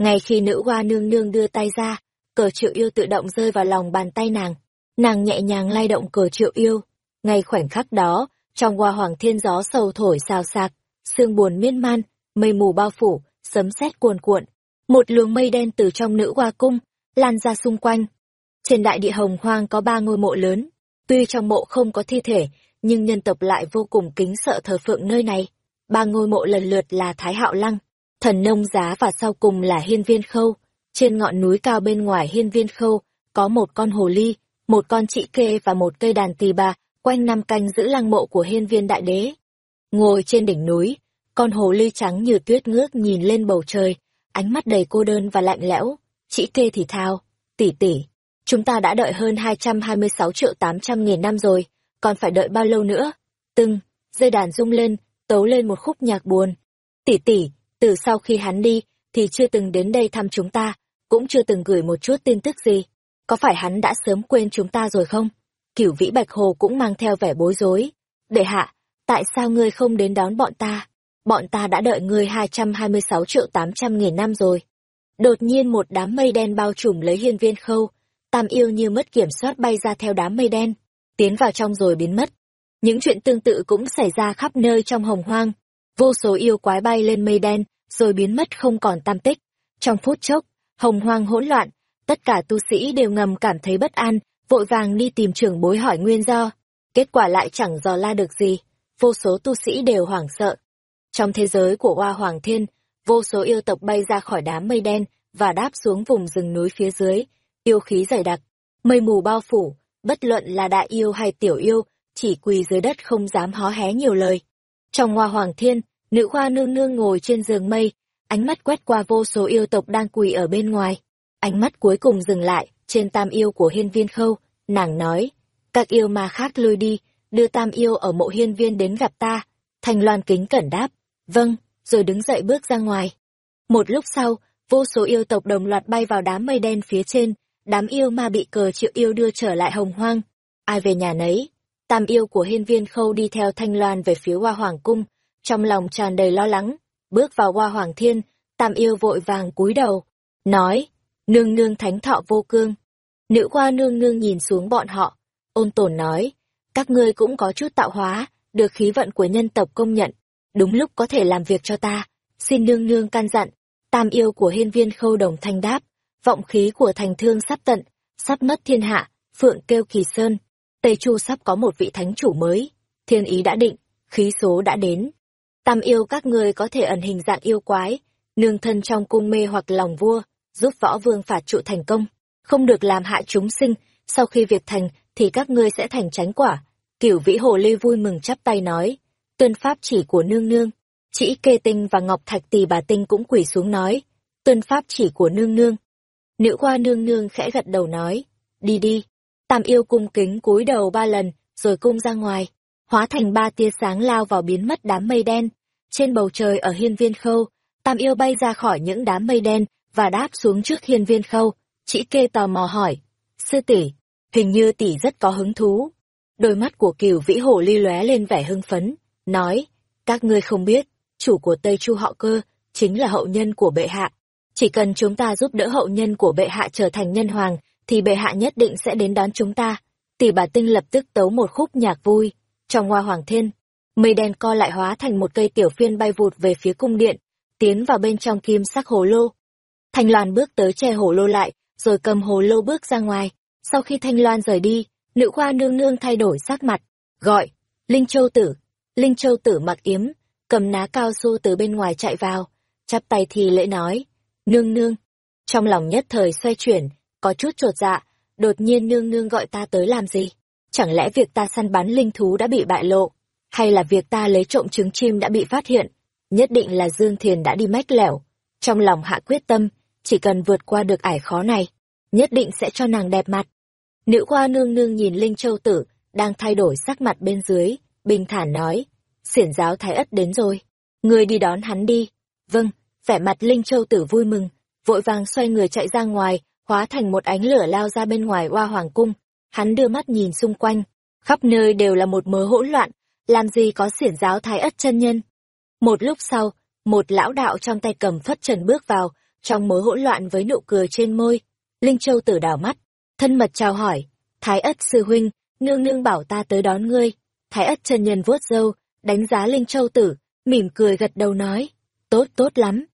Ngay khi nữ hoa nương nương đưa tay ra, cờ triệu yêu tự động rơi vào lòng bàn tay nàng. Nàng nhẹ nhàng lay động cờ triệu yêu. Ngay khoảnh khắc đó, trong hoa hoàng thiên gió sầu thổi xào xạc, sương buồn miên man, mây mù bao phủ, sấm sét cuồn cuộn. Một luồng mây đen từ trong nữ hoa cung, lan ra xung quanh. Trên đại địa hồng hoang có ba ngôi mộ lớn. Tuy trong mộ không có thi thể, nhưng nhân tộc lại vô cùng kính sợ thờ phượng nơi này. Ba ngôi mộ lần lượt là Thái Hạo Lăng, Thần Nông Giá và sau cùng là Hiên Viên Khâu. Trên ngọn núi cao bên ngoài Hiên Viên Khâu, có một con hồ ly, một con chị kê và một cây đàn tỳ bà, quanh năm canh giữ lăng mộ của Hiên Viên Đại Đế. Ngồi trên đỉnh núi, con hồ ly trắng như tuyết ngước nhìn lên bầu trời, ánh mắt đầy cô đơn và lạnh lẽo. Chị kê thì thao, tỷ tỷ, chúng ta đã đợi hơn 226 triệu 800 nghìn năm rồi, còn phải đợi bao lâu nữa? Tưng, dây đàn rung lên, tấu lên một khúc nhạc buồn. Tỷ tỷ, từ sau khi hắn đi, thì chưa từng đến đây thăm chúng ta, cũng chưa từng gửi một chút tin tức gì. Có phải hắn đã sớm quên chúng ta rồi không? Cửu vĩ bạch hồ cũng mang theo vẻ bối rối. Đệ hạ, tại sao ngươi không đến đón bọn ta? Bọn ta đã đợi ngươi 226 triệu 800 nghìn năm rồi. Đột nhiên một đám mây đen bao trùm lấy hiên viên khâu, tam yêu như mất kiểm soát bay ra theo đám mây đen, tiến vào trong rồi biến mất. Những chuyện tương tự cũng xảy ra khắp nơi trong hồng hoang. Vô số yêu quái bay lên mây đen, rồi biến mất không còn tam tích. Trong phút chốc, hồng hoang hỗn loạn, tất cả tu sĩ đều ngầm cảm thấy bất an, vội vàng đi tìm trưởng bối hỏi nguyên do. Kết quả lại chẳng dò la được gì, vô số tu sĩ đều hoảng sợ. Trong thế giới của Hoa Hoàng Thiên, vô số yêu tộc bay ra khỏi đám mây đen và đáp xuống vùng rừng núi phía dưới, yêu khí dày đặc, mây mù bao phủ, bất luận là đại yêu hay tiểu yêu, chỉ quỳ dưới đất không dám hó hé nhiều lời. Trong Hoa Hoàng Thiên, nữ khoa nương nương ngồi trên giường mây, ánh mắt quét qua vô số yêu tộc đang quỳ ở bên ngoài. Ánh mắt cuối cùng dừng lại, trên tam yêu của hiên viên khâu, nàng nói, các yêu ma khác lui đi, đưa tam yêu ở mộ hiên viên đến gặp ta. Thành loan kính cẩn đáp, vâng, rồi đứng dậy bước ra ngoài. Một lúc sau, vô số yêu tộc đồng loạt bay vào đám mây đen phía trên, đám yêu ma bị cờ triệu yêu đưa trở lại hồng hoang. Ai về nhà nấy, tam yêu của hiên viên khâu đi theo thanh loan về phía hoa hoàng cung, trong lòng tràn đầy lo lắng, bước vào hoa hoàng thiên, tam yêu vội vàng cúi đầu, nói, nương nương thánh thọ vô cương. Nữ hoa nương nương nhìn xuống bọn họ, ôn tổn nói, các ngươi cũng có chút tạo hóa, được khí vận của nhân tộc công nhận, đúng lúc có thể làm việc cho ta, xin nương nương can dặn, tam yêu của hiên viên khâu đồng thanh đáp, vọng khí của thành thương sắp tận, sắp mất thiên hạ, phượng kêu kỳ sơn, Tây Chu sắp có một vị thánh chủ mới, thiên ý đã định, khí số đã đến. Tam yêu các ngươi có thể ẩn hình dạng yêu quái, nương thân trong cung mê hoặc lòng vua, giúp võ vương phạt trụ thành công, không được làm hại chúng sinh, sau khi việc thành thì các ngươi sẽ thành tránh quả. Cửu vĩ hồ ly vui mừng chắp tay nói, tuân pháp chỉ của nương nương. Chỉ kê tinh và ngọc thạch tỳ bà tinh cũng quỳ xuống nói, tuân pháp chỉ của nương nương. Nữ hoa nương nương khẽ gật đầu nói, đi đi. Tam yêu cung kính cúi đầu ba lần, rồi cung ra ngoài, hóa thành ba tia sáng lao vào biến mất đám mây đen. Trên bầu trời ở hiên viên khâu, tam yêu bay ra khỏi những đám mây đen và đáp xuống trước hiên viên khâu. Chỉ kê tò mò hỏi, sư tỷ, hình như tỷ rất có hứng thú. Đôi mắt của cửu vĩ hổ ly lóe lên vẻ hưng phấn, nói, các ngươi không biết, chủ của Tây Chu họ cơ, chính là hậu nhân của bệ hạ. Chỉ cần chúng ta giúp đỡ hậu nhân của bệ hạ trở thành nhân hoàng, thì bệ hạ nhất định sẽ đến đón chúng ta. Tỷ bà tinh lập tức tấu một khúc nhạc vui. Trong hoa hoàng thiên, mây đen co lại hóa thành một cây tiểu phiên bay vụt về phía cung điện, tiến vào bên trong kim sắc hồ lô. Thanh Loan bước tới che hồ lô lại, rồi cầm hồ lô bước ra ngoài. Sau khi Thanh Loan rời đi, nữ khoa nương nương thay đổi sắc mặt, gọi, Linh Châu Tử. Linh Châu Tử mặc yếm, cầm ná cao su từ bên ngoài chạy vào, chắp tay thì lễ nói, nương nương. Trong lòng nhất thời xoay chuyển, có chút trột dạ, đột nhiên nương nương gọi ta tới làm gì? Chẳng lẽ việc ta săn bắn linh thú đã bị bại lộ? Hay là việc ta lấy trộm trứng chim đã bị phát hiện? Nhất định là Dương Thiền đã đi mách lẻo. Trong lòng hạ quyết tâm, chỉ cần vượt qua được ải khó này, nhất định sẽ cho nàng đẹp mặt. Nữ hoa nương nương nhìn Linh Châu Tử, đang thay đổi sắc mặt bên dưới, bình thản nói, xiển giáo thái ất đến rồi. Người đi đón hắn đi. Vâng, vẻ mặt Linh Châu Tử vui mừng, vội vàng xoay người chạy ra ngoài, hóa thành một ánh lửa lao ra bên ngoài hoa hoàng cung. Hắn đưa mắt nhìn xung quanh, khắp nơi đều là một mớ hỗn loạn, làm gì có xiển giáo thái ất chân nhân. Một lúc sau, một lão đạo trong tay cầm phất trần bước vào, trong mớ hỗn loạn với nụ cười trên môi. Linh Châu tử đảo mắt, thân mật chào hỏi, Thái ất sư huynh, nương nương bảo ta tới đón ngươi. Thái ất chân nhân vuốt râu, đánh giá Linh Châu tử, mỉm cười gật đầu nói, tốt tốt lắm.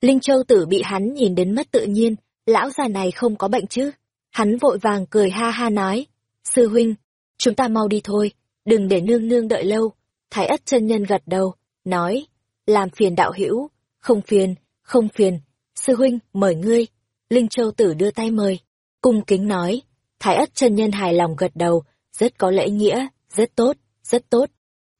Linh Châu tử bị hắn nhìn đến mất tự nhiên, lão già này không có bệnh chứ. Hắn vội vàng cười ha ha nói, sư huynh, chúng ta mau đi thôi, đừng để nương nương đợi lâu. Thái ất chân nhân gật đầu, nói, làm phiền đạo hữu, không phiền, không phiền, sư huynh, mời ngươi. Linh Châu tử đưa tay mời, cung kính nói, Thái ất chân nhân hài lòng gật đầu, rất có lễ nghĩa, rất tốt, rất tốt.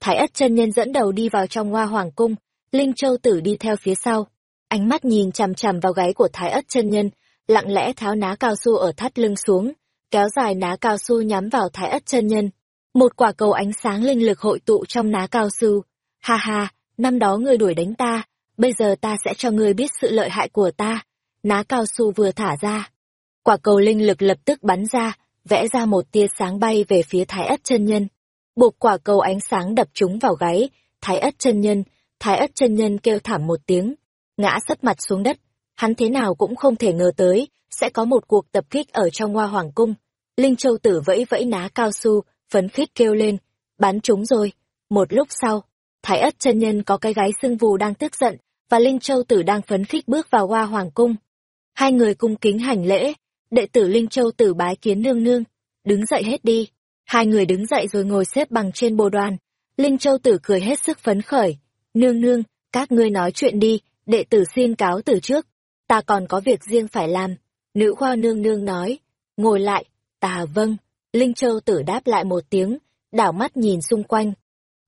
Thái ất chân nhân dẫn đầu đi vào trong hoa hoàng cung, Linh Châu tử đi theo phía sau. Ánh mắt nhìn chằm chằm vào gáy của Thái ất chân nhân, lặng lẽ tháo ná cao su ở thắt lưng xuống, kéo dài ná cao su nhắm vào Thái ất chân nhân. Một quả cầu ánh sáng linh lực hội tụ trong ná cao su. Ha ha, năm đó ngươi đuổi đánh ta, bây giờ ta sẽ cho ngươi biết sự lợi hại của ta. Ná cao su vừa thả ra. Quả cầu linh lực lập tức bắn ra, vẽ ra một tia sáng bay về phía thái ất chân nhân. Buộc quả cầu ánh sáng đập trúng vào gáy, thái ất chân nhân, thái ất chân nhân kêu thảm một tiếng, ngã sấp mặt xuống đất. Hắn thế nào cũng không thể ngờ tới, sẽ có một cuộc tập kích ở trong hoa hoàng cung. Linh Châu Tử vẫy vẫy ná cao su, phấn khích kêu lên, bắn chúng rồi. Một lúc sau, Thái ất chân nhân có cái gái xưng vù đang tức giận, và Linh Châu Tử đang phấn khích bước vào hoa hoàng cung. Hai người cung kính hành lễ, đệ tử Linh Châu Tử bái kiến nương nương, đứng dậy hết đi. Hai người đứng dậy rồi ngồi xếp bằng trên bồ đoàn. Linh Châu Tử cười hết sức phấn khởi. Nương nương, các ngươi nói chuyện đi, đệ tử xin cáo từ trước. Ta còn có việc riêng phải làm. Nữ khoa nương nương nói. Ngồi lại, ta vâng. Linh Châu Tử đáp lại một tiếng, đảo mắt nhìn xung quanh.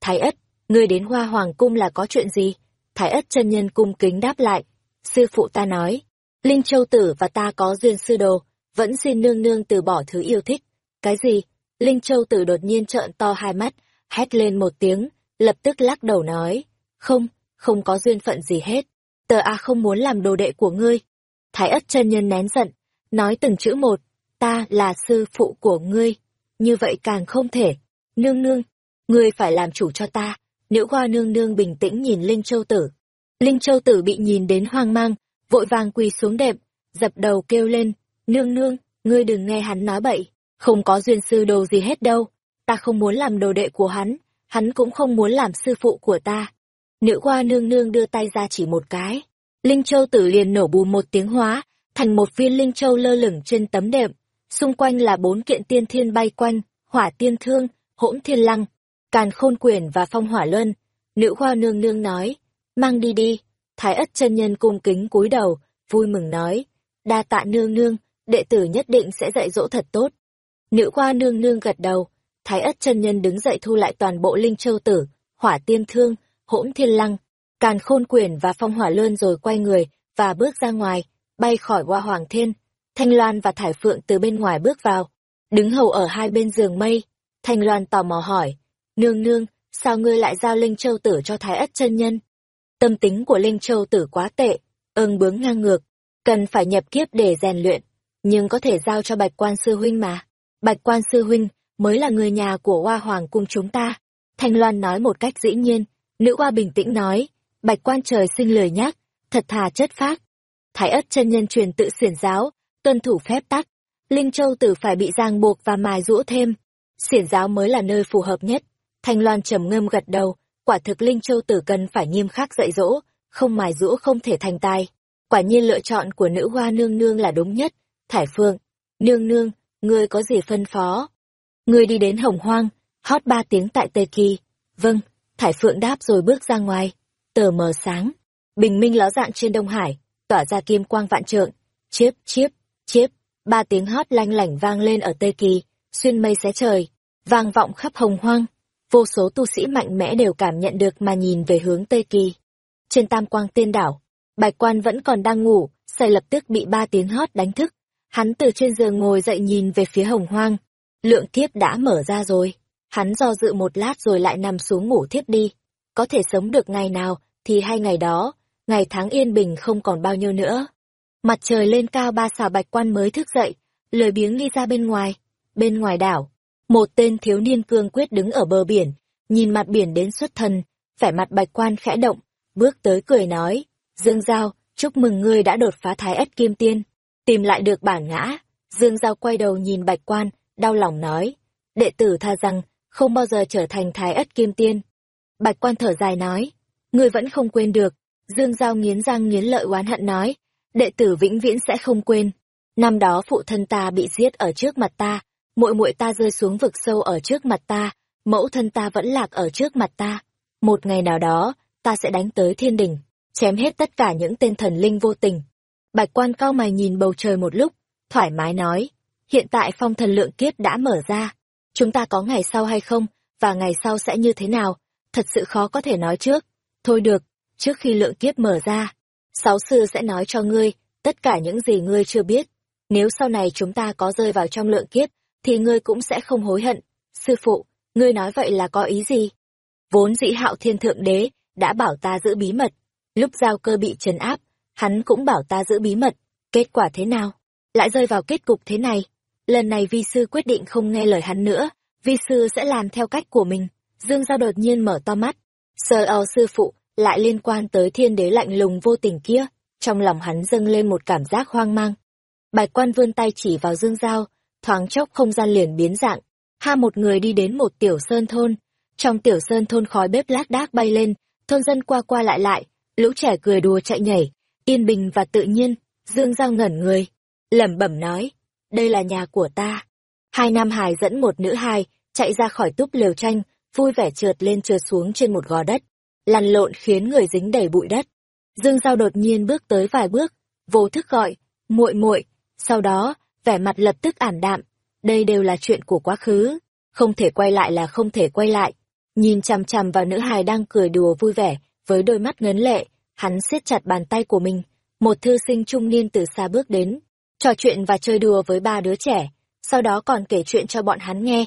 Thái ất, ngươi đến hoa hoàng cung là có chuyện gì? Thái ất chân nhân cung kính đáp lại. Sư phụ ta nói, Linh Châu Tử và ta có duyên sư đồ, vẫn xin nương nương từ bỏ thứ yêu thích. Cái gì? Linh Châu Tử đột nhiên trợn to hai mắt, hét lên một tiếng, lập tức lắc đầu nói. Không, không có duyên phận gì hết. Tờ A không muốn làm đồ đệ của ngươi. Thái ất chân nhân nén giận, nói từng chữ một, ta là sư phụ của ngươi. Như vậy càng không thể. Nương nương, ngươi phải làm chủ cho ta. Nữ hoa nương nương bình tĩnh nhìn Linh Châu Tử. Linh Châu Tử bị nhìn đến hoang mang, vội vàng quỳ xuống đệm, dập đầu kêu lên, nương nương, ngươi đừng nghe hắn nói bậy, không có duyên sư đồ gì hết đâu, ta không muốn làm đồ đệ của hắn, hắn cũng không muốn làm sư phụ của ta. Nữ hoa nương nương đưa tay ra chỉ một cái, Linh Châu tử liền nổ bù một tiếng hóa, thành một viên Linh Châu lơ lửng trên tấm đệm, xung quanh là bốn kiện tiên thiên bay quanh, hỏa tiên thương, hỗn thiên lăng, càn khôn quyển và phong hỏa luân. Nữ hoa nương nương nói, mang đi đi, Thái ất chân nhân cung kính cúi đầu, vui mừng nói, đa tạ nương nương, đệ tử nhất định sẽ dạy dỗ thật tốt. Nữ khoa nương nương gật đầu, Thái ất chân nhân đứng dậy thu lại toàn bộ linh châu tử, hỏa tiên thương, hỗn thiên lăng, càn khôn quyển và phong hỏa lươn rồi quay người và bước ra ngoài, bay khỏi hoa hoàng thiên. Thanh Loan và Thải Phượng từ bên ngoài bước vào, đứng hầu ở hai bên giường mây. Thanh Loan tò mò hỏi, nương nương, sao ngươi lại giao linh châu tử cho Thái ất chân nhân? Tâm tính của Linh Châu tử quá tệ, ơn bướng ngang ngược, cần phải nhập kiếp để rèn luyện, nhưng có thể giao cho Bạch Quan Sư Huynh mà. Bạch Quan Sư Huynh mới là người nhà của Hoa Hoàng cung chúng ta. Thanh Loan nói một cách dĩ nhiên, nữ hoa bình tĩnh nói, Bạch Quan trời sinh lời nhắc, thật thà chất phác. Thái ất chân nhân truyền tự xiển giáo, tuân thủ phép tắc. Linh Châu tử phải bị giang buộc và mài rũa thêm. Xiển giáo mới là nơi phù hợp nhất. Thanh Loan trầm ngâm gật đầu, quả thực Linh Châu Tử cần phải nghiêm khắc dạy dỗ, không mài rũa không thể thành tài. Quả nhiên lựa chọn của nữ hoa nương nương là đúng nhất. Thải Phương, nương nương, ngươi có gì phân phó? Ngươi đi đến hồng hoang, hót ba tiếng tại Tây Kỳ. Vâng, Thải Phượng đáp rồi bước ra ngoài. Tờ mờ sáng, bình minh ló dạng trên Đông Hải, tỏa ra kim quang vạn trượng. Chiếp, chiếp, chiếp, ba tiếng hót lanh lảnh vang lên ở Tây Kỳ, xuyên mây xé trời, vang vọng khắp hồng hoang vô số tu sĩ mạnh mẽ đều cảm nhận được mà nhìn về hướng Tây Kỳ. Trên tam quang tiên đảo, bạch quan vẫn còn đang ngủ, say lập tức bị ba tiếng hót đánh thức. Hắn từ trên giường ngồi dậy nhìn về phía hồng hoang. Lượng thiếp đã mở ra rồi. Hắn do dự một lát rồi lại nằm xuống ngủ thiếp đi. Có thể sống được ngày nào thì hai ngày đó, ngày tháng yên bình không còn bao nhiêu nữa. Mặt trời lên cao ba xà bạch quan mới thức dậy, lười biếng đi ra bên ngoài. Bên ngoài đảo, một tên thiếu niên cương quyết đứng ở bờ biển, nhìn mặt biển đến xuất thần, vẻ mặt bạch quan khẽ động, bước tới cười nói, Dương Giao, chúc mừng ngươi đã đột phá thái ất kim tiên, tìm lại được bản ngã. Dương Giao quay đầu nhìn bạch quan, đau lòng nói, đệ tử tha rằng, không bao giờ trở thành thái ất kim tiên. Bạch quan thở dài nói, ngươi vẫn không quên được. Dương Giao nghiến răng nghiến lợi oán hận nói, đệ tử vĩnh viễn sẽ không quên. Năm đó phụ thân ta bị giết ở trước mặt ta, muội muội ta rơi xuống vực sâu ở trước mặt ta, mẫu thân ta vẫn lạc ở trước mặt ta. Một ngày nào đó, ta sẽ đánh tới thiên đỉnh, chém hết tất cả những tên thần linh vô tình. Bạch quan cao mày nhìn bầu trời một lúc, thoải mái nói, hiện tại phong thần lượng kiếp đã mở ra, chúng ta có ngày sau hay không, và ngày sau sẽ như thế nào, thật sự khó có thể nói trước. Thôi được, trước khi lượng kiếp mở ra, sáu sư sẽ nói cho ngươi tất cả những gì ngươi chưa biết. Nếu sau này chúng ta có rơi vào trong lượng kiếp, thì ngươi cũng sẽ không hối hận. Sư phụ, ngươi nói vậy là có ý gì? Vốn dĩ hạo thiên thượng đế, đã bảo ta giữ bí mật. Lúc giao cơ bị trấn áp, hắn cũng bảo ta giữ bí mật. Kết quả thế nào? Lại rơi vào kết cục thế này. Lần này vi sư quyết định không nghe lời hắn nữa, vi sư sẽ làm theo cách của mình. Dương Giao đột nhiên mở to mắt. Sơ ao sư phụ, lại liên quan tới thiên đế lạnh lùng vô tình kia. Trong lòng hắn dâng lên một cảm giác hoang mang. Bạch quan vươn tay chỉ vào Dương Giao, thoáng chốc không gian liền biến dạng. Ha một người đi đến một tiểu sơn thôn. Trong tiểu sơn thôn khói bếp lác đác bay lên, thôn dân qua qua lại lại, lũ trẻ cười đùa chạy nhảy, yên bình và tự nhiên, Dương Giao ngẩn người, lẩm bẩm nói, đây là nhà của ta. Hai nam hài dẫn một nữ hài, chạy ra khỏi túp lều tranh, vui vẻ trượt lên trượt xuống trên một gò đất, lăn lộn khiến người dính đầy bụi đất. Dương Giao đột nhiên bước tới vài bước, vô thức gọi, muội muội, sau đó, vẻ mặt lập tức ảm đạm, đây đều là chuyện của quá khứ, không thể quay lại là không thể quay lại. Nhìn chằm chằm vào nữ hài đang cười đùa vui vẻ, với đôi mắt ngấn lệ, hắn siết chặt bàn tay của mình. Một thư sinh trung niên từ xa bước đến, trò chuyện và chơi đùa với ba đứa trẻ, sau đó còn kể chuyện cho bọn hắn nghe.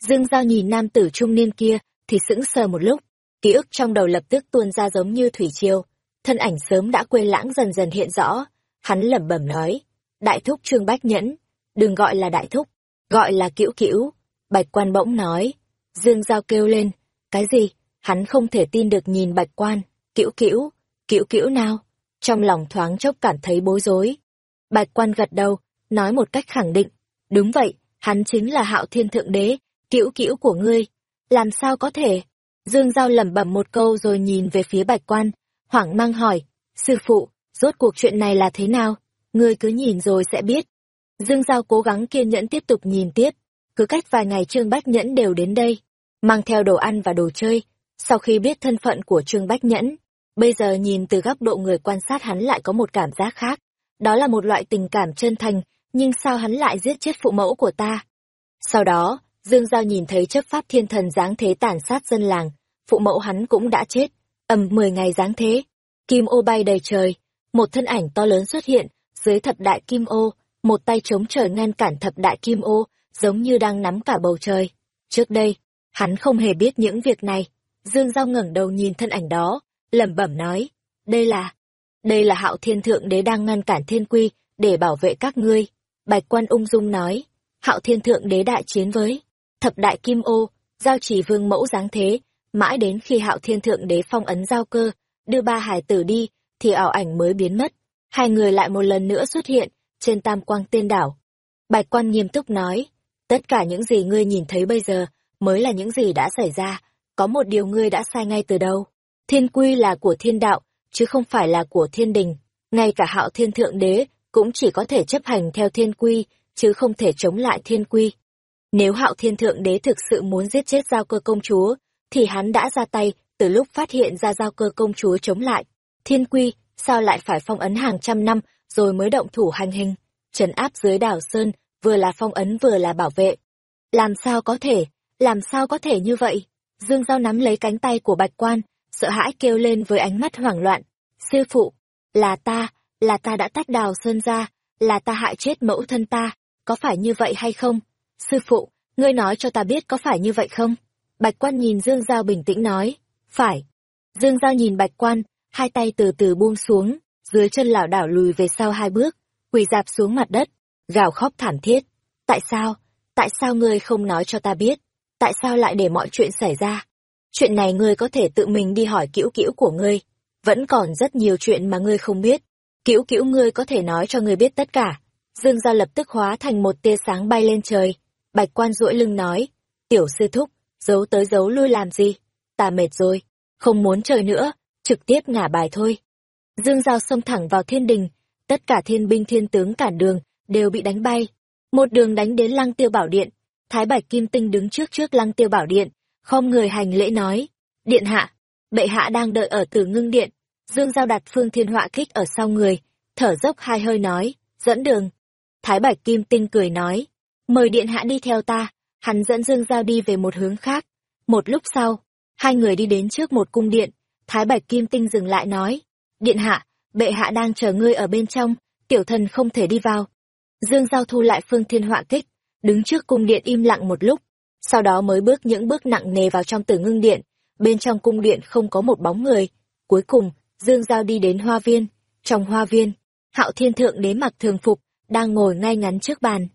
Dương Giao nhìn nam tử trung niên kia, thì sững sờ một lúc, ký ức trong đầu lập tức tuôn ra giống như thủy triều. Thân ảnh sớm đã quên lãng dần dần hiện rõ, hắn lẩm bẩm nói, đại thúc Trương Bách Nhẫn, đừng gọi là đại thúc, gọi là cữu cữu. Bạch quan bỗng nói, Dương Giao kêu lên, cái gì? Hắn không thể tin được nhìn bạch quan, cữu cữu, cữu cữu nào? Trong lòng thoáng chốc cảm thấy bối rối. Bạch quan gật đầu, nói một cách khẳng định, đúng vậy, hắn chính là hạo thiên thượng đế, cữu cữu của ngươi. Làm sao có thể? Dương Giao lẩm bẩm một câu rồi nhìn về phía bạch quan, hoảng mang hỏi, sư phụ, rốt cuộc chuyện này là thế nào? Ngươi cứ nhìn rồi sẽ biết. Dương Giao cố gắng kiên nhẫn tiếp tục nhìn tiếp, cứ cách vài ngày Trương Bách Nhẫn đều đến đây mang theo đồ ăn và đồ chơi. Sau khi biết thân phận của Trương Bách Nhẫn, bây giờ nhìn từ góc độ người quan sát hắn lại có một cảm giác khác. Đó là một loại tình cảm chân thành, nhưng sao hắn lại giết chết phụ mẫu của ta? Sau đó, Dương Giao nhìn thấy chấp pháp thiên thần dáng thế tàn sát dân làng, phụ mẫu hắn cũng đã chết, ầm mười ngày dáng thế. Kim ô bay đầy trời, một thân ảnh to lớn xuất hiện, dưới thập đại kim ô, một tay chống trời ngăn cản thập đại kim ô, giống như đang nắm cả bầu trời. Trước đây, Hắn không hề biết những việc này. Dương Giao ngẩng đầu nhìn thân ảnh đó, lẩm bẩm nói, đây là, đây là hạo thiên thượng đế đang ngăn cản thiên quy, để bảo vệ các ngươi. Bạch quan ung dung nói, hạo thiên thượng đế đại chiến với, thập đại kim ô, giao chỉ vương mẫu dáng thế, mãi đến khi hạo thiên thượng đế phong ấn giao cơ, đưa ba hải tử đi, thì ảo ảnh mới biến mất. Hai người lại một lần nữa xuất hiện, trên tam quang tiên đảo. Bạch quan nghiêm túc nói, tất cả những gì ngươi nhìn thấy bây giờ mới là những gì đã xảy ra. Có một điều ngươi đã sai ngay từ đầu. Thiên quy là của thiên đạo, chứ không phải là của thiên đình. Ngay cả hạo thiên thượng đế cũng chỉ có thể chấp hành theo thiên quy, chứ không thể chống lại thiên quy. Nếu hạo thiên thượng đế thực sự muốn giết chết giao cơ công chúa, thì hắn đã ra tay từ lúc phát hiện ra giao cơ công chúa chống lại. Thiên quy, sao lại phải phong ấn hàng trăm năm rồi mới động thủ hành hình? Trấn áp dưới đảo Sơn, vừa là phong ấn vừa là bảo vệ. Làm sao có thể, làm sao có thể như vậy? Dương Giao nắm lấy cánh tay của bạch quan, sợ hãi kêu lên với ánh mắt hoảng loạn. Sư phụ, là ta, là ta đã tách đào sơn ra, là ta hại chết mẫu thân ta, có phải như vậy hay không? Sư phụ, ngươi nói cho ta biết có phải như vậy không? Bạch quan nhìn Dương Giao bình tĩnh nói, phải. Dương Giao nhìn bạch quan, hai tay từ từ buông xuống, dưới chân lảo đảo lùi về sau hai bước, quỳ dạp xuống mặt đất, gào khóc thảm thiết. Tại sao? Tại sao ngươi không nói cho ta biết? tại sao lại để mọi chuyện xảy ra? Chuyện này ngươi có thể tự mình đi hỏi cữu cữu của ngươi. Vẫn còn rất nhiều chuyện mà ngươi không biết. Cữu cữu ngươi có thể nói cho ngươi biết tất cả. Dương Giao lập tức hóa thành một tia sáng bay lên trời. Bạch quan duỗi lưng nói, tiểu sư thúc, giấu tới giấu lui làm gì? Ta mệt rồi, không muốn chơi nữa, trực tiếp ngả bài thôi. Dương Giao xông thẳng vào thiên đình, tất cả thiên binh thiên tướng cản đường, đều bị đánh bay. Một đường đánh đến lăng tiêu bảo điện, Thái Bạch Kim Tinh đứng trước trước lăng tiêu bảo điện, khom người hành lễ nói, điện hạ, bệ hạ đang đợi ở tử ngưng điện, Dương Giao đặt phương thiên họa kích ở sau người, thở dốc hai hơi nói, dẫn đường. Thái Bạch Kim Tinh cười nói, mời điện hạ đi theo ta, hắn dẫn Dương Giao đi về một hướng khác. Một lúc sau, hai người đi đến trước một cung điện, Thái Bạch Kim Tinh dừng lại nói, điện hạ, bệ hạ đang chờ ngươi ở bên trong, tiểu thần không thể đi vào. Dương Giao thu lại phương thiên họa kích, đứng trước cung điện im lặng một lúc, sau đó mới bước những bước nặng nề vào trong tử ngưng điện, bên trong cung điện không có một bóng người. Cuối cùng, Dương Giao đi đến hoa viên, trong hoa viên, Hạo Thiên Thượng Đế mặc thường phục, đang ngồi ngay ngắn trước bàn.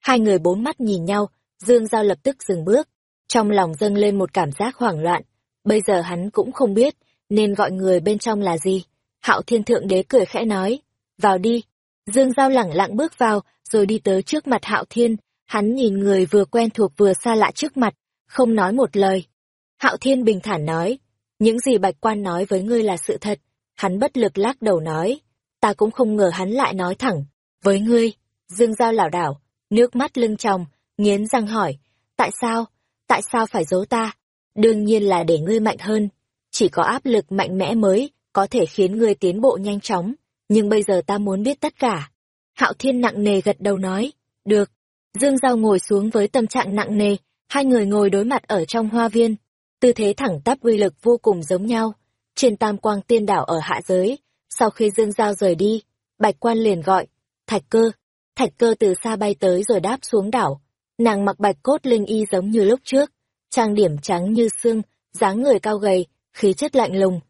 Hai người bốn mắt nhìn nhau, Dương Giao lập tức dừng bước, trong lòng dâng lên một cảm giác hoảng loạn. Bây giờ hắn cũng không biết, nên gọi người bên trong là gì. Hạo Thiên Thượng Đế cười khẽ nói, vào đi. Dương Giao lẳng lặng bước vào, rồi đi tới trước mặt Hạo Thiên, hắn nhìn người vừa quen thuộc vừa xa lạ trước mặt, không nói một lời. Hạo Thiên bình thản nói, những gì Bạch Quan nói với ngươi là sự thật. Hắn bất lực lắc đầu nói, ta cũng không ngờ hắn lại nói thẳng, với ngươi, Dương Giao lảo đảo, nước mắt lưng tròng, nghiến răng hỏi, tại sao, tại sao phải giấu ta? Đương nhiên là để ngươi mạnh hơn, chỉ có áp lực mạnh mẽ mới có thể khiến ngươi tiến bộ nhanh chóng, nhưng bây giờ ta muốn biết tất cả. Hạo Thiên nặng nề gật đầu nói, được. Dương Giao ngồi xuống với tâm trạng nặng nề, hai người ngồi đối mặt ở trong hoa viên, tư thế thẳng tắp uy lực vô cùng giống nhau. Trên tam quang tiên đảo ở hạ giới, sau khi Dương Giao rời đi, Bạch Quan liền gọi, Thạch Cơ. Thạch Cơ từ xa bay tới rồi đáp xuống đảo. Nàng mặc bạch cốt linh y giống như lúc trước, trang điểm trắng như xương, dáng người cao gầy, khí chất lạnh lùng.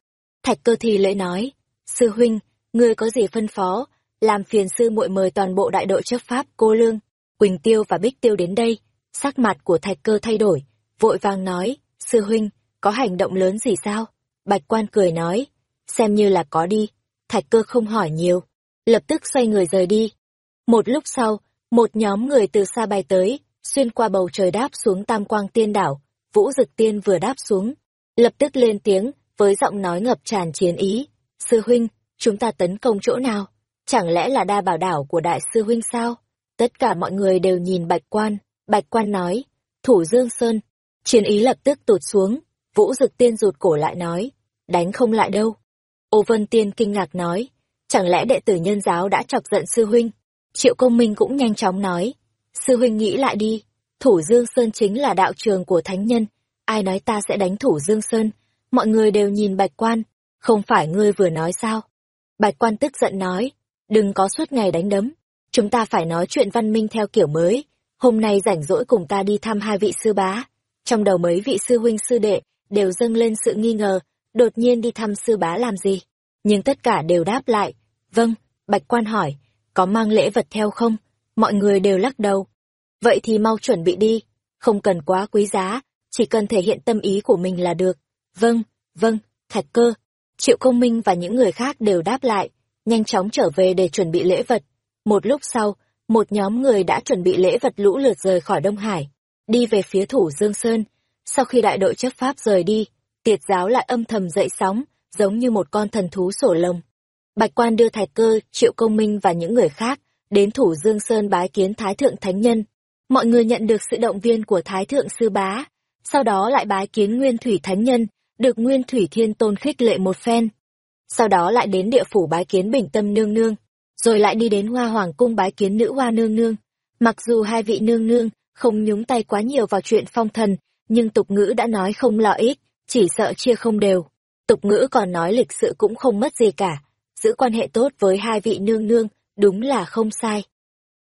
Thạch Cơ thì lễ nói, Sư huynh, ngươi có gì phân phó, làm phiền sư muội mời toàn bộ đại đội chấp pháp cô lương, Quỳnh Tiêu và Bích Tiêu đến đây. Sắc mặt của Thạch Cơ thay đổi, vội vàng nói, sư huynh, có hành động lớn gì sao? Bạch quan cười nói, xem như là có đi. Thạch cơ không hỏi nhiều, lập tức xoay người rời đi. Một lúc sau, một nhóm người từ xa bay tới, xuyên qua bầu trời đáp xuống tam quang tiên đảo. Vũ Dực Tiên vừa đáp xuống, lập tức lên tiếng, với giọng nói ngập tràn chiến ý. Sư huynh, chúng ta tấn công chỗ nào? Chẳng lẽ là đa bảo đảo của đại sư huynh sao? Tất cả mọi người đều nhìn bạch quan, bạch quan nói, thủ Dương Sơn. Chiến ý lập tức tụt xuống, Vũ Dực Tiên rụt cổ lại nói, đánh không lại đâu. Ô Vân Tiên kinh ngạc nói, chẳng lẽ đệ tử nhân giáo đã chọc giận sư huynh? Triệu Công Minh cũng nhanh chóng nói, sư huynh nghĩ lại đi, Thủ Dương Sơn chính là đạo trường của thánh nhân, ai nói ta sẽ đánh Thủ Dương Sơn? Mọi người đều nhìn Bạch Quan, không phải ngươi vừa nói sao? Bạch Quan tức giận nói, đừng có suốt ngày đánh đấm, chúng ta phải nói chuyện văn minh theo kiểu mới, hôm nay rảnh rỗi cùng ta đi thăm hai vị sư bá. Trong đầu mấy vị sư huynh sư đệ đều dâng lên sự nghi ngờ, đột nhiên đi thăm sư bá làm gì. Nhưng tất cả đều đáp lại, vâng, bạch quan hỏi, có mang lễ vật theo không? Mọi người đều lắc đầu. Vậy thì mau chuẩn bị đi, không cần quá quý giá, chỉ cần thể hiện tâm ý của mình là được. Vâng, vâng, thạch cơ. Triệu công minh và những người khác đều đáp lại, nhanh chóng trở về để chuẩn bị lễ vật. Một lúc sau, một nhóm người đã chuẩn bị lễ vật lũ lượt rời khỏi Đông Hải, đi về phía thủ Dương Sơn. Sau khi đại đội chấp pháp rời đi, tiệt giáo lại âm thầm dậy sóng, giống như một con thần thú sổ lồng. Bạch quan đưa thạch cơ, triệu công minh và những người khác đến thủ Dương Sơn bái kiến Thái Thượng Thánh Nhân. Mọi người nhận được sự động viên của Thái Thượng Sư Bá, sau đó lại bái kiến Nguyên Thủy Thánh Nhân, được Nguyên Thủy Thiên Tôn khích lệ một phen. Sau đó lại đến địa phủ bái kiến Bình Tâm Nương Nương, rồi lại đi đến Hoa Hoàng Cung bái kiến Nữ Hoa Nương Nương. Mặc dù hai vị nương nương không nhúng tay quá nhiều vào chuyện phong thần, nhưng tục ngữ đã nói không lo ích, chỉ sợ chia không đều. Tục ngữ còn nói lịch sự cũng không mất gì cả, giữ quan hệ tốt với hai vị nương nương, đúng là không sai.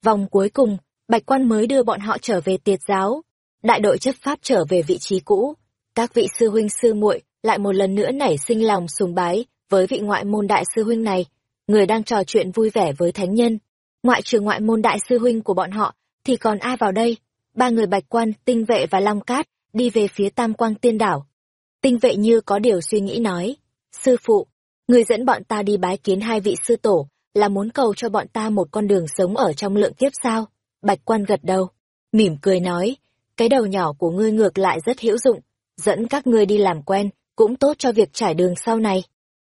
Vòng cuối cùng, Bạch Quan mới đưa bọn họ trở về tiệt giáo, đại đội chấp pháp trở về vị trí cũ. Các vị sư huynh sư muội lại một lần nữa nảy sinh lòng sùng bái với vị ngoại môn đại sư huynh này, người đang trò chuyện vui vẻ với thánh nhân. Ngoại trừ ngoại môn đại sư huynh của bọn họ, thì còn ai vào đây? Ba người Bạch Quan, Tinh Vệ và Long Cát đi về phía Tam Quang Tiên Đảo. Tinh Vệ như có điều suy nghĩ nói, sư phụ, người dẫn bọn ta đi bái kiến hai vị sư tổ là muốn cầu cho bọn ta một con đường sống ở trong lượng kiếp sao? Bạch quan gật đầu, mỉm cười nói, cái đầu nhỏ của ngươi ngược lại rất hữu dụng, dẫn các ngươi đi làm quen, cũng tốt cho việc trải đường sau này.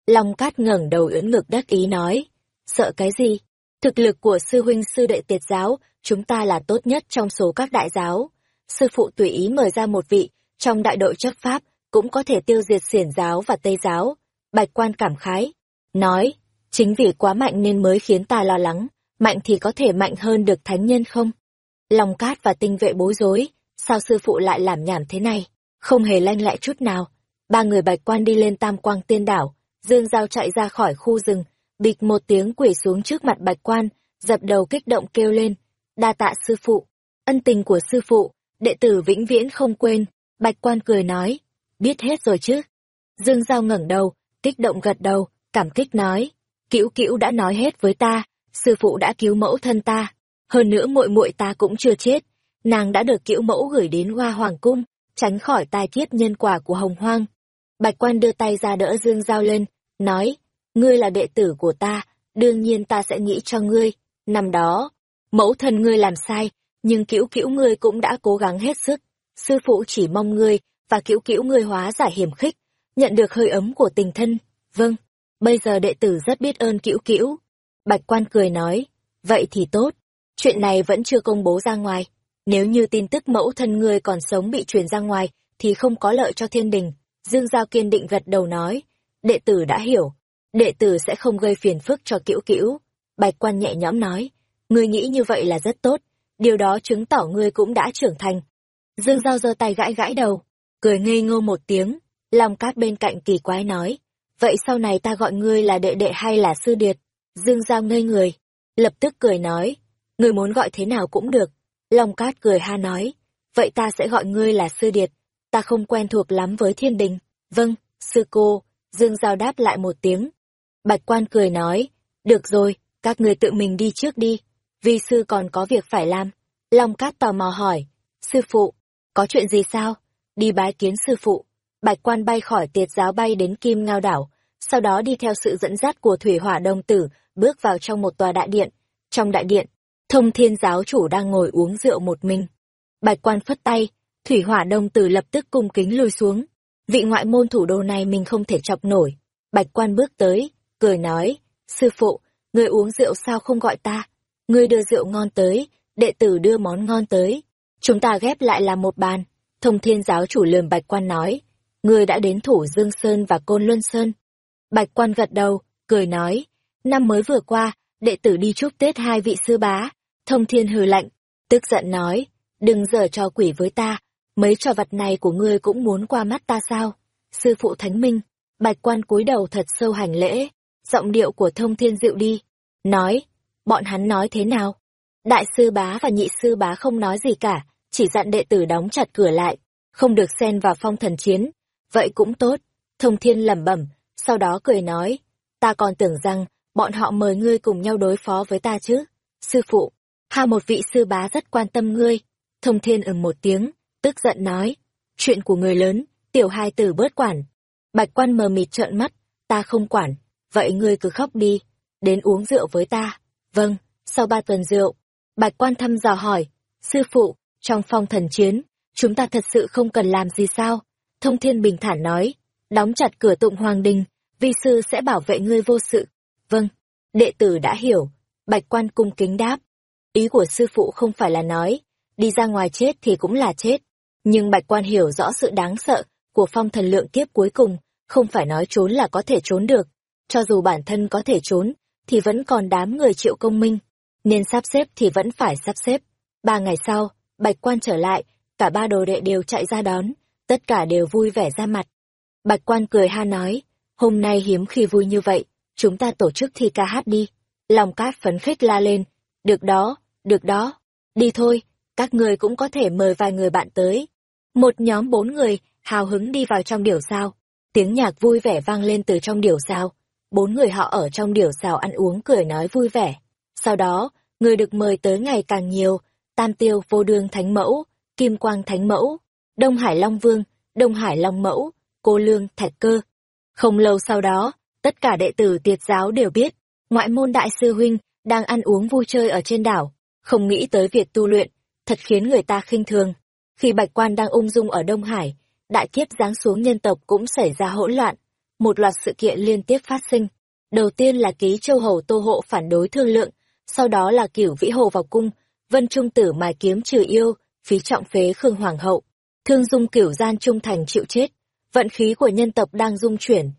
Long cát ngẩng đầu ưỡn ngực đắc ý nói, sợ cái gì? Thực lực của sư huynh sư đệ tiệt giáo, chúng ta là tốt nhất trong số các đại giáo. Sư phụ tùy ý mời ra một vị, trong đại đội chấp pháp, cũng có thể tiêu diệt xiển giáo và tây giáo. Bạch quan cảm khái, nói, chính vì quá mạnh nên mới khiến ta lo lắng, mạnh thì có thể mạnh hơn được thánh nhân không? Long cát và tinh vệ bối rối, sao sư phụ lại làm nhảm thế này? Không hề lanh lẹ chút nào. Ba người bạch quan đi lên tam quang tiên đảo, dương giao chạy ra khỏi khu rừng, bịch một tiếng quỷ xuống trước mặt bạch quan, dập đầu kích động kêu lên, đa tạ sư phụ, ân tình của sư phụ, đệ tử vĩnh viễn không quên, bạch quan cười nói, biết hết rồi chứ. Dương Giao ngẩng đầu, kích động gật đầu, cảm kích nói, cữu cữu đã nói hết với ta, sư phụ đã cứu mẫu thân ta, hơn nữa muội muội ta cũng chưa chết, nàng đã được cữu mẫu gửi đến hoa hoàng cung, tránh khỏi tai kiếp nhân quả của hồng hoang. Bạch quan đưa tay ra đỡ Dương Giao lên, nói, ngươi là đệ tử của ta, đương nhiên ta sẽ nghĩ cho ngươi. Năm đó, mẫu thân ngươi làm sai, nhưng cữu cữu ngươi cũng đã cố gắng hết sức. Sư phụ chỉ mong ngươi và cữu cữu ngươi hóa giải hiểm khích, nhận được hơi ấm của tình thân. Vâng, bây giờ đệ tử rất biết ơn cữu cữu. Bạch quan cười nói, vậy thì tốt, chuyện này vẫn chưa công bố ra ngoài. Nếu như tin tức mẫu thân ngươi còn sống bị truyền ra ngoài, thì không có lợi cho thiên đình. Dương Giao kiên định gật đầu nói, đệ tử đã hiểu, đệ tử sẽ không gây phiền phức cho cữu cữu. Bạch quan nhẹ nhõm nói, ngươi nghĩ như vậy là rất tốt, điều đó chứng tỏ ngươi cũng đã trưởng thành. Dương Giao giơ tay gãi gãi đầu, cười ngây ngô một tiếng, lòng Cát bên cạnh kỳ quái nói, vậy sau này ta gọi ngươi là đệ đệ hay là sư điệt? Dương Giao ngây người, lập tức cười nói, ngươi muốn gọi thế nào cũng được. Long Cát cười ha nói, vậy ta sẽ gọi ngươi là sư điệt, ta không quen thuộc lắm với thiên đình. Vâng, sư cô, Dương Giao đáp lại một tiếng. Bạch quan cười nói, được rồi, các người tự mình đi trước đi, vi sư còn có việc phải làm. Long Cát tò mò hỏi, sư phụ, có chuyện gì sao? Đi bái kiến sư phụ. Bạch quan bay khỏi tiệt giáo bay đến Kim Ngao đảo, sau đó đi theo sự dẫn dắt của Thủy Hỏa Đông Tử, bước vào trong một tòa đại điện. Trong đại điện, thông thiên giáo chủ đang ngồi uống rượu một mình. Bạch quan phất tay, Thủy Hỏa Đông Tử lập tức cung kính lùi xuống. Vị ngoại môn thủ đô này mình không thể chọc nổi. Bạch quan bước tới, cười nói, sư phụ, người uống rượu sao không gọi ta? người đưa rượu ngon tới, đệ tử đưa món ngon tới. Chúng ta ghép lại là một bàn. Thông thiên giáo chủ lườm bạch quan nói, người đã đến thủ Dương Sơn và Côn Luân Sơn. Bạch quan gật đầu, cười nói, năm mới vừa qua, đệ tử đi chúc Tết hai vị sư bá. Thông thiên hừ lạnh, tức giận nói, đừng dở cho quỷ với ta, mấy trò vật này của ngươi cũng muốn qua mắt ta sao? Sư phụ Thánh Minh, bạch quan cúi đầu thật sâu hành lễ, giọng điệu của thông thiên dịu đi, nói, bọn hắn nói thế nào? Đại sư bá và nhị sư bá không nói gì cả, chỉ dặn đệ tử đóng chặt cửa lại, không được xen vào phong thần chiến. Vậy cũng tốt, thông thiên lẩm bẩm, sau đó cười nói, ta còn tưởng rằng, bọn họ mời ngươi cùng nhau đối phó với ta chứ. Sư phụ, ha một vị sư bá rất quan tâm ngươi. Thông thiên ừm một tiếng, tức giận nói, chuyện của người lớn, tiểu hai tử bớt quản. Bạch quan mờ mịt trợn mắt, ta không quản, vậy ngươi cứ khóc đi, đến uống rượu với ta. Vâng, sau ba tuần rượu, bạch quan thăm dò hỏi, sư phụ, trong phong thần chiến, chúng ta thật sự không cần làm gì sao? Thông thiên bình thản nói, đóng chặt cửa tụng hoàng đình, vi sư sẽ bảo vệ ngươi vô sự. Vâng, đệ tử đã hiểu, bạch quan cung kính đáp. Ý của sư phụ không phải là nói, đi ra ngoài chết thì cũng là chết. Nhưng bạch quan hiểu rõ sự đáng sợ của phong thần lượng kiếp cuối cùng, không phải nói trốn là có thể trốn được. Cho dù bản thân có thể trốn, thì vẫn còn đám người triệu công minh. Nên sắp xếp thì vẫn phải sắp xếp. Ba ngày sau, bạch quan trở lại, cả ba đồ đệ đều chạy ra đón, tất cả đều vui vẻ ra mặt. Bạch quan cười ha nói, hôm nay hiếm khi vui như vậy, chúng ta tổ chức thi ca hát đi. Lòng cát phấn khích la lên, được đó, được đó, đi thôi, các người cũng có thể mời vài người bạn tới. Một nhóm bốn người, hào hứng đi vào trong điểu sao. Tiếng nhạc vui vẻ vang lên từ trong điểu sao. Bốn người họ ở trong điểu sao ăn uống cười nói vui vẻ. Sau đó, người được mời tới ngày càng nhiều, Tam Tiêu vô đương thánh mẫu, Kim Quang thánh mẫu, Đông Hải Long Vương, Đông Hải Long mẫu, Cô Lương Thạch Cơ. Không lâu sau đó, tất cả đệ tử tiệt giáo đều biết, ngoại môn đại sư huynh, đang ăn uống vui chơi ở trên đảo, không nghĩ tới việc tu luyện, thật khiến người ta khinh thường. Khi Bạch Quan đang ung dung ở Đông Hải, đại kiếp giáng xuống nhân tộc cũng xảy ra hỗn loạn, một loạt sự kiện liên tiếp phát sinh. Đầu tiên là ký châu hầu Tô Hộ phản đối thương lượng, sau đó là cửu vĩ hồ vào cung, vân trung tử mài kiếm trừ yêu, phí trọng phế khương hoàng hậu, thương dung cửu gian trung thành chịu chết. Vận khí của nhân tộc đang dung chuyển.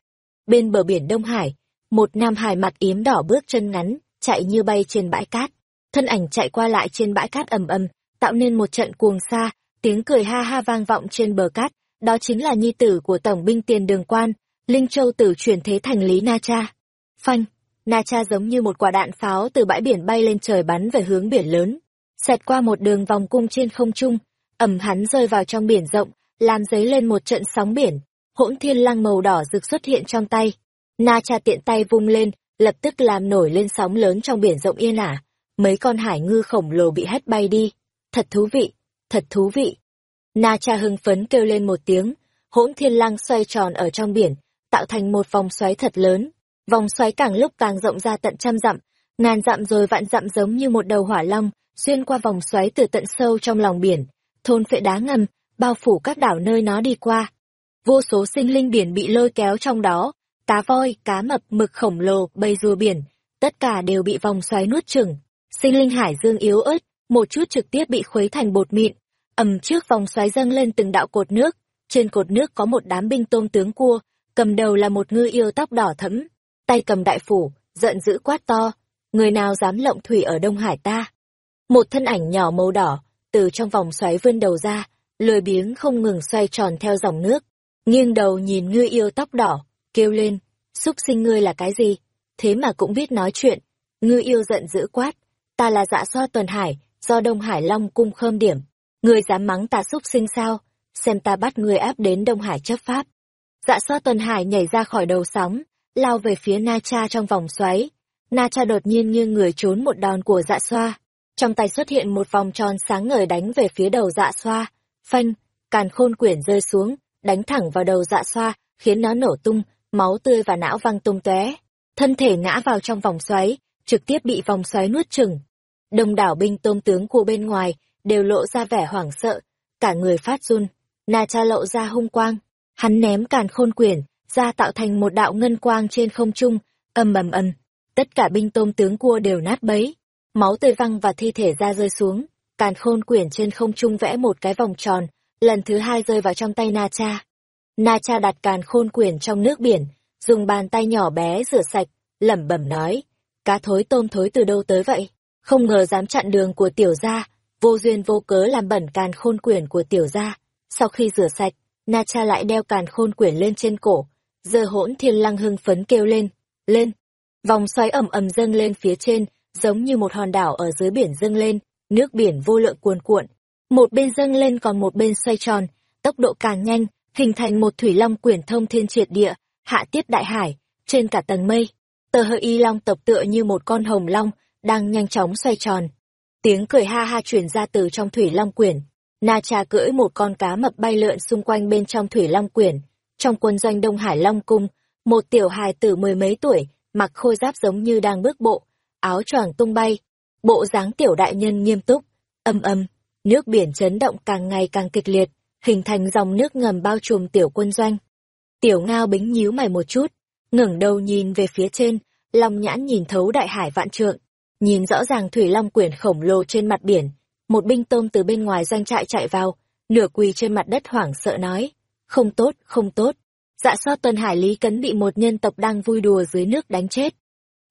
Bên bờ biển Đông Hải, một nam hải mặt yếm đỏ bước chân ngắn, chạy như bay trên bãi cát. Thân ảnh chạy qua lại trên bãi cát ầm ầm, tạo nên một trận cuồng xa, tiếng cười ha ha vang vọng trên bờ cát, đó chính là nhi tử của tổng binh tiền đường quan, Linh Châu tử chuyển thế thành Lý Na Cha. Phanh, Na Cha giống như một quả đạn pháo từ bãi biển bay lên trời bắn về hướng biển lớn, xẹt qua một đường vòng cung trên không trung, ẩm hắn rơi vào trong biển rộng, làm dấy lên một trận sóng biển, hỗn thiên lăng màu đỏ rực xuất hiện trong tay. Na Cha tiện tay vung lên, lập tức làm nổi lên sóng lớn trong biển rộng yên ả. Mấy con hải ngư khổng lồ bị hất bay đi. Thật thú vị, thật thú vị. Na Cha hưng phấn kêu lên một tiếng, hỗn thiên lăng xoay tròn ở trong biển, tạo thành một vòng xoáy thật lớn. Vòng xoáy càng lúc càng rộng ra tận trăm dặm, ngàn dặm rồi vạn dặm giống như một đầu hỏa long, xuyên qua vòng xoáy từ tận sâu trong lòng biển, thôn phệ đá ngầm, bao phủ các đảo nơi nó đi qua. Vô số sinh linh biển bị lôi kéo trong đó, cá voi, cá mập, mực khổng lồ, bầy rùa biển, tất cả đều bị vòng xoáy nuốt chửng. Sinh linh hải dương yếu ớt, một chút trực tiếp bị khuấy thành bột mịn. ầm trước vòng xoáy dâng lên từng đạo cột nước, trên cột nước có một đám binh tôm tướng cua, cầm đầu là một ngư yêu tóc đỏ thẫm, tay cầm đại phủ, giận dữ quát to, người nào dám lộng thủy ở Đông Hải ta. Một thân ảnh nhỏ màu đỏ, từ trong vòng xoáy vươn đầu ra, lười biếng không ngừng xoay tròn theo dòng nước, nghiêng đầu nhìn ngư yêu tóc đỏ, kêu lên, xúc sinh ngươi là cái gì, thế mà cũng biết nói chuyện, ngư yêu giận dữ quát, ta là dạ so tuần hải, do Đông Hải Long cung khơm điểm, ngươi dám mắng ta xúc sinh sao, xem ta bắt ngươi áp đến Đông Hải chấp pháp. Dạ xoa tuần hải nhảy ra khỏi đầu sóng, lao về phía Na Cha trong vòng xoáy. Na Cha đột nhiên nghiêng người trốn một đòn của dạ xoa. Trong tay xuất hiện một vòng tròn sáng ngời đánh về phía đầu dạ xoa. Phanh, càn khôn quyển rơi xuống, đánh thẳng vào đầu dạ xoa, khiến nó nổ tung, máu tươi và não văng tung tóe. Thân thể ngã vào trong vòng xoáy, trực tiếp bị vòng xoáy nuốt chửng. Đông đảo binh tôm tướng của bên ngoài đều lộ ra vẻ hoảng sợ, cả người phát run. Na Cha lộ ra hung quang, Hắn ném càn khôn quyển, ra tạo thành một đạo ngân quang trên không trung, ầm ầm ầm, tất cả binh tôm tướng cua đều nát bấy. Máu tươi văng và thi thể ra rơi xuống, càn khôn quyển trên không trung vẽ một cái vòng tròn, lần thứ hai rơi vào trong tay Na Cha. Na Cha đặt càn khôn quyển trong nước biển, dùng bàn tay nhỏ bé rửa sạch, lẩm bẩm nói, cá thối tôm thối từ đâu tới vậy? Không ngờ dám chặn đường của tiểu gia, vô duyên vô cớ làm bẩn càn khôn quyển của tiểu gia. Sau khi rửa sạch, Na Cha lại đeo càn khôn quyển lên trên cổ, giờ hỗn thiên lăng hưng phấn kêu lên, lên. Vòng xoáy ẩm ẩm dâng lên phía trên, giống như một hòn đảo ở dưới biển dâng lên, nước biển vô lượng cuồn cuộn. Một bên dâng lên còn một bên xoay tròn, tốc độ càng nhanh, hình thành một thủy long quyển thông thiên triệt địa, hạ tiếp đại hải, trên cả tầng mây. Tờ hơi y long tộc tựa như một con hồng long, đang nhanh chóng xoay tròn. Tiếng cười ha ha truyền ra từ trong thủy long quyển, Na Cha cưỡi một con cá mập bay lượn xung quanh bên trong thủy long quyển. Trong quân doanh Đông Hải Long Cung, một tiểu hài tử mười mấy tuổi, mặc khôi giáp giống như đang bước bộ, áo choàng tung bay. Bộ dáng tiểu đại nhân nghiêm túc, âm âm, nước biển chấn động càng ngày càng kịch liệt, hình thành dòng nước ngầm bao trùm tiểu quân doanh. Tiểu ngao bính nhíu mày một chút, ngẩng đầu nhìn về phía trên, long nhãn nhìn thấu đại hải vạn trượng, nhìn rõ ràng thủy long quyển khổng lồ trên mặt biển, một binh tôm từ bên ngoài doanh trại chạy vào, nửa quỳ trên mặt đất hoảng sợ nói, không tốt, không tốt. Dạ so tuần hải lý cấn bị một nhân tộc đang vui đùa dưới nước đánh chết.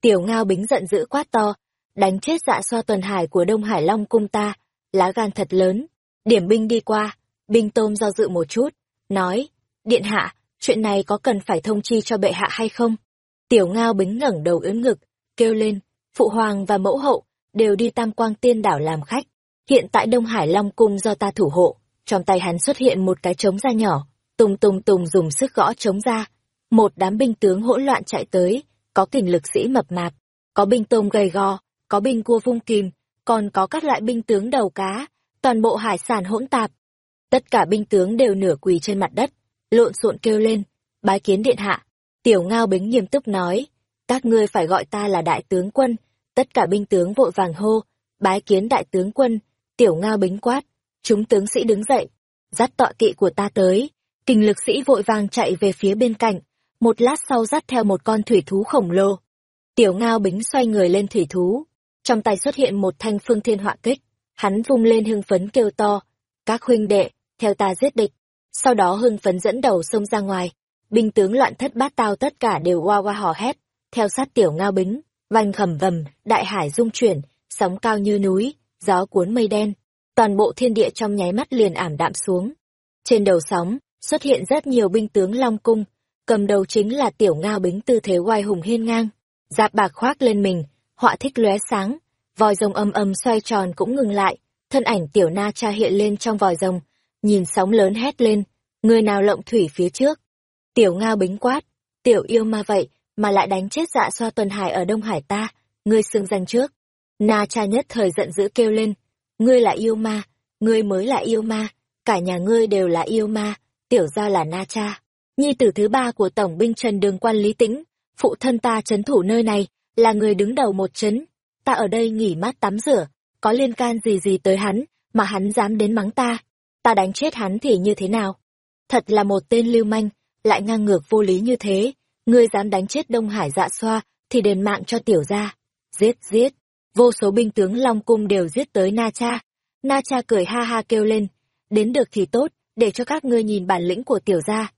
Tiểu ngao bính giận dữ quát to, đánh chết dạ so tuần hải của Đông Hải Long cung ta, lá gan thật lớn. Điểm binh đi qua, binh tôm do dự một chút, nói, điện hạ, chuyện này có cần phải thông chi cho bệ hạ hay không? Tiểu ngao bính ngẩng đầu ướn ngực, kêu lên, phụ hoàng và mẫu hậu, đều đi tam quang tiên đảo làm khách. Hiện tại Đông Hải Long Cung do ta thủ hộ, trong tay hắn xuất hiện một cái trống da nhỏ, tùng tùng tùng dùng sức gõ trống ra. Một đám binh tướng hỗn loạn chạy tới, có kình lực sĩ mập mạp, có binh tôm gầy gò, có binh cua vung kìm, còn có các loại binh tướng đầu cá, toàn bộ hải sản hỗn tạp. Tất cả binh tướng đều nửa quỳ trên mặt đất, lộn xộn kêu lên, bái kiến điện hạ. Tiểu Ngao Bính nghiêm túc nói, các ngươi phải gọi ta là đại tướng quân. Tất cả binh tướng vội vàng hô, bái kiến đại tướng quân, tiểu ngao bính quát. Chúng tướng sĩ đứng dậy, dắt tọa kỵ của ta tới. Kình lực sĩ vội vàng chạy về phía bên cạnh, một lát sau dắt theo một con thủy thú khổng lồ. Tiểu ngao bính xoay người lên thủy thú, trong tay xuất hiện một thanh phương thiên họa kích, hắn vung lên hưng phấn kêu to, các huynh đệ, theo ta giết địch. Sau đó hưng phấn dẫn đầu xông ra ngoài, binh tướng loạn thất bát tao tất cả đều oa oa hò hét, theo sát tiểu ngao bính, vành khẩm vầm, đại hải rung chuyển, sóng cao như núi, gió cuốn mây đen, toàn bộ thiên địa trong nháy mắt liền ảm đạm xuống. Trên đầu sóng, xuất hiện rất nhiều binh tướng long cung, cầm đầu chính là tiểu ngao bính tư thế oai hùng hiên ngang, giáp bạc khoác lên mình, họa thích lóe sáng, vòi rồng âm âm xoay tròn cũng ngừng lại, thân ảnh tiểu na cha hiện lên trong vòi rồng, nhìn sóng lớn hét lên, người nào lộng thủy phía trước. Tiểu ngao bính quát, tiểu yêu ma vậy, mà lại đánh chết dạ xoa tuần hải ở Đông Hải ta, ngươi xưng danh trước. Na cha nhất thời giận dữ kêu lên, ngươi là yêu ma, ngươi mới là yêu ma, cả nhà ngươi đều là yêu ma, tiểu gia là Na cha. Nhi tử thứ ba của Tổng binh Trần Đường Quan Lý Tĩnh, phụ thân ta chấn thủ nơi này, là người đứng đầu một chấn. Ta ở đây nghỉ mát tắm rửa, có liên can gì gì tới hắn, mà hắn dám đến mắng ta. Ta đánh chết hắn thì như thế nào? Thật là một tên lưu manh, lại ngang ngược vô lý như thế. Ngươi dám đánh chết Đông Hải dạ xoa, thì đền mạng cho tiểu gia. Giết, giết. Vô số binh tướng Long Cung đều giết tới Na Cha. Na Cha cười ha ha kêu lên. Đến được thì tốt, để cho các ngươi nhìn bản lĩnh của tiểu gia.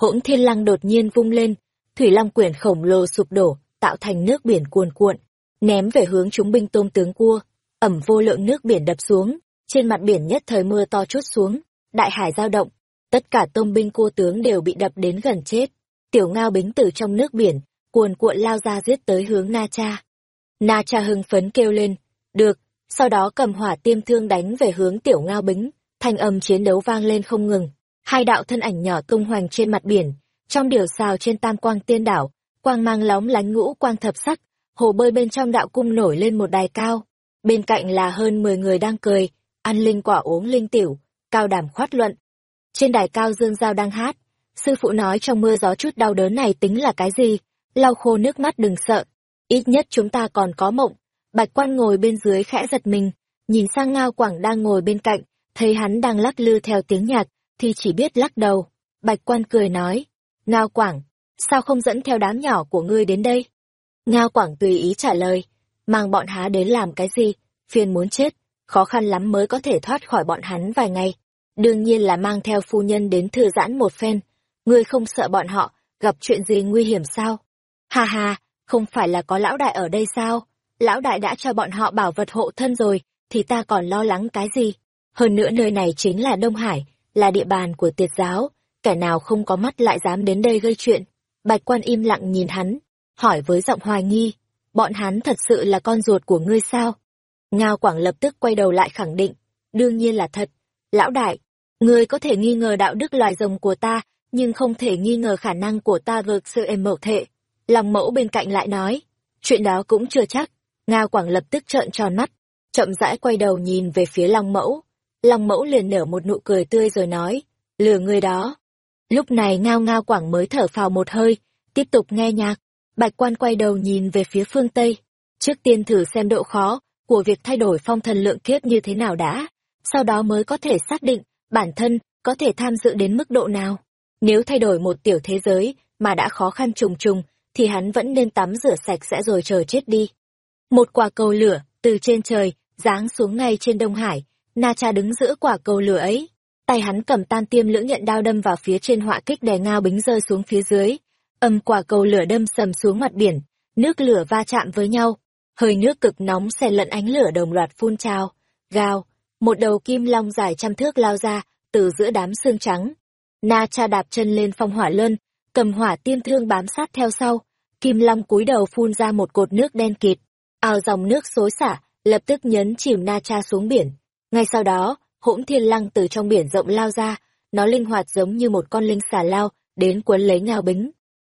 Hỗn thiên lăng đột nhiên vung lên, thủy long quyển khổng lồ sụp đổ, tạo thành nước biển cuồn cuộn, ném về hướng chúng binh tôm tướng cua, ẩm vô lượng nước biển đập xuống, trên mặt biển nhất thời mưa to chút xuống, đại hải giao động, tất cả tôm binh cua tướng đều bị đập đến gần chết. Tiểu ngao bính từ trong nước biển, cuồn cuộn lao ra giết tới hướng Na Cha. Na Cha hưng phấn kêu lên, được, sau đó cầm hỏa tiêm thương đánh về hướng tiểu ngao bính, thanh âm chiến đấu vang lên không ngừng. Hai đạo thân ảnh nhỏ tung hoành trên mặt biển, trong điều xào trên tam quang tiên đảo, quang mang lóng lánh ngũ quang thập sắc, hồ bơi bên trong đạo cung nổi lên một đài cao. Bên cạnh là hơn 10 người đang cười, ăn linh quả uống linh tiểu, cao đảm khoát luận. Trên đài cao Dương Giao đang hát, sư phụ nói trong mưa gió chút đau đớn này tính là cái gì, lau khô nước mắt đừng sợ, ít nhất chúng ta còn có mộng. Bạch quan ngồi bên dưới khẽ giật mình, nhìn sang Ngao Quảng đang ngồi bên cạnh, thấy hắn đang lắc lư theo tiếng nhạc, thì chỉ biết lắc đầu. Bạch quan cười nói, Ngao Quảng, sao không dẫn theo đám nhỏ của ngươi đến đây? Ngao Quảng tùy ý trả lời, mang bọn há đến làm cái gì, phiền muốn chết, khó khăn lắm mới có thể thoát khỏi bọn hắn vài ngày. Đương nhiên là mang theo phu nhân đến thư giãn một phen, ngươi không sợ bọn họ gặp chuyện gì nguy hiểm sao? Hà hà, không phải là có lão đại ở đây sao? Lão đại đã cho bọn họ bảo vật hộ thân rồi, thì ta còn lo lắng cái gì? Hơn nữa nơi này chính là Đông Hải, là địa bàn của tiệt giáo, kẻ nào không có mắt lại dám đến đây gây chuyện. Bạch quan im lặng nhìn hắn, hỏi với giọng hoài nghi, bọn hắn thật sự là con ruột của ngươi sao? Ngao Quảng lập tức quay đầu lại khẳng định, đương nhiên là thật. Lão đại, ngươi có thể nghi ngờ đạo đức loài rồng của ta, nhưng không thể nghi ngờ khả năng của ta vượt sự em mẫu thệ. Lòng mẫu bên cạnh lại nói, chuyện đó cũng chưa chắc. Ngao Quảng lập tức trợn tròn mắt, chậm rãi quay đầu nhìn về phía Long Mẫu. Long Mẫu liền nở một nụ cười tươi rồi nói, lừa người đó. Lúc này Ngao Ngao Quảng mới thở phào một hơi, tiếp tục nghe nhạc. Bạch quan quay đầu nhìn về phía phương Tây. Trước tiên thử xem độ khó của việc thay đổi phong thần lượng kiếp như thế nào đã, sau đó mới có thể xác định bản thân có thể tham dự đến mức độ nào. Nếu thay đổi một tiểu thế giới mà đã khó khăn trùng trùng, thì hắn vẫn nên tắm rửa sạch sẽ rồi chờ chết đi. Một quả cầu lửa từ trên trời giáng xuống ngay trên Đông Hải, Na Cha đứng giữa quả cầu lửa ấy, tay hắn cầm tan tiêm lưỡng nhận đao đâm vào phía trên họa kích đè ngao bính rơi xuống phía dưới, âm quả cầu lửa đâm sầm xuống mặt biển, nước lửa va chạm với nhau, hơi nước cực nóng xen lẫn ánh lửa đồng loạt phun trào, gào, một đầu kim long dài trăm thước lao ra từ giữa đám xương trắng. Na cha đạp chân lên phong hỏa lân, cầm hỏa tiêm thương bám sát theo sau, kim long cúi đầu phun ra một cột nước đen kịt, ào dòng nước xối xả, lập tức nhấn chìm Na cha xuống biển. Ngay sau đó, hỗn thiên lăng từ trong biển rộng lao ra, nó linh hoạt giống như một con linh xà lao, đến quấn lấy ngao bính.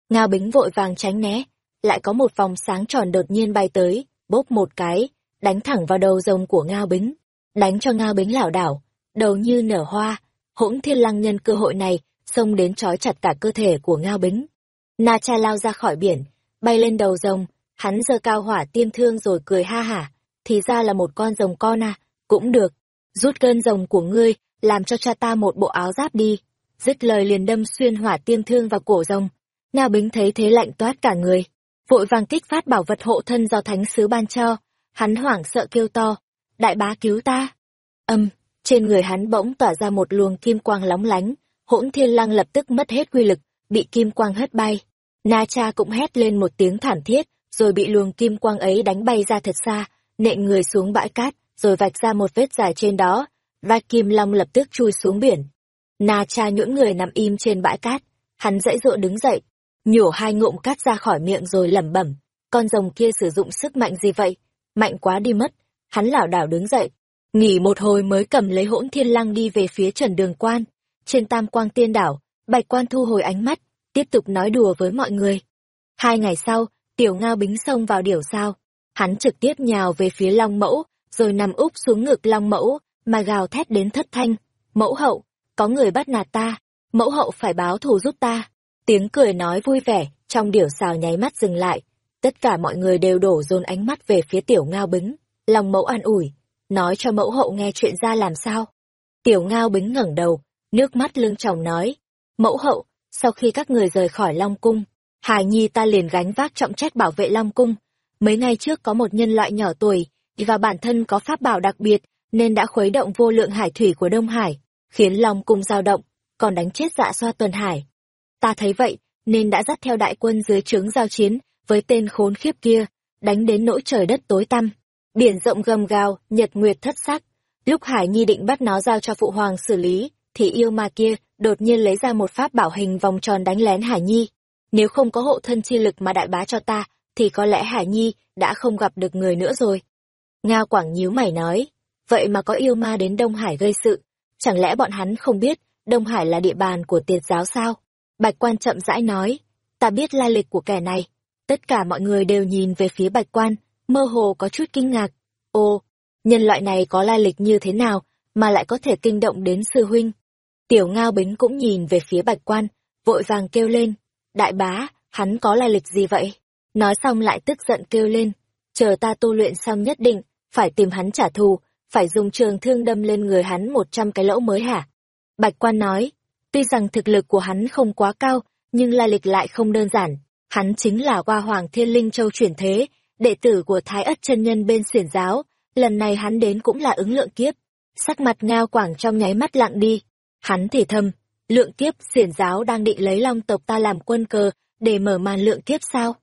Ngao bính vội vàng tránh né, lại có một vòng sáng tròn đột nhiên bay tới, bốp một cái, đánh thẳng vào đầu rồng của Ngao Bính, đánh cho Ngao Bính lảo đảo, đầu như nở hoa, hỗn thiên lăng nhân cơ hội này, xông đến trói chặt cả cơ thể của Ngao Bính. Na cha lao ra khỏi biển, bay lên đầu rồng, hắn giơ cao hỏa tiêm thương rồi cười ha hả, thì ra là một con rồng con à, cũng được, rút cơn rồng của ngươi, làm cho cha ta một bộ áo giáp đi. Dứt lời liền đâm xuyên hỏa tiêm thương vào cổ rồng. Ngao Bính thấy thế lạnh toát cả người, vội vàng kích phát bảo vật hộ thân do thánh sứ ban cho, hắn hoảng sợ kêu to, đại bá cứu ta. Âm, trên người hắn bỗng tỏa ra một luồng kim quang lóng lánh, hỗn thiên lang lập tức mất hết quy lực, bị kim quang hất bay. Na cha cũng hét lên một tiếng thảm thiết, rồi bị luồng kim quang ấy đánh bay ra thật xa, nện người xuống bãi cát, rồi vạch ra một vết dài trên đó, vai kim long lập tức chui xuống biển. Na cha nhũn người nằm im trên bãi cát, hắn dãy dụa đứng dậy, nhổ hai ngụm cát ra khỏi miệng rồi lẩm bẩm, con rồng kia sử dụng sức mạnh gì vậy? Mạnh quá đi mất, hắn lảo đảo đứng dậy, nghỉ một hồi mới cầm lấy hỗn thiên lăng đi về phía trần đường quan. Trên tam quang tiên đảo, bạch quan thu hồi ánh mắt, tiếp tục nói đùa với mọi người. Hai ngày sau, tiểu ngao bính xông vào điểu sao. Hắn trực tiếp nhào về phía long mẫu, rồi nằm úp xuống ngực long mẫu, mà gào thét đến thất thanh. Mẫu hậu, có người bắt nạt ta, mẫu hậu phải báo thù giúp ta. Tiếng cười nói vui vẻ, trong điểu xào nháy mắt dừng lại. Tất cả mọi người đều đổ dồn ánh mắt về phía tiểu ngao bính. Lòng mẫu an ủi, nói cho mẫu hậu nghe chuyện ra làm sao. Tiểu ngao bính ngẩng đầu, nước mắt lưng chồng nói. Mẫu hậu, sau khi các người rời khỏi Long Cung, Hải Nhi ta liền gánh vác trọng trách bảo vệ Long Cung. Mấy ngày trước có một nhân loại nhỏ tuổi, và bản thân có pháp bảo đặc biệt, nên đã khuấy động vô lượng hải thủy của Đông Hải, khiến Long Cung dao động, còn đánh chết dạ xoa tuần hải. Ta thấy vậy, nên đã dắt theo đại quân dưới trướng giao chiến với tên khốn khiếp kia, đánh đến nỗi trời đất tối tăm. Biển rộng gầm gào, nhật nguyệt thất sắc. Lúc Hải Nhi định bắt nó giao cho Phụ Hoàng xử lý, thì yêu ma kia đột nhiên lấy ra một pháp bảo hình vòng tròn đánh lén Hải Nhi. Nếu không có hộ thân chi lực mà đại bá cho ta, thì có lẽ Hải Nhi đã không gặp được người nữa rồi. Ngao Quảng nhíu mày nói, vậy mà có yêu ma đến Đông Hải gây sự, chẳng lẽ bọn hắn không biết Đông Hải là địa bàn của tiệt giáo sao? Bạch quan chậm rãi nói, ta biết lai lịch của kẻ này. Tất cả mọi người đều nhìn về phía bạch quan, mơ hồ có chút kinh ngạc. Ồ, nhân loại này có lai lịch như thế nào mà lại có thể kinh động đến sư huynh? Tiểu Ngao Bính cũng nhìn về phía bạch quan, vội vàng kêu lên. Đại bá, hắn có lai lịch gì vậy? Nói xong lại tức giận kêu lên. Chờ ta tu luyện xong nhất định, phải tìm hắn trả thù, phải dùng trường thương đâm lên người hắn một trăm cái lỗ mới hả? Bạch quan nói, tuy rằng thực lực của hắn không quá cao, nhưng lai lịch lại không đơn giản. Hắn chính là qua Hoàng Thiên Linh Châu chuyển thế, đệ tử của Thái Ất chân Nhân bên xiển giáo, lần này hắn đến cũng là ứng lượng kiếp. Sắc mặt ngao quảng trong nháy mắt lặng đi, Hắn thì thầm, lượng kiếp xiển giáo đang định lấy long tộc ta làm quân cờ để mở màn lượng kiếp sao?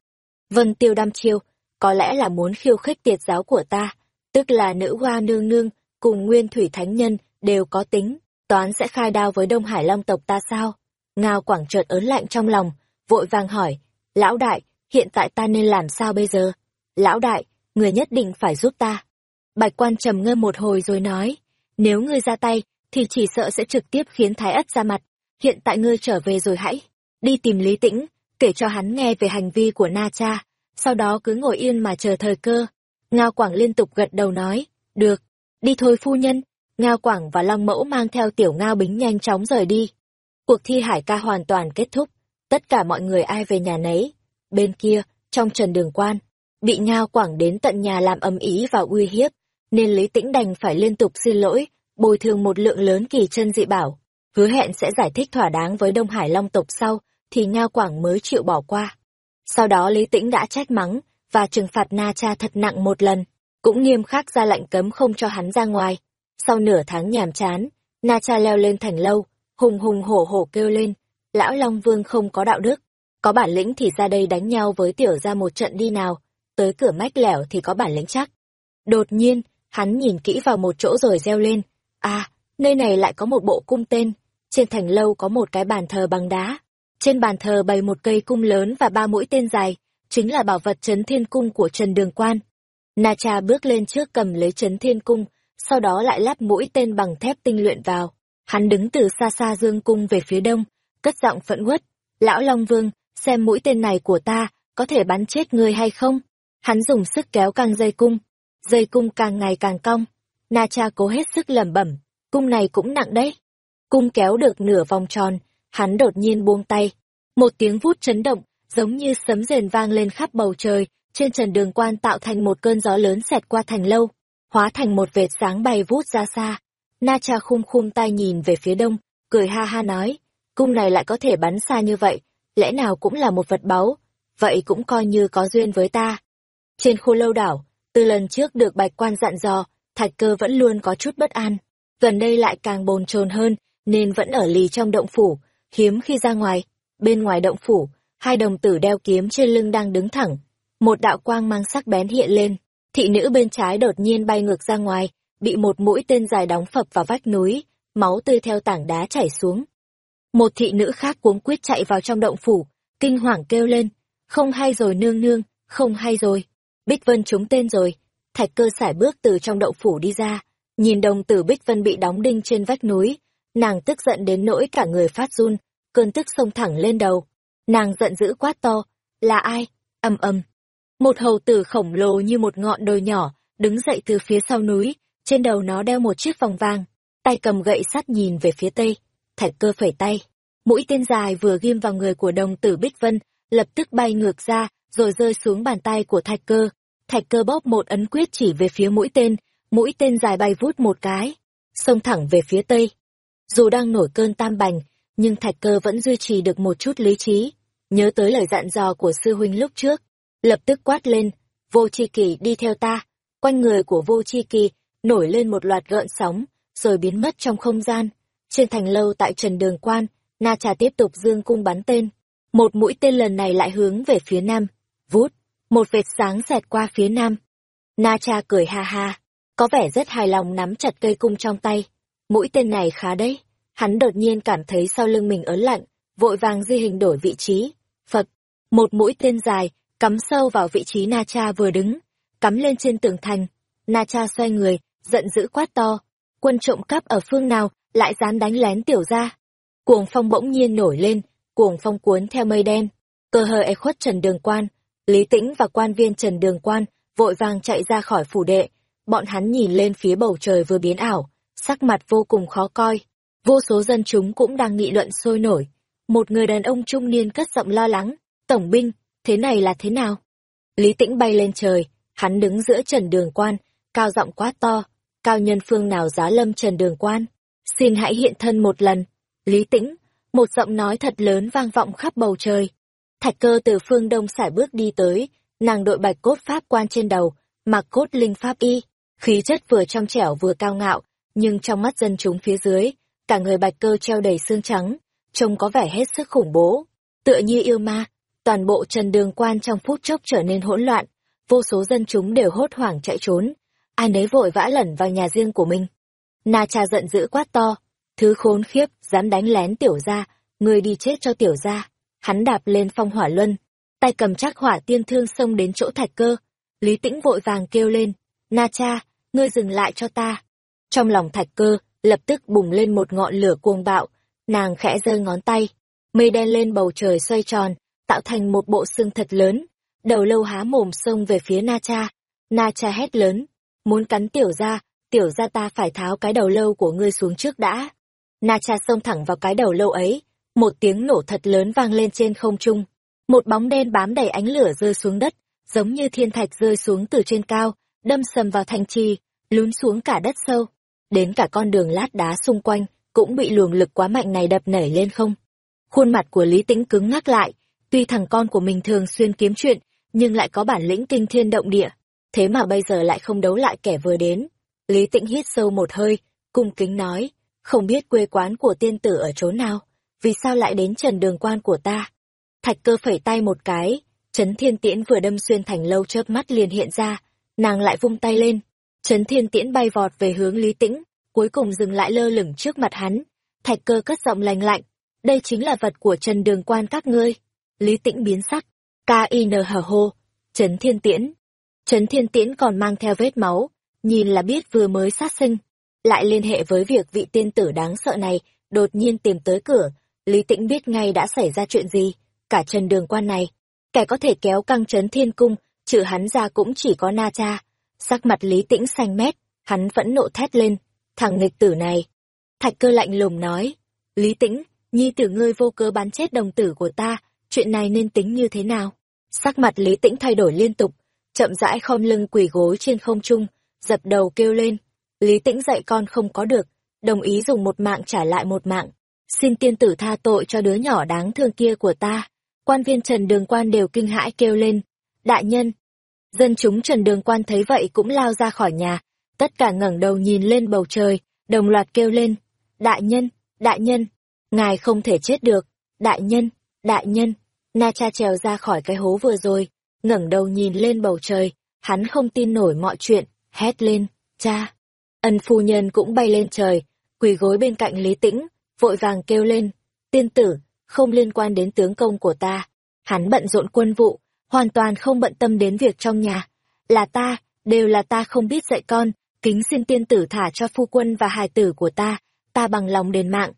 Vân tiêu đam chiêu, có lẽ là muốn khiêu khích tiệt giáo của ta, tức là nữ hoa nương nương cùng nguyên thủy thánh nhân đều có tính, toán sẽ khai đao với Đông Hải Long tộc ta sao? Ngao Quảng chợt ớn lạnh trong lòng, vội vàng hỏi, lão đại, hiện tại ta nên làm sao bây giờ? Lão đại, người nhất định phải giúp ta. Bạch quan trầm ngơ một hồi rồi nói, nếu ngươi ra tay, thì chỉ sợ sẽ trực tiếp khiến Thái Ất ra mặt. Hiện tại ngươi trở về rồi hãy đi tìm Lý Tĩnh, kể cho hắn nghe về hành vi của Na Cha, sau đó cứ ngồi yên mà chờ thời cơ. Ngao Quảng liên tục gật đầu nói, được, đi thôi phu nhân. Ngao Quảng và Long Mẫu mang theo tiểu Ngao Bính nhanh chóng rời đi. Cuộc thi hải ca hoàn toàn kết thúc, tất cả mọi người ai về nhà nấy. Bên kia, trong trần đường quan, bị Ngao Quảng đến tận nhà làm âm ý và uy hiếp, nên Lý Tĩnh đành phải liên tục xin lỗi, bồi thường một lượng lớn kỳ chân dị bảo, hứa hẹn sẽ giải thích thỏa đáng với Đông Hải Long tộc sau, thì Ngao Quảng mới chịu bỏ qua. Sau đó Lý Tĩnh đã trách mắng, và trừng phạt Na Cha thật nặng một lần, cũng nghiêm khắc ra lệnh cấm không cho hắn ra ngoài. Sau nửa tháng nhàm chán, Na Cha leo lên thành lâu, hùng hùng hổ hổ kêu lên, lão Long Vương không có đạo đức, có bản lĩnh thì ra đây đánh nhau với tiểu ra một trận đi nào, tới cửa mách lẻo thì có bản lĩnh chắc. Đột nhiên, hắn nhìn kỹ vào một chỗ rồi reo lên, À, nơi này lại có một bộ cung tên. Trên thành lâu có một cái bàn thờ bằng đá. Trên bàn thờ bày một cây cung lớn và ba mũi tên dài, chính là bảo vật chấn thiên cung của Trần Đường Quan. Na Cha bước lên trước cầm lấy chấn thiên cung, sau đó lại lắp mũi tên bằng thép tinh luyện vào. Hắn đứng từ xa xa dương cung về phía đông, cất giọng phẫn uất. Lão Long Vương, xem mũi tên này của ta, có thể bắn chết ngươi hay không? Hắn dùng sức kéo căng dây cung. Dây cung càng ngày càng cong, Na cha cố hết sức lẩm bẩm, cung này cũng nặng đấy. Cung kéo được nửa vòng tròn, hắn đột nhiên buông tay. Một tiếng vút chấn động, giống như sấm rền vang lên khắp bầu trời, trên trần đường quan tạo thành một cơn gió lớn xẹt qua thành lâu, hóa thành một vệt sáng bay vút ra xa. Na cha khum khum tay nhìn về phía đông, cười ha ha nói, cung này lại có thể bắn xa như vậy, lẽ nào cũng là một vật báu, vậy cũng coi như có duyên với ta. Trên khu lâu đảo, từ lần trước được bạch quan dặn dò, thạch cơ vẫn luôn có chút bất an, gần đây lại càng bồn chồn hơn, nên vẫn ở lì trong động phủ, hiếm khi ra ngoài. Bên ngoài động phủ, hai đồng tử đeo kiếm trên lưng đang đứng thẳng. Một đạo quang mang sắc bén hiện lên, thị nữ bên trái đột nhiên bay ngược ra ngoài, bị một mũi tên dài đóng phập vào vách núi, máu tươi theo tảng đá chảy xuống. Một thị nữ khác cuống quyết chạy vào trong động phủ, kinh hoàng kêu lên, không hay rồi nương nương, không hay rồi. Bích Vân trúng tên rồi, thạch cơ sải bước từ trong đậu phủ đi ra, nhìn đồng tử Bích Vân bị đóng đinh trên vách núi, nàng tức giận đến nỗi cả người phát run, cơn tức xông thẳng lên đầu. Nàng giận dữ quát to, là ai? ầm ầm. Một hầu tử khổng lồ như một ngọn đồi nhỏ, đứng dậy từ phía sau núi, trên đầu nó đeo một chiếc vòng vàng, tay cầm gậy sắt nhìn về phía tây, thạch cơ phẩy tay. Mũi tên dài vừa ghim vào người của đồng tử Bích Vân, lập tức bay ngược ra, rồi rơi xuống bàn tay của thạch cơ. Thạch cơ bóp một ấn quyết chỉ về phía mũi tên, mũi tên dài bay vút một cái, xông thẳng về phía tây. Dù đang nổi cơn tam bành, nhưng thạch cơ vẫn duy trì được một chút lý trí. Nhớ tới lời dặn dò của sư huynh lúc trước, lập tức quát lên, vô chi kỳ đi theo ta. Quanh người của vô chi kỳ nổi lên một loạt gợn sóng, rồi biến mất trong không gian. Trên thành lâu tại Trần Đường Quan, Na Trà tiếp tục dương cung bắn tên. Một mũi tên lần này lại hướng về phía nam. Vút, một vệt sáng xẹt qua phía nam. Na Cha cười ha ha, có vẻ rất hài lòng nắm chặt cây cung trong tay. Mũi tên này khá đấy. Hắn đột nhiên cảm thấy sau lưng mình ớn lạnh, vội vàng di hình đổi vị trí. Phật, một mũi tên dài, cắm sâu vào vị trí Na Cha vừa đứng, cắm lên trên tường thành. Na Cha xoay người, giận dữ quát to. Quân trộm cắp ở phương nào lại dám đánh lén tiểu ra. Cuồng phong bỗng nhiên nổi lên, cuồng phong cuốn theo mây đen. Cơ hờ e khuất Trần Đường Quan, Lý Tĩnh và quan viên Trần Đường Quan vội vàng chạy ra khỏi phủ đệ. Bọn hắn nhìn lên phía bầu trời vừa biến ảo, sắc mặt vô cùng khó coi. Vô số dân chúng cũng đang nghị luận sôi nổi. Một người đàn ông trung niên cất giọng lo lắng. Tổng binh, thế này là thế nào? Lý Tĩnh bay lên trời, hắn đứng giữa Trần Đường Quan, cao giọng quá to. Cao nhân phương nào giá lâm Trần Đường Quan? Xin hãy hiện thân một lần. Lý Tĩnh, một giọng nói thật lớn vang vọng khắp bầu trời. Thạch cơ từ phương đông sải bước đi tới, nàng đội bạch cốt pháp quan trên đầu, mặc cốt linh pháp y, khí chất vừa trong trẻo vừa cao ngạo, nhưng trong mắt dân chúng phía dưới, cả người bạch cơ treo đầy xương trắng, trông có vẻ hết sức khủng bố. Tựa như yêu ma, toàn bộ trần đường quan trong phút chốc trở nên hỗn loạn, vô số dân chúng đều hốt hoảng chạy trốn, ai nấy vội vã lẩn vào nhà riêng của mình. Na cha giận dữ quát to, thứ khốn khiếp, dám đánh lén tiểu gia, người đi chết cho tiểu gia. Hắn đạp lên phong hỏa luân, tay cầm chắc hỏa tiên thương xông đến chỗ thạch cơ. Lý tĩnh vội vàng kêu lên, Na cha, ngươi dừng lại cho ta. Trong lòng thạch cơ, lập tức bùng lên một ngọn lửa cuồng bạo, nàng khẽ giơ ngón tay, mây đen lên bầu trời xoay tròn, tạo thành một bộ xương thật lớn, đầu lâu há mồm xông về phía Na cha. Na cha hét lớn, muốn cắn tiểu ra, tiểu ra ta phải tháo cái đầu lâu của ngươi xuống trước đã. Na cha xông thẳng vào cái đầu lâu ấy, một tiếng nổ thật lớn vang lên trên không trung. Một bóng đen bám đầy ánh lửa rơi xuống đất, giống như thiên thạch rơi xuống từ trên cao, đâm sầm vào thành trì, lún xuống cả đất sâu. Đến cả con đường lát đá xung quanh, cũng bị luồng lực quá mạnh này đập nảy lên không. Khuôn mặt của Lý Tĩnh cứng ngắc lại, tuy thằng con của mình thường xuyên kiếm chuyện, nhưng lại có bản lĩnh kinh thiên động địa, thế mà bây giờ lại không đấu lại kẻ vừa đến. Lý Tĩnh hít sâu một hơi, cung kính nói, không biết quê quán của tiên tử ở chỗ nào, vì sao lại đến trần đường quan của ta. Thạch cơ phẩy tay một cái, chấn thiên tiễn vừa đâm xuyên thành lâu chớp mắt liền hiện ra, nàng lại vung tay lên. Chấn thiên tiễn bay vọt về hướng Lý Tĩnh, cuối cùng dừng lại lơ lửng trước mặt hắn. Thạch cơ cất giọng lành lạnh, đây chính là vật của trần đường quan các ngươi. Lý Tĩnh biến sắc, K.I.N. hở hô, chấn thiên tiễn. Chấn thiên tiễn còn mang theo vết máu, nhìn là biết vừa mới sát sinh lại liên hệ với việc vị tiên tử đáng sợ này đột nhiên tìm tới cửa, Lý Tĩnh biết ngay đã xảy ra chuyện gì, cả trần đường quan này. Kẻ có thể kéo căng chấn thiên cung, trừ hắn ra cũng chỉ có na cha. Sắc mặt Lý Tĩnh xanh mét, hắn vẫn nộ thét lên, thằng nghịch tử này. Thạch cơ lạnh lùng nói, Lý Tĩnh, nhi tử ngươi vô cớ bán chết đồng tử của ta, chuyện này nên tính như thế nào? Sắc mặt Lý Tĩnh thay đổi liên tục, chậm rãi khom lưng quỳ gối trên không trung, dập đầu kêu lên. Lý Tĩnh dạy con không có được, đồng ý dùng một mạng trả lại một mạng. Xin tiên tử tha tội cho đứa nhỏ đáng thương kia của ta. Quan viên Trần Đường Quan đều kinh hãi kêu lên. Đại nhân! Dân chúng Trần Đường Quan thấy vậy cũng lao ra khỏi nhà. Tất cả ngẩng đầu nhìn lên bầu trời, đồng loạt kêu lên. Đại nhân! Đại nhân! Ngài không thể chết được! Đại nhân! Đại nhân! Na cha trèo ra khỏi cái hố vừa rồi, ngẩng đầu nhìn lên bầu trời, hắn không tin nổi mọi chuyện, hét lên, cha. Ân phu nhân cũng bay lên trời, quỳ gối bên cạnh Lý Tĩnh, vội vàng kêu lên, tiên tử, không liên quan đến tướng công của ta. Hắn bận rộn quân vụ, hoàn toàn không bận tâm đến việc trong nhà. Là ta, đều là ta không biết dạy con, kính xin tiên tử thả cho phu quân và hài tử của ta, ta bằng lòng đền mạng.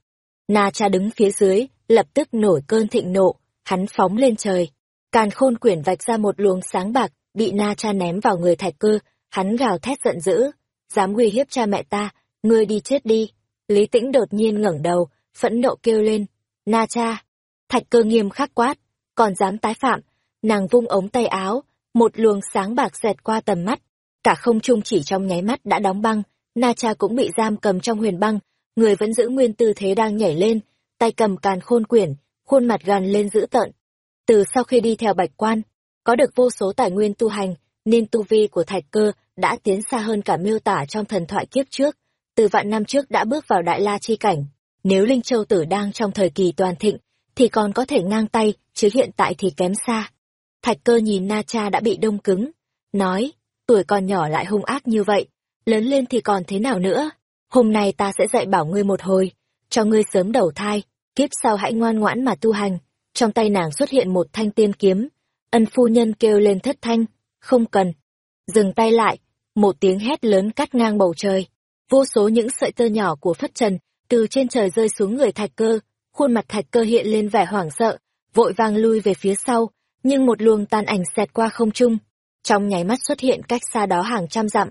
Na cha đứng phía dưới, lập tức nổi cơn thịnh nộ, hắn phóng lên trời. Càn khôn quyển vạch ra một luồng sáng bạc, bị na cha ném vào người thạch cơ, hắn gào thét giận dữ. Dám uy hiếp cha mẹ ta, ngươi đi chết đi. Lý tĩnh đột nhiên ngẩng đầu, phẫn nộ kêu lên. Na cha! Thạch cơ nghiêm khắc quát, còn dám tái phạm. Nàng vung ống tay áo, một luồng sáng bạc xẹt qua tầm mắt. Cả không trung chỉ trong nháy mắt đã đóng băng, Na cha cũng bị giam cầm trong huyền băng, người vẫn giữ nguyên tư thế đang nhảy lên, tay cầm càn khôn quyển, khuôn mặt gằn lên dữ tợn. Từ sau khi đi theo bạch quan, có được vô số tài nguyên tu hành, nên tu vi của thạch cơ đã tiến xa hơn cả miêu tả trong thần thoại kiếp trước. Từ vạn năm trước đã bước vào đại la chi cảnh. Nếu Linh Châu Tử đang trong thời kỳ toàn thịnh, thì còn có thể ngang tay, chứ hiện tại thì kém xa. Thạch cơ nhìn Na Cha đã bị đông cứng, nói, tuổi còn nhỏ lại hung ác như vậy, lớn lên thì còn thế nào nữa. Hôm nay ta sẽ dạy bảo ngươi một hồi, cho ngươi sớm đầu thai, kiếp sau hãy ngoan ngoãn mà tu hành. Trong tay nàng xuất hiện một thanh tiên kiếm. Ân phu nhân kêu lên thất thanh, không cần. Dừng tay lại, một tiếng hét lớn cắt ngang bầu trời. Vô số những sợi tơ nhỏ của phất trần, từ trên trời rơi xuống người thạch cơ. Khuôn mặt thạch cơ hiện lên vẻ hoảng sợ, vội vàng lui về phía sau, nhưng một luồng tàn ảnh xẹt qua không trung. Trong nháy mắt xuất hiện cách xa đó hàng trăm dặm.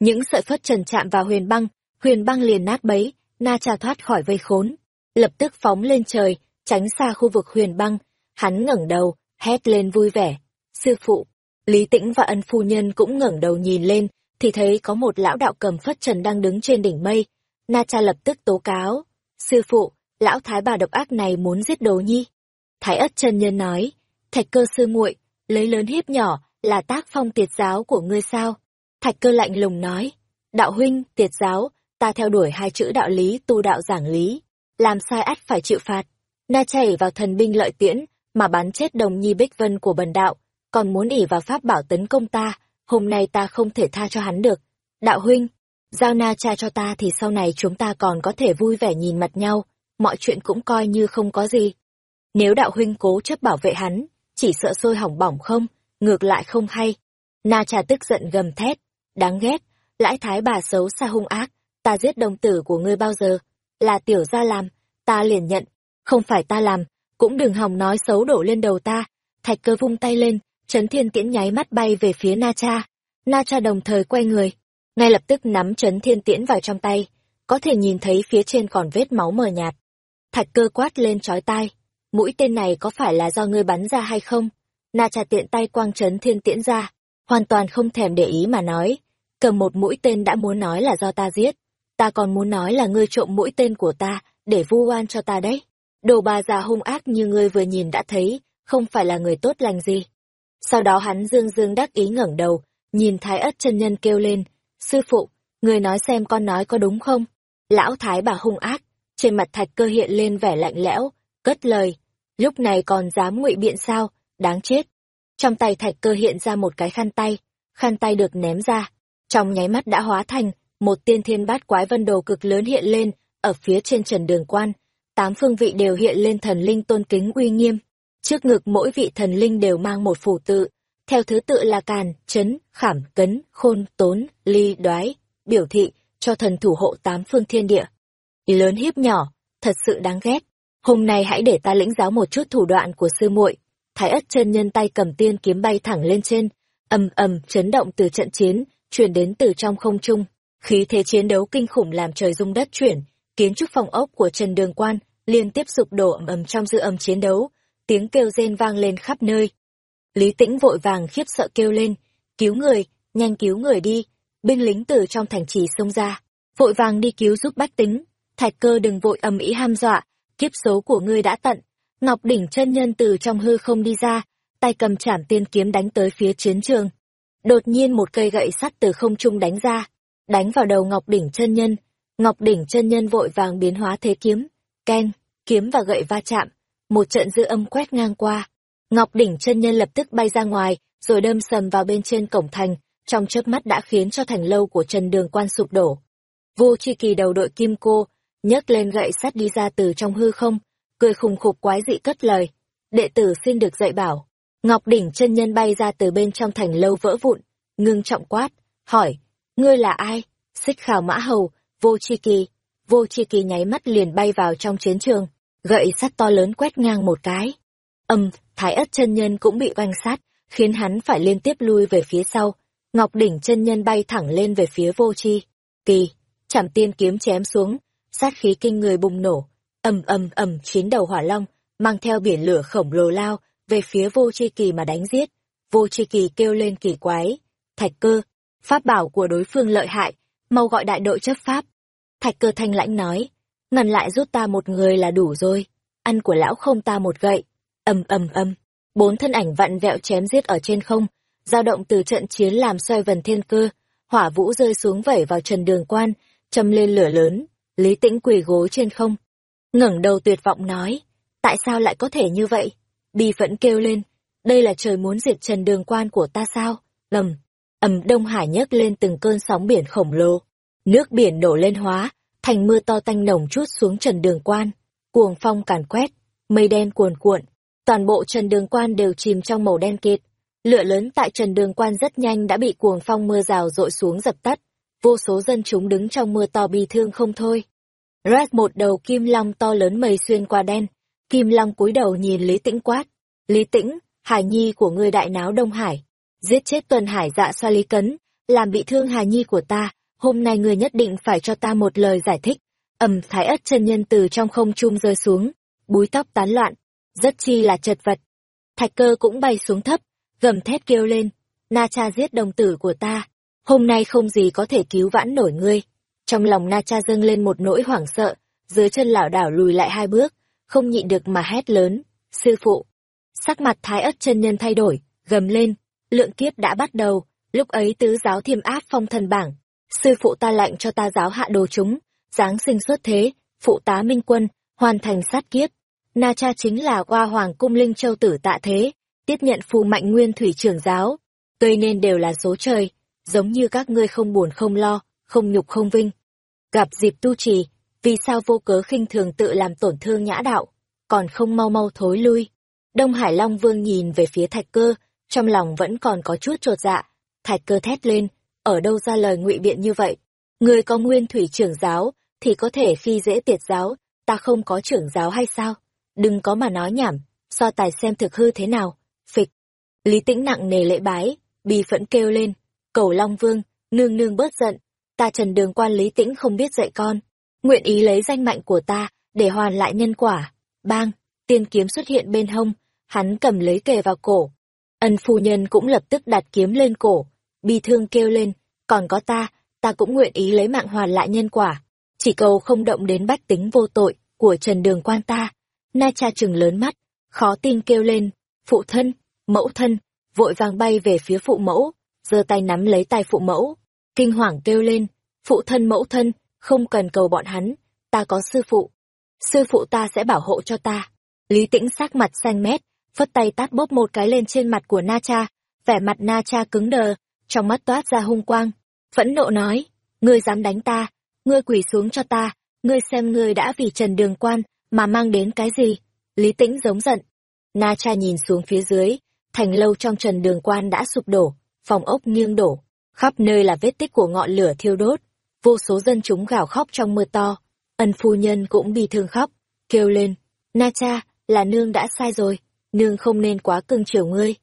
Những sợi phất trần chạm vào huyền băng, huyền băng liền nát bấy, na trà thoát khỏi vây khốn lập tức phóng lên trời, tránh xa khu vực huyền băng. Hắn ngẩng đầu, hét lên vui vẻ. Sư phụ, Lý Tĩnh và ân phu nhân cũng ngẩng đầu nhìn lên, thì thấy có một lão đạo cầm phất trần đang đứng trên đỉnh mây. Na cha lập tức tố cáo. Sư phụ, lão thái bà độc ác này muốn giết đồ nhi. Thái ất chân nhân nói, thạch cơ sư muội lấy lớn hiếp nhỏ là tác phong tiệt giáo của ngươi sao? Thạch cơ lạnh lùng nói, đạo huynh, tiệt giáo, ta theo đuổi hai chữ đạo lý tu đạo giảng lý, làm sai ắt phải chịu phạt. Na chảy vào thần binh lợi tiễn, mà bắn chết đồng nhi bích vân của bần đạo, còn muốn ỉ vào pháp bảo tấn công ta, hôm nay ta không thể tha cho hắn được. Đạo huynh, giao na cha cho ta thì sau này chúng ta còn có thể vui vẻ nhìn mặt nhau, mọi chuyện cũng coi như không có gì. Nếu đạo huynh cố chấp bảo vệ hắn, chỉ sợ sôi hỏng bỏng không, ngược lại không hay. Na cha tức giận gầm thét, đáng ghét, lãi thái bà xấu xa hung ác, ta giết đồng tử của ngươi bao giờ, là tiểu gia làm, ta liền nhận, không phải ta làm, cũng đừng hòng nói xấu đổ lên đầu ta. Thạch cơ vung tay lên, chấn thiên tiễn nháy mắt bay về phía Na Cha. Na Cha đồng thời quay người, ngay lập tức nắm chấn thiên tiễn vào trong tay, có thể nhìn thấy phía trên còn vết máu mờ nhạt. Thạch cơ quát lên chói tai, mũi tên này có phải là do ngươi bắn ra hay không? Na Cha tiện tay quang chấn thiên tiễn ra, hoàn toàn không thèm để ý mà nói, cầm một mũi tên đã muốn nói là do ta giết ta còn muốn nói là ngươi trộm mũi tên của ta, để vu oan cho ta đấy. Đồ bà già hung ác như ngươi vừa nhìn đã thấy, không phải là người tốt lành gì. Sau đó hắn dương dương đắc ý ngẩng đầu, nhìn thái ất chân nhân kêu lên, sư phụ, người nói xem con nói có đúng không? Lão thái bà hung ác, trên mặt thạch cơ hiện lên vẻ lạnh lẽo, cất lời, lúc này còn dám ngụy biện sao, đáng chết. Trong tay thạch cơ hiện ra một cái khăn tay, khăn tay được ném ra, trong nháy mắt đã hóa thành một tiên thiên bát quái vân đồ cực lớn hiện lên ở phía trên trần đường quan tám phương vị đều hiện lên thần linh tôn kính uy nghiêm trước ngực mỗi vị thần linh đều mang một phủ tự. Theo thứ tự là càn chấn khảm cấn khôn tốn ly đoái biểu thị cho thần thủ hộ tám phương thiên địa. Lớn hiếp nhỏ thật sự đáng ghét. Hôm nay hãy để ta lĩnh giáo một chút thủ đoạn của sư muội. Thái ất chân nhân tay cầm tiên kiếm bay thẳng lên trên ầm ầm chấn động từ trận chiến truyền đến từ trong không trung. Khí thế chiến đấu kinh khủng làm trời rung đất chuyển, kiến trúc phòng ốc của Trần Đường Quan liên tiếp sụp đổ ầm ầm trong dư âm chiến đấu, tiếng kêu rên vang lên khắp nơi. Lý Tĩnh vội vàng khiếp sợ kêu lên, cứu người, nhanh cứu người đi, binh lính từ trong thành trì xông ra, vội vàng đi cứu giúp bách tính, thạch cơ đừng vội ầm ĩ ham dọa, kiếp số của ngươi đã tận. Ngọc đỉnh chân nhân từ trong hư không đi ra, tay cầm chảm tiên kiếm đánh tới phía chiến trường. Đột nhiên một cây gậy sắt từ không trung đánh ra, đánh vào đầu Ngọc đỉnh chân nhân. Ngọc đỉnh chân nhân vội vàng biến hóa thế kiếm, ken, kiếm và gậy va chạm, một trận dư âm quét ngang qua. Ngọc đỉnh chân nhân lập tức bay ra ngoài, rồi đâm sầm vào bên trên cổng thành, trong chớp mắt đã khiến cho thành lâu của Trần Đường Quan sụp đổ. Vô Chi Kỳ đầu đội kim cô, nhấc lên gậy sắt đi ra từ trong hư không, cười khùng khục quái dị cất lời. Đệ tử xin được dạy bảo. Ngọc đỉnh chân nhân bay ra từ bên trong thành lâu vỡ vụn, ngưng trọng quát, hỏi, ngươi là ai? Xích khảo mã hầu, vô chi kỳ. Vô chi kỳ nháy mắt liền bay vào trong chiến trường, gậy sắt to lớn quét ngang một cái. Âm, thái ất chân nhân cũng bị oanh sát, khiến hắn phải liên tiếp lui về phía sau. Ngọc đỉnh chân nhân bay thẳng lên về phía vô chi. Kỳ, chảm tiên kiếm chém xuống, sát khí kinh người bùng nổ, ầm ầm ầm chiến đầu hỏa long, mang theo biển lửa khổng lồ lao về phía vô chi kỳ mà đánh giết. Vô chi kỳ kêu lên kỳ quái, thạch cơ, pháp bảo của đối phương lợi hại, mau gọi đại đội chấp pháp. Thạch cơ thanh lãnh nói, ngăn lại rút ta một người là đủ rồi, ăn của lão không ta một gậy, ầm ầm ầm, bốn thân ảnh vặn vẹo chém giết ở trên không, dao động từ trận chiến làm xoay vần thiên cơ, hỏa vũ rơi xuống vẩy vào trần đường quan, châm lên lửa lớn, Lý Tĩnh quỳ gối trên không. ngẩng đầu tuyệt vọng nói, tại sao lại có thể như vậy? Bi vẫn kêu lên, đây là trời muốn diệt trần đường quan của ta sao? ầm, ầm Đông Hải nhấc lên từng cơn sóng biển khổng lồ. Nước biển nổ lên hóa, thành mưa to tanh nồng chút xuống trần đường quan. Cuồng phong càn quét, mây đen cuồn cuộn. Toàn bộ trần đường quan đều chìm trong màu đen kịt. Lửa lớn tại trần đường quan rất nhanh đã bị cuồng phong mưa rào rội xuống dập tắt vô số dân chúng đứng trong mưa to bi thương không thôi. Red một đầu kim long to lớn mây xuyên qua đen, kim long cúi đầu nhìn Lý Tĩnh quát. Lý Tĩnh, Hải Nhi của ngươi đại náo Đông Hải, giết chết tuần hải dạ xoa Lý Cấn, làm bị thương Hải Nhi của ta, hôm nay ngươi nhất định phải cho ta một lời giải thích. Ẩm thái ất chân nhân từ trong không trung rơi xuống, búi tóc tán loạn, rất chi là chật vật. Thạch cơ cũng bay xuống thấp, gầm thét kêu lên, na cha giết đồng tử của ta, hôm nay không gì có thể cứu vãn nổi ngươi. Trong lòng Na Cha dâng lên một nỗi hoảng sợ, dưới chân lảo đảo lùi lại hai bước, không nhịn được mà hét lớn, sư phụ. Sắc mặt thái ất chân nhân thay đổi, gầm lên, lượng kiếp đã bắt đầu, lúc ấy tứ giáo thiêm áp phong thần bảng. Sư phụ ta lạnh cho ta giáo hạ đồ chúng, giáng sinh xuất thế, phụ tá minh quân, hoàn thành sát kiếp. Na cha chính là qua hoàng cung linh châu tử tạ thế, tiếp nhận phù mạnh nguyên thủy trưởng giáo. Gây nên đều là số trời, giống như các ngươi không buồn không lo, không nhục không vinh. Gặp dịp tu trì, vì sao vô cớ khinh thường tự làm tổn thương nhã đạo, còn không mau mau thối lui. Đông Hải Long Vương nhìn về phía thạch cơ, trong lòng vẫn còn có chút trột dạ. Thạch cơ thét lên, ở đâu ra lời ngụy biện như vậy? Người có nguyên thủy trưởng giáo, thì có thể khi dễ tiệt giáo, ta không có trưởng giáo hay sao? Đừng có mà nói nhảm, so tài xem thực hư thế nào. Phịch. Lý tĩnh nặng nề lễ bái, bì phẫn kêu lên, Cầu Long Vương, nương nương bớt giận, ta trần đường quan lý tĩnh không biết dạy con. Nguyện ý lấy danh mạnh của ta, để hoàn lại nhân quả. Bang, tiên kiếm xuất hiện bên hông, hắn cầm lấy kề vào cổ. Ân phu nhân cũng lập tức đặt kiếm lên cổ, bi thương kêu lên, còn có ta, ta cũng nguyện ý lấy mạng hoàn lại nhân quả. Chỉ cầu không động đến bách tính vô tội của trần đường quan ta. Na cha trừng lớn mắt, khó tin kêu lên, phụ thân, mẫu thân, vội vàng bay về phía phụ mẫu, giơ tay nắm lấy tay phụ mẫu, kinh hoàng kêu lên, phụ thân mẫu thân, không cần cầu bọn hắn, ta có sư phụ. Sư phụ ta sẽ bảo hộ cho ta. Lý tĩnh sắc mặt xanh mét, phất tay tát bóp một cái lên trên mặt của Na Cha, vẻ mặt Na Cha cứng đờ, trong mắt toát ra hung quang, phẫn nộ nói, ngươi dám đánh ta, ngươi quỳ xuống cho ta, ngươi xem ngươi đã vì Trần Đường Quan mà mang đến cái gì? Lý Tĩnh giống giận. Na Cha nhìn xuống phía dưới, thành lâu trong Trần Đường Quan đã sụp đổ, phòng ốc nghiêng đổ, khắp nơi là vết tích của ngọn lửa thiêu đốt, vô số dân chúng gào khóc trong mưa to. Ân phu nhân cũng bị thương khóc, kêu lên, Na cha, là nương đã sai rồi, nương không nên quá cưng chiều ngươi.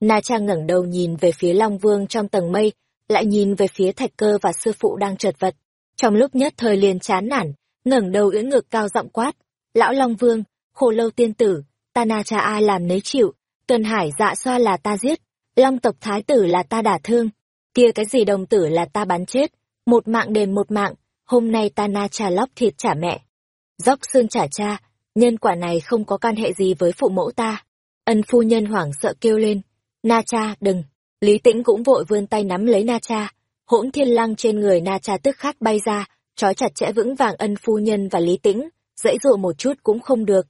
Na cha ngẩng đầu nhìn về phía Long Vương trong tầng mây, lại nhìn về phía thạch cơ và sư phụ đang chật vật. Trong lúc nhất thời liền chán nản, ngẩng đầu ưỡn ngực cao giọng quát, lão Long Vương, khổ lâu tiên tử, ta na cha ai làm nấy chịu, tuần hải dạ xoa là ta giết, long tộc thái tử là ta đả thương, kia cái gì đồng tử là ta bắn chết, một mạng đền một mạng, hôm nay ta na cha lóc thịt trả mẹ. Dốc xương trả cha, nhân quả này không có can hệ gì với phụ mẫu ta. Ân phu nhân hoảng sợ kêu lên, na cha đừng, Lý Tĩnh cũng vội vươn tay nắm lấy na cha, hỗn thiên lăng trên người na cha tức khắc bay ra, trói chặt chẽ vững vàng ân phu nhân và Lý Tĩnh, dãy dụ một chút cũng không được.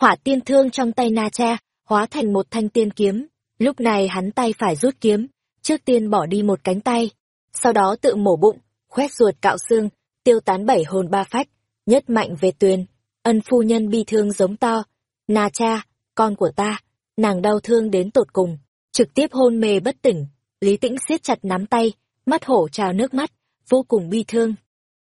Hỏa tiên thương trong tay na cha, hóa thành một thanh tiên kiếm, lúc này hắn tay phải rút kiếm, trước tiên bỏ đi một cánh tay, sau đó tự mổ bụng, khoét ruột cạo xương, tiêu tán bảy hồn ba phách, nhất mạnh về tuyền. Ân phu nhân bi thương giống to, na cha, con của ta, nàng đau thương đến tột cùng, trực tiếp hôn mê bất tỉnh, Lý Tĩnh siết chặt nắm tay, mắt hổ trào nước mắt, vô cùng bi thương.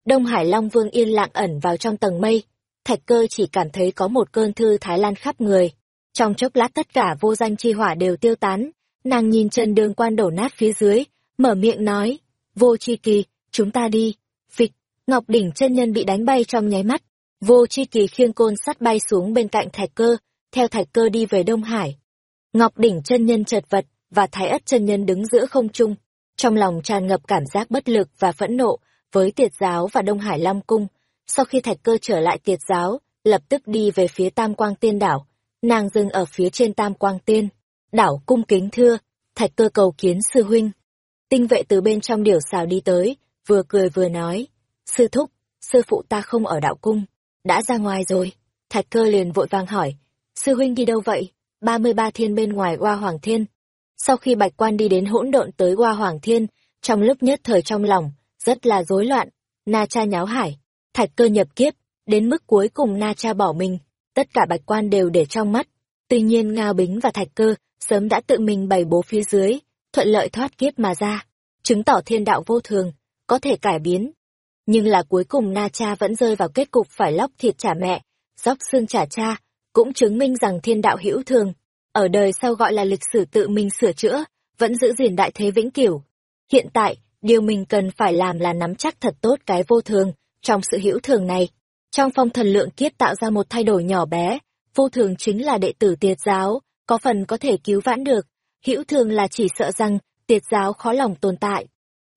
Đông Hải Long Vương yên lặng ẩn vào trong tầng mây, thạch cơ chỉ cảm thấy có một cơn thư thái lan khắp người. Trong chốc lát tất cả vô danh chi hỏa đều tiêu tán, nàng nhìn chân đường quan đổ nát phía dưới, mở miệng nói, vô chi kỳ, chúng ta đi. Phịch, Ngọc Đỉnh chân nhân bị đánh bay trong nháy mắt, vô chi kỳ khiêng côn sắt bay xuống bên cạnh thạch cơ, theo thạch cơ đi về Đông Hải. Ngọc Đỉnh chân nhân chật vật, và Thái Ất chân nhân đứng giữa không trung, trong lòng tràn ngập cảm giác bất lực và phẫn nộ với Tiệt giáo và Đông Hải Long cung. Sau khi Thạch Cơ trở lại Tiệt giáo, lập tức đi về phía Tam Quang Tiên đảo, nàng dừng ở phía trên Tam Quang Tiên, đảo cung kính thưa, Thạch Cơ cầu kiến sư huynh. Tinh vệ từ bên trong điểu xào đi tới, vừa cười vừa nói, sư thúc, sư phụ ta không ở đạo cung, đã ra ngoài rồi. Thạch Cơ liền vội vàng hỏi, sư huynh đi đâu vậy? Ba mươi ba thiên bên ngoài Hoa Hoàng Thiên. Sau khi Bạch Quan đi đến hỗn độn tới Hoa Hoàng Thiên, trong lúc nhất thời trong lòng, rất là rối loạn, Na Cha nháo hải, thạch cơ nhập kiếp, đến mức cuối cùng Na Cha bỏ mình, tất cả Bạch Quan đều để trong mắt. Tuy nhiên Ngao Bính và Thạch Cơ sớm đã tự mình bày bố phía dưới, thuận lợi thoát kiếp mà ra, chứng tỏ thiên đạo vô thường, có thể cải biến. Nhưng là cuối cùng Na Cha vẫn rơi vào kết cục phải lóc thịt trả mẹ, dóc xương trả cha, cũng chứng minh rằng thiên đạo hữu thường, ở đời sau gọi là lịch sử tự mình sửa chữa, vẫn giữ gìn đại thế vĩnh cửu. Hiện tại, điều mình cần phải làm là nắm chắc thật tốt cái vô thường, trong sự hữu thường này. Trong phong thần lượng kiếp tạo ra một thay đổi nhỏ bé, vô thường chính là đệ tử tiệt giáo, có phần có thể cứu vãn được. Hữu thường là chỉ sợ rằng, tiệt giáo khó lòng tồn tại.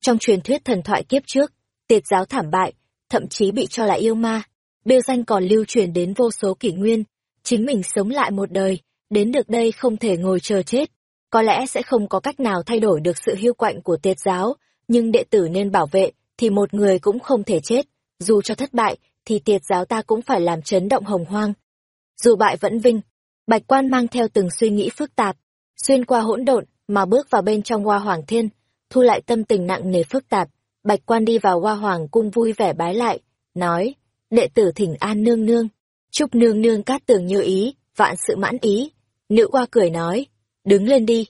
Trong truyền thuyết thần thoại kiếp trước, tiệt giáo thảm bại, thậm chí bị cho là yêu ma. biêu danh còn lưu truyền đến vô số kỷ nguyên, chính mình sống lại một đời, đến được đây không thể ngồi chờ chết. Có lẽ sẽ không có cách nào thay đổi được sự hiu quạnh của tiệt giáo, nhưng đệ tử nên bảo vệ, thì một người cũng không thể chết. Dù cho thất bại, thì tiệt giáo ta cũng phải làm chấn động hồng hoang. Dù bại vẫn vinh, bạch quan mang theo từng suy nghĩ phức tạp, xuyên qua hỗn độn, mà bước vào bên trong hoa hoàng thiên, thu lại tâm tình nặng nề phức tạp. Bạch quan đi vào hoa hoàng cung vui vẻ bái lại, nói, đệ tử thỉnh an nương nương, chúc nương nương cát tường như ý, vạn sự mãn ý. Nữ oa cười nói, đứng lên đi.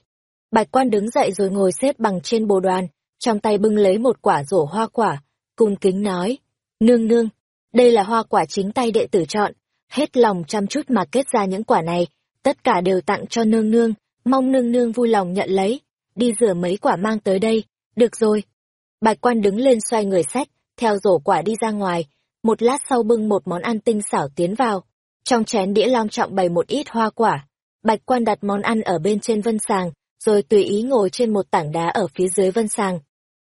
Bạch quan đứng dậy rồi ngồi xếp bằng trên bồ đoàn, trong tay bưng lấy một quả rổ hoa quả, cung kính nói, nương nương, đây là hoa quả chính tay đệ tử chọn, hết lòng chăm chút mà kết ra những quả này, tất cả đều tặng cho nương nương, mong nương nương vui lòng nhận lấy, đi rửa mấy quả mang tới đây, được rồi. Bạch quan đứng lên xoay người sách, theo rổ quả đi ra ngoài, một lát sau bưng một món ăn tinh xảo tiến vào. Trong chén đĩa long trọng bày một ít hoa quả, Bạch quan đặt món ăn ở bên trên vân sàng, rồi tùy ý ngồi trên một tảng đá ở phía dưới vân sàng.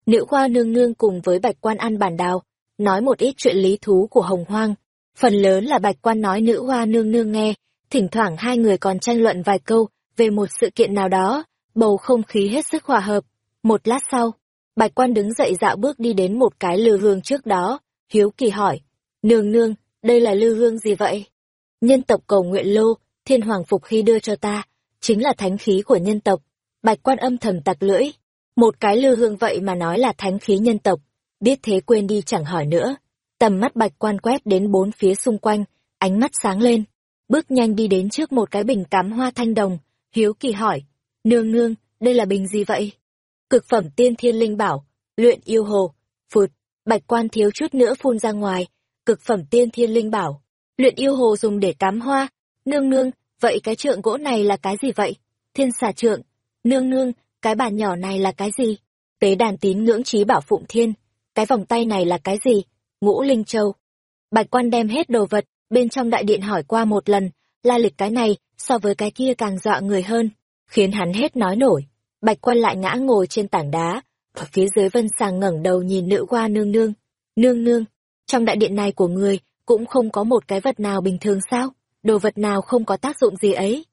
Nữ khoa nương nương cùng với bạch quan ăn bàn đào, nói một ít chuyện lý thú của hồng hoang. Phần lớn là bạch quan nói nữ hoa nương nương nghe, thỉnh thoảng hai người còn tranh luận vài câu về một sự kiện nào đó, bầu không khí hết sức hòa hợp. Một lát sau, bạch quan đứng dậy dạo bước đi đến một cái lư hương trước đó, hiếu kỳ hỏi, nương nương, đây là lư hương gì vậy? Nhân tộc cầu nguyện lô, thiên hoàng phục khi đưa cho ta, chính là thánh khí của nhân tộc. Bạch quan âm thầm tặc lưỡi. Một cái lư hương vậy mà nói là thánh khí nhân tộc. Biết thế quên đi chẳng hỏi nữa. Tầm mắt bạch quan quét đến bốn phía xung quanh, ánh mắt sáng lên. Bước nhanh đi đến trước một cái bình cắm hoa thanh đồng, hiếu kỳ hỏi. Nương nương, đây là bình gì vậy? Cực phẩm tiên thiên linh bảo, luyện yêu hồ, phụt, bạch quan thiếu chút nữa phun ra ngoài. Cực phẩm tiên thiên linh bảo, luyện yêu hồ dùng để cắm hoa, Nương nương, vậy cái trượng gỗ này là cái gì vậy? Thiên xà trượng. Nương nương, cái bàn nhỏ này là cái gì? Tế đàn tín ngưỡng trí bảo phụng thiên. Cái vòng tay này là cái gì? Ngũ Linh Châu. Bạch quan đem hết đồ vật, bên trong đại điện hỏi qua một lần, la lịch cái này, so với cái kia càng dọa người hơn, khiến hắn hết nói nổi. Bạch quan lại ngã ngồi trên tảng đá, ở phía dưới vân sàng ngẩng đầu nhìn nữ hoa nương nương. Nương nương, trong đại điện này của người cũng không có một cái vật nào bình thường sao? Đồ vật nào không có tác dụng gì ấy?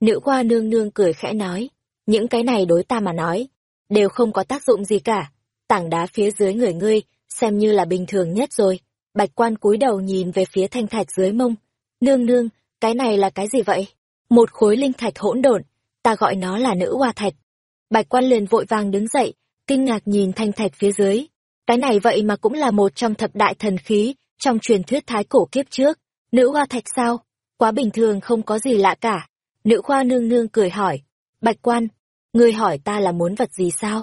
Nữ hoa nương nương cười khẽ nói, những cái này đối ta mà nói, đều không có tác dụng gì cả. Tảng đá phía dưới người ngươi, xem như là bình thường nhất rồi. Bạch quan cúi đầu nhìn về phía thanh thạch dưới mông. Nương nương, cái này là cái gì vậy? Một khối linh thạch hỗn độn, ta gọi nó là nữ hoa thạch. Bạch quan liền vội vàng đứng dậy, kinh ngạc nhìn thanh thạch phía dưới. Cái này vậy mà cũng là một trong thập đại thần khí, trong truyền thuyết thái cổ kiếp trước. Nữ hoa thạch sao? Quá bình thường không có gì lạ cả. Nữ khoa nương nương cười hỏi. Bạch quan, ngươi hỏi ta là muốn vật gì sao?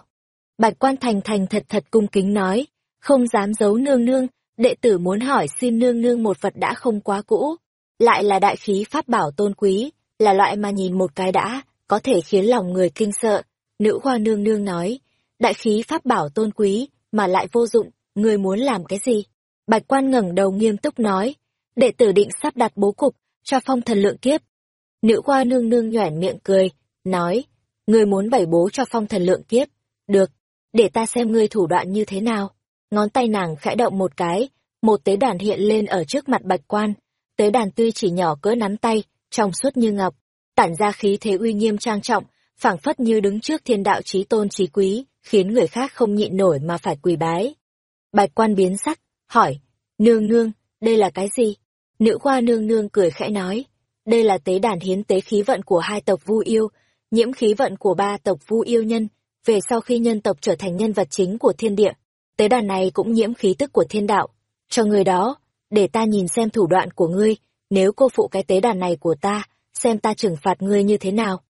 Bạch quan thành thành thật thật cung kính nói, không dám giấu nương nương, đệ tử muốn hỏi xin nương nương một vật đã không quá cũ, lại là đại khí pháp bảo tôn quý, là loại mà nhìn một cái đã, có thể khiến lòng người kinh sợ. Nữ khoa nương nương nói, đại khí pháp bảo tôn quý, mà lại vô dụng, người muốn làm cái gì? Bạch quan ngẩng đầu nghiêm túc nói, đệ tử định sắp đặt bố cục, cho phong thần lượng kiếp. Nữ khoa nương nương nhoẻn miệng cười, nói, người muốn bày bố cho phong thần lượng kiếp, được, để ta xem ngươi thủ đoạn như thế nào. Ngón tay nàng khẽ động một cái, một tế đàn hiện lên ở trước mặt bạch quan. Tế đàn tuy chỉ nhỏ cỡ nắm tay, trong suốt như ngọc, tản ra khí thế uy nghiêm trang trọng, phảng phất như đứng trước thiên đạo trí tôn trí quý, khiến người khác không nhịn nổi mà phải quỳ bái. Bạch quan biến sắc, hỏi, nương nương, đây là cái gì? Nữ khoa nương nương cười khẽ nói, đây là tế đàn hiến tế khí vận của hai tộc vu yêu, nhiễm khí vận của ba tộc vu yêu nhân, về sau khi nhân tộc trở thành nhân vật chính của thiên địa, tế đàn này cũng nhiễm khí tức của thiên đạo. Cho người đó, để ta nhìn xem thủ đoạn của ngươi, nếu cô phụ cái tế đàn này của ta, xem ta trừng phạt ngươi như thế nào.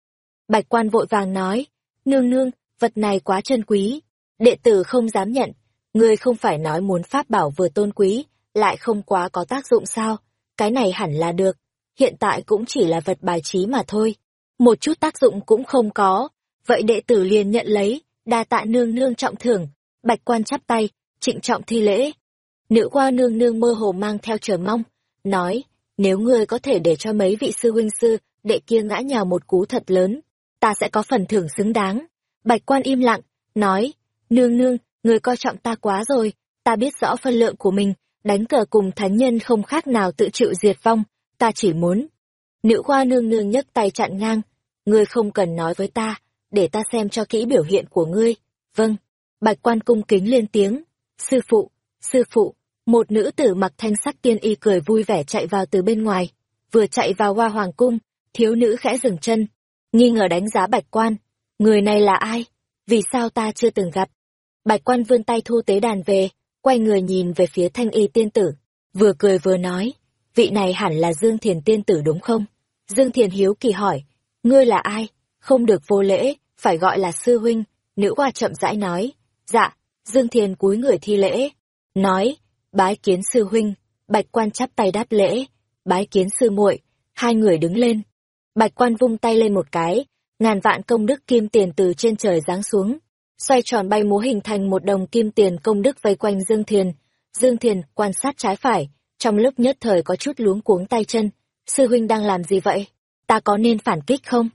Bạch quan vội vàng nói, nương nương, vật này quá chân quý, đệ tử không dám nhận, ngươi không phải nói muốn pháp bảo vừa tôn quý, lại không quá có tác dụng sao, cái này hẳn là được, hiện tại cũng chỉ là vật bài trí mà thôi, một chút tác dụng cũng không có, vậy đệ tử liền nhận lấy, đa tạ nương nương trọng thưởng, bạch quan chắp tay, trịnh trọng thi lễ. Nữ hoa nương nương mơ hồ mang theo chờ mong, nói, nếu ngươi có thể để cho mấy vị sư huynh sư, đệ kia ngã nhào một cú thật lớn, ta sẽ có phần thưởng xứng đáng. Bạch quan im lặng, nói, nương nương, người coi trọng ta quá rồi, ta biết rõ phân lượng của mình, đánh cờ cùng thánh nhân không khác nào tự chịu diệt vong, ta chỉ muốn. Nữ hoa nương nương nhấc tay chặn ngang, ngươi không cần nói với ta, để ta xem cho kỹ biểu hiện của ngươi. Vâng, bạch quan cung kính lên tiếng, sư phụ, sư phụ, một nữ tử mặc thanh sắc tiên y cười vui vẻ chạy vào từ bên ngoài, vừa chạy vào hoa hoàng cung, thiếu nữ khẽ dừng chân, nghi ngờ đánh giá bạch quan, người này là ai, vì sao ta chưa từng gặp. Bạch quan vươn tay thu tế đàn về, quay người nhìn về phía thanh y tiên tử, vừa cười vừa nói, vị này hẳn là Dương Thiền tiên tử đúng không? Dương Thiền hiếu kỳ hỏi, ngươi là ai? Không được vô lễ, phải gọi là sư huynh, nữ hoa chậm rãi nói, dạ, Dương Thiền cúi người thi lễ, nói, bái kiến sư huynh, bạch quan chắp tay đáp lễ, bái kiến sư muội, hai người đứng lên. Bạch quan vung tay lên một cái, ngàn vạn công đức kim tiền từ trên trời giáng xuống, xoay tròn bay múa hình thành một đồng kim tiền công đức vây quanh Dương Thiền. Dương Thiền quan sát trái phải, trong lúc nhất thời có chút luống cuống tay chân. Sư huynh đang làm gì vậy? Ta có nên phản kích không?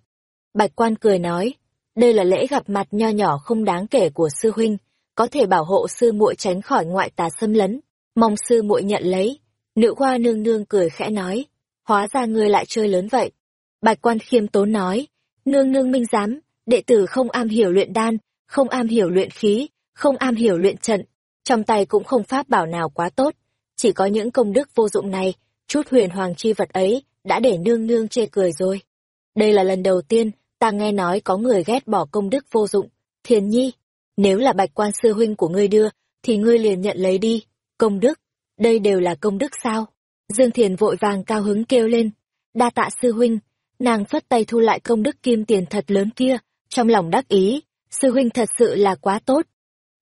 Bạch quan cười nói, đây là lễ gặp mặt nho nhỏ không đáng kể của sư huynh, có thể bảo hộ sư muội tránh khỏi ngoại tà xâm lấn. Mong sư muội nhận lấy. Nữ hoa nương nương cười khẽ nói, hóa ra ngươi lại chơi lớn vậy. Bạch quan khiêm tốn nói, nương nương minh giám, đệ tử không am hiểu luyện đan, không am hiểu luyện khí, không am hiểu luyện trận, trong tay cũng không pháp bảo nào quá tốt, chỉ có những công đức vô dụng này, chút huyền hoàng chi vật ấy, đã để nương nương chê cười rồi. Đây là lần đầu tiên, ta nghe nói có người ghét bỏ công đức vô dụng, thiền nhi, nếu là bạch quan sư huynh của ngươi đưa, thì ngươi liền nhận lấy đi, công đức, đây đều là công đức sao? Dương Thiền vội vàng cao hứng kêu lên, đa tạ sư huynh, nàng phất tay thu lại công đức kim tiền thật lớn kia, trong lòng đắc ý, sư huynh thật sự là quá tốt.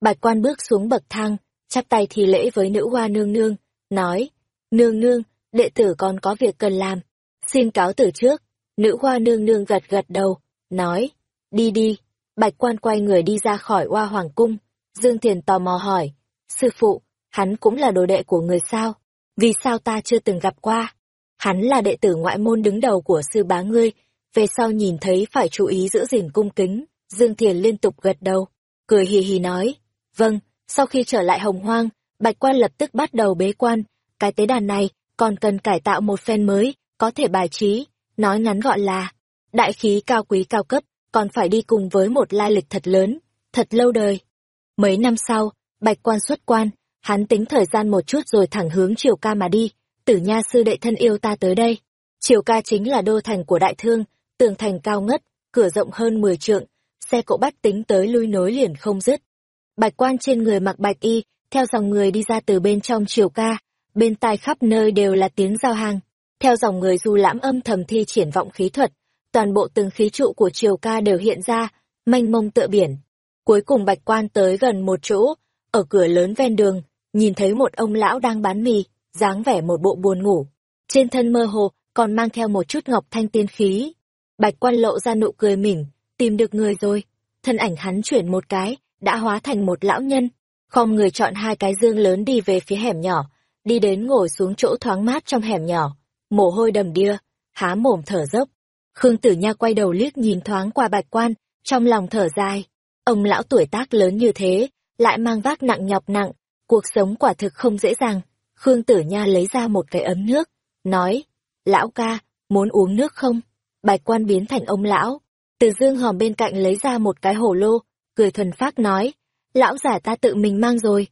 Bạch quan bước xuống bậc thang, chắp tay thì lễ với nữ hoa nương nương, nói, nương nương, đệ tử còn có việc cần làm, xin cáo từ trước. Nữ hoa nương nương gật gật đầu, nói, đi đi. Bạch quan quay người đi ra khỏi hoa hoàng cung. Dương Thiền tò mò hỏi, sư phụ, hắn cũng là đồ đệ của người sao? Vì sao ta chưa từng gặp qua? Hắn là đệ tử ngoại môn đứng đầu của sư bá ngươi, về sau nhìn thấy phải chú ý giữ gìn cung kính, Dương Thiền liên tục gật đầu, cười hì hì nói, vâng, sau khi trở lại hồng hoang, bạch quan lập tức bắt đầu bế quan, cái tế đàn này còn cần cải tạo một phen mới, có thể bài trí, nói ngắn gọn là, đại khí cao quý cao cấp, còn phải đi cùng với một lai lịch thật lớn, thật lâu đời. Mấy năm sau, bạch quan xuất quan, hắn tính thời gian một chút rồi thẳng hướng triều ca mà đi, tử nha sư đệ thân yêu ta tới đây. Triều ca chính là đô thành của đại thương, tường thành cao ngất, cửa rộng hơn 10 trượng, xe cộ bách tính tới lui nối liền không dứt. Bạch quan trên người mặc bạch y, theo dòng người đi ra từ bên trong triều ca, bên tai khắp nơi đều là tiếng giao hàng. Theo dòng người du lãm âm thầm thi triển vọng khí thuật, toàn bộ từng khí trụ của triều ca đều hiện ra, mênh mông tựa biển. Cuối cùng bạch quan tới gần một chỗ, ở cửa lớn ven đường, nhìn thấy một ông lão đang bán mì, dáng vẻ một bộ buồn ngủ. Trên thân mơ hồ, còn mang theo một chút ngọc thanh tiên khí. Bạch quan lộ ra nụ cười mỉm, tìm được người rồi. Thân ảnh hắn chuyển một cái, đã hóa thành một lão nhân. Khom người chọn hai cái dương lớn đi về phía hẻm nhỏ, đi đến ngồi xuống chỗ thoáng mát trong hẻm nhỏ. Mồ hôi đầm đìa, há mồm thở dốc. Khương Tử Nha quay đầu liếc nhìn thoáng qua bạch quan, trong lòng thở dài. Ông lão tuổi tác lớn như thế, lại mang vác nặng nhọc nặng, cuộc sống quả thực không dễ dàng. Khương Tử Nha lấy ra một cái ấm nước, nói, lão ca, muốn uống nước không? Bạch quan biến thành ông lão, từ dương hòm bên cạnh lấy ra một cái hổ lô, cười thuần phác nói, lão giả ta tự mình mang rồi.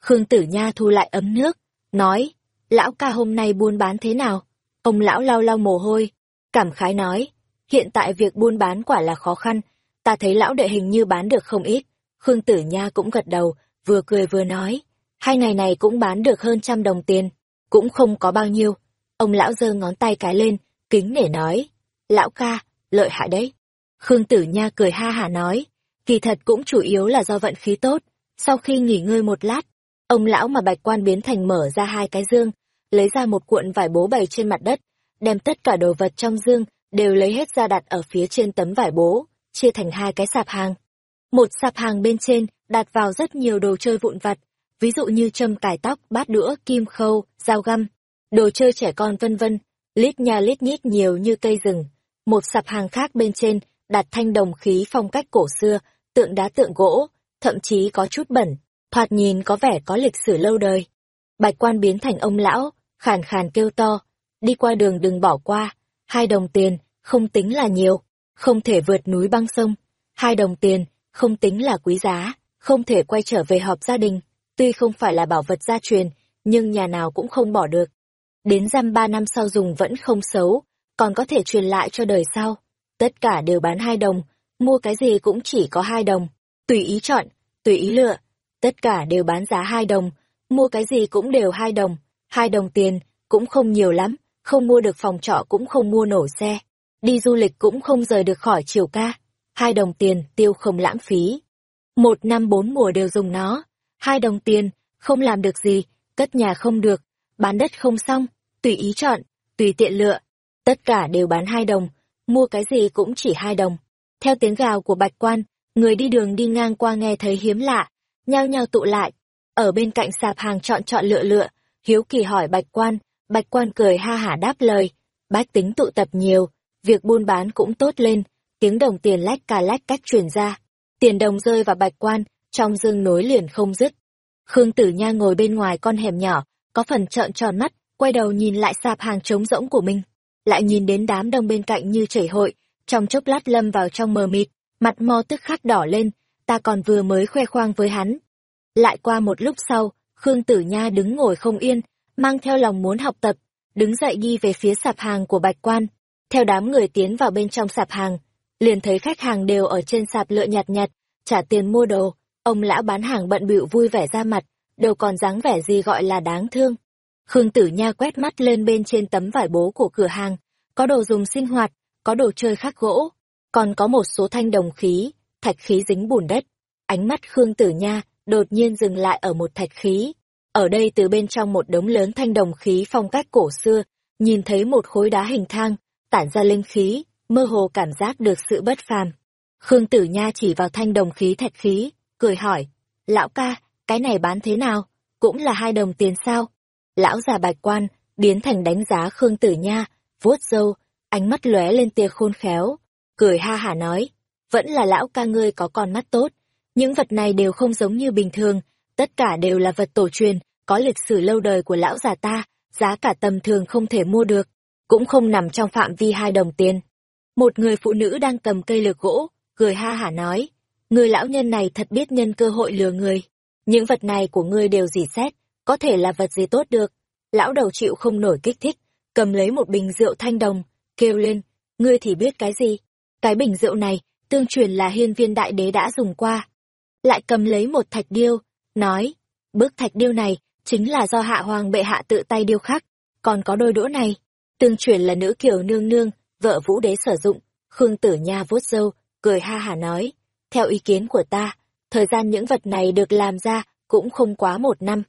Khương Tử Nha thu lại ấm nước, nói, lão ca hôm nay buôn bán thế nào? Ông lão lau lau mồ hôi, cảm khái nói, hiện tại việc buôn bán quả là khó khăn, ta thấy lão đệ hình như bán được không ít. Khương Tử Nha cũng gật đầu, vừa cười vừa nói, hai ngày này cũng bán được hơn trăm đồng tiền, cũng không có bao nhiêu. Ông lão giơ ngón tay cái lên, kính để nói, lão ca, lợi hại đấy. Khương Tử Nha cười ha hả nói, kỳ thật cũng chủ yếu là do vận khí tốt. Sau khi nghỉ ngơi một lát, ông lão mà bạch quan biến thành mở ra hai cái dương, lấy ra một cuộn vải bố bày trên mặt đất, đem tất cả đồ vật trong dương đều lấy hết ra đặt ở phía trên tấm vải bố, chia thành hai cái sạp hàng. Một sạp hàng bên trên đặt vào rất nhiều đồ chơi vụn vặt, ví dụ như châm cài tóc, bát đũa, kim khâu, dao găm, đồ chơi trẻ con vân vân, lít nha lít nhít nhiều như cây rừng. Một sạp hàng khác bên trên đặt thanh đồng khí phong cách cổ xưa, tượng đá tượng gỗ, thậm chí có chút bẩn, thoạt nhìn có vẻ có lịch sử lâu đời. Bạch quan biến thành ông lão, khàn khàn kêu to, đi qua đường đừng bỏ qua, hai đồng tiền, không tính là nhiều, không thể vượt núi băng sông, hai đồng tiền, không tính là quý giá, không thể quay trở về họp gia đình, tuy không phải là bảo vật gia truyền, nhưng nhà nào cũng không bỏ được. Đến răm ba năm sau dùng vẫn không xấu, còn có thể truyền lại cho đời sau. Tất cả đều bán hai đồng, mua cái gì cũng chỉ có hai đồng, tùy ý chọn, tùy ý lựa, tất cả đều bán giá hai đồng, mua cái gì cũng đều hai đồng, hai đồng tiền, cũng không nhiều lắm, không mua được phòng trọ cũng không mua nổ xe, đi du lịch cũng không rời được khỏi chiều ca, hai đồng tiền tiêu không lãng phí. Một năm bốn mùa đều dùng nó, hai đồng tiền, không làm được gì, cất nhà không được, bán đất không xong, tùy ý chọn, tùy tiện lựa, tất cả đều bán hai đồng, mua cái gì cũng chỉ hai đồng. Theo tiếng gào của bạch quan, người đi đường đi ngang qua nghe thấy hiếm lạ, nhao nhao tụ lại, ở bên cạnh sạp hàng chọn chọn lựa lựa, hiếu kỳ hỏi bạch quan, bạch quan cười ha hả đáp lời, bách tính tụ tập nhiều, việc buôn bán cũng tốt lên, tiếng đồng tiền lách cà lách cách truyền ra, tiền đồng rơi vào bạch quan, trong dương nối liền không dứt. Khương Tử Nha ngồi bên ngoài con hẻm nhỏ, có phần trợn tròn mắt, quay đầu nhìn lại sạp hàng trống rỗng của mình, lại nhìn đến đám đông bên cạnh như chảy hội, trong chốc lát lâm vào trong mờ mịt, mặt mo tức khắc đỏ lên, ta còn vừa mới khoe khoang với hắn. Lại qua một lúc sau, Khương Tử Nha đứng ngồi không yên, mang theo lòng muốn học tập, đứng dậy đi về phía sạp hàng của Bạch Quan. Theo đám người tiến vào bên trong sạp hàng, liền thấy khách hàng đều ở trên sạp lựa nhặt nhặt, trả tiền mua đồ, ông lão bán hàng bận bịu vui vẻ ra mặt, đều còn dáng vẻ gì gọi là đáng thương. Khương Tử Nha quét mắt lên bên trên tấm vải bố của cửa hàng, có đồ dùng sinh hoạt, có đồ chơi khắc gỗ, còn có một số thanh đồng khí, thạch khí dính bùn đất. Ánh mắt Khương Tử Nha đột nhiên dừng lại ở một thạch khí. Ở đây từ bên trong một đống lớn thanh đồng khí phong cách cổ xưa, nhìn thấy một khối đá hình thang, tản ra linh khí, mơ hồ cảm giác được sự bất phàm. Khương Tử Nha chỉ vào thanh đồng khí thạch khí, cười hỏi, lão ca, cái này bán thế nào? Cũng là hai đồng tiền sao? Lão già bạch quan, biến thành đánh giá Khương Tử Nha, vuốt râu, ánh mắt lóe lên tia khôn khéo, cười ha hả nói, vẫn là lão ca ngươi có con mắt tốt, những vật này đều không giống như bình thường, tất cả đều là vật tổ truyền, có lịch sử lâu đời của lão già ta, giá cả tầm thường không thể mua được, cũng không nằm trong phạm vi hai đồng tiền. Một người phụ nữ đang cầm cây lược gỗ, cười ha hả nói, người lão nhân này thật biết nhân cơ hội lừa người. Những vật này của ngươi đều dỉ xét, có thể là vật gì tốt được. Lão đầu chịu không nổi kích thích, cầm lấy một bình rượu thanh đồng, kêu lên, ngươi thì biết cái gì. Cái bình rượu này, tương truyền là hiên viên đại đế đã dùng qua. Lại cầm lấy một thạch điêu, nói, bức thạch điêu này, chính là do hạ hoàng bệ hạ tự tay điêu khắc, còn có đôi đũa này, tương truyền là nữ kiều nương nương, vợ vũ đế sử dụng, Khương Tử Nha vuốt râu, cười ha hà nói, theo ý kiến của ta, thời gian những vật này được làm ra cũng không quá một năm.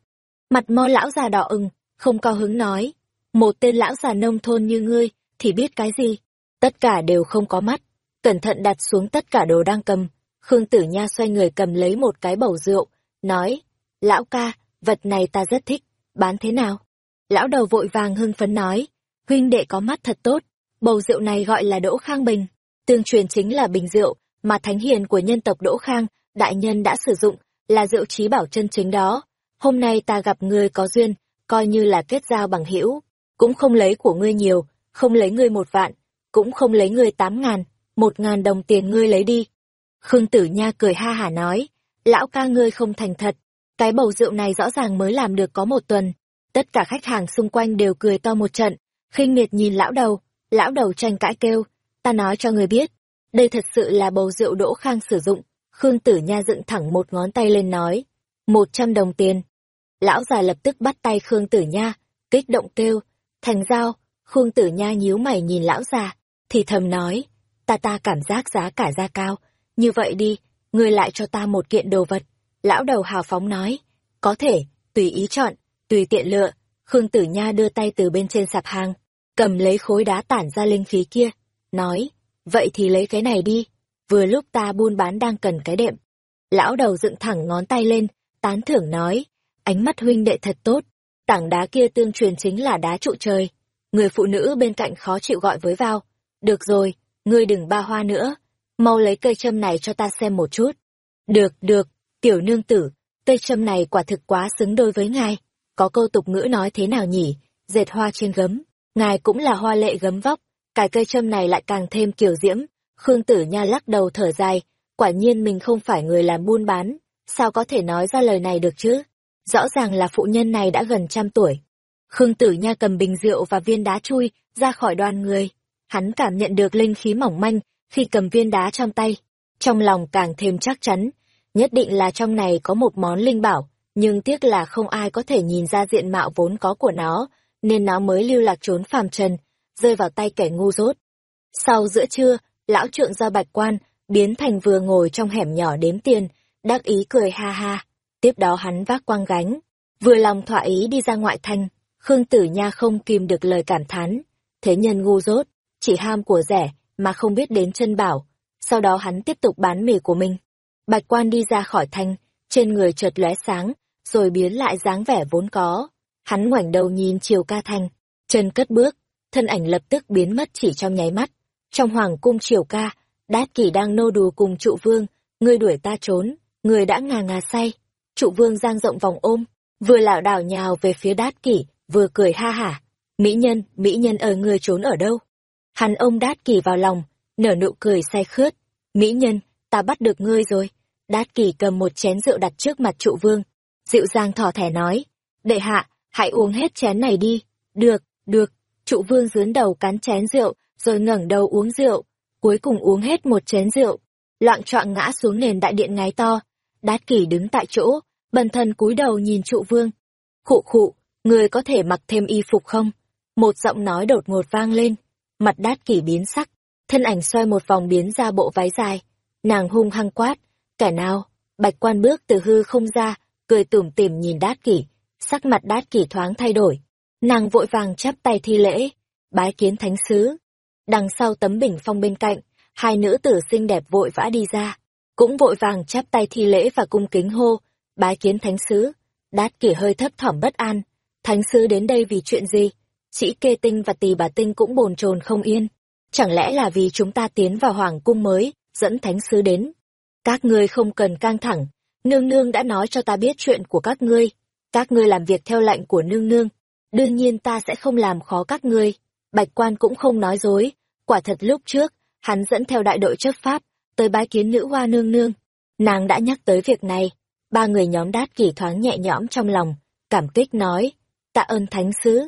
Mặt mo lão già đỏ ửng, không cao hứng nói, một tên lão già nông thôn như ngươi, thì biết cái gì, tất cả đều không có mắt, cẩn thận đặt xuống tất cả đồ đang cầm, Khương Tử Nha xoay người cầm lấy một cái bầu rượu, nói, lão ca, vật này ta rất thích, bán thế nào? Lão đầu vội vàng hưng phấn nói, huynh đệ có mắt thật tốt, bầu rượu này gọi là Đỗ Khang Bình, tương truyền chính là bình rượu mà thánh hiền của nhân tộc Đỗ Khang, đại nhân đã sử dụng, là rượu trí bảo chân chính đó. Hôm nay ta gặp ngươi có duyên, coi như là kết giao bằng hữu, cũng không lấy của ngươi nhiều, không lấy ngươi một vạn, cũng không lấy ngươi tám ngàn, một ngàn đồng tiền ngươi lấy đi. Khương Tử Nha cười ha hả nói, lão ca ngươi không thành thật, cái bầu rượu này rõ ràng mới làm được có một tuần. Tất cả khách hàng xung quanh đều cười to một trận, khinh miệt nhìn lão đầu, lão đầu tranh cãi kêu, ta nói cho người biết, đây thật sự là bầu rượu Đỗ Khang sử dụng. Khương Tử Nha dựng thẳng một ngón tay lên nói, một trăm đồng tiền. Lão già lập tức bắt tay Khương Tử Nha, kích động kêu, thành giao, Khương Tử Nha nhíu mày nhìn lão già, thì thầm nói, ta ta cảm giác giá cả ra cao, như vậy đi, ngươi lại cho ta một kiện đồ vật. Lão đầu hào phóng nói, có thể, tùy ý chọn, tùy tiện lựa. Khương Tử Nha đưa tay từ bên trên sạp hàng, cầm lấy khối đá tản ra linh khí kia, nói, vậy thì lấy cái này đi, vừa lúc ta buôn bán đang cần cái đệm. Lão đầu dựng thẳng ngón tay lên, tán thưởng nói, ánh mắt huynh đệ thật tốt, tảng đá kia tương truyền chính là đá trụ trời. Người phụ nữ bên cạnh khó chịu gọi với vào, được rồi, ngươi đừng ba hoa nữa, mau lấy cây châm này cho ta xem một chút. Được, được, tiểu nương tử, cây châm này quả thực quá xứng đôi với ngài. Có câu tục ngữ nói thế nào nhỉ, dệt hoa trên gấm, ngài cũng là hoa lệ gấm vóc, cái cây châm này lại càng thêm kiểu diễm. Khương Tử Nha lắc đầu thở dài, quả nhiên mình không phải người làm buôn bán, sao có thể nói ra lời này được chứ? Rõ ràng là phụ nhân này đã gần trăm tuổi. Khương Tử Nha cầm bình rượu và viên đá chui ra khỏi đoàn người. Hắn cảm nhận được linh khí mỏng manh khi cầm viên đá trong tay. Trong lòng càng thêm chắc chắn, nhất định là trong này có một món linh bảo, nhưng tiếc là không ai có thể nhìn ra diện mạo vốn có của nó, nên nó mới lưu lạc trốn phàm trần, rơi vào tay kẻ ngu dốt. Sau giữa trưa, lão trượng ra bạch quan, biến thành vừa ngồi trong hẻm nhỏ đếm tiền, đắc ý cười ha ha. Tiếp đó hắn vác quang gánh, vừa lòng thỏa ý đi ra ngoại thành, Khương Tử Nha không kìm được lời cảm thán. Thế nhân ngu dốt, chỉ ham của rẻ, mà không biết đến chân bảo. Sau đó hắn tiếp tục bán mì của mình. Bạch quan đi ra khỏi thành, trên người chợt lóe sáng, rồi biến lại dáng vẻ vốn có. Hắn ngoảnh đầu nhìn chiều ca thành, chân cất bước, thân ảnh lập tức biến mất chỉ trong nháy mắt. Trong hoàng cung triều ca, đát kỷ đang nô đùa cùng trụ vương, người đuổi ta trốn, người đã ngà ngà say. Trụ vương giang rộng vòng ôm, vừa lảo đảo nhào về phía đát kỷ, vừa cười ha hả. Mỹ nhân, mỹ nhân ở người trốn ở đâu? Hắn ông đát kỷ vào lòng, nở nụ cười say khướt. Mỹ nhân, ta bắt được ngươi rồi. Đát kỷ cầm một chén rượu đặt trước mặt trụ vương. Dịu dàng thỏ thẻ nói. Đệ hạ, hãy uống hết chén này đi. Được, được, Trụ vương dướn đầu cắn chén rượu, rồi ngẩng đầu uống rượu, cuối cùng uống hết một chén rượu, loạn trọng ngã xuống nền đại điện ngáy to. Đát kỷ đứng tại chỗ, bần thần cúi đầu nhìn trụ vương. Khụ khụ, người có thể mặc thêm y phục không? Một giọng nói đột ngột vang lên, mặt đát kỷ biến sắc, thân ảnh xoay một vòng biến ra bộ váy dài. Nàng hung hăng quát, kẻ nào? Bạch quan bước từ hư không ra, cười tủm tỉm nhìn đát kỷ, sắc mặt đát kỷ thoáng thay đổi, Nàng vội vàng chắp tay thi lễ, bái kiến thánh sứ. Đằng sau tấm bình phong bên cạnh, hai nữ tử xinh đẹp vội vã đi ra, cũng vội vàng chắp tay thi lễ và cung kính hô, bái kiến thánh sứ. Đát kỷ hơi thấp thỏm bất an, thánh sứ đến đây vì chuyện gì? Chỉ kê tinh và tỳ bà tinh cũng bồn chồn không yên. Chẳng lẽ là vì chúng ta tiến vào hoàng cung mới, dẫn thánh sứ đến? Các ngươi không cần căng thẳng, nương nương đã nói cho ta biết chuyện của các ngươi. Các ngươi làm việc theo lệnh của nương nương. Đương nhiên ta sẽ không làm khó các ngươi. Bạch quan cũng không nói dối. Quả thật lúc trước, hắn dẫn theo đại đội chấp pháp, tới bái kiến nữ hoa nương nương. Nàng đã nhắc tới việc này. Ba người nhóm đát kỷ thoáng nhẹ nhõm trong lòng, cảm kích nói, tạ ơn thánh sứ.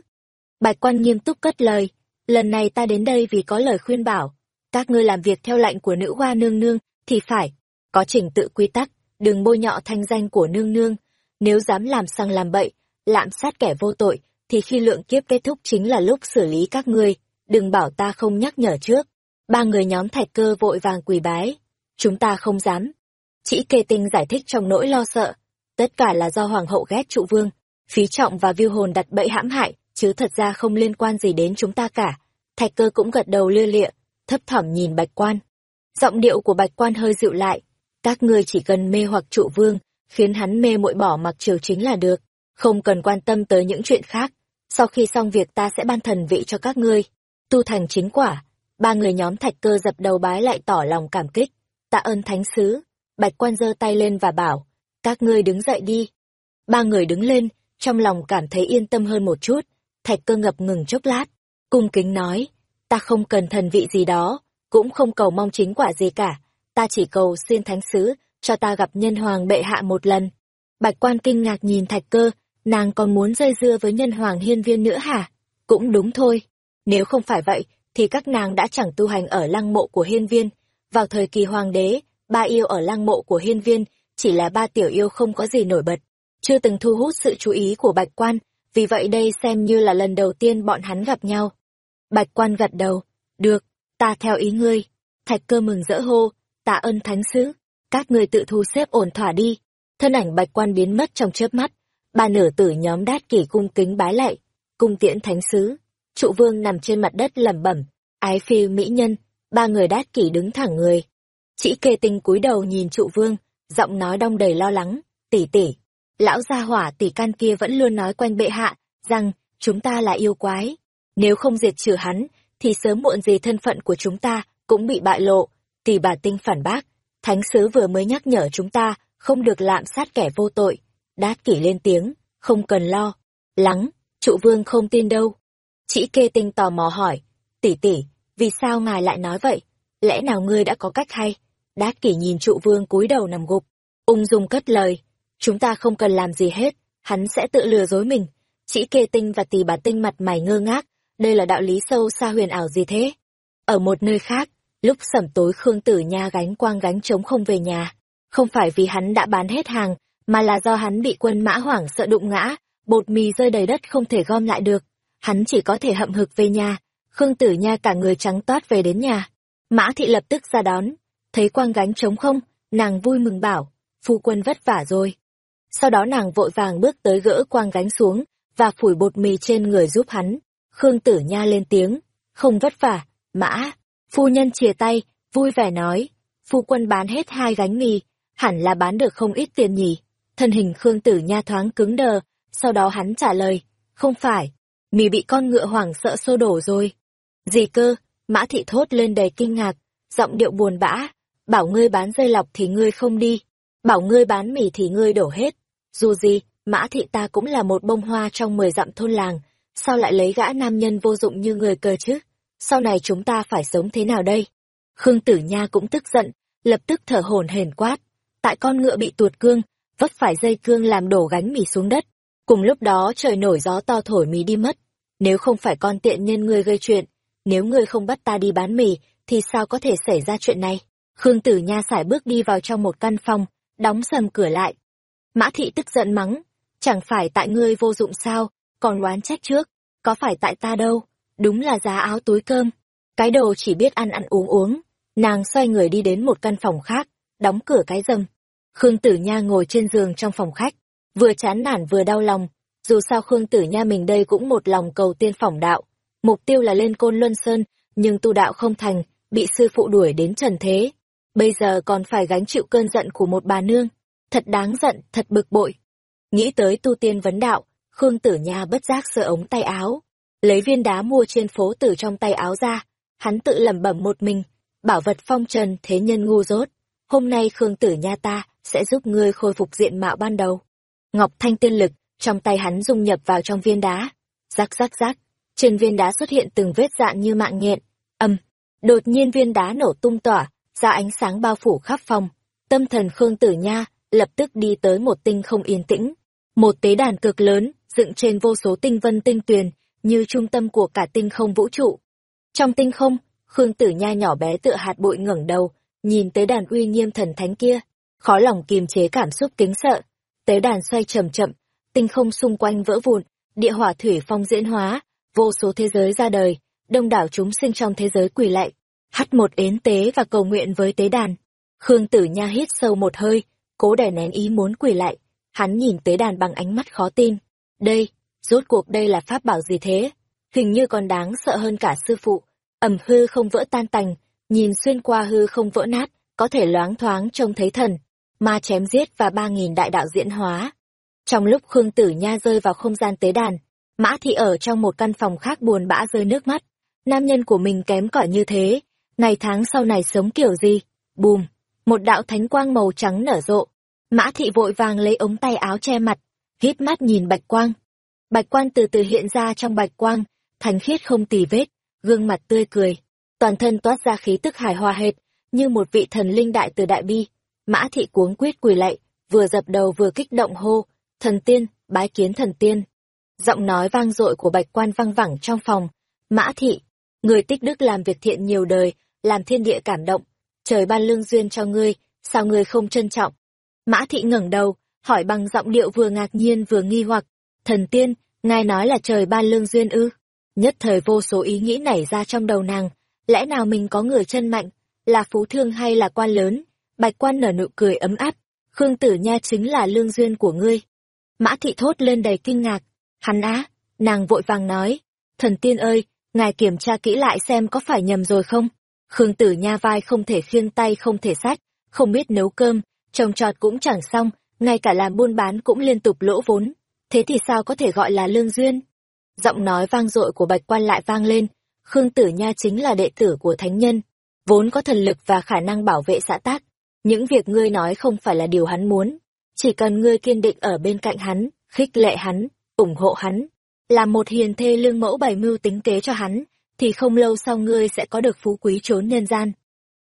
Bạch quan nghiêm túc cất lời, lần này ta đến đây vì có lời khuyên bảo, các ngươi làm việc theo lệnh của nữ hoa nương nương, thì phải, có trình tự quy tắc, đừng bôi nhọ thanh danh của nương nương, nếu dám làm sang làm bậy, lạm sát kẻ vô tội, thì khi lượng kiếp kết thúc chính là lúc xử lý các ngươi, đừng bảo ta không nhắc nhở trước. Ba người nhóm thạch cơ vội vàng quỳ bái, chúng ta không dám. Chỉ kê tinh giải thích trong nỗi lo sợ, tất cả là do hoàng hậu ghét trụ vương, phí trọng và viêu hồn đặt bẫy hãm hại, chứ thật ra không liên quan gì đến chúng ta cả. Thạch cơ cũng gật đầu lưa lịa, thấp thỏm nhìn bạch quan. Giọng điệu của bạch quan hơi dịu lại, các ngươi chỉ cần mê hoặc trụ vương, khiến hắn mê mội bỏ mặc triều chính là được, không cần quan tâm tới những chuyện khác. Sau khi xong việc ta sẽ ban thần vị cho các ngươi, tu thành chính quả. Ba người nhóm thạch cơ dập đầu bái lại tỏ lòng cảm kích, tạ ơn thánh sứ. Bạch quan giơ tay lên và bảo, các ngươi đứng dậy đi. Ba người đứng lên, trong lòng cảm thấy yên tâm hơn một chút, thạch cơ ngập ngừng chốc lát, cung kính nói, ta không cần thần vị gì đó, cũng không cầu mong chính quả gì cả, ta chỉ cầu xin thánh sứ, cho ta gặp nhân hoàng bệ hạ một lần. Bạch quan kinh ngạc nhìn thạch cơ, nàng còn muốn dây dưa với nhân hoàng hiên viên nữa hả? Cũng đúng thôi, nếu không phải vậy, thì các nàng đã chẳng tu hành ở lăng mộ của hiên viên. Vào thời kỳ hoàng đế, ba yêu ở lăng mộ của hiên viên, chỉ là ba tiểu yêu không có gì nổi bật, chưa từng thu hút sự chú ý của bạch quan, vì vậy đây xem như là lần đầu tiên bọn hắn gặp nhau. Bạch quan gật đầu, được, ta theo ý ngươi. Thạch cơ mừng rỡ hô, tạ ơn thánh sứ, các người tự thu xếp ổn thỏa đi. Thân ảnh bạch quan biến mất trong chớp mắt, ba nửa tử nhóm đát kỷ cung kính bái lạy, cung tiễn thánh sứ. Trụ vương nằm trên mặt đất lẩm bẩm, ái phi mỹ nhân, ba người đát kỷ đứng thẳng người. Chỉ kê tinh cúi đầu nhìn trụ vương, giọng nói đong đầy lo lắng, tỷ tỷ. Lão gia hỏa tỷ can kia vẫn luôn nói quanh bệ hạ, rằng, chúng ta là yêu quái. Nếu không diệt trừ hắn, thì sớm muộn gì thân phận của chúng ta cũng bị bại lộ. Tỷ bà tinh phản bác, thánh sứ vừa mới nhắc nhở chúng ta, không được lạm sát kẻ vô tội. Đát kỷ lên tiếng, không cần lo. Lắng, trụ vương không tin đâu. Chỉ kê tinh tò mò hỏi, tỷ tỷ, vì sao ngài lại nói vậy? Lẽ nào ngươi đã có cách hay? Đát kỷ nhìn trụ vương cúi đầu nằm gục, ung dung cất lời, chúng ta không cần làm gì hết, hắn sẽ tự lừa dối mình. Chỉ kê tinh và tỷ bà tinh mặt mày ngơ ngác, đây là đạo lý sâu xa huyền ảo gì thế? Ở một nơi khác, lúc sẩm tối Khương Tử Nha gánh quang gánh trống không về nhà, không phải vì hắn đã bán hết hàng, mà là do hắn bị quân mã hoảng sợ đụng ngã, bột mì rơi đầy đất không thể gom lại được. Hắn chỉ có thể hậm hực về nhà, Khương Tử Nha cả người trắng toát về đến nhà. Mã thị lập tức ra đón, thấy quang gánh trống không, nàng vui mừng bảo, phu quân vất vả rồi. Sau đó nàng vội vàng bước tới gỡ quang gánh xuống, và phủi bột mì trên người giúp hắn. Khương Tử Nha lên tiếng, không vất vả, mã. Phu nhân chìa tay, vui vẻ nói, phu quân bán hết hai gánh mì, hẳn là bán được không ít tiền nhỉ. Thân hình Khương Tử Nha thoáng cứng đờ, sau đó hắn trả lời, không phải, mì bị con ngựa hoảng sợ xô đổ rồi. Gì cơ, mã thị thốt lên đầy kinh ngạc, giọng điệu buồn bã, bảo ngươi bán dây lọc thì ngươi không đi, bảo ngươi bán mì thì ngươi đổ hết. Dù gì, mã thị ta cũng là một bông hoa trong mười dặm thôn làng, sao lại lấy gã nam nhân vô dụng như người cơ chứ? Sau này chúng ta phải sống thế nào đây? Khương Tử Nha cũng tức giận, lập tức thở hổn hển quát. Tại con ngựa bị tuột cương, vấp phải dây cương làm đổ gánh mì xuống đất. Cùng lúc đó trời nổi gió to thổi mì đi mất. Nếu không phải con tiện nhân ngươi gây chuyện, nếu ngươi không bắt ta đi bán mì, thì sao có thể xảy ra chuyện này? Khương Tử Nha sải bước đi vào trong một căn phòng, đóng sầm cửa lại. Mã thị tức giận mắng, chẳng phải tại ngươi vô dụng sao, còn oán trách trước, có phải tại ta đâu, đúng là giá áo túi cơm. Cái đồ chỉ biết ăn ăn uống uống, nàng xoay người đi đến một căn phòng khác, đóng cửa cái rầm. Khương Tử Nha ngồi trên giường trong phòng khách, vừa chán nản vừa đau lòng, dù sao Khương Tử Nha mình đây cũng một lòng cầu tiên phỏng đạo, mục tiêu là lên Côn Luân Sơn, nhưng tu đạo không thành, bị sư phụ đuổi đến trần thế. Bây giờ còn phải gánh chịu cơn giận của một bà nương, thật đáng giận, thật bực bội. Nghĩ tới tu tiên vấn đạo, Khương Tử Nha bất giác sờ ống tay áo, lấy viên đá mua trên phố từ trong tay áo ra, hắn tự lẩm bẩm một mình, bảo vật phong trần thế nhân ngu dốt, hôm nay Khương Tử Nha ta sẽ giúp ngươi khôi phục diện mạo ban đầu. Ngọc Thanh tiên lực trong tay hắn dung nhập vào trong viên đá, rắc rắc rắc, trên viên đá xuất hiện từng vết dạng như mạng nhện, âm, đột nhiên viên đá nổ tung tỏa, ra ánh sáng bao phủ khắp phòng. Tâm thần Khương Tử Nha lập tức đi tới một tinh không yên tĩnh, một tế đàn cực lớn, dựng trên vô số tinh vân tinh tuyền, như trung tâm của cả tinh không vũ trụ. Trong tinh không, Khương Tử Nha nhỏ bé tựa hạt bụi ngẩng đầu, nhìn tế đàn uy nghiêm thần thánh kia, khó lòng kiềm chế cảm xúc kính sợ. Tế đàn xoay chậm chậm, tinh không xung quanh vỡ vụn, địa hỏa thủy phong diễn hóa, vô số thế giới ra đời, đông đảo chúng sinh trong thế giới quỳ lạy, hắt một ến tế và cầu nguyện với tế đàn. Khương Tử Nha hít sâu một hơi, cố đè nén ý muốn quỳ lại. Hắn nhìn tế đàn bằng ánh mắt khó tin. Đây, rốt cuộc đây là pháp bảo gì thế? Hình như còn đáng sợ hơn cả sư phụ. Ẩm hư không vỡ tan tành, nhìn xuyên qua hư không vỡ nát, có thể loáng thoáng trông thấy thần. Ma chém giết và ba nghìn đại đạo diễn hóa. Trong lúc Khương Tử Nha rơi vào không gian tế đàn, Mã Thị ở trong một căn phòng khác buồn bã rơi nước mắt. Nam nhân của mình kém cỏi như thế, ngày tháng sau này sống kiểu gì? Bùm! Một đạo thánh quang màu trắng nở rộ. Mã Thị vội vàng lấy ống tay áo che mặt, hít mắt nhìn bạch quang. Bạch quang từ từ hiện ra trong bạch quang, thánh khiết không tì vết, gương mặt tươi cười. Toàn thân toát ra khí tức hài hòa hệt, như một vị thần linh đại từ đại bi. Mã Thị cuống quyết quỳ lạy, vừa dập đầu vừa kích động hô, thần tiên, bái kiến thần tiên. Giọng nói vang dội của bạch quan vang vẳng trong phòng. Mã thị, người tích đức làm việc thiện nhiều đời, làm thiên địa cảm động. Trời ban lương duyên cho ngươi, sao ngươi không trân trọng? Mã thị ngẩng đầu, hỏi bằng giọng điệu vừa ngạc nhiên vừa nghi hoặc. Thần tiên, ngài nói là trời ban lương duyên ư? Nhất thời vô số ý nghĩ nảy ra trong đầu nàng. Lẽ nào mình có người chân mạnh, là phú thương hay là quan lớn? Bạch quan nở nụ cười ấm áp. Khương tử nha chính là lương duyên của ngươi. Mã thị thốt lên đầy kinh ngạc, Hắn á, nàng vội vàng nói, thần tiên ơi, ngài kiểm tra kỹ lại xem có phải nhầm rồi không? Khương tử nha vai không thể khiêng tay không thể sách, không biết nấu cơm, trồng trọt cũng chẳng xong, ngay cả làm buôn bán cũng liên tục lỗ vốn. Thế thì sao có thể gọi là lương duyên? Giọng nói vang dội của bạch quan lại vang lên, Khương tử nha chính là đệ tử của thánh nhân, vốn có thần lực và khả năng bảo vệ xã tác. Những việc ngươi nói không phải là điều hắn muốn, chỉ cần ngươi kiên định ở bên cạnh hắn, khích lệ hắn, ủng hộ hắn, làm một hiền thê lương mẫu bày mưu tính kế cho hắn, thì không lâu sau ngươi sẽ có được phú quý trốn nhân gian.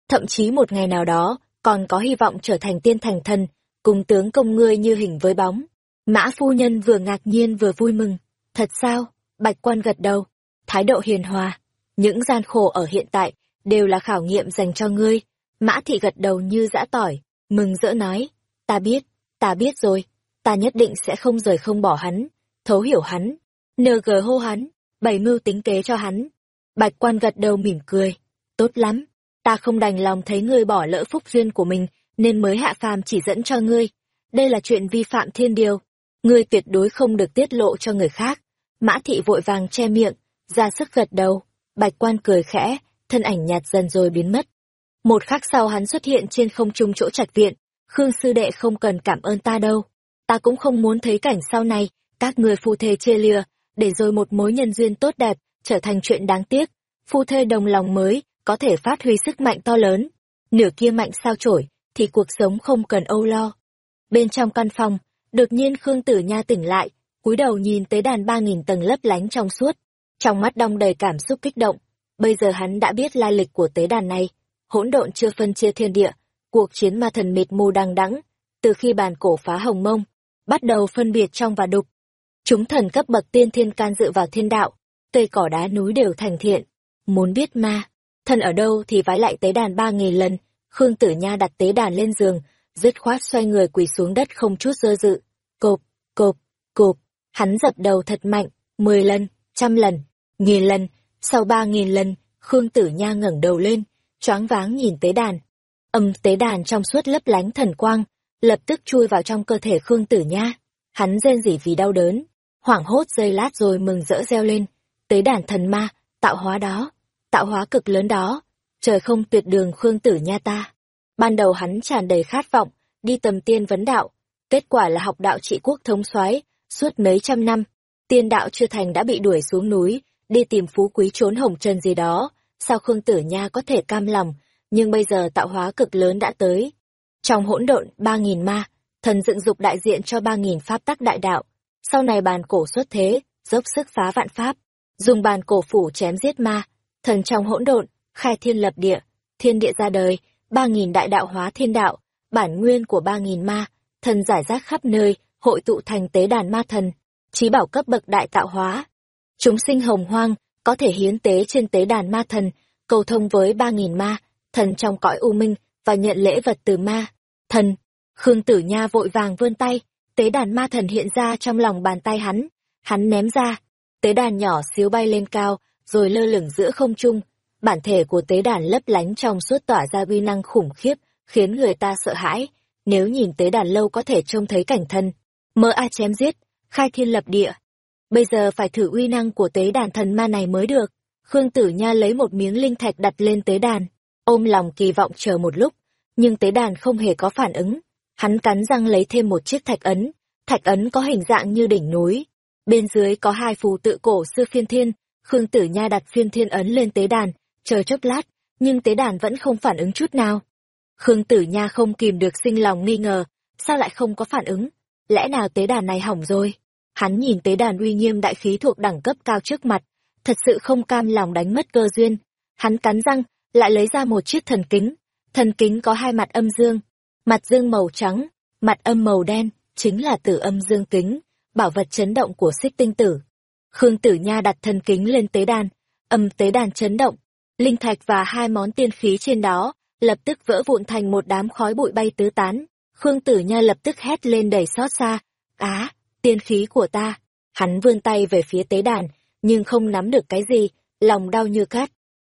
Thậm chí một ngày nào đó, còn có hy vọng trở thành tiên thành thần, cùng tướng công ngươi như hình với bóng. Mã phu nhân vừa ngạc nhiên vừa vui mừng. Thật sao? Bạch quan gật đầu. Thái độ hiền hòa. Những gian khổ ở hiện tại, đều là khảo nghiệm dành cho ngươi. Mã thị gật đầu như dã tỏi, mừng rỡ nói. Ta biết, ta biết rồi. Ta nhất định sẽ không rời không bỏ hắn thấu hiểu hắn, nờ gờ hô hắn, bày mưu tính kế cho hắn. Bạch quan gật đầu mỉm cười, tốt lắm, ta không đành lòng thấy ngươi bỏ lỡ phúc duyên của mình, nên mới hạ phàm chỉ dẫn cho ngươi. Đây là chuyện vi phạm thiên điều, ngươi tuyệt đối không được tiết lộ cho người khác. Mã thị vội vàng che miệng, ra sức gật đầu, bạch quan cười khẽ, thân ảnh nhạt dần rồi biến mất. Một khắc sau hắn xuất hiện trên không trung chỗ trạch viện, Khương sư đệ không cần cảm ơn ta đâu. Ta cũng không muốn thấy cảnh sau này, các người phu thê chia lìa, để rồi một mối nhân duyên tốt đẹp, trở thành chuyện đáng tiếc. Phu thê đồng lòng mới, có thể phát huy sức mạnh to lớn. Nửa kia mạnh sao trổi, thì cuộc sống không cần âu lo. Bên trong căn phòng, đột nhiên Khương Tử Nha tỉnh lại, cúi đầu nhìn tới đàn ba nghìn tầng lấp lánh trong suốt. Trong mắt đong đầy cảm xúc kích động. Bây giờ hắn đã biết lai lịch của tế đàn này. Hỗn độn chưa phân chia thiên địa, cuộc chiến ma thần mịt mù đằng đẵng từ khi bàn cổ phá hồng mông, bắt đầu phân biệt trong và đục, Chúng thần cấp bậc tiên thiên can dự vào thiên đạo, cây cỏ đá núi đều thành thiện. Muốn biết ma, thần ở đâu thì vái lại tế đàn ba nghìn lần, Khương Tử Nha đặt tế đàn lên giường, dứt khoát xoay người quỳ xuống đất không chút dơ dự. Cộp, cộp, cộp, hắn dập đầu thật mạnh, mười lần, trăm lần, nghìn lần, sau ba nghìn lần, Khương Tử Nha ngẩng đầu lên, choáng váng nhìn tế đàn. Âm tế đàn trong suốt lấp lánh thần quang, lập tức chui vào trong cơ thể Khương Tử Nha. Hắn rên rỉ vì đau đớn, hoảng hốt giây lát rồi mừng rỡ reo lên, tế đàn thần ma, tạo hóa đó, tạo hóa cực lớn đó, trời không tuyệt đường khương tử nha ta. Ban đầu hắn tràn đầy khát vọng, đi tầm tiên vấn đạo, kết quả là học đạo trị quốc thống soái suốt mấy trăm năm, tiên đạo chưa thành đã bị đuổi xuống núi, đi tìm phú quý trốn hồng trần gì đó, sao Khương Tử Nha có thể cam lòng, nhưng bây giờ tạo hóa cực lớn đã tới. Trong hỗn độn, ba nghìn ma, thần dựng dục đại diện cho ba nghìn pháp tắc đại đạo. Sau này bàn cổ xuất thế, dốc sức phá vạn pháp, dùng bàn cổ phủ chém giết ma, thần trong hỗn độn, khai thiên lập địa, thiên địa ra đời, ba nghìn đại đạo hóa thiên đạo, bản nguyên của ba nghìn ma, thần giải rác khắp nơi, hội tụ thành tế đàn ma thần, trí bảo cấp bậc đại tạo hóa. Chúng sinh hồng hoang, có thể hiến tế trên tế đàn ma thần, cầu thông với ba nghìn ma, thần trong cõi u minh, và nhận lễ vật từ ma. Thần, Khương Tử Nha vội vàng vươn tay, tế đàn ma thần hiện ra trong lòng bàn tay hắn, hắn ném ra, tế đàn nhỏ xíu bay lên cao, rồi lơ lửng giữa không trung. Bản thể của tế đàn lấp lánh trong suốt tỏa ra uy năng khủng khiếp, khiến người ta sợ hãi. Nếu nhìn tế đàn lâu có thể trông thấy cảnh thân, mơ a chém giết, khai thiên lập địa. Bây giờ phải thử uy năng của tế đàn thần ma này mới được. Khương Tử Nha lấy một miếng linh thạch đặt lên tế đàn, ôm lòng kỳ vọng chờ một lúc, nhưng tế đàn không hề có phản ứng. Hắn cắn răng lấy thêm một chiếc thạch ấn, thạch ấn có hình dạng như đỉnh núi. Bên dưới có hai phù tự cổ xưa phiên thiên, Khương Tử Nha đặt phiên thiên ấn lên tế đàn, chờ chốc lát, nhưng tế đàn vẫn không phản ứng chút nào. Khương Tử Nha không kìm được sinh lòng nghi ngờ, sao lại không có phản ứng? Lẽ nào tế đàn này hỏng rồi? Hắn nhìn tế đàn uy nghiêm đại khí thuộc đẳng cấp cao trước mặt, thật sự không cam lòng đánh mất cơ duyên. Hắn cắn răng, lại lấy ra một chiếc thần kính. Thần kính có hai mặt âm dương, mặt dương màu trắng, mặt âm màu đen, chính là tử âm dương kính, bảo vật chấn động của xích tinh tử. Khương Tử Nha đặt thần kính lên tế đàn, âm tế đàn chấn động, linh thạch và hai món tiên khí trên đó lập tức vỡ vụn thành một đám khói bụi bay tứ tán. Khương Tử Nha lập tức hét lên đầy xót xa, "Á, tiên khí của ta!" Hắn vươn tay về phía tế đàn, nhưng không nắm được cái gì, lòng đau như cát.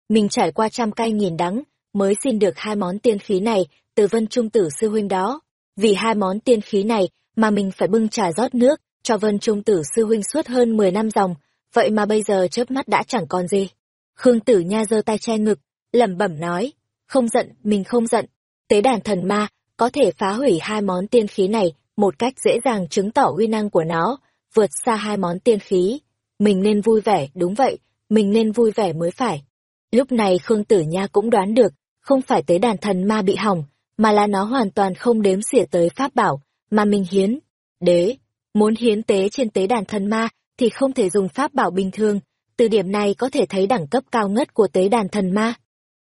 Mình trải qua trăm cay nghìn đắng, mới xin được hai món tiên khí này từ Vân Trung Tử sư huynh đó. Vì hai món tiên khí này mà mình phải bưng trà rót nước cho Vân Trung Tử sư huynh suốt hơn 10 năm dòng, vậy mà bây giờ chớp mắt đã chẳng còn gì. Khương Tử Nha giơ tay che ngực, lẩm bẩm nói, không giận, mình không giận. Tế đàn thần ma có thể phá hủy hai món tiên khí này một cách dễ dàng chứng tỏ uy năng của nó, vượt xa hai món tiên khí. Mình nên vui vẻ, đúng vậy, mình nên vui vẻ mới phải. Lúc này Khương Tử Nha cũng đoán được, không phải tế đàn thần ma bị hỏng, mà là nó hoàn toàn không đếm xỉa tới pháp bảo, mà mình hiến. Đế, muốn hiến tế trên tế đàn thần ma thì không thể dùng pháp bảo bình thường, từ điểm này có thể thấy đẳng cấp cao ngất của tế đàn thần ma.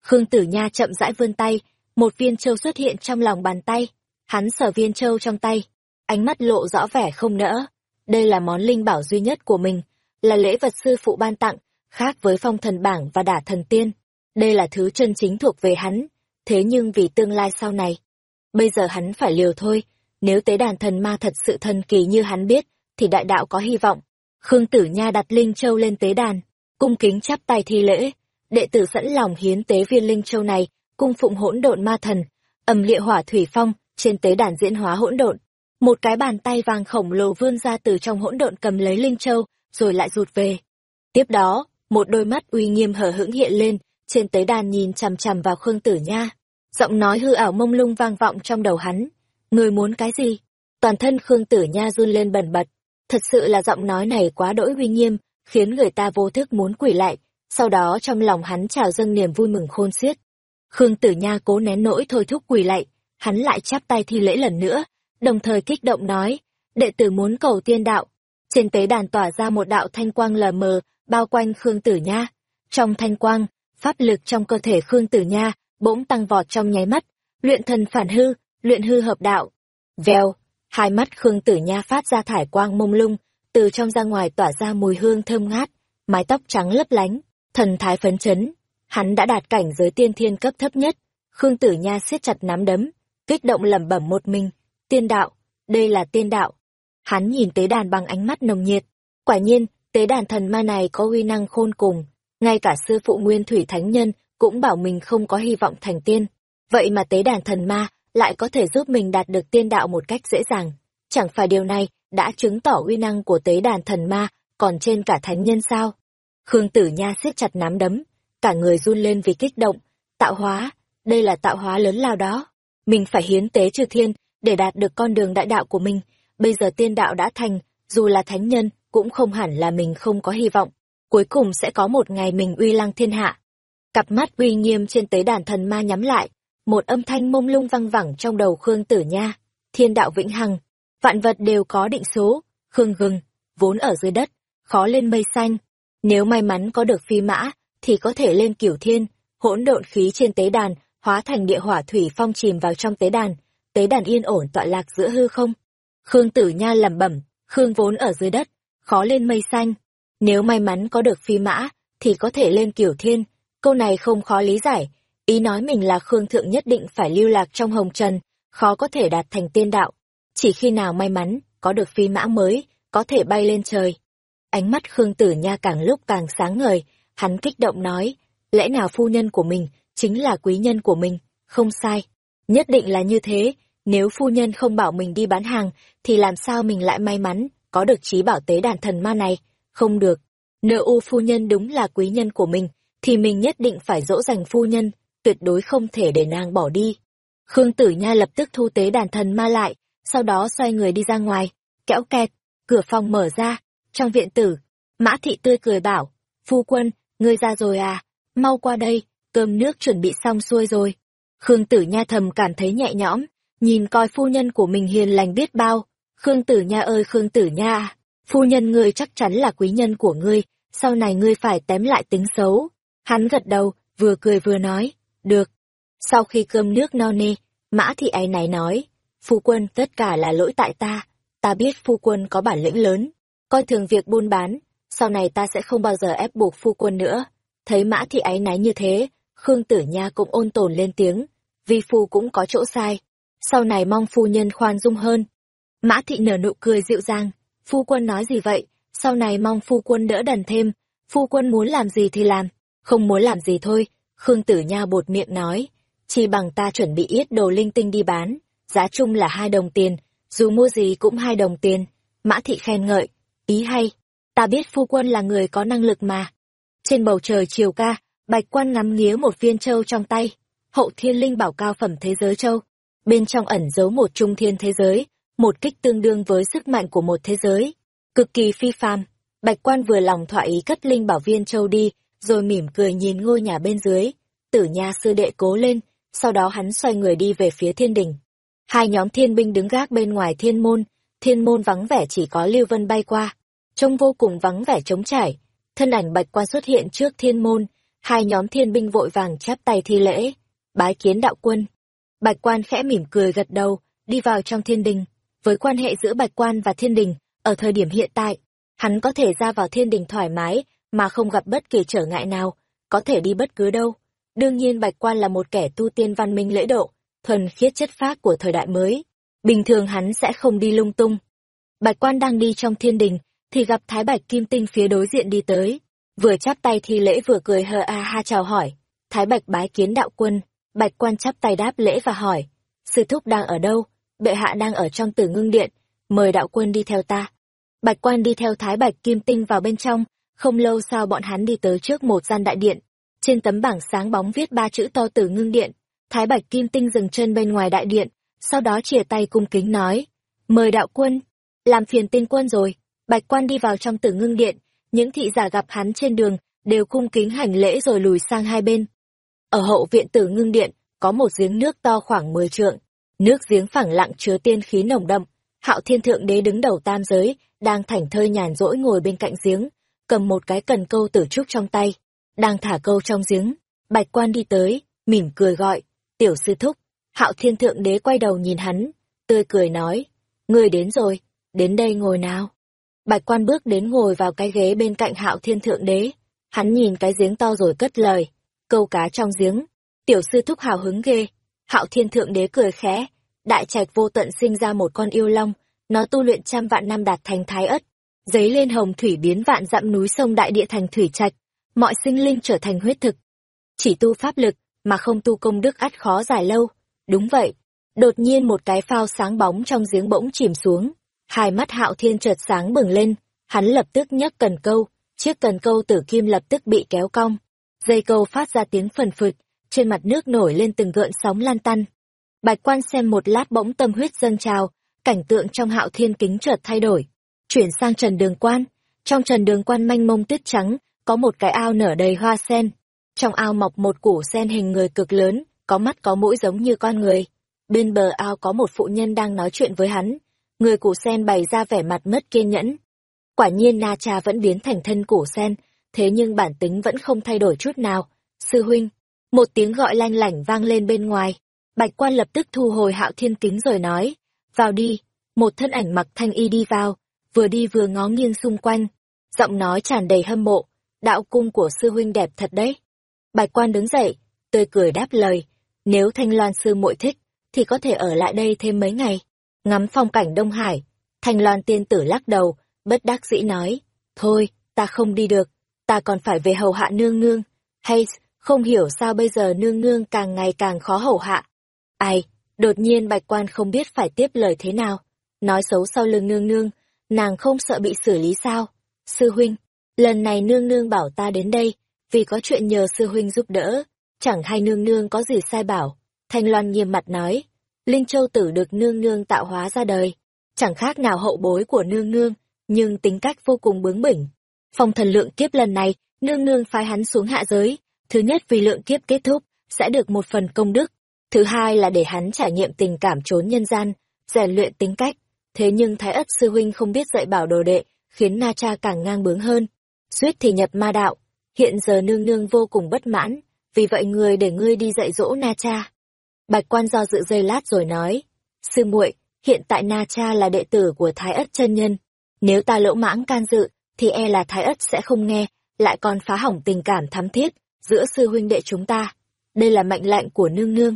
Khương Tử Nha chậm rãi vươn tay, một viên châu xuất hiện trong lòng bàn tay. Hắn sở viên châu trong tay, ánh mắt lộ rõ vẻ không nỡ. Đây là món linh bảo duy nhất của mình, là lễ vật sư phụ ban tặng, khác với phong thần bảng và đả thần tiên. Đây là thứ chân chính thuộc về hắn, thế nhưng vì tương lai sau này. Bây giờ hắn phải liều thôi, nếu tế đàn thần ma thật sự thần kỳ như hắn biết, thì đại đạo có hy vọng. Khương Tử Nha đặt Linh Châu lên tế đàn, cung kính chắp tay thi lễ. Đệ tử sẵn lòng hiến tế viên Linh Châu này, cung phụng hỗn độn ma thần, ầm liệu hỏa thủy phong, trên tế đàn diễn hóa hỗn độn. Một cái bàn tay vàng khổng lồ vươn ra từ trong hỗn độn cầm lấy Linh Châu, rồi lại rụt về. Tiếp đó, một đôi mắt uy nghiêm hở hững hiện lên, trên tế đàn nhìn chằm chằm vào Khương Tử Nha. Giọng nói hư ảo mông lung vang vọng trong đầu hắn. Người muốn cái gì? Toàn thân Khương Tử Nha run lên bần bật. Thật sự là giọng nói này quá đỗi uy nghiêm, khiến người ta vô thức muốn quỷ lại. Sau đó trong lòng hắn trào dâng niềm vui mừng khôn xiết. Khương Tử Nha cố nén nỗi thôi thúc quỳ lại, hắn lại chắp tay thi lễ lần nữa, đồng thời kích động nói, đệ tử muốn cầu tiên đạo. Trên tế đàn tỏa ra một đạo thanh quang lờ mờ, bao quanh Khương Tử Nha. Trong thanh quang, pháp lực trong cơ thể Khương Tử Nha bỗng tăng vọt trong nháy mắt, luyện thần phản hư, luyện hư hợp đạo. Vèo, hai mắt Khương Tử Nha phát ra thải quang mông lung, từ trong ra ngoài tỏa ra mùi hương thơm ngát, mái tóc trắng lấp lánh, thần thái phấn chấn. Hắn đã đạt cảnh giới tiên thiên cấp thấp nhất. Khương Tử Nha siết chặt nắm đấm, kích động lẩm bẩm một mình, tiên đạo, đây là tiên đạo. Hắn nhìn tế đàn bằng ánh mắt nồng nhiệt, quả nhiên, tế đàn thần ma này có uy năng khôn cùng, ngay cả sư phụ Nguyên Thủy Thánh Nhân cũng bảo mình không có hy vọng thành tiên. Vậy mà tế đàn thần ma lại có thể giúp mình đạt được tiên đạo một cách dễ dàng. Chẳng phải điều này đã chứng tỏ uy năng của tế đàn thần ma còn trên cả thánh nhân sao? Khương Tử Nha siết chặt nắm đấm, cả người run lên vì kích động. Tạo hóa, đây là tạo hóa lớn lao đó. Mình phải hiến tế trừ thiên để đạt được con đường đại đạo của mình. Bây giờ tiên đạo đã thành, dù là thánh nhân cũng không hẳn là mình không có hy vọng. cuối cùng sẽ có một ngày mình uy lăng thiên hạ. Cặp mắt uy nghiêm trên tế đàn thần ma nhắm lại, một âm thanh mông lung văng vẳng trong đầu Khương Tử Nha, thiên đạo vĩnh hằng, vạn vật đều có định số, Khương gừng, vốn ở dưới đất, khó lên mây xanh. Nếu may mắn có được phi mã, thì có thể lên cửu thiên, hỗn độn khí trên tế đàn, hóa thành địa hỏa thủy phong chìm vào trong tế đàn, tế đàn yên ổn tọa lạc giữa hư không. Khương Tử Nha lẩm bẩm, Khương vốn ở dưới đất, khó lên mây xanh. Nếu may mắn có được phi mã, thì có thể lên kiểu thiên. Câu này không khó lý giải, ý nói mình là Khương Thượng nhất định phải lưu lạc trong hồng trần, khó có thể đạt thành tiên đạo. Chỉ khi nào may mắn, có được phi mã mới, có thể bay lên trời. Ánh mắt Khương Tử Nha càng lúc càng sáng ngời, hắn kích động nói, lẽ nào phu nhân của mình chính là quý nhân của mình, không sai. Nhất định là như thế, nếu phu nhân không bảo mình đi bán hàng, thì làm sao mình lại may mắn, có được trí bảo tế đàn thần ma này? Không được. Nợ u phu nhân đúng là quý nhân của mình, thì mình nhất định phải dỗ dành phu nhân, tuyệt đối không thể để nàng bỏ đi. Khương Tử Nha lập tức thu tế đàn thần ma lại, sau đó xoay người đi ra ngoài, kẽo kẹt, cửa phòng mở ra, trong viện tử, Mã Thị tươi cười bảo, phu quân, ngươi ra rồi à, mau qua đây, cơm nước chuẩn bị xong xuôi rồi. Khương Tử Nha thầm cảm thấy nhẹ nhõm, nhìn coi phu nhân của mình hiền lành biết bao. Khương Tử Nha ơi Khương Tử Nha, phu nhân ngươi chắc chắn là quý nhân của ngươi, sau này ngươi phải tém lại tính xấu. Hắn gật đầu, vừa cười vừa nói, được. Sau khi cơm nước no nê, Mã Thị ái này nói, phu quân tất cả là lỗi tại ta, ta biết phu quân có bản lĩnh lớn, coi thường việc buôn bán, sau này ta sẽ không bao giờ ép buộc phu quân nữa. Thấy Mã Thị ái náy như thế, Khương Tử Nha cũng ôn tồn lên tiếng, vi phu cũng có chỗ sai, sau này mong phu nhân khoan dung hơn. Mã Thị nở nụ cười dịu dàng, phu quân nói gì vậy, sau này mong phu quân đỡ đần thêm, phu quân muốn làm gì thì làm, không muốn làm gì thôi, Khương Tử Nha bột miệng nói, chỉ bằng ta chuẩn bị yết đồ linh tinh đi bán, giá chung là hai đồng tiền, dù mua gì cũng hai đồng tiền. Mã Thị khen ngợi, ý hay, ta biết phu quân là người có năng lực mà. Trên bầu trời chiều ca, Bạch Quan ngắm nghía một viên châu trong tay, hậu thiên linh bảo cao phẩm thế giới châu. Bên trong ẩn giấu một trung thiên thế giới, một kích tương đương với sức mạnh của một thế giới. Cực kỳ phi phàm, Bạch Quan vừa lòng thỏa ý cất linh bảo viên châu đi, rồi mỉm cười nhìn ngôi nhà bên dưới. Tử nha sư đệ cố lên, sau đó hắn xoay người đi về phía thiên đình. Hai nhóm thiên binh đứng gác bên ngoài thiên môn, thiên môn vắng vẻ chỉ có Lưu Vân bay qua, trông vô cùng vắng vẻ trống trải. Thân ảnh bạch quan xuất hiện trước thiên môn, hai nhóm thiên binh vội vàng chắp tay thi lễ, bái kiến đạo quân. Bạch quan khẽ mỉm cười gật đầu, đi vào trong thiên đình. Với quan hệ giữa bạch quan và thiên đình, ở thời điểm hiện tại, hắn có thể ra vào thiên đình thoải mái, mà không gặp bất kỳ trở ngại nào, có thể đi bất cứ đâu. Đương nhiên bạch quan là một kẻ tu tiên văn minh lễ độ, thuần khiết chất phác của thời đại mới. Bình thường hắn sẽ không đi lung tung. Bạch quan đang đi trong thiên đình, thì gặp Thái Bạch Kim Tinh phía đối diện đi tới. Vừa chắp tay thi lễ vừa cười hờ a ha chào hỏi. Thái Bạch bái kiến đạo quân, Bạch quan chắp tay đáp lễ và hỏi. Sư thúc đang ở đâu? Bệ hạ đang ở trong tử ngưng điện, mời đạo quân đi theo ta. Bạch quan đi theo Thái Bạch Kim Tinh vào bên trong, không lâu sau bọn hắn đi tới trước một gian đại điện. Trên tấm bảng sáng bóng viết ba chữ to tử ngưng điện, Thái Bạch Kim Tinh dừng chân bên ngoài đại điện, sau đó chìa tay cung kính nói, mời đạo quân, làm phiền tinh quân rồi, Bạch quan đi vào trong tử ngưng điện, những thị giả gặp hắn trên đường, đều cung kính hành lễ rồi lùi sang hai bên. Ở hậu viện tử ngưng điện, có một giếng nước to khoảng 10 trượng, nước giếng phẳng lặng chứa tiên khí nồng đậm, hạo thiên thượng đế đứng đầu tam giới, đang thảnh thơi nhàn rỗi ngồi bên cạnh giếng, cầm một cái cần câu tử trúc trong tay, đang thả câu trong giếng, bạch quan đi tới, mỉm cười gọi, Tiểu sư thúc, hạo thiên thượng đế quay đầu nhìn hắn, tươi cười nói, người đến rồi, đến đây ngồi nào. Bạch quan bước đến ngồi vào cái ghế bên cạnh hạo thiên thượng đế, hắn nhìn cái giếng to rồi cất lời, câu cá trong giếng, tiểu sư thúc hào hứng ghê, hạo thiên thượng đế cười khẽ, đại trạch vô tận sinh ra một con yêu long, nó tu luyện trăm vạn năm đạt thành thái ất, giấy lên hồng thủy biến vạn dặm núi sông đại địa thành thủy trạch, mọi sinh linh trở thành huyết thực. Chỉ tu pháp lực, mà không tu công đức ắt khó dài lâu. Đúng vậy. Đột nhiên một cái phao sáng bóng trong giếng bỗng chìm xuống. Hai mắt hạo thiên chợt sáng bừng lên. Hắn lập tức nhấc cần câu. Chiếc cần câu tử kim lập tức bị kéo cong. Dây câu phát ra tiếng phần phực. Trên mặt nước nổi lên từng gợn sóng lan tăn. Bạch quan xem một lát bỗng tâm huyết dâng trào. Cảnh tượng trong hạo thiên kính chợt thay đổi. Chuyển sang trần đường quan. Trong trần đường quan manh mông tuyết trắng, có một cái ao nở đầy hoa sen. Trong ao mọc một củ sen hình người cực lớn, có mắt có mũi giống như con người. Bên bờ ao có một phụ nhân đang nói chuyện với hắn. Người củ sen bày ra vẻ mặt mất kiên nhẫn. Quả nhiên Na Cha vẫn biến thành thân củ sen, thế nhưng bản tính vẫn không thay đổi chút nào. Sư huynh, một tiếng gọi lanh lảnh vang lên bên ngoài. Bạch quan lập tức thu hồi hạo thiên kính rồi nói, vào đi, một thân ảnh mặc thanh y đi vào, vừa đi vừa ngó nghiêng xung quanh, giọng nói tràn đầy hâm mộ, đạo cung của sư huynh đẹp thật đấy. Bạch quan đứng dậy, tươi cười đáp lời, nếu thanh loan sư muội thích, thì có thể ở lại đây thêm mấy ngày, ngắm phong cảnh Đông Hải. Thanh loan tiên tử lắc đầu, bất đắc dĩ nói, thôi, ta không đi được, ta còn phải về hầu hạ nương nương. Hay, không hiểu sao bây giờ nương nương càng ngày càng khó hầu hạ. Ai, đột nhiên bạch quan không biết phải tiếp lời thế nào. Nói xấu sau lưng nương nương, nàng không sợ bị xử lý sao? Sư huynh, lần này nương nương bảo ta đến đây, vì có chuyện nhờ sư huynh giúp đỡ, chẳng hay nương nương có gì sai bảo. Thanh Loan nghiêm mặt nói, Linh Châu Tử được nương nương tạo hóa ra đời, chẳng khác nào hậu bối của nương nương, nhưng tính cách vô cùng bướng bỉnh. Phong thần lượng kiếp lần này, nương nương phái hắn xuống hạ giới, thứ nhất vì lượng kiếp kết thúc, sẽ được một phần công đức, thứ hai là để hắn trải nghiệm tình cảm trốn nhân gian, rèn luyện tính cách. Thế nhưng Thái Ất Sư Huynh không biết dạy bảo đồ đệ, khiến Na Cha càng ngang bướng hơn. Suýt thì nhập ma đạo, hiện giờ nương nương vô cùng bất mãn, vì vậy người để ngươi đi dạy dỗ Na Cha. Bạch quan do dự giây lát rồi nói, sư muội hiện tại Na Cha là đệ tử của Thái Ất chân Nhân. Nếu ta lỗ mãng can dự, thì e là Thái Ất sẽ không nghe, lại còn phá hỏng tình cảm thắm thiết giữa sư huynh đệ chúng ta. Đây là mệnh lệnh của nương nương.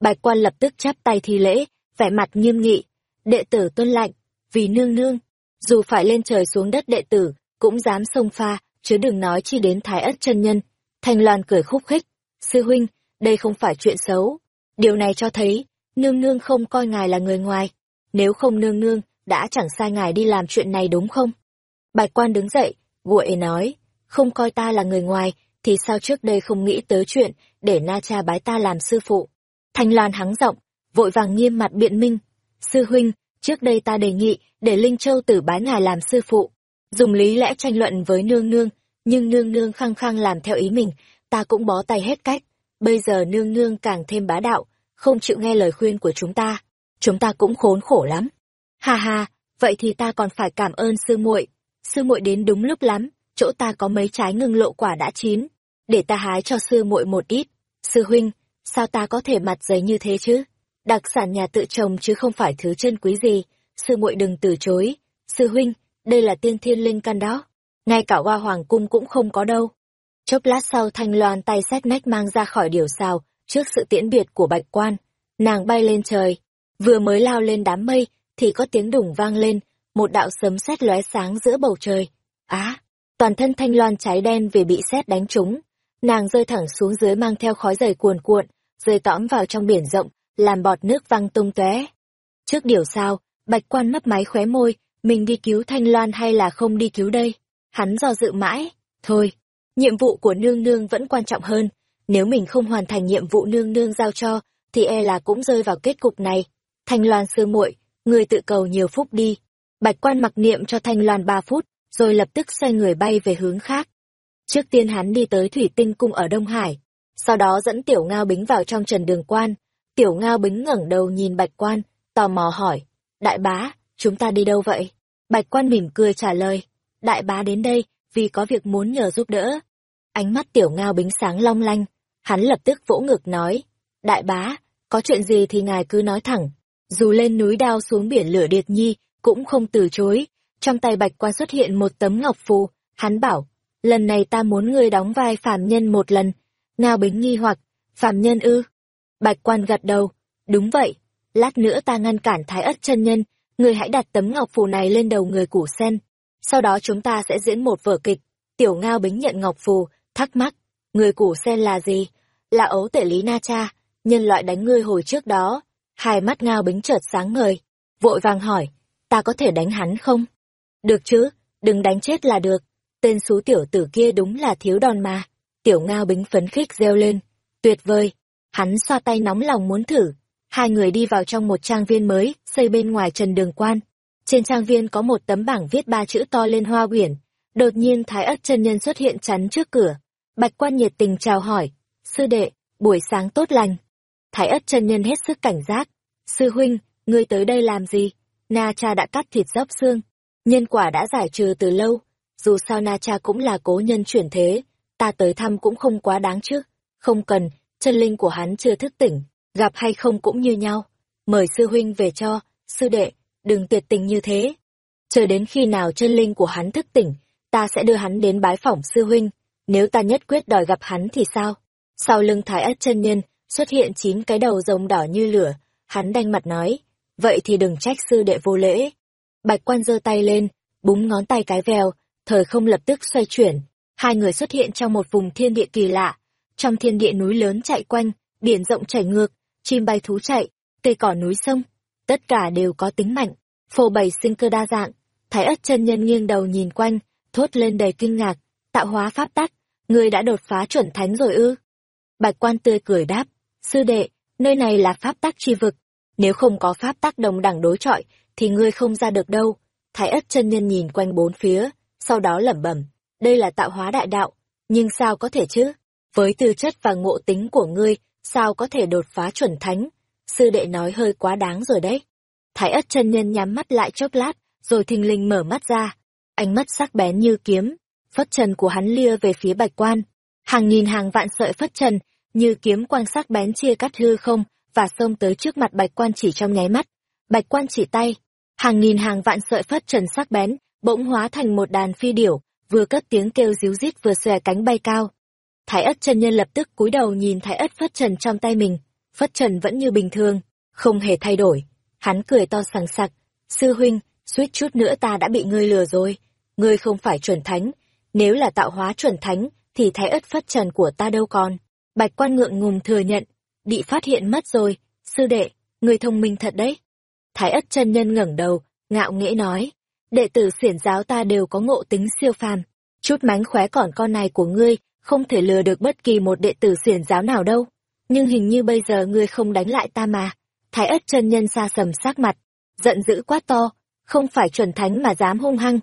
Bạch quan lập tức chắp tay thi lễ, vẻ mặt nghiêm nghị. Đệ tử tuân lệnh, vì nương nương, dù phải lên trời xuống đất đệ tử, cũng dám xông pha, chứ đừng nói chi đến thái ất chân nhân. Thanh Loan cười khúc khích. Sư huynh, đây không phải chuyện xấu. Điều này cho thấy, nương nương không coi ngài là người ngoài. Nếu không nương nương, đã chẳng sai ngài đi làm chuyện này đúng không? Bạch quan đứng dậy, vội nói, không coi ta là người ngoài, thì sao trước đây không nghĩ tới chuyện để Na Cha bái ta làm sư phụ. Thanh Loan hắng giọng, vội vàng nghiêm mặt biện minh. Sư huynh, trước đây ta đề nghị để Linh Châu tử bái ngài làm sư phụ. Dùng lý lẽ tranh luận với nương nương, nhưng nương nương khăng khăng làm theo ý mình, ta cũng bó tay hết cách. Bây giờ nương nương càng thêm bá đạo, không chịu nghe lời khuyên của chúng ta. Chúng ta cũng khốn khổ lắm. Ha ha, vậy thì ta còn phải cảm ơn sư muội. Sư muội đến đúng lúc lắm, chỗ ta có mấy trái ngưng lộ quả đã chín, để ta hái cho sư muội một ít. Sư huynh, sao ta có thể mặt dày như thế chứ? Đặc sản nhà tự trồng chứ không phải thứ chân quý gì, sư muội đừng từ chối. Sư huynh, đây là tiên thiên linh căn đó, ngay cả hoa hoàng cung cũng không có đâu. Chốc lát sau thanh loan tay xét nách mang ra khỏi điều xào, trước sự tiễn biệt của bạch quan, nàng bay lên trời, vừa mới lao lên đám mây, thì có tiếng đùng vang lên, một đạo sấm sét lóe sáng giữa bầu trời. Á, toàn thân thanh loan cháy đen vì bị sét đánh trúng, nàng rơi thẳng xuống dưới mang theo khói dày cuồn cuộn, rơi tõm vào trong biển rộng, làm bọt nước văng tung tóe. Trước điều sao, bạch quan mấp máy khóe môi, mình đi cứu thanh loan hay là không đi cứu đây? Hắn do dự mãi, thôi, nhiệm vụ của nương nương vẫn quan trọng hơn, nếu mình không hoàn thành nhiệm vụ nương nương giao cho, thì e là cũng rơi vào kết cục này. Thanh loan sư muội, người tự cầu nhiều phúc đi. Bạch quan mặc niệm cho thanh loan ba phút, rồi lập tức xoay người bay về hướng khác. Trước tiên hắn đi tới thủy tinh cung ở Đông Hải, sau đó dẫn tiểu ngao bính vào trong trần đường quan. Tiểu ngao bính ngẩng đầu nhìn bạch quan, tò mò hỏi, đại bá, chúng ta đi đâu vậy? Bạch quan mỉm cười trả lời, đại bá đến đây, vì có việc muốn nhờ giúp đỡ. Ánh mắt tiểu ngao bính sáng long lanh, hắn lập tức vỗ ngực nói, đại bá, có chuyện gì thì ngài cứ nói thẳng. Dù lên núi đao xuống biển lửa điệt nhi, cũng không từ chối. Trong tay bạch quan xuất hiện một tấm ngọc phù, hắn bảo, lần này ta muốn ngươi đóng vai phàm nhân một lần. Ngao bính nghi hoặc, phàm nhân ư? Bạch quan gật đầu, đúng vậy, lát nữa ta ngăn cản thái ất chân nhân, ngươi hãy đặt tấm ngọc phù này lên đầu người củ sen. Sau đó chúng ta sẽ diễn một vở kịch. Tiểu Ngao bính nhận ngọc phù, thắc mắc, người củ sen là gì? Là ấu tể lý na cha, nhân loại đánh ngươi hồi trước đó. Hai mắt Ngao bính chợt sáng ngời, vội vàng hỏi, ta có thể đánh hắn không? Được chứ, đừng đánh chết là được. Tên xú tiểu tử kia đúng là thiếu đòn mà. Tiểu Ngao bính phấn khích reo lên. Tuyệt vời. Hắn xoa tay nóng lòng muốn thử. Hai người đi vào trong một trang viên mới, xây bên ngoài trần đường quan. Trên trang viên có một tấm bảng viết ba chữ to lên hoa quyển. Đột nhiên Thái Ất chân nhân xuất hiện chắn trước cửa. Bạch quan nhiệt tình chào hỏi, sư đệ, buổi sáng tốt lành. Thái Ất chân nhân hết sức cảnh giác. Sư huynh, ngươi tới đây làm gì? Na cha đã cắt thịt dốc xương. Nhân quả đã giải trừ từ lâu. Dù sao Na cha cũng là cố nhân chuyển thế. Ta tới thăm cũng không quá đáng chứ. Không cần, chân linh của hắn chưa thức tỉnh. Gặp hay không cũng như nhau. Mời sư huynh về cho, sư đệ, đừng tuyệt tình như thế. Chờ đến khi nào chân linh của hắn thức tỉnh, ta sẽ đưa hắn đến bái phỏng sư huynh. Nếu ta nhất quyết đòi gặp hắn thì sao? Sau lưng thái ất chân nhân, xuất hiện chín cái đầu rồng đỏ như lửa, hắn đanh mặt nói, vậy thì đừng trách sư đệ vô lễ. Bạch quan giơ tay lên, búng ngón tay cái vèo, thời không lập tức xoay chuyển, hai người xuất hiện trong một vùng thiên địa kỳ lạ. Trong thiên địa núi lớn chạy quanh, biển rộng chảy ngược, chim bay thú chạy, cây cỏ núi sông, tất cả đều có tính mạnh, phô bày sinh cơ đa dạng. Thái ất chân nhân nghiêng đầu nhìn quanh, thốt lên đầy kinh ngạc, tạo hóa pháp tắc, ngươi đã đột phá chuẩn thánh rồi ư? Bạch quan tươi cười đáp, sư đệ, nơi này là pháp tắc chi vực, nếu không có pháp tắc đồng đẳng đối chọi, thì ngươi không ra được đâu. Thái ất chân nhân nhìn quanh bốn phía, sau đó lẩm bẩm, đây là tạo hóa đại đạo, nhưng sao có thể chứ? Với tư chất và ngộ tính của ngươi, sao có thể đột phá chuẩn thánh? Sư đệ nói hơi quá đáng rồi đấy. Thái ất chân nhân nhắm mắt lại chốc lát, rồi thình lình mở mắt ra. Ánh mắt sắc bén như kiếm, phất trần của hắn lia về phía bạch quan. Hàng nghìn hàng vạn sợi phất trần, như kiếm quang sắc bén chia cắt hư không, và xông tới trước mặt bạch quan chỉ trong nháy mắt. Bạch quan chỉ tay, hàng nghìn hàng vạn sợi phất trần sắc bén, bỗng hóa thành một đàn phi điểu, vừa cất tiếng kêu ríu rít vừa xòe cánh bay cao. Thái ất chân nhân lập tức cúi đầu nhìn thái ất phất trần trong tay mình, phất trần vẫn như bình thường, không hề thay đổi. Hắn cười to sằng sặc, sư huynh, suýt chút nữa ta đã bị ngươi lừa rồi, ngươi không phải chuẩn thánh, nếu là tạo hóa chuẩn thánh, thì thái ất phất trần của ta đâu còn. Bạch quan ngượng ngùng thừa nhận, bị phát hiện mất rồi, sư đệ, người thông minh thật đấy. Thái ất chân nhân ngẩng đầu, ngạo nghễ nói, đệ tử xiển giáo ta đều có ngộ tính siêu phàm, chút mánh khóe còn con này của ngươi, không thể lừa được bất kỳ một đệ tử xiển giáo nào đâu. Nhưng hình như bây giờ ngươi không đánh lại ta mà. Thái ất chân nhân xa sầm sắc mặt, giận dữ quát to, không phải chuẩn thánh mà dám hung hăng.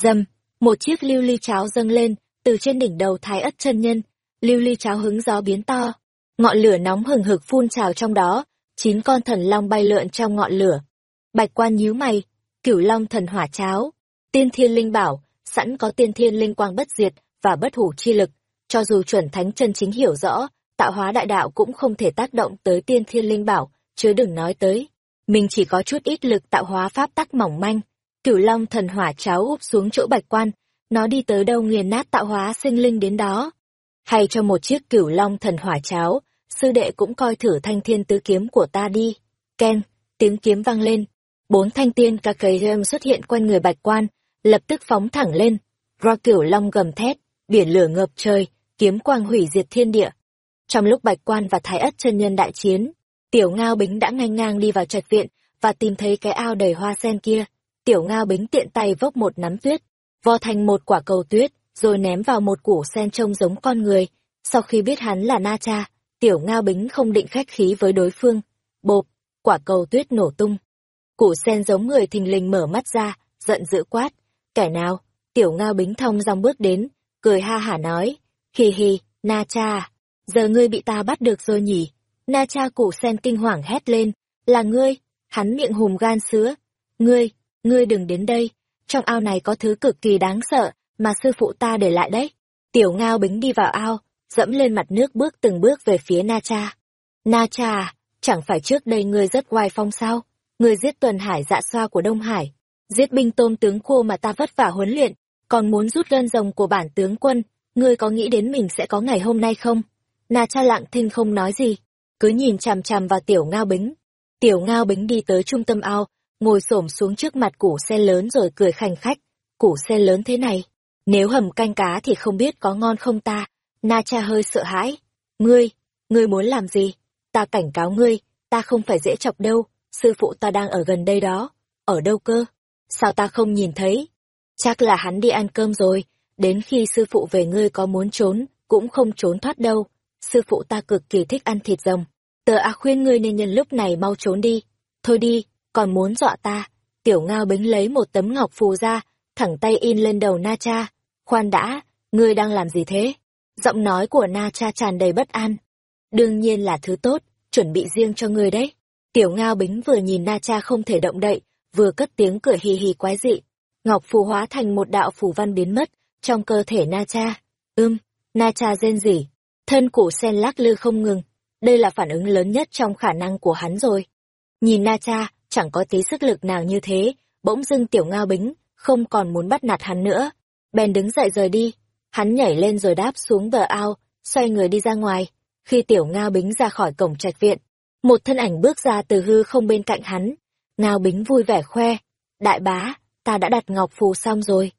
Dầm, một chiếc lưu ly cháo dâng lên, từ trên đỉnh đầu thái ất chân nhân, lưu ly cháo hứng gió biến to, ngọn lửa nóng hừng hực phun trào trong đó, chín con thần long bay lượn trong ngọn lửa. Bạch quan nhíu mày, cửu long thần hỏa cháo, tiên thiên linh bảo, sẵn có tiên thiên linh quang bất diệt và bất hủ chi lực, cho dù chuẩn thánh chân chính hiểu rõ, tạo hóa đại đạo cũng không thể tác động tới tiên thiên linh bảo, chứ đừng nói tới. Mình chỉ có chút ít lực tạo hóa pháp tắc mỏng manh, cửu long thần hỏa cháo úp xuống chỗ bạch quan, nó đi tới đâu nghiền nát tạo hóa sinh linh đến đó hay cho một chiếc cửu long thần hỏa cháo, sư đệ cũng coi thử thanh thiên tứ kiếm của ta đi. Ken, tiếng kiếm vang lên, bốn thanh tiên ca cầy rơm xuất hiện quanh người bạch quan, lập tức phóng thẳng lên, ro cửu long gầm thét, biển lửa ngập trời, kiếm quang hủy diệt thiên địa. Trong lúc bạch quan và thái ất chân nhân đại chiến, tiểu ngao bính đã ngang ngang đi vào trạch viện và tìm thấy cái ao đầy hoa sen kia. Tiểu ngao bính tiện tay vốc một nắm tuyết, vo thành một quả cầu tuyết, rồi ném vào một củ sen trông giống con người. Sau khi biết hắn là Na Cha, tiểu ngao bính không định khách khí với đối phương. Bộp, quả cầu tuyết nổ tung. Củ sen giống người thình lình mở mắt ra, giận dữ quát. Kẻ nào? Tiểu ngao bính thông dòng bước đến, cười ha hả nói. Hì hì, Na Cha, giờ ngươi bị ta bắt được rồi nhỉ? Na Cha củ sen kinh hoàng hét lên. Là ngươi, hắn miệng hùm gan sứa. Ngươi, ngươi đừng đến đây, trong ao này có thứ cực kỳ đáng sợ, mà sư phụ ta để lại đấy. Tiểu ngao bính đi vào ao, dẫm lên mặt nước bước từng bước về phía Na Cha. Na Cha, chẳng phải trước đây ngươi rất oai phong sao? Ngươi giết tuần hải dạ xoa của Đông Hải, giết binh tôm tướng khô mà ta vất vả huấn luyện, còn muốn rút gân rồng của bản tướng quân, ngươi có nghĩ đến mình sẽ có ngày hôm nay không? Na Cha lặng thinh không nói gì, cứ nhìn chằm chằm vào tiểu ngao bính. Tiểu ngao bính đi tới trung tâm ao, ngồi xổm xuống trước mặt củ sen lớn rồi cười khanh khách. Củ sen lớn thế này, nếu hầm canh cá thì không biết có ngon không ta. Na cha hơi sợ hãi. Ngươi, ngươi muốn làm gì? Ta cảnh cáo ngươi, ta không phải dễ chọc đâu, sư phụ ta đang ở gần đây đó. Ở đâu cơ? Sao ta không nhìn thấy? Chắc là hắn đi ăn cơm rồi, đến khi sư phụ về ngươi có muốn trốn, cũng không trốn thoát đâu. Sư phụ ta cực kỳ thích ăn thịt rồng. Tờ A khuyên ngươi nên nhân lúc này mau trốn đi. Thôi đi, còn muốn dọa ta. Tiểu ngao bính lấy một tấm ngọc phù ra, thẳng tay in lên đầu Na Cha. Khoan đã, ngươi đang làm gì thế? Giọng nói của Na Cha tràn đầy bất an. Đương nhiên là thứ tốt, chuẩn bị riêng cho ngươi đấy. Tiểu Ngao Bính vừa nhìn Na Cha không thể động đậy, vừa cất tiếng cười hì hì quái dị. Ngọc phù hóa thành một đạo phù văn biến mất trong cơ thể Na Cha. Ưm, Na Cha rên rỉ, thân củ sen lắc lư không ngừng. Đây là phản ứng lớn nhất trong khả năng của hắn rồi. Nhìn Na Cha, chẳng có tí sức lực nào như thế, bỗng dưng Tiểu Ngao Bính không còn muốn bắt nạt hắn nữa. Bèn đứng dậy rời đi, hắn nhảy lên rồi đáp xuống bờ ao, xoay người đi ra ngoài. Khi Tiểu Ngao Bính ra khỏi cổng trạch viện, một thân ảnh bước ra từ hư không bên cạnh hắn. Ngao Bính vui vẻ khoe, đại bá, ta đã đặt ngọc phù xong rồi.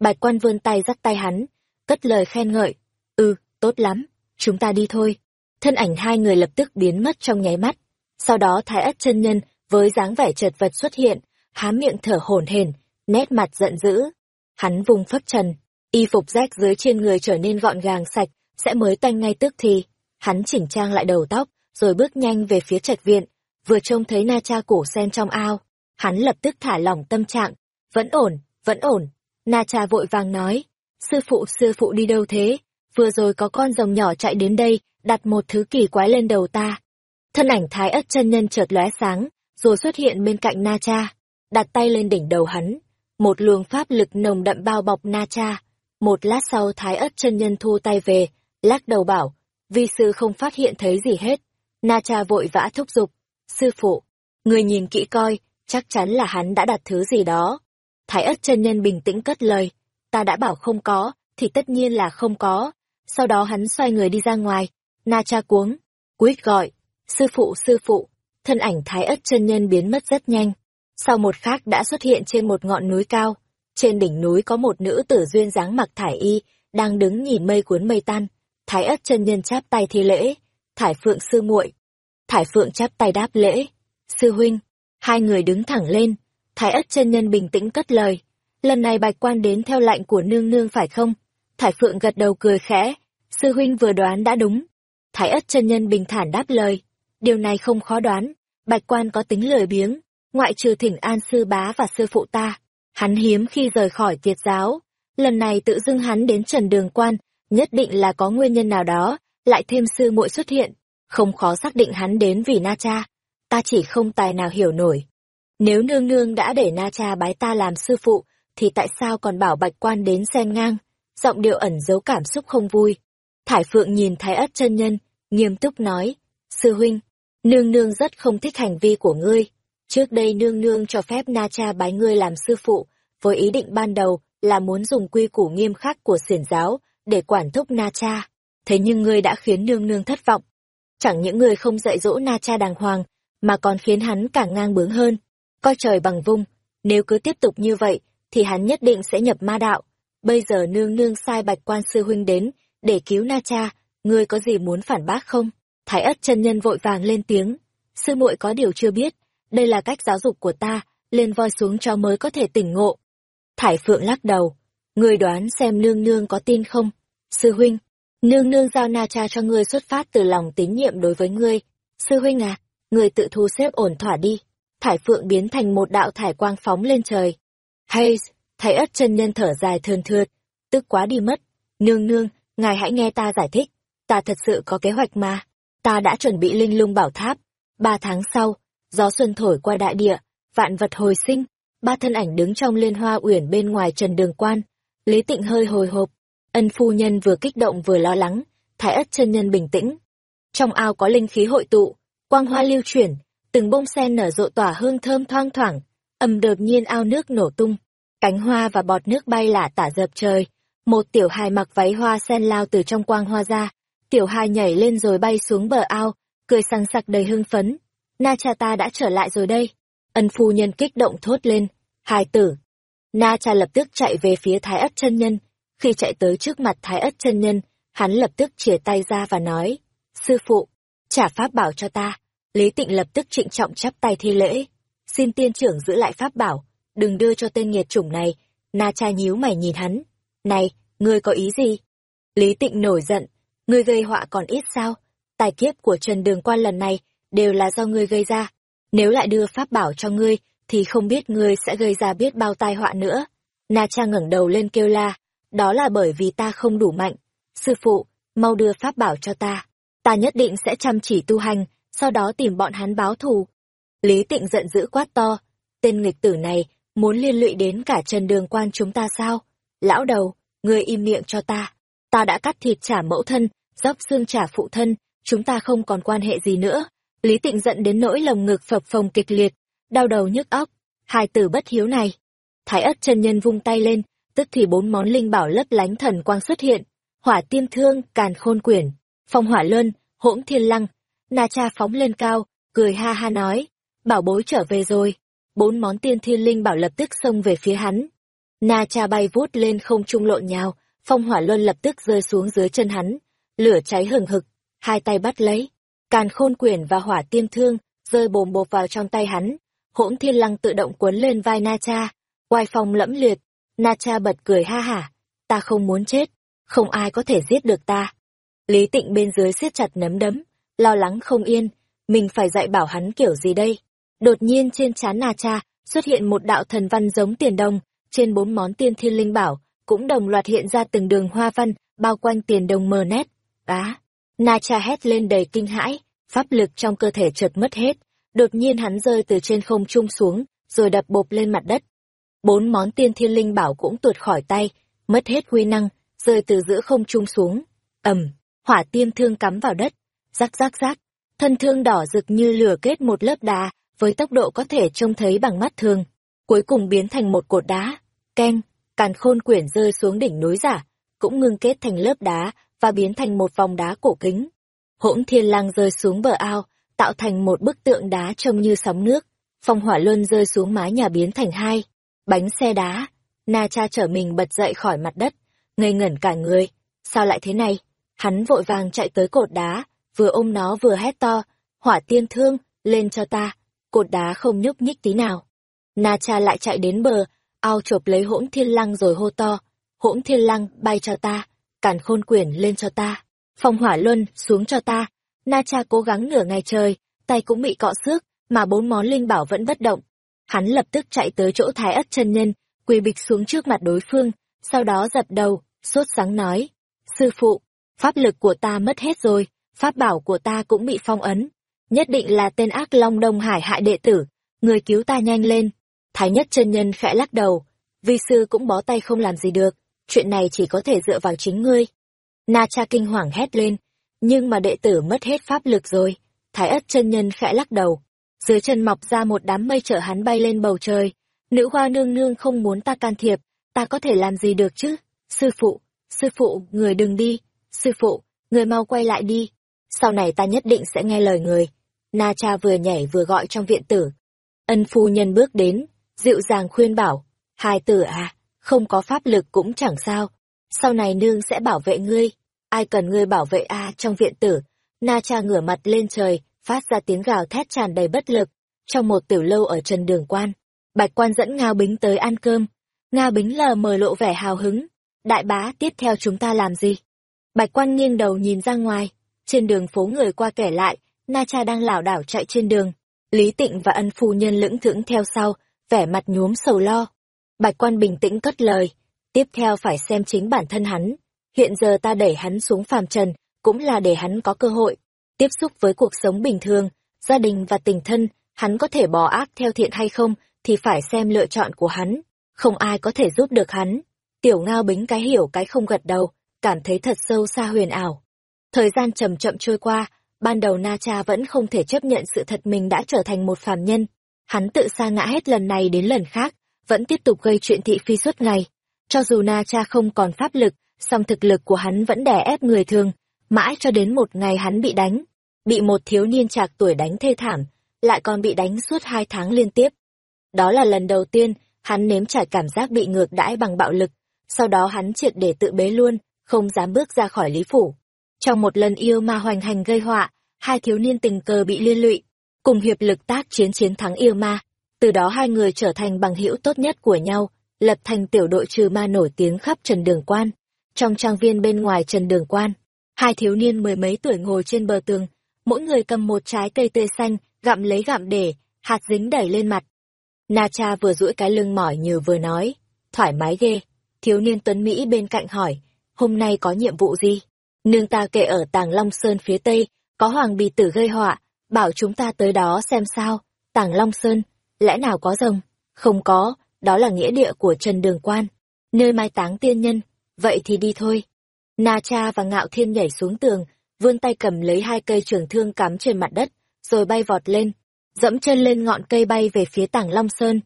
Bạch quan vươn tay dắt tay hắn, cất lời khen ngợi. Ừ, tốt lắm, chúng ta đi thôi. Thân ảnh hai người lập tức biến mất trong nháy mắt. Sau đó thái ất chân nhân với dáng vẻ chật vật xuất hiện, há miệng thở hổn hển, nét mặt giận dữ. Hắn vùng phất trần, y phục rách dưới trên người trở nên gọn gàng sạch, sẽ mới tanh ngay tức thì. Hắn chỉnh trang lại đầu tóc, rồi bước nhanh về phía trạch viện, vừa trông thấy na cha cổ sen trong ao. Hắn lập tức thả lỏng tâm trạng, vẫn ổn, vẫn ổn. Na cha vội vàng nói, sư phụ sư phụ đi đâu thế? Vừa rồi có con rồng nhỏ chạy đến đây, đặt một thứ kỳ quái lên đầu ta. Thân ảnh thái ất chân nhân chợt lóe sáng, rồi xuất hiện bên cạnh Na Cha, đặt tay lên đỉnh đầu hắn. Một luồng pháp lực nồng đậm bao bọc Na Cha. Một lát sau thái ất chân nhân thu tay về, lắc đầu bảo, vi sư không phát hiện thấy gì hết. Na Cha vội vã thúc giục, sư phụ, người nhìn kỹ coi, chắc chắn là hắn đã đặt thứ gì đó. Thái ất chân nhân bình tĩnh cất lời, ta đã bảo không có, thì tất nhiên là không có. Sau đó hắn xoay người đi ra ngoài, Na Cha cuống, quýt gọi, sư phụ sư phụ, thân ảnh thái ất chân nhân biến mất rất nhanh. Sau một khắc đã xuất hiện trên một ngọn núi cao. Trên đỉnh núi có một nữ tử duyên dáng mặc thải y, đang đứng nhìn mây cuốn mây tan. Thái ất chân nhân chắp tay thi lễ. Thải phượng sư muội. Thải phượng chắp tay đáp lễ. Sư huynh. Hai người đứng thẳng lên. Thái ất chân nhân bình tĩnh cất lời. Lần này bạch quan đến theo lệnh của nương nương phải không? Thải phượng gật đầu cười khẽ. Sư huynh vừa đoán đã đúng. Thái ất chân nhân bình thản đáp lời. Điều này không khó đoán, bạch quan có tính lười biếng, ngoại trừ thỉnh an sư bá và sư phụ ta. Hắn hiếm khi rời khỏi tiệt giáo, lần này tự dưng hắn đến trần đường quan, nhất định là có nguyên nhân nào đó, lại thêm sư muội xuất hiện, không khó xác định hắn đến vì na cha. Ta chỉ không tài nào hiểu nổi. Nếu nương nương đã để na cha bái ta làm sư phụ, thì tại sao còn bảo bạch quan đến xen ngang, giọng điệu ẩn giấu cảm xúc không vui. Thải Phượng nhìn Thái Ất chân nhân, nghiêm túc nói, sư huynh, Nương nương rất không thích hành vi của ngươi. Trước đây nương nương cho phép Na Cha bái ngươi làm sư phụ, với ý định ban đầu là muốn dùng quy củ nghiêm khắc của xiển giáo để quản thúc Na Cha. Thế nhưng ngươi đã khiến nương nương thất vọng. Chẳng những người không dạy dỗ Na Cha đàng hoàng, mà còn khiến hắn càng ngang bướng hơn. Coi trời bằng vung, nếu cứ tiếp tục như vậy, thì hắn nhất định sẽ nhập ma đạo. Bây giờ nương nương sai bạch quan sư huynh đến, để cứu Na Cha, ngươi có gì muốn phản bác không? Thái ất chân nhân vội vàng lên tiếng, sư muội có điều chưa biết, đây là cách giáo dục của ta, lên voi xuống cho mới có thể tỉnh ngộ. Thải Phượng lắc đầu, người đoán xem nương nương có tin không? Sư huynh, nương nương giao na cha cho ngươi xuất phát từ lòng tín nhiệm đối với ngươi. Sư huynh à, người tự thu xếp ổn thỏa đi. Thải Phượng biến thành một đạo thải quang phóng lên trời. Hay, thầy ất chân nhân thở dài thườn thượt, tức quá đi mất. Nương nương, ngài hãy nghe ta giải thích, ta thật sự có kế hoạch mà ta đã chuẩn bị linh lung bảo tháp. Ba tháng sau, gió xuân thổi qua đại địa, vạn vật hồi sinh, ba thân ảnh đứng trong liên hoa uyển bên ngoài trần đường quan. Lý tịnh hơi hồi hộp, ân phu nhân vừa kích động vừa lo lắng, thái ất chân nhân bình tĩnh. Trong ao có linh khí hội tụ, quang hoa lưu chuyển, từng bông sen nở rộ tỏa hương thơm thoang thoảng, ầm đột nhiên ao nước nổ tung, cánh hoa và bọt nước bay lả tả dập trời. Một tiểu hài mặc váy hoa sen lao từ trong quang hoa ra, Tiểu hài nhảy lên rồi bay xuống bờ ao, cười sằng sặc đầy hưng phấn. Na cha ta đã trở lại rồi đây. Ân phu nhân kích động thốt lên. Hai tử. Na cha lập tức chạy về phía thái ất chân nhân. Khi chạy tới trước mặt thái ất chân nhân, hắn lập tức chìa tay ra và nói. Sư phụ, trả pháp bảo cho ta. Lý tịnh lập tức trịnh trọng chắp tay thi lễ. Xin tiên trưởng giữ lại pháp bảo, đừng đưa cho tên nghiệt chủng này. Na cha nhíu mày nhìn hắn. Này, ngươi có ý gì? Lý tịnh nổi giận, ngươi gây họa còn ít sao? Tài kiếp của Trần Đường Quan lần này đều là do ngươi gây ra. Nếu lại đưa pháp bảo cho ngươi, thì không biết ngươi sẽ gây ra biết bao tai họa nữa. Na Cha ngẩng đầu lên kêu la, đó là bởi vì ta không đủ mạnh. Sư phụ, mau đưa pháp bảo cho ta. Ta nhất định sẽ chăm chỉ tu hành, sau đó tìm bọn hắn báo thù. Lý Tịnh giận dữ quát to. Tên nghịch tử này, muốn liên lụy đến cả trần đường quan chúng ta sao? Lão đầu, ngươi im miệng cho ta. Ta đã cắt thịt trả mẫu thân, dốc xương trả phụ thân, chúng ta không còn quan hệ gì nữa. Lý Tịnh giận đến nỗi lồng ngực phập phồng kịch liệt, đau đầu nhức óc. Hai tử bất hiếu này. Thái ất chân nhân vung tay lên, tức thì bốn món linh bảo lấp lánh thần quang xuất hiện. Hỏa tiêm thương, càn khôn quyển, phong hỏa luân, hỗn thiên lăng. Na cha phóng lên cao, cười ha ha nói, bảo bối trở về rồi. Bốn món tiên thiên linh bảo lập tức xông về phía hắn. Na cha bay vút lên không trung lộn nhào, phong hỏa luân lập tức rơi xuống dưới chân hắn. Lửa cháy hừng hực, hai tay bắt lấy. Càn khôn quyển và hỏa tiêm thương, rơi bồm bộp vào trong tay hắn. Hỗn thiên lăng tự động cuốn lên vai Na cha, Oai phong lẫm liệt, Na cha bật cười ha hả, ta không muốn chết, không ai có thể giết được ta. Lý tịnh bên dưới siết chặt nấm đấm, lo lắng không yên, mình phải dạy bảo hắn kiểu gì đây. Đột nhiên trên trán Na cha xuất hiện một đạo thần văn giống tiền đồng, trên bốn món tiên thiên linh bảo, cũng đồng loạt hiện ra từng đường hoa văn, bao quanh tiền đồng mờ nét. Á! Na cha hét lên đầy kinh hãi, pháp lực trong cơ thể chợt mất hết, đột nhiên hắn rơi từ trên không trung xuống, rồi đập bộp lên mặt đất. Bốn món tiên thiên linh bảo cũng tuột khỏi tay, mất hết huy năng, rơi từ giữa không trung xuống. ầm, hỏa tiêm thương cắm vào đất, rắc rắc rắc, thân thương đỏ rực như lửa kết một lớp đá, với tốc độ có thể trông thấy bằng mắt thường. Cuối cùng biến thành một cột đá, keng, càn khôn quyển rơi xuống đỉnh núi giả, cũng ngưng kết thành lớp đá và biến thành một vòng đá cổ kính. Hỗn thiên lang rơi xuống bờ ao, tạo thành một bức tượng đá trông như sóng nước. Phong hỏa luân rơi xuống mái nhà biến thành hai bánh xe đá. Na cha trở mình bật dậy khỏi mặt đất, ngây ngẩn cả người. Sao lại thế này? Hắn vội vàng chạy tới cột đá, vừa ôm nó vừa hét to, hỏa tiên thương, lên cho ta. Cột đá không nhúc nhích tí nào. Na cha lại chạy đến bờ, ao chộp lấy hỗn thiên lăng rồi hô to. Hỗn thiên lăng, bay cho ta càn khôn quyển lên cho ta. Phong hỏa luân, xuống cho ta. Na cha cố gắng nửa ngày trời, tay cũng bị cọ xước, mà bốn món linh bảo vẫn bất động. Hắn lập tức chạy tới chỗ thái ất chân nhân, quỳ bịch xuống trước mặt đối phương, sau đó dập đầu, sốt sáng nói. Sư phụ, pháp lực của ta mất hết rồi, pháp bảo của ta cũng bị phong ấn. Nhất định là tên ác long đông hải hại đệ tử, người cứu ta nhanh lên. Thái nhất chân nhân khẽ lắc đầu, vi sư cũng bó tay không làm gì được, chuyện này chỉ có thể dựa vào chính ngươi. Na cha kinh hoàng hét lên, nhưng mà đệ tử mất hết pháp lực rồi. Thái ất chân nhân khẽ lắc đầu, dưới chân mọc ra một đám mây chở hắn bay lên bầu trời. Nữ hoa nương nương không muốn ta can thiệp, ta có thể làm gì được chứ? Sư phụ, sư phụ, người đừng đi. Sư phụ, người mau quay lại đi. Sau này ta nhất định sẽ nghe lời người. Na cha vừa nhảy vừa gọi trong viện tử. Ân phu nhân bước đến, dịu dàng khuyên bảo. Hai tử à, không có pháp lực cũng chẳng sao. Sau này nương sẽ bảo vệ ngươi. Ai cần ngươi bảo vệ a trong viện tử. Na cha ngửa mặt lên trời, phát ra tiếng gào thét tràn đầy bất lực. Trong một tiểu lâu ở trần đường quan, bạch quan dẫn Ngao Bính tới ăn cơm. Ngao Bính lờ mờ lộ vẻ hào hứng. Đại bá tiếp theo chúng ta làm gì? Bạch quan nghiêng đầu nhìn ra ngoài. Trên đường phố người qua kẻ lại, Na Cha đang lảo đảo chạy trên đường. Lý Tịnh và ân phu nhân lững thững theo sau, vẻ mặt nhuốm sầu lo. Bạch quan bình tĩnh cất lời. Tiếp theo phải xem chính bản thân hắn. Hiện giờ ta đẩy hắn xuống phàm trần, cũng là để hắn có cơ hội tiếp xúc với cuộc sống bình thường, gia đình và tình thân, hắn có thể bỏ ác theo thiện hay không thì phải xem lựa chọn của hắn, không ai có thể giúp được hắn. Tiểu ngao bính cái hiểu cái không gật đầu, cảm thấy thật sâu xa huyền ảo. Thời gian chậm chậm trôi qua, ban đầu Na Cha vẫn không thể chấp nhận sự thật mình đã trở thành một phàm nhân. Hắn tự sa ngã hết lần này đến lần khác, vẫn tiếp tục gây chuyện thị phi suốt ngày. Cho dù Na Cha không còn pháp lực, song thực lực của hắn vẫn đè ép người thường, Mãi cho đến một ngày hắn bị đánh, bị một thiếu niên trạc tuổi đánh thê thảm, lại còn bị đánh suốt hai tháng liên tiếp. Đó là lần đầu tiên hắn nếm trải cảm giác bị ngược đãi bằng bạo lực, sau đó hắn triệt để tự bế luôn, không dám bước ra khỏi lý phủ. Trong một lần yêu ma hoành hành gây họa, hai thiếu niên tình cờ bị liên lụy, cùng hiệp lực tác chiến chiến thắng yêu ma. Từ đó hai người trở thành bằng hữu tốt nhất của nhau, lập thành tiểu đội trừ ma nổi tiếng khắp Trần Đường Quan. Trong trang viên bên ngoài Trần Đường Quan, Hai thiếu niên mười mấy tuổi ngồi trên bờ tường, mỗi người cầm một trái cây tươi xanh, gặm lấy gặm để, hạt dính đẩy lên mặt. Na cha vừa duỗi cái lưng mỏi như vừa nói, thoải mái ghê, thiếu niên tuấn Mỹ bên cạnh hỏi, hôm nay có nhiệm vụ gì? Nương ta kể ở Tàng Long Sơn phía tây, có hoàng bì tử gây họa, bảo chúng ta tới đó xem sao. Tàng Long Sơn, lẽ nào có rồng? Không có, đó là nghĩa địa của Trần Đường Quan, nơi mai táng tiên nhân, vậy thì đi thôi. Na Cha và Ngạo Thiên nhảy xuống tường, vươn tay cầm lấy hai cây trường thương cắm trên mặt đất, rồi bay vọt lên, dẫm chân lên ngọn cây bay về phía Tảng Long Sơn.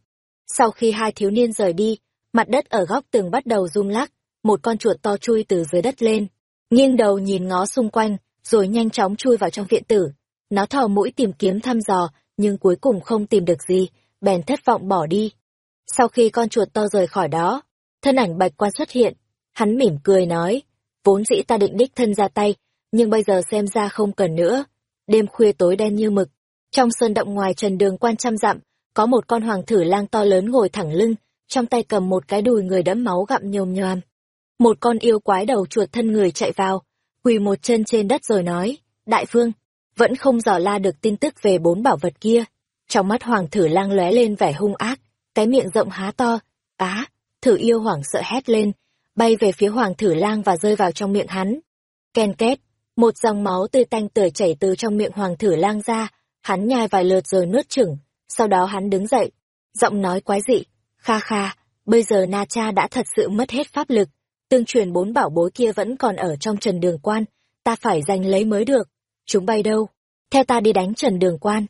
Sau khi hai thiếu niên rời đi, mặt đất ở góc tường bắt đầu rung lắc, một con chuột to chui từ dưới đất lên, nghiêng đầu nhìn ngó xung quanh, rồi nhanh chóng chui vào trong viện tử. Nó thò mũi tìm kiếm thăm dò, nhưng cuối cùng không tìm được gì, bèn thất vọng bỏ đi. Sau khi con chuột to rời khỏi đó, thân ảnh bạch quan xuất hiện, hắn mỉm cười nói, vốn dĩ ta định đích thân ra tay, nhưng bây giờ xem ra không cần nữa. Đêm khuya tối đen như mực, trong sơn động ngoài trần đường quan trăm dặm, có một con hoàng thử lang to lớn ngồi thẳng lưng, trong tay cầm một cái đùi người đẫm máu gặm nhồm nhòm. Một con yêu quái đầu chuột thân người chạy vào, quỳ một chân trên đất rồi nói, Đại phương vẫn không dò la được tin tức về bốn bảo vật kia. Trong mắt hoàng thử lang lóe lên vẻ hung ác, cái miệng rộng há to, á, thử yêu hoảng sợ hét lên, bay về phía hoàng thử lang và rơi vào trong miệng hắn. Ken két, một dòng máu tươi tanh tưởi chảy từ trong miệng hoàng thử lang ra, hắn nhai vài lượt rồi nuốt chửng, sau đó hắn đứng dậy, giọng nói quái dị, kha kha, bây giờ Na Cha đã thật sự mất hết pháp lực, tương truyền bốn bảo bối kia vẫn còn ở trong trần đường quan, ta phải giành lấy mới được. Chúng bay đâu? Theo ta đi đánh trần đường quan.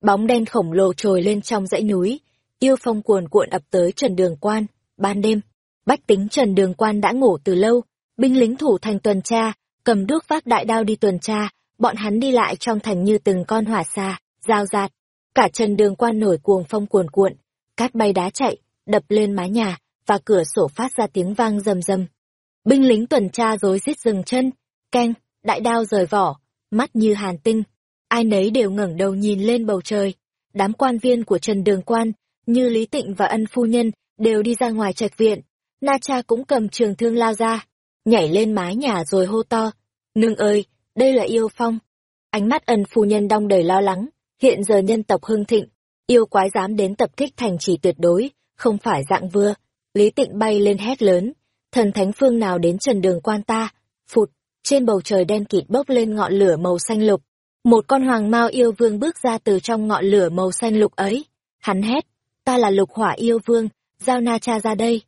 Bóng đen khổng lồ trồi lên trong dãy núi, yêu phong cuồn cuộn ập tới trần đường quan, ban đêm. Bách tính trần đường quan đã ngủ từ lâu, binh lính thủ thành tuần tra, cầm đuốc vác đại đao đi tuần tra, bọn hắn đi lại trong thành như từng con hỏa xa, giao giạt. Cả trần đường quan nổi cuồng phong cuồn cuộn, cát bay đá chạy, đập lên mái nhà, và cửa sổ phát ra tiếng vang rầm rầm. Binh lính tuần tra rối rít dừng chân, keng, đại đao rời vỏ, mắt như hàn tinh. Ai nấy đều ngẩng đầu nhìn lên bầu trời. Đám quan viên của Trần Đường Quan, như Lý Tịnh và ân phu nhân, đều đi ra ngoài trạch viện. Na cha cũng cầm trường thương lao ra, nhảy lên mái nhà rồi hô to. Nương ơi, đây là yêu phong. Ánh mắt ân phu nhân đong đầy lo lắng, hiện giờ nhân tộc hưng thịnh, yêu quái dám đến tập kích thành trì tuyệt đối, không phải dạng vừa. Lý Tịnh bay lên hét lớn, thần thánh phương nào đến trần đường quan ta, phụt, trên bầu trời đen kịt bốc lên ngọn lửa màu xanh lục. Một con hoàng mao yêu vương bước ra từ trong ngọn lửa màu xanh lục ấy. Hắn hét, ta là lục hỏa yêu vương, giao na cha ra đây.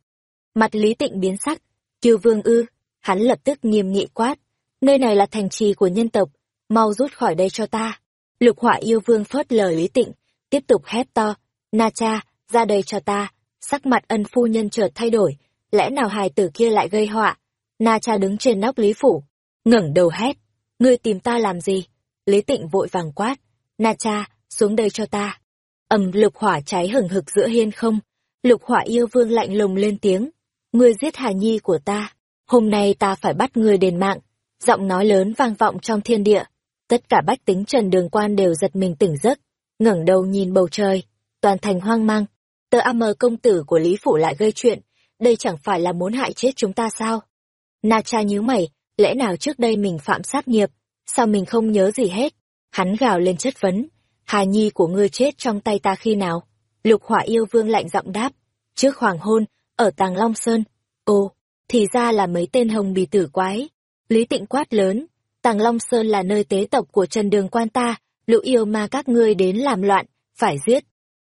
Mặt Lý Tịnh biến sắc, kiêu vương ư, hắn lập tức nghiêm nghị quát, nơi này là thành trì của nhân tộc, mau rút khỏi đây cho ta. Lục hỏa yêu vương phớt lờ Lý Tịnh, tiếp tục hét to, na cha, ra đây cho ta, sắc mặt ân phu nhân chợt thay đổi, lẽ nào hài tử kia lại gây họa? Na cha đứng trên nóc Lý Phủ, ngẩng đầu hét, ngươi tìm ta làm gì? Lý Tịnh vội vàng quát, Na cha, xuống đây cho ta. ầm lục hỏa cháy hừng hực giữa hiên không, lục hỏa yêu vương lạnh lùng lên tiếng, ngươi giết Hà nhi của ta, hôm nay ta phải bắt ngươi đền mạng. Giọng nói lớn vang vọng trong thiên địa, tất cả bách tính trần đường quan đều giật mình tỉnh giấc, ngẩng đầu nhìn bầu trời, toàn thành hoang mang. Tờ Mơ công tử của Lý Phủ lại gây chuyện, đây chẳng phải là muốn hại chết chúng ta sao? Na cha nhíu mày, lẽ nào trước đây mình phạm sát nghiệp, sao mình không nhớ gì hết? Hắn gào lên chất vấn, hài nhi của ngươi chết trong tay ta khi nào? Lục hỏa yêu vương lạnh giọng đáp, trước hoàng hôn, ở Tàng Long Sơn. Ô, thì ra là mấy tên hồng bì tử quái. Lý tịnh quát lớn, Tàng Long Sơn là nơi tế tộc của Trần Đường Quan ta, lũ yêu ma các ngươi đến làm loạn, phải giết.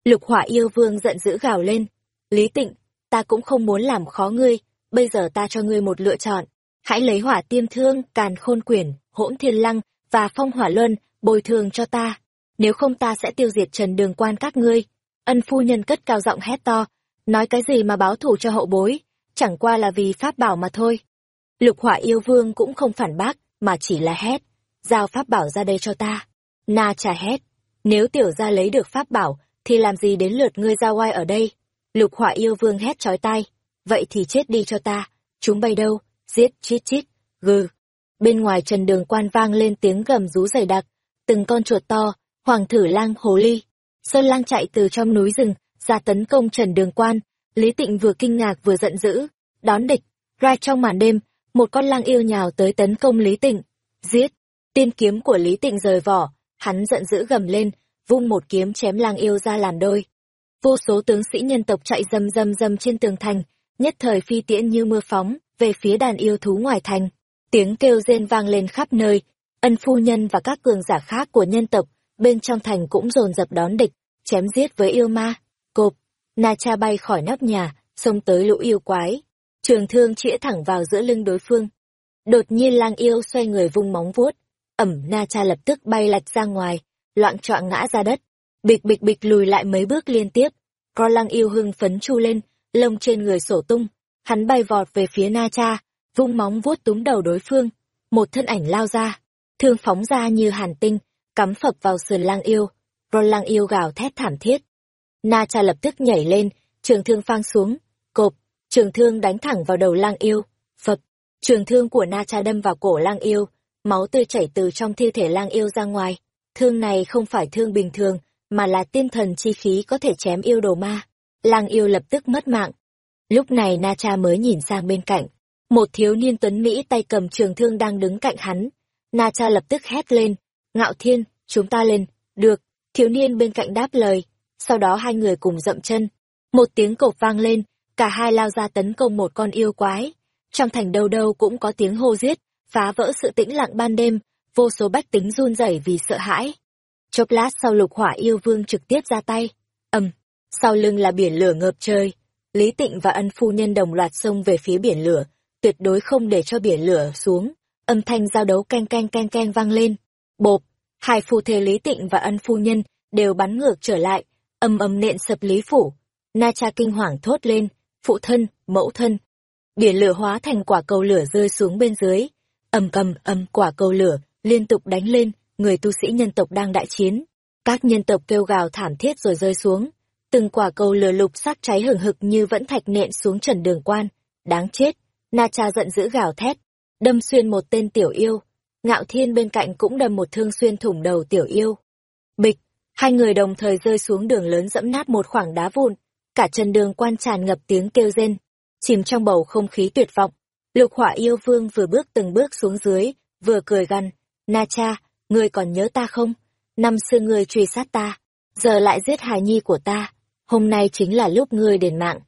Lục hỏa yêu vương giận dữ gào lên, Lý tịnh, ta cũng không muốn làm khó ngươi, bây giờ ta cho ngươi một lựa chọn. Hãy lấy hỏa tiêm thương, càn khôn quyển, hỗn thiên lăng và phong hỏa luân, bồi thường cho ta. Nếu không ta sẽ tiêu diệt trần đường quan các ngươi. Ân phu nhân cất cao giọng hét to, nói cái gì mà báo thù cho hậu bối, chẳng qua là vì pháp bảo mà thôi. Lục hỏa yêu vương cũng không phản bác, mà chỉ là hét, giao pháp bảo ra đây cho ta. Na trà hét, nếu tiểu gia lấy được pháp bảo, thì làm gì đến lượt ngươi ra oai ở đây? Lục hỏa yêu vương hét chói tai. Vậy thì chết đi cho ta. Chúng bay đâu? Giết chít chít. Gừ. Bên ngoài trần đường quan vang lên tiếng gầm rú dày đặc. Từng con chuột to, hoàng thử lang hồ ly. Sơn lang chạy từ trong núi rừng, ra tấn công trần đường quan. Lý tịnh vừa kinh ngạc vừa giận dữ. Đón địch. Ra trong màn đêm, một con lang yêu nhào tới tấn công Lý tịnh. Giết. Tiên kiếm của Lý tịnh rời vỏ. Hắn giận dữ gầm lên, vung một kiếm chém lang yêu ra làm đôi vô số tướng sĩ nhân tộc chạy rầm rầm rầm trên tường thành, nhất thời phi tiễn như mưa phóng, về phía đàn yêu thú ngoài thành. Tiếng kêu rên vang lên khắp nơi, ân phu nhân và các cường giả khác của nhân tộc, bên trong thành cũng dồn dập đón địch, chém giết với yêu ma. Cộp, Na Cha bay khỏi nóc nhà, xông tới lũ yêu quái. Trường thương chĩa thẳng vào giữa lưng đối phương. Đột nhiên lang yêu xoay người vung móng vuốt, ẩm Na Cha lập tức bay lạch ra ngoài, loạn trọn ngã ra đất. Bịch bịch bịch lùi lại mấy bước liên tiếp. có lang yêu hưng phấn chu lên, lông trên người sổ tung. Hắn bay vọt về phía Na Cha, vung móng vuốt túm đầu đối phương. Một thân ảnh lao ra, thương phóng ra như hàn tinh, cắm phập vào sườn lang yêu. Ron lang yêu gào thét thảm thiết. Na cha lập tức nhảy lên, trường thương phang xuống, cộp, trường thương đánh thẳng vào đầu lang yêu, phập. Trường thương của Na cha đâm vào cổ lang yêu, máu tươi chảy từ trong thi thể lang yêu ra ngoài. Thương này không phải thương bình thường, mà là tiên thần chi khí có thể chém yêu đồ ma. Lang yêu lập tức mất mạng. Lúc này Na cha mới nhìn sang bên cạnh. Một thiếu niên tuấn Mỹ tay cầm trường thương đang đứng cạnh hắn. Na cha lập tức hét lên. Ngạo thiên, chúng ta lên. Được, thiếu niên bên cạnh đáp lời. Sau đó hai người cùng dậm chân. Một tiếng cột vang lên, cả hai lao ra tấn công một con yêu quái. Trong thành đâu đâu cũng có tiếng hô giết, phá vỡ sự tĩnh lặng ban đêm, vô số bách tính run rẩy vì sợ hãi. Chốc lát sau lục hỏa yêu vương trực tiếp ra tay. ầm, sau lưng là biển lửa ngợp trời. Lý Tịnh và ân phu nhân đồng loạt xông về phía biển lửa, tuyệt đối không để cho biển lửa xuống. Âm thanh giao đấu canh canh canh canh vang lên. Bộp, hai phu thê Lý Tịnh và ân phu nhân đều bắn ngược trở lại, âm âm nện sập Lý Phủ. Na cha kinh hoàng thốt lên, phụ thân, mẫu thân. Biển lửa hóa thành quả cầu lửa rơi xuống bên dưới. ầm cầm âm quả cầu lửa, liên tục đánh lên, người tu sĩ nhân tộc đang đại chiến. Các nhân tộc kêu gào thảm thiết rồi rơi xuống. Từng quả cầu lửa lục sắc cháy hừng hực như vẫn thạch nện xuống trần đường quan. Đáng chết, Na cha giận dữ gào thét, đâm xuyên một tên tiểu yêu. Ngạo thiên bên cạnh cũng đâm một thương xuyên thủng đầu tiểu yêu. Bịch, hai người đồng thời rơi xuống đường lớn dẫm nát một khoảng đá vụn. Cả chân đường quan tràn ngập tiếng kêu rên, chìm trong bầu không khí tuyệt vọng. Lục hỏa yêu vương vừa bước từng bước xuống dưới, vừa cười gằn. Na cha, ngươi còn nhớ ta không? Năm xưa ngươi truy sát ta, giờ lại giết hài nhi của ta. Hôm nay chính là lúc ngươi đền mạng.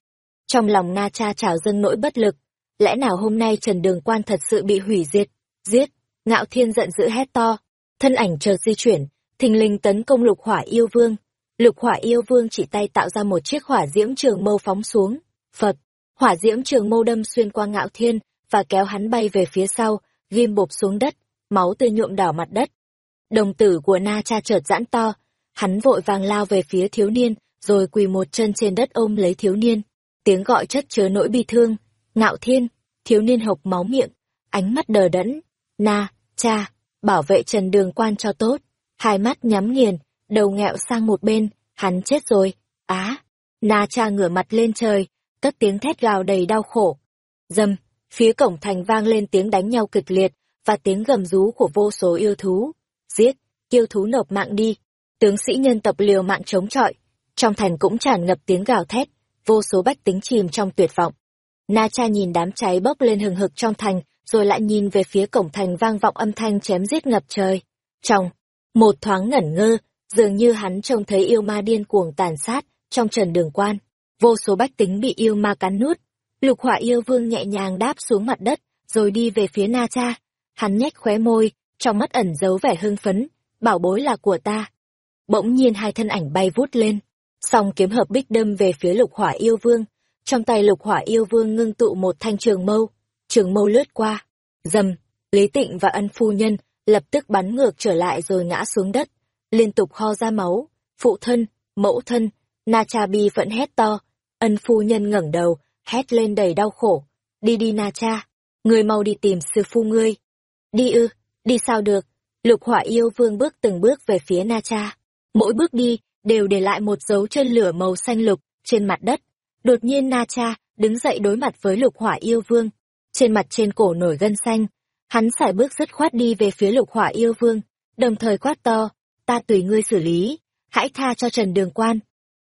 Trong lòng Na cha trào dâng nỗi bất lực, lẽ nào hôm nay Trần Đường Quan thật sự bị hủy diệt, giết, ngạo thiên giận dữ hét to, thân ảnh chợt di chuyển, thình lình tấn công lục hỏa yêu vương. Lục hỏa yêu vương chỉ tay tạo ra một chiếc hỏa diễm trường mâu phóng xuống, Phật, hỏa diễm trường mâu đâm xuyên qua ngạo thiên, và kéo hắn bay về phía sau, ghim bộp xuống đất, máu tươi nhuộm đỏ mặt đất. Đồng tử của Na Cha chợt giãn to, hắn vội vàng lao về phía thiếu niên, rồi quỳ một chân trên đất ôm lấy thiếu niên. Tiếng gọi chất chứa nỗi bi thương, Ngạo thiên, thiếu niên hộc máu miệng, ánh mắt đờ đẫn. Na, cha, bảo vệ trần đường quan cho tốt. Hai mắt nhắm nghiền, đầu nghẹo sang một bên, hắn chết rồi. Á, na cha ngửa mặt lên trời, cất tiếng thét gào đầy đau khổ. Dâm, phía cổng thành vang lên tiếng đánh nhau kịch liệt, và tiếng gầm rú của vô số yêu thú. Giết, yêu thú nộp mạng đi. Tướng sĩ nhân tập liều mạng chống chọi. Trong thành cũng tràn ngập tiếng gào thét, vô số bách tính chìm trong tuyệt vọng. Na cha nhìn đám cháy bốc lên hừng hực trong thành, rồi lại nhìn về phía cổng thành vang vọng âm thanh chém giết ngập trời. Trong, một thoáng ngẩn ngơ, dường như hắn trông thấy yêu ma điên cuồng tàn sát, trong trần đường quan. Vô số bách tính bị yêu ma cắn nuốt. Lục hỏa yêu vương nhẹ nhàng đáp xuống mặt đất, rồi đi về phía Na cha. Hắn nhếch khóe môi, trong mắt ẩn giấu vẻ hưng phấn, bảo bối là của ta. Bỗng nhiên hai thân ảnh bay vút lên, song kiếm hợp bích đâm về phía lục hỏa yêu vương, trong tay lục hỏa yêu vương ngưng tụ một thanh trường mâu, trường mâu lướt qua. Dầm, Lý Tịnh và ân phu nhân lập tức bắn ngược trở lại rồi ngã xuống đất, liên tục ho ra máu. Phụ thân, mẫu thân, Na Cha Bi vẫn hét to, ân phu nhân ngẩng đầu, hét lên đầy đau khổ. Đi đi Na Cha, người mau đi tìm sư phu ngươi. Đi ư, đi sao được? Lục hỏa yêu vương bước từng bước về phía Na Cha. Mỗi bước đi, đều để lại một dấu chân lửa màu xanh lục trên mặt đất. Đột nhiên Na Cha đứng dậy đối mặt với lục hỏa yêu vương. Trên mặt trên cổ nổi gân xanh, hắn sải bước dứt khoát đi về phía lục hỏa yêu vương, đồng thời quát to, ta tùy ngươi xử lý, hãy tha cho Trần Đường Quan.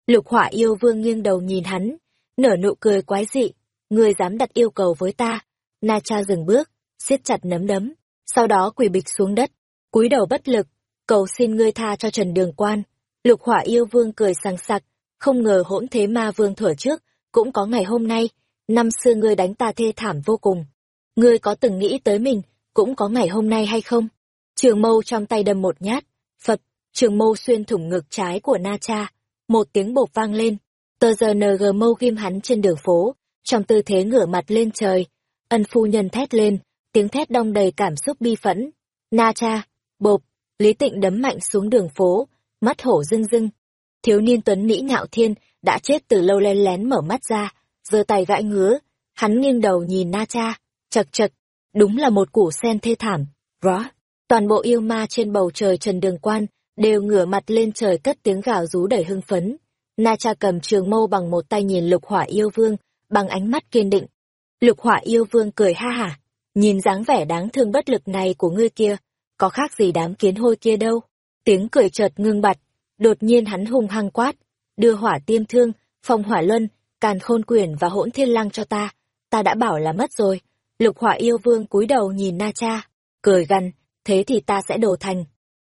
Lục hỏa yêu vương nghiêng đầu nhìn hắn, nở nụ cười quái dị, ngươi dám đặt yêu cầu với ta. Na Cha dừng bước, siết chặt nấm đấm, sau đó quỳ bịch xuống đất, cúi đầu bất lực, cầu xin ngươi tha cho Trần Đường Quan. Lục hỏa yêu vương cười sằng sặc, không ngờ hỗn thế ma vương thuở trước, cũng có ngày hôm nay. năm xưa ngươi đánh ta thê thảm vô cùng. Ngươi có từng nghĩ tới mình, cũng có ngày hôm nay hay không? Trường mâu trong tay đâm một nhát, phật, trường mâu xuyên thủng ngực trái của Na Cha. Một tiếng bột vang lên, tờ giờ NG mâu ghim hắn trên đường phố, trong tư thế ngửa mặt lên trời. Ân phu nhân thét lên, tiếng thét đong đầy cảm xúc bi phẫn. Na Cha, bộp, Lý Tịnh đấm mạnh xuống đường phố, mắt hổ rưng rưng. Thiếu niên tuấn Mỹ ngạo thiên, đã chết từ lâu len lén mở mắt ra, giơ tay gãi ngứa, hắn nghiêng đầu nhìn Na Cha, chật chật, đúng là một củ sen thê thảm, rõ. Toàn bộ yêu ma trên bầu trời trần đường quan, đều ngửa mặt lên trời cất tiếng gào rú đầy hưng phấn. Na Cha cầm trường mâu bằng một tay nhìn lục hỏa yêu vương, bằng ánh mắt kiên định. Lục hỏa yêu vương cười ha hả, nhìn dáng vẻ đáng thương bất lực này của ngươi kia, có khác gì đám kiến hôi kia đâu. Tiếng cười chợt ngưng bặt, đột nhiên hắn hung hăng quát, đưa hỏa tiêm thương, phong hỏa luân, càn khôn quyển và hỗn thiên lăng cho ta, ta đã bảo là mất rồi. Lục hỏa yêu vương cúi đầu nhìn Na Cha, cười gằn, thế thì ta sẽ đổ thành.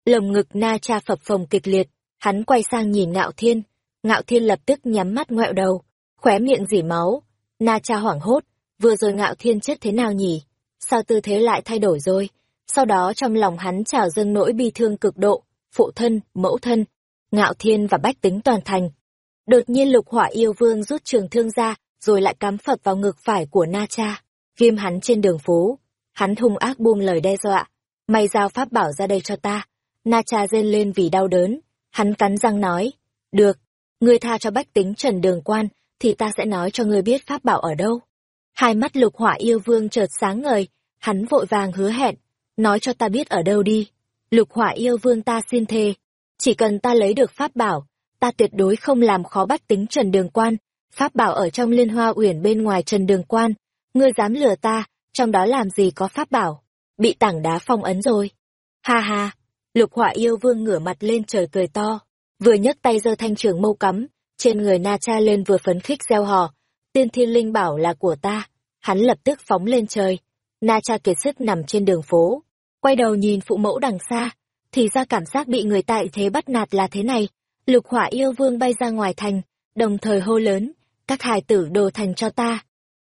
Lồng ngực Na Cha phập phồng kịch liệt, hắn quay sang nhìn Ngạo Thiên, Ngạo Thiên lập tức nhắm mắt ngoẹo đầu, khóe miệng dỉ máu. Na Cha hoảng hốt, vừa rồi Ngạo Thiên chết thế nào nhỉ? Sao tư thế lại thay đổi rồi? Sau đó trong lòng hắn trào dâng nỗi bi thương cực độ, phụ thân, mẫu thân, Ngạo Thiên và Bách Tính toàn thành. Đột nhiên lục hỏa yêu vương rút trường thương ra, rồi lại cắm phập vào ngực phải của Na Cha, ghim hắn trên đường phố. Hắn hung ác buông lời đe dọa, mày giao pháp bảo ra đây cho ta. Na Cha rên lên vì đau đớn, hắn cắn răng nói, được, ngươi tha cho bách tính trần đường quan, thì ta sẽ nói cho ngươi biết pháp bảo ở đâu. Hai mắt lục hỏa yêu vương chợt sáng ngời, hắn vội vàng hứa hẹn, nói cho ta biết ở đâu đi. Lục hỏa yêu vương ta xin thề, chỉ cần ta lấy được pháp bảo, ta tuyệt đối không làm khó bách tính Trần Đường Quan, pháp bảo ở trong liên hoa uyển bên ngoài Trần Đường Quan, ngươi dám lừa ta, trong đó làm gì có pháp bảo, bị tảng đá phong ấn rồi. Ha ha, lục họa yêu vương ngửa mặt lên trời cười to, vừa nhấc tay giơ thanh trường mâu cắm, trên người Na Cha lên vừa phấn khích gieo hò, tiên thiên linh bảo là của ta, hắn lập tức phóng lên trời. Na Cha kiệt sức nằm trên đường phố, quay đầu nhìn phụ mẫu đằng xa, thì ra cảm giác bị người tại thế bắt nạt là thế này. Lục hỏa yêu vương bay ra ngoài thành, đồng thời hô lớn, các hài tử đồ thành cho ta.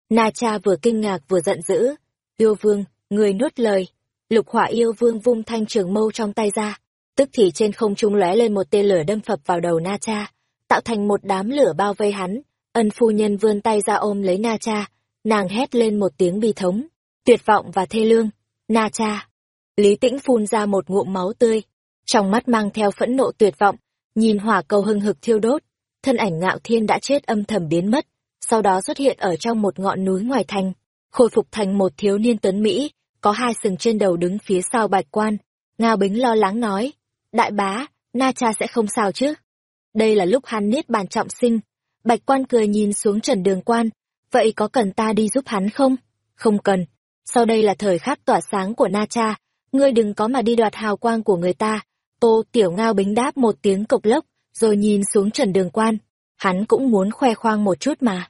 Na cha vừa kinh ngạc vừa giận dữ. Yêu vương, người nuốt lời. Lục hỏa yêu vương vung thanh trường mâu trong tay ra. Tức thì trên không trung lóe lên một tia lửa đâm phập vào đầu Na cha, tạo thành một đám lửa bao vây hắn. Ân phu nhân vươn tay ra ôm lấy Na cha, nàng hét lên một tiếng bi thống, tuyệt vọng và thê lương. Na cha, Lý Tĩnh phun ra một ngụm máu tươi, trong mắt mang theo phẫn nộ tuyệt vọng, nhìn hỏa cầu hưng hực thiêu đốt, thân ảnh ngạo thiên đã chết âm thầm biến mất, sau đó xuất hiện ở trong một ngọn núi ngoài thành, khôi phục thành một thiếu niên tuấn Mỹ, có hai sừng trên đầu đứng phía sau bạch quan. Ngao Bính lo lắng nói, đại bá, Na Cha sẽ không sao chứ. Đây là lúc hắn niết bàn trọng sinh. Bạch quan cười nhìn xuống trần đường quan, vậy có cần ta đi giúp hắn không? Không cần. Sau đây là thời khắc tỏa sáng của Na Cha, ngươi đừng có mà đi đoạt hào quang của người ta. Tô Tiểu Ngao bính đáp một tiếng cộc lốc, rồi nhìn xuống trần đường quan. Hắn cũng muốn khoe khoang một chút mà.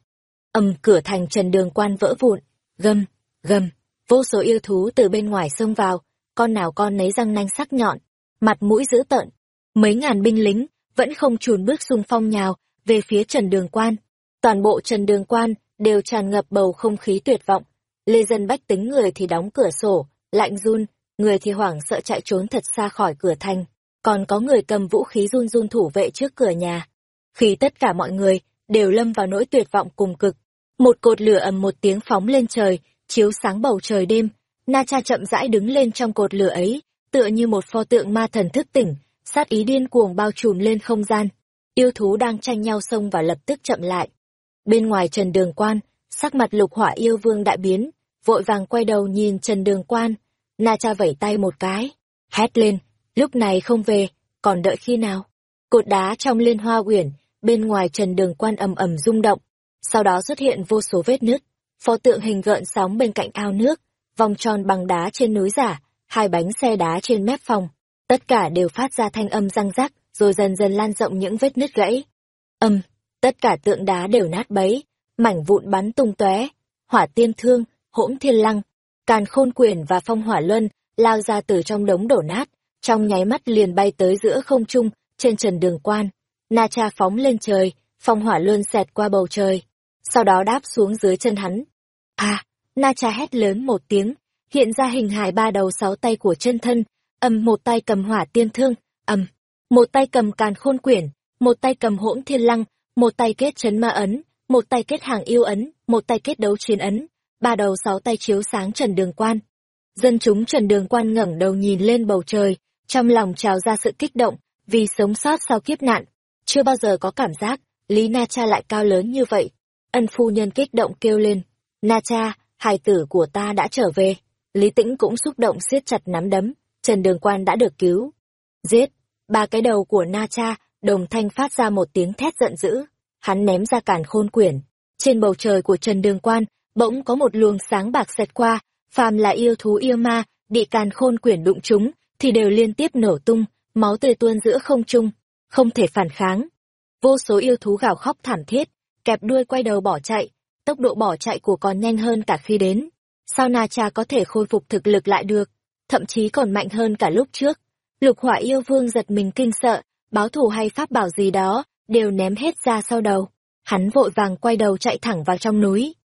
ầm cửa thành trần đường quan vỡ vụn, gầm, gầm, vô số yêu thú từ bên ngoài xông vào, con nào con nấy răng nanh sắc nhọn, mặt mũi dữ tợn. Mấy ngàn binh lính vẫn không chùn bước xung phong nhào về phía trần đường quan. Toàn bộ trần đường quan đều tràn ngập bầu không khí tuyệt vọng. Lê dân bách tính người thì đóng cửa sổ, lạnh run, người thì hoảng sợ chạy trốn thật xa khỏi cửa thành, còn có người cầm vũ khí run run thủ vệ trước cửa nhà. Khi tất cả mọi người đều lâm vào nỗi tuyệt vọng cùng cực, một cột lửa ầm một tiếng phóng lên trời, chiếu sáng bầu trời đêm, Na Cha chậm rãi đứng lên trong cột lửa ấy, tựa như một pho tượng ma thần thức tỉnh, sát ý điên cuồng bao trùm lên không gian. Yêu thú đang tranh nhau xông vào lập tức chậm lại. Bên ngoài Trần Đường Quan, sắc mặt lục hỏa yêu vương đại biến, vội vàng quay đầu nhìn Trần Đường Quan, Na cha vẩy tay một cái, hét lên, lúc này không về, còn đợi khi nào? Cột đá trong liên hoa uyển, bên ngoài trần đường quan ầm ầm rung động, sau đó xuất hiện vô số vết nứt, pho tượng hình gợn sóng bên cạnh ao nước, vòng tròn bằng đá trên núi giả, hai bánh xe đá trên mép phòng, tất cả đều phát ra thanh âm răng rắc, rồi dần dần lan rộng những vết nứt gãy. Âm, tất cả tượng đá đều nát bấy, mảnh vụn bắn tung tóe, hỏa tiên thương, hỗn thiên lăng, Càn khôn quyển và phong hỏa luân lao ra từ trong đống đổ nát, trong nháy mắt liền bay tới giữa không trung, trên trần đường quan. Na cha phóng lên trời, phong hỏa luân xẹt qua bầu trời. sau đó đáp xuống dưới chân hắn. À, Na Cha hét lớn một tiếng, hiện ra hình hài ba đầu sáu tay của chân thân, ầm một tay cầm hỏa tiên thương, ầm, một tay cầm càn khôn quyển, một tay cầm hỗn thiên lăng, một tay kết chấn ma ấn, một tay kết hàng yêu ấn, một tay kết đấu chiến ấn, ba đầu sáu tay chiếu sáng trần đường quan. Dân chúng trần đường quan ngẩng đầu nhìn lên bầu trời, trong lòng trào ra sự kích động, vì sống sót sau kiếp nạn. Chưa bao giờ có cảm giác, Lý Na Cha lại cao lớn như vậy. Ân phu nhân kích động kêu lên, Na Cha, hài tử của ta đã trở về. Lý Tĩnh cũng xúc động siết chặt nắm đấm, Trần Đường Quan đã được cứu. Giết, ba cái đầu của Na Cha, đồng thanh phát ra một tiếng thét giận dữ. Hắn ném ra càn khôn quyển. Trên bầu trời của Trần Đường Quan, bỗng có một luồng sáng bạc xẹt qua, phàm là yêu thú yêu ma, bị càn khôn quyển đụng chúng, thì đều liên tiếp nổ tung, máu tươi tuôn giữa không trung, không thể phản kháng. Vô số yêu thú gào khóc thảm thiết, kẹp đuôi quay đầu bỏ chạy, tốc độ bỏ chạy của còn nhanh hơn cả khi đến. Sao Na Cha có thể khôi phục thực lực lại được, thậm chí còn mạnh hơn cả lúc trước. Lục hỏa yêu vương giật mình kinh sợ, báo thù hay pháp bảo gì đó, đều ném hết ra sau đầu. Hắn vội vàng quay đầu chạy thẳng vào trong núi.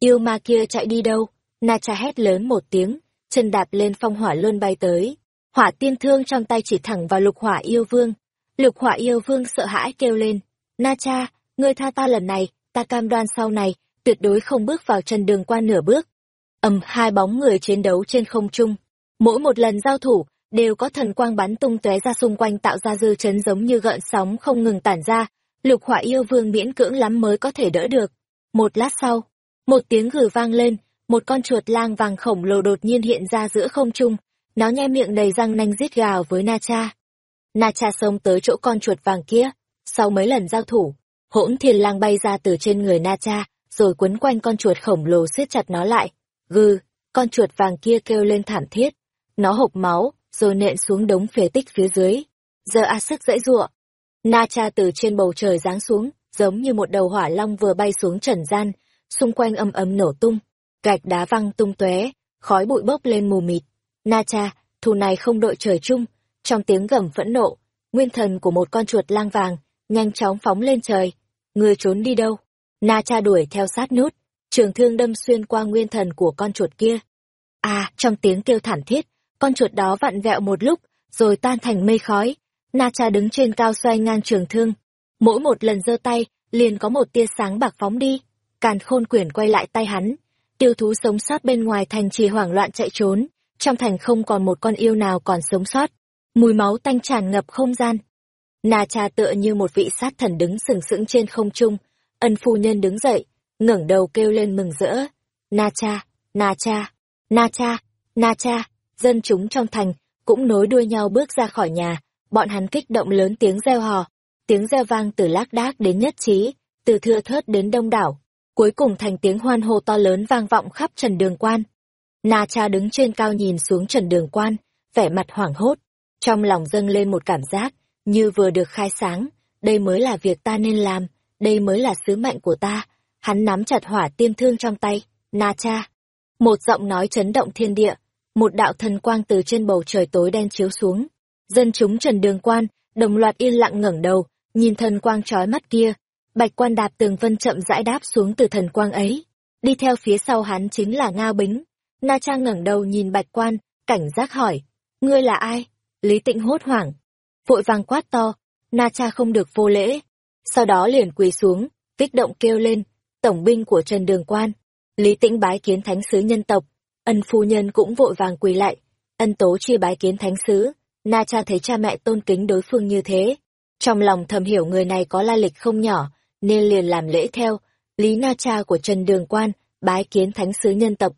Yêu ma kia chạy đi đâu? Na Cha hét lớn một tiếng, chân đạp lên phong hỏa luân bay tới. Hỏa tiên thương trong tay chỉ thẳng vào lục hỏa yêu vương. Lục hỏa yêu vương sợ hãi kêu lên. Na Cha, ngươi tha ta lần này, ta cam đoan sau này, tuyệt đối không bước vào chân đường qua nửa bước. ầm hai bóng người chiến đấu trên không trung. Mỗi một lần giao thủ, đều có thần quang bắn tung tóe ra xung quanh tạo ra dư chấn giống như gợn sóng không ngừng tản ra. Lục hỏa yêu vương miễn cưỡng lắm mới có thể đỡ được. Một lát sau, một tiếng gừ vang lên, một con chuột lang vàng khổng lồ đột nhiên hiện ra giữa không trung, nó nhe miệng đầy răng nanh rít gào với Na Cha. Na Cha xông tới chỗ con chuột vàng kia, sau mấy lần giao thủ, hỗn thiên lang bay ra từ trên người Na Cha, rồi quấn quanh con chuột khổng lồ siết chặt nó lại. Gừ, con chuột vàng kia kêu lên thảm thiết. Nó hộc máu, rồi nện xuống đống phế tích phía dưới. Giờ a sức dãy giụa. Na cha từ trên bầu trời giáng xuống, giống như một đầu hỏa long vừa bay xuống trần gian, xung quanh âm ấm nổ tung. Gạch đá văng tung tóe, khói bụi bốc lên mù mịt. Na cha, thù này không đội trời chung. Trong tiếng gầm phẫn nộ, nguyên thần của một con chuột lang vàng, nhanh chóng phóng lên trời. Ngươi trốn đi đâu? Na cha đuổi theo sát nút, trường thương đâm xuyên qua nguyên thần của con chuột kia. À, trong tiếng kêu thảm thiết, con chuột đó vặn vẹo một lúc, rồi tan thành mây khói. Na cha đứng trên cao xoay ngang trường thương. Mỗi một lần giơ tay, liền có một tia sáng bạc phóng đi. Càn khôn quyển quay lại tay hắn. Tiêu thú sống sót bên ngoài thành trì hoảng loạn chạy trốn. Trong thành không còn một con yêu nào còn sống sót. Mùi máu tanh tràn ngập không gian. nà cha tựa như một vị sát thần đứng sừng sững trên không trung, Ân phu nhân đứng dậy, ngẩng đầu kêu lên mừng rỡ. Na cha, na cha, na cha, na cha, dân chúng trong thành cũng nối đuôi nhau bước ra khỏi nhà, bọn hắn kích động lớn tiếng reo hò, tiếng reo vang từ lác đác đến nhất trí, từ thưa thớt đến đông đảo, cuối cùng thành tiếng hoan hô to lớn vang vọng khắp trần đường quan. Na cha đứng trên cao nhìn xuống trần đường quan, vẻ mặt hoảng hốt, trong lòng dâng lên một cảm giác, như vừa được khai sáng, đây mới là việc ta nên làm, đây mới là sứ mệnh của ta. Hắn nắm chặt hỏa tiêm thương trong tay, na cha. Một giọng nói chấn động thiên địa, một đạo thần quang từ trên bầu trời tối đen chiếu xuống. Dân chúng trần đường quan, đồng loạt yên lặng ngẩng đầu, nhìn thần quang trói mắt kia. Bạch quan đạp tường vân chậm rãi đáp xuống từ thần quang ấy. Đi theo phía sau hắn chính là Ngao Bính. Na Trang ngẩng đầu nhìn bạch quan, cảnh giác hỏi. Ngươi là ai? Lý tịnh hốt hoảng. Vội vàng quát to. Na Cha không được vô lễ sau đó liền quỳ xuống, kích động kêu lên, tổng binh của Trần Đường Quan. Lý Tĩnh bái kiến thánh sứ nhân tộc, ân phu nhân cũng vội vàng quỳ lại, ân tố chia bái kiến thánh sứ, na cha thấy cha mẹ tôn kính đối phương như thế. Trong lòng thầm hiểu người này có la lịch không nhỏ, nên liền làm lễ theo, Lý na cha của Trần Đường Quan, bái kiến thánh sứ nhân tộc.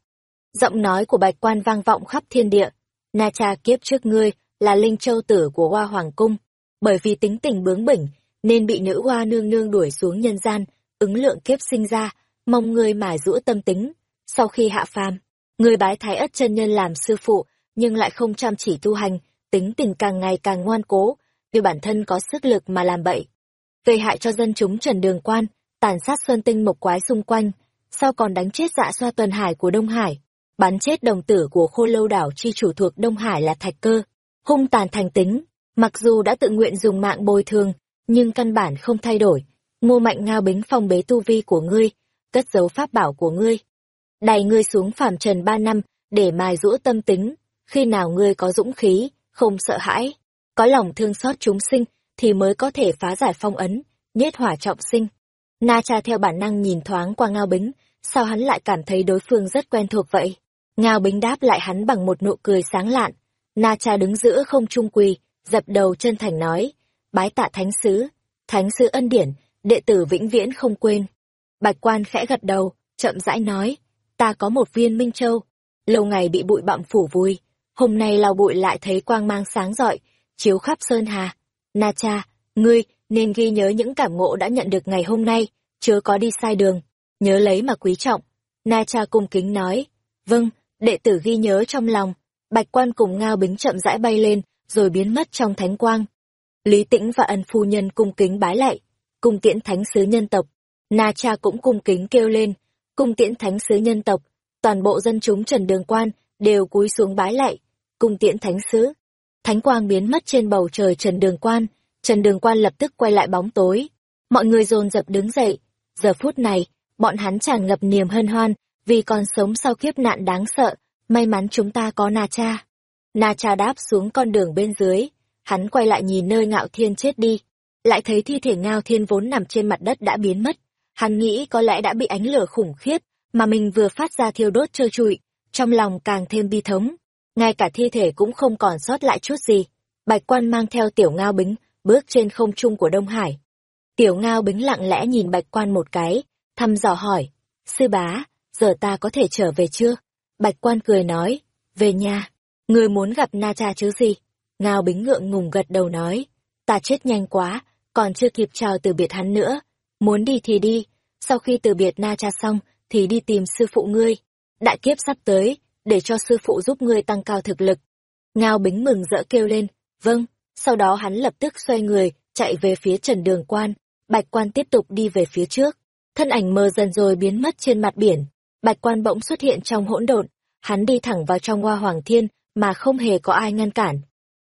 Giọng nói của bạch quan vang vọng khắp thiên địa, na cha kiếp trước ngươi là linh châu tử của hoa hoàng cung, bởi vì tính tình bướng bỉnh nên bị nữ hoa nương nương đuổi xuống nhân gian, ứng lượng kiếp sinh ra, mong ngươi mài rũa tâm tính. Sau khi hạ phàm, ngươi bái thái ất chân nhân làm sư phụ, nhưng lại không chăm chỉ tu hành, tính tình càng ngày càng ngoan cố, vì bản thân có sức lực mà làm bậy. Gây hại cho dân chúng trần đường quan, tàn sát xuân tinh mộc quái xung quanh, sau còn đánh chết dạ xoa tuần hải của Đông Hải, bắn chết đồng tử của khô lâu đảo chi chủ thuộc Đông Hải là thạch cơ, hung tàn thành tính, mặc dù đã tự nguyện dùng mạng bồi thường, nhưng căn bản không thay đổi. Ngô Mạnh Ngao bính phong bế tu vi của ngươi, cất giấu pháp bảo của ngươi. Đày ngươi xuống phàm trần ba năm, để mài dũa tâm tính, khi nào ngươi có dũng khí, không sợ hãi, có lòng thương xót chúng sinh, thì mới có thể phá giải phong ấn, nhất hỏa trọng sinh. Na cha theo bản năng nhìn thoáng qua Ngao Bính, sao hắn lại cảm thấy đối phương rất quen thuộc vậy? Ngao Bính đáp lại hắn bằng một nụ cười sáng lạn. Na cha đứng giữa không trung quỳ, dập đầu chân thành nói, bái tạ thánh sứ, thánh sứ ân điển, đệ tử vĩnh viễn không quên. Bạch quan khẽ gật đầu, chậm rãi nói, ta có một viên minh châu, lâu ngày bị bụi bặm phủ vui, hôm nay lau bụi lại thấy quang mang sáng rọi, chiếu khắp sơn hà. Na cha, ngươi nên ghi nhớ những cảm ngộ đã nhận được ngày hôm nay, chớ có đi sai đường, nhớ lấy mà quý trọng. Na cha cung kính nói, vâng, đệ tử ghi nhớ trong lòng. Bạch quan cùng ngao bính chậm rãi bay lên, rồi biến mất trong thánh quang. Lý tĩnh và ân phu nhân cung kính bái lại, cung tiễn thánh sứ nhân tộc. Na cha cũng cung kính kêu lên, cung tiễn thánh sứ nhân tộc. Toàn bộ dân chúng trần đường quan đều cúi xuống bái lại, cung tiễn thánh sứ. Thánh quang biến mất trên bầu trời trần đường quan, trần đường quan lập tức quay lại bóng tối. Mọi người dồn dập đứng dậy. Giờ phút này, bọn hắn tràn ngập niềm hân hoan, vì còn sống sau kiếp nạn đáng sợ, may mắn chúng ta có Na Cha. Na Cha đáp xuống con đường bên dưới, hắn quay lại nhìn nơi ngạo thiên chết đi, lại thấy thi thể ngao thiên vốn nằm trên mặt đất đã biến mất. Hắn nghĩ có lẽ đã bị ánh lửa khủng khiếp, mà mình vừa phát ra thiêu đốt trơ trụi, trong lòng càng thêm bi thống. Ngay cả thi thể cũng không còn sót lại chút gì. Bạch quan mang theo tiểu ngao bính, bước trên không trung của Đông Hải. Tiểu ngao bính lặng lẽ nhìn bạch quan một cái, thăm dò hỏi, sư bá, giờ ta có thể trở về chưa? Bạch quan cười nói, về nhà, người muốn gặp Na Cha chứ gì? Ngao bính ngượng ngùng gật đầu nói, ta chết nhanh quá, còn chưa kịp chào từ biệt hắn nữa, muốn đi thì đi, sau khi từ biệt Na Cha xong, thì đi tìm sư phụ ngươi. Đại kiếp sắp tới, để cho sư phụ giúp ngươi tăng cao thực lực. Ngao bính mừng rỡ kêu lên, vâng, sau đó hắn lập tức xoay người, chạy về phía trần đường quan, bạch quan tiếp tục đi về phía trước. Thân ảnh mờ dần rồi biến mất trên mặt biển, bạch quan bỗng xuất hiện trong hỗn độn, hắn đi thẳng vào trong hoa hoàng thiên, mà không hề có ai ngăn cản.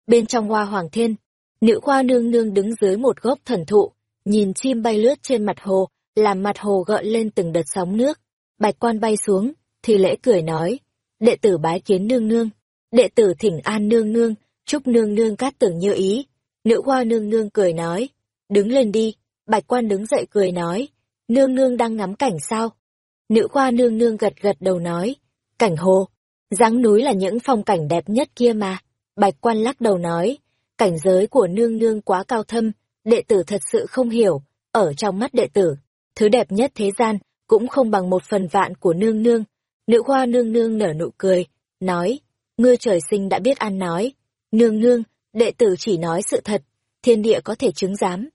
Bên trong hoa hoàng thiên, nữ hoa nương nương đứng dưới một gốc thần thụ, nhìn chim bay lướt trên mặt hồ, làm mặt hồ gợn lên từng đợt sóng nước. Bạch quan bay xuống, thì lễ cười nói, đệ tử bái kiến nương nương, đệ tử thỉnh an nương nương, chúc nương nương cát tưởng như ý. Nữ hoa nương nương cười nói, đứng lên đi, bạch quan đứng dậy cười nói, nương nương đang ngắm cảnh sao? Nữ hoa nương nương gật gật đầu nói, cảnh hồ, dáng núi là những phong cảnh đẹp nhất kia mà. Bạch quan lắc đầu nói, cảnh giới của nương nương quá cao thâm, đệ tử thật sự không hiểu, ở trong mắt đệ tử, thứ đẹp nhất thế gian, cũng không bằng một phần vạn của nương nương. Nữ khoa nương nương nở nụ cười, nói, ngươi trời sinh đã biết ăn nói. Nương nương, đệ tử chỉ nói sự thật, thiên địa có thể chứng giám.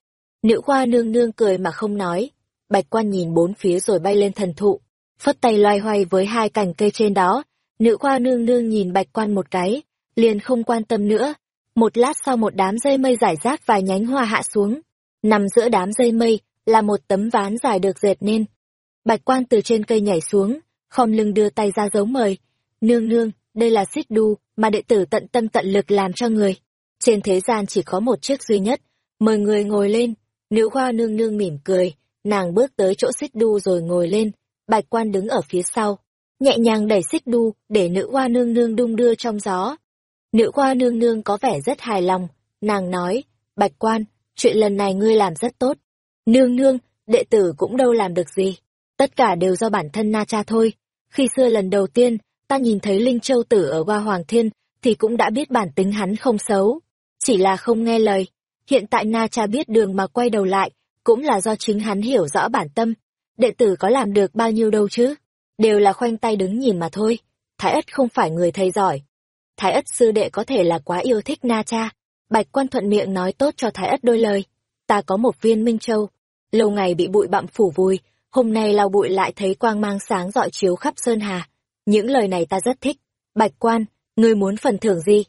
Nữ khoa nương nương cười mà không nói, Bạch quan nhìn bốn phía rồi bay lên thần thụ, phất tay loay hoay với hai cành cây trên đó. Nữ khoa nương nương nhìn bạch quan một cái, liền không quan tâm nữa. Một lát sau một đám dây mây giải rác vài nhánh hoa hạ xuống. Nằm giữa đám dây mây là một tấm ván dài được dệt nên. Bạch quan từ trên cây nhảy xuống, khom lưng đưa tay ra dấu mời. Nương nương, đây là xích đu mà đệ tử tận tâm tận lực làm cho người. Trên thế gian chỉ có một chiếc duy nhất, mời người ngồi lên. Nữ khoa nương nương mỉm cười, Nàng bước tới chỗ xích đu rồi ngồi lên, bạch quan đứng ở phía sau, nhẹ nhàng đẩy xích đu để nữ hoa nương nương đung đưa trong gió. Nữ hoa nương nương có vẻ rất hài lòng, nàng nói, bạch quan, chuyện lần này ngươi làm rất tốt. Nương nương, đệ tử cũng đâu làm được gì, tất cả đều do bản thân Na Cha thôi. Khi xưa lần đầu tiên, ta nhìn thấy Linh Châu Tử ở Hoa Hoàng Thiên, thì cũng đã biết bản tính hắn không xấu, chỉ là không nghe lời. Hiện tại Na Cha biết đường mà quay đầu lại, cũng là do chính hắn hiểu rõ bản tâm. Đệ tử có làm được bao nhiêu đâu chứ? Đều là khoanh tay đứng nhìn mà thôi. Thái ất không phải người thầy giỏi. Thái ất sư đệ có thể là quá yêu thích na cha. Bạch quan thuận miệng nói tốt cho Thái ất đôi lời. Ta có một viên Minh Châu. Lâu ngày bị bụi bặm phủ vùi, hôm nay lau bụi lại thấy quang mang sáng dọi chiếu khắp Sơn Hà. Những lời này ta rất thích. Bạch quan, ngươi muốn phần thưởng gì?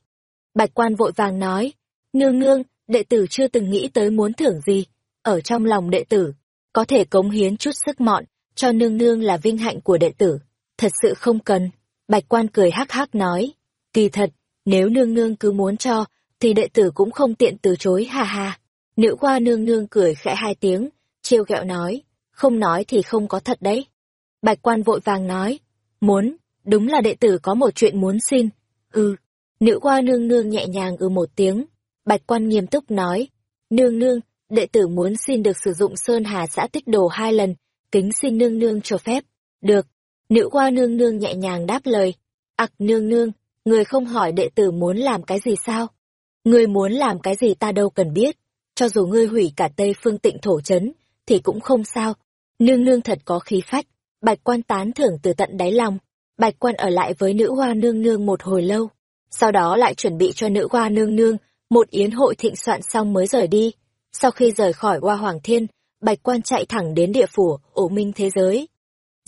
Bạch quan vội vàng nói, nương nương, đệ tử chưa từng nghĩ tới muốn thưởng gì, ở trong lòng đệ tử, có thể cống hiến chút sức mọn, cho nương nương là vinh hạnh của đệ tử. Thật sự không cần. Bạch quan cười hắc hắc nói. Kỳ thật, nếu nương nương cứ muốn cho, thì đệ tử cũng không tiện từ chối hà hà. Nữ khoa nương nương cười khẽ hai tiếng, trêu ghẹo nói. Không nói thì không có thật đấy. Bạch quan vội vàng nói, muốn, đúng là đệ tử có một chuyện muốn xin. Ừ, nữ hoa nương nương nhẹ nhàng ừ một tiếng. Bạch quan nghiêm túc nói, nương nương, đệ tử muốn xin được sử dụng Sơn Hà xã tích đồ hai lần, kính xin nương nương cho phép. Được, nữ hoa nương nương nhẹ nhàng đáp lời. Ặc nương nương, người không hỏi đệ tử muốn làm cái gì sao? Người muốn làm cái gì ta đâu cần biết, cho dù ngươi hủy cả Tây Phương Tịnh thổ chấn, thì cũng không sao. Nương nương thật có khí phách, bạch quan tán thưởng từ tận đáy lòng. Bạch quan ở lại với nữ hoa nương nương một hồi lâu, sau đó lại chuẩn bị cho nữ hoa nương nương một yến hội thịnh soạn xong mới rời đi. Sau khi rời khỏi hoa hoàng thiên, bạch quan chạy thẳng đến địa phủ, ổ minh thế giới.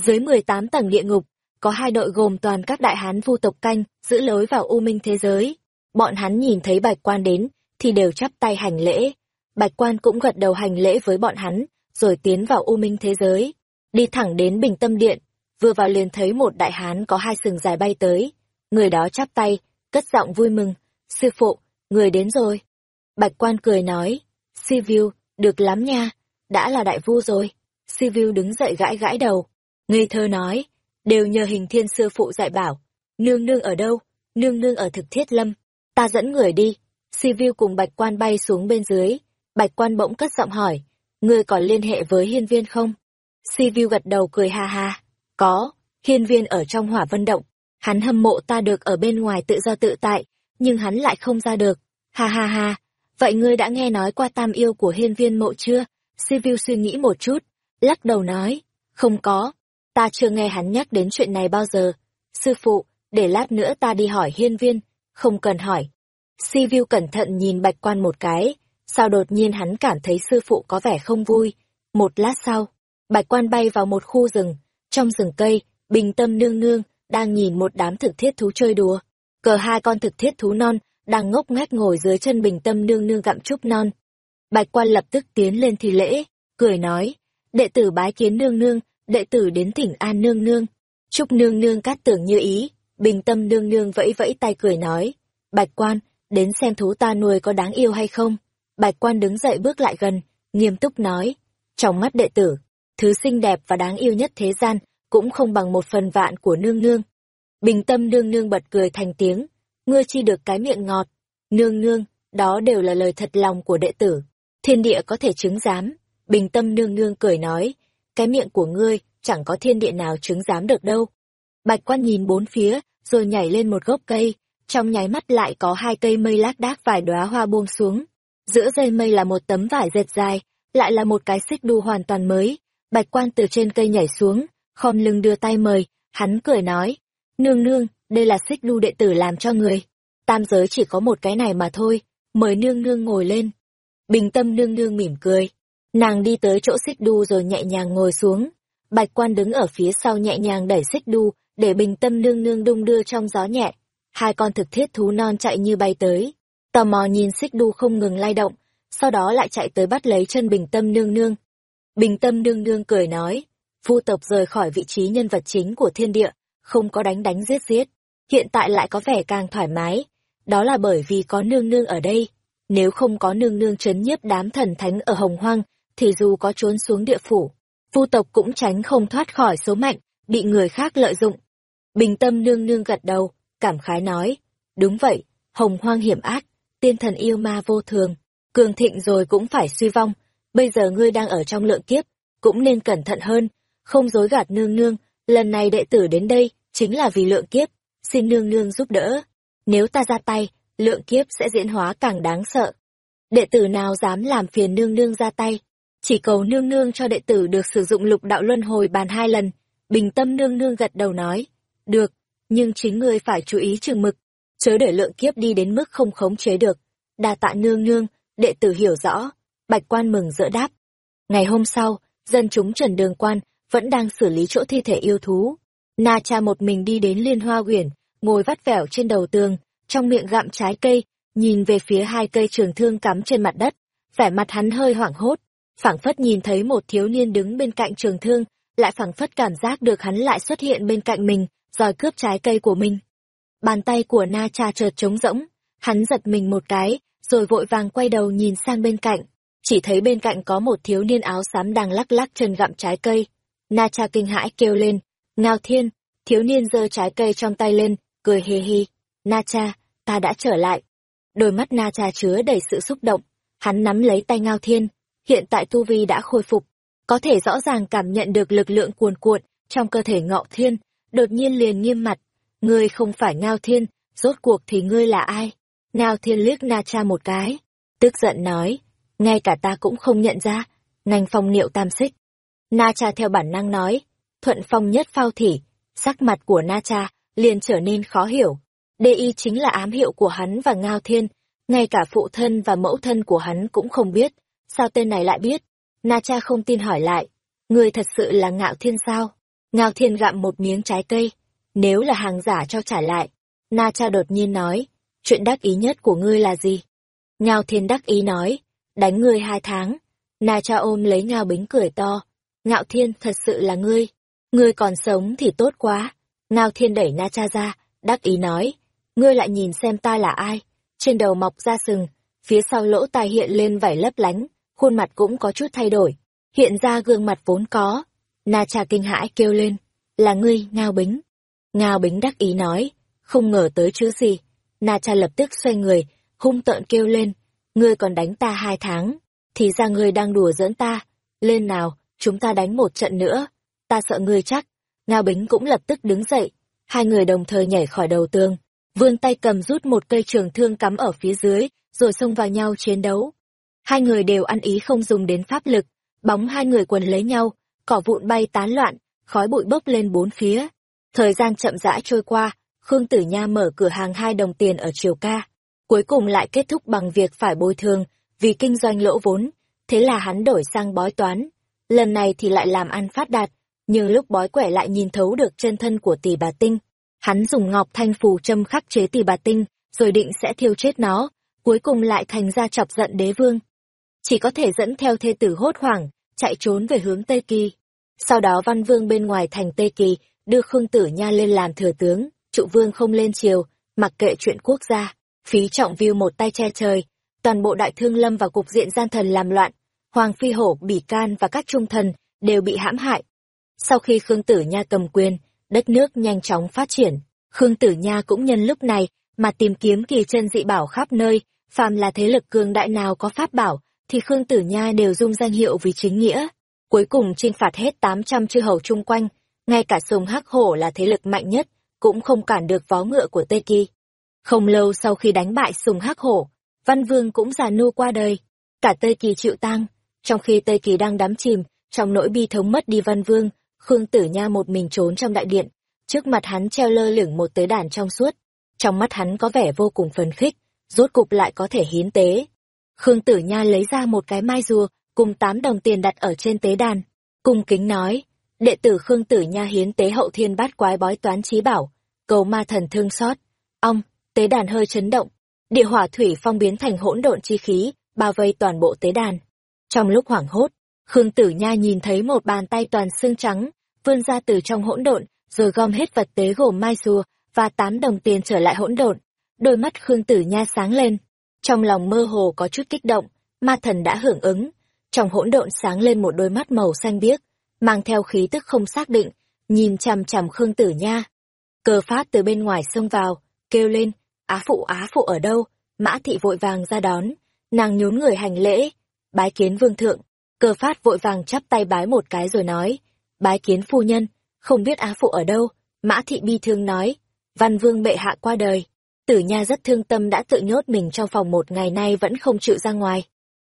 Dưới 18 tầng địa ngục, có hai đội gồm toàn các đại hán vu tộc canh, giữ lối vào u minh thế giới. Bọn hắn nhìn thấy bạch quan đến, thì đều chắp tay hành lễ. Bạch quan cũng gật đầu hành lễ với bọn hắn, rồi tiến vào u minh thế giới. Đi thẳng đến bình tâm điện, vừa vào liền thấy một đại hán có hai sừng dài bay tới. Người đó chắp tay, cất giọng vui mừng. Sư phụ, người đến rồi. Bạch quan cười nói, Sivu, được lắm nha, đã là đại vu rồi. Sivu đứng dậy gãi gãi đầu, ngây thơ nói, đều nhờ hình thiên sư phụ dạy bảo. Nương nương ở đâu? Nương nương ở thực thiết lâm. Ta dẫn người đi. Sivu cùng bạch quan bay xuống bên dưới. Bạch quan bỗng cất giọng hỏi, ngươi còn liên hệ với hiên viên không? Sivu gật đầu cười ha ha. Có, hiên viên ở trong hỏa vân động. Hắn hâm mộ ta được ở bên ngoài tự do tự tại, nhưng hắn lại không ra được. Ha ha ha, vậy ngươi đã nghe nói qua tam yêu của hiên viên mộ chưa? Sivu suy nghĩ một chút, lắc đầu nói, không có, ta chưa nghe hắn nhắc đến chuyện này bao giờ. Sư phụ, để lát nữa ta đi hỏi hiên viên, không cần hỏi. Sivu cẩn thận nhìn bạch quan một cái, sao đột nhiên hắn cảm thấy sư phụ có vẻ không vui. Một lát sau, bạch quan bay vào một khu rừng, trong rừng cây, bình tâm nương nương, đang nhìn một đám thực thiết thú chơi đùa. Cờ hai con thực thiết thú non, đang ngốc nghếch ngồi dưới chân bình tâm nương nương gặm trúc non. Bạch quan lập tức tiến lên thì lễ, cười nói, đệ tử bái kiến nương nương, đệ tử đến thỉnh an nương nương. Trúc nương nương cát tưởng như ý, bình tâm nương nương vẫy vẫy tay cười nói, bạch quan, đến xem thú ta nuôi có đáng yêu hay không. Bạch quan đứng dậy bước lại gần, nghiêm túc nói, trong mắt đệ tử, thứ xinh đẹp và đáng yêu nhất thế gian, cũng không bằng một phần vạn của nương nương. Bình tâm nương nương bật cười thành tiếng, ngươi chi được cái miệng ngọt. Nương nương, đó đều là lời thật lòng của đệ tử. Thiên địa có thể chứng giám. Bình tâm nương nương cười nói, cái miệng của ngươi chẳng có thiên địa nào chứng giám được đâu. Bạch quan nhìn bốn phía, rồi nhảy lên một gốc cây, trong nháy mắt lại có hai cây mây lác đác vài đóa hoa buông xuống. Giữa dây mây là một tấm vải dệt dài, lại là một cái xích đu hoàn toàn mới. Bạch quan từ trên cây nhảy xuống, khom lưng đưa tay mời, hắn cười nói, nương nương, đây là xích đu đệ tử làm cho người. Tam giới chỉ có một cái này mà thôi, mời nương nương ngồi lên. Bình tâm nương nương mỉm cười. Nàng đi tới chỗ xích đu rồi nhẹ nhàng ngồi xuống. Bạch quan đứng ở phía sau nhẹ nhàng đẩy xích đu, để bình tâm nương nương đung đưa trong gió nhẹ. Hai con thực thiết thú non chạy như bay tới. Tò mò nhìn xích đu không ngừng lay động, sau đó lại chạy tới bắt lấy chân bình tâm nương nương. Bình tâm nương nương cười nói, vu tộc rời khỏi vị trí nhân vật chính của thiên địa, không có đánh đánh giết giết, hiện tại lại có vẻ càng thoải mái. Đó là bởi vì có nương nương ở đây. Nếu không có nương nương chấn nhiếp đám thần thánh ở hồng hoang, thì dù có trốn xuống địa phủ, vu tộc cũng tránh không thoát khỏi số mạnh, bị người khác lợi dụng. Bình tâm nương nương gật đầu, cảm khái nói, đúng vậy, hồng hoang hiểm ác, tiên thần yêu ma vô thường, cường thịnh rồi cũng phải suy vong, bây giờ ngươi đang ở trong lượng kiếp, cũng nên cẩn thận hơn, không dối gạt nương nương, lần này đệ tử đến đây, chính là vì lượng kiếp, xin nương nương giúp đỡ. Nếu ta ra tay, lượng kiếp sẽ diễn hóa càng đáng sợ. Đệ tử nào dám làm phiền nương nương ra tay, chỉ cầu nương nương cho đệ tử được sử dụng lục đạo luân hồi bàn hai lần. Bình tâm nương nương gật đầu nói, được, nhưng chính ngươi phải chú ý chừng mực, chớ để lượng kiếp đi đến mức không khống chế được. Đa tạ nương nương, đệ tử hiểu rõ, bạch quan mừng rỡ đáp. Ngày hôm sau, dân chúng Trần Đường Quan vẫn đang xử lý chỗ thi thể yêu thú. Na cha một mình đi đến liên hoa quyển, ngồi vắt vẻo trên đầu tường, trong miệng gặm trái cây, nhìn về phía hai cây trường thương cắm trên mặt đất. Vẻ mặt hắn hơi hoảng hốt, phảng phất nhìn thấy một thiếu niên đứng bên cạnh trường thương, lại phảng phất cảm giác được hắn lại xuất hiện bên cạnh mình, rồi cướp trái cây của mình. Bàn tay của Na cha chợt trống rỗng, hắn giật mình một cái, rồi vội vàng quay đầu nhìn sang bên cạnh, chỉ thấy bên cạnh có một thiếu niên áo xám đang lắc lắc chân gặm trái cây. Na cha kinh hãi kêu lên, Ngao Thiên, thiếu niên giơ trái cây trong tay lên, cười hì hì. Na cha, ta đã trở lại. Đôi mắt Na cha chứa đầy sự xúc động, hắn nắm lấy tay Ngao Thiên, hiện tại Tu Vi đã khôi phục, có thể rõ ràng cảm nhận được lực lượng cuồn cuộn trong cơ thể Ngạo Thiên, đột nhiên liền nghiêm mặt, ngươi không phải Ngao Thiên, rốt cuộc thì ngươi là ai? Ngao Thiên liếc Na Cha một cái, tức giận nói, ngay cả ta cũng không nhận ra, ngành phong niệu tam xích. Na Cha theo bản năng nói, thuận phong nhất phao thỉ, sắc mặt của Na Cha liền trở nên khó hiểu. DI chính là ám hiệu của hắn và Ngao Thiên, ngay cả phụ thân và mẫu thân của hắn cũng không biết, sao tên này lại biết? Na Cha không tin hỏi lại, ngươi thật sự là Ngạo Thiên sao? Ngao Thiên gặm một miếng trái cây, nếu là hàng giả cho trả lại. Na Cha đột nhiên nói, chuyện đắc ý nhất của ngươi là gì? Ngao Thiên đắc ý nói, đánh ngươi hai tháng. Na Cha ôm lấy Ngao Bính cười to, Ngạo Thiên thật sự là ngươi, ngươi còn sống thì tốt quá. Ngao Thiên đẩy Na Cha ra, đắc ý nói, ngươi lại nhìn xem ta là ai. Trên đầu mọc ra sừng, phía sau lỗ tai hiện lên vảy lấp lánh, khuôn mặt cũng có chút thay đổi, hiện ra gương mặt vốn có. Na Cha kinh hãi kêu lên, là ngươi, Ngao Bính. Ngao Bính đắc ý nói, không ngờ tới chứ gì. Na Cha lập tức xoay người, hung tợn kêu lên, ngươi còn đánh ta hai tháng, thì ra ngươi đang đùa giỡn ta, lên nào, chúng ta đánh một trận nữa, ta sợ ngươi chắc. Ngao Bính cũng lập tức đứng dậy, hai người đồng thời nhảy khỏi đầu tường, vươn tay cầm rút một cây trường thương cắm ở phía dưới, rồi xông vào nhau chiến đấu. Hai người đều ăn ý không dùng đến pháp lực, bóng hai người quần lấy nhau, cỏ vụn bay tán loạn, khói bụi bốc lên bốn phía. Thời gian chậm rãi trôi qua, Khương Tử Nha mở cửa hàng hai đồng tiền ở Triều Ca. Cuối cùng lại kết thúc bằng việc phải bồi thường, vì kinh doanh lỗ vốn, thế là hắn đổi sang bói toán. Lần này thì lại làm ăn phát đạt, nhưng lúc bói quẻ lại nhìn thấu được chân thân của tỷ bà Tinh. Hắn dùng ngọc thanh phù châm khắc chế tỷ bà Tinh, rồi định sẽ thiêu chết nó, cuối cùng lại thành ra chọc giận đế vương chỉ có thể dẫn theo thê tử hốt hoảng, chạy trốn về hướng Tây Kỳ. Sau đó văn vương bên ngoài thành Tây Kỳ đưa Khương Tử Nha lên làm thừa tướng, trụ vương không lên triều, mặc kệ chuyện quốc gia, phí trọng view một tay che trời, toàn bộ đại thương lâm và cục diện gian thần làm loạn, Hoàng Phi Hổ, Bỉ Can và các trung thần đều bị hãm hại. Sau khi Khương Tử Nha cầm quyền, đất nước nhanh chóng phát triển, Khương Tử Nha cũng nhân lúc này mà tìm kiếm kỳ chân dị bảo khắp nơi, phàm là thế lực cường đại nào có pháp bảo, thì Khương Tử Nha đều dung danh hiệu vì chính nghĩa. Cuối cùng trinh phạt hết 800 chư hầu chung quanh, ngay cả sùng hắc hổ là thế lực mạnh nhất, cũng không cản được vó ngựa của Tây Kỳ. Không lâu sau khi đánh bại sùng hắc hổ, Văn Vương cũng già nua qua đời. Cả Tây Kỳ chịu tang, trong khi Tây Kỳ đang đắm chìm, trong nỗi bi thống mất đi Văn Vương, Khương Tử Nha một mình trốn trong đại điện. Trước mặt hắn treo lơ lửng một tế đàn trong suốt. Trong mắt hắn có vẻ vô cùng phấn khích, rốt cục lại có thể hiến tế. Khương Tử Nha lấy ra một cái mai rùa, cùng tám đồng tiền đặt ở trên tế đàn. Cung kính nói, đệ tử Khương Tử Nha hiến tế hậu thiên bát quái bói toán trí bảo, cầu ma thần thương xót. Ong, tế đàn hơi chấn động, địa hỏa thủy phong biến thành hỗn độn chi khí, bao vây toàn bộ tế đàn. Trong lúc hoảng hốt, Khương Tử Nha nhìn thấy một bàn tay toàn xương trắng, vươn ra từ trong hỗn độn, rồi gom hết vật tế gồm mai rùa và tám đồng tiền trở lại hỗn độn. Đôi mắt Khương Tử Nha sáng lên, trong lòng mơ hồ có chút kích động, ma thần đã hưởng ứng. Trong hỗn độn sáng lên một đôi mắt màu xanh biếc, mang theo khí tức không xác định, nhìn chằm chằm Khương Tử Nha. Cờ phát từ bên ngoài xông vào, kêu lên, á phụ á phụ ở đâu? Mã thị vội vàng ra đón, nàng nhún người hành lễ, bái kiến vương thượng. Cờ phát vội vàng chắp tay bái một cái rồi nói, bái kiến phu nhân, không biết á phụ ở đâu? Mã thị bi thương nói, văn vương bệ hạ qua đời, Tử Nha rất thương tâm đã tự nhốt mình trong phòng một ngày nay vẫn không chịu ra ngoài.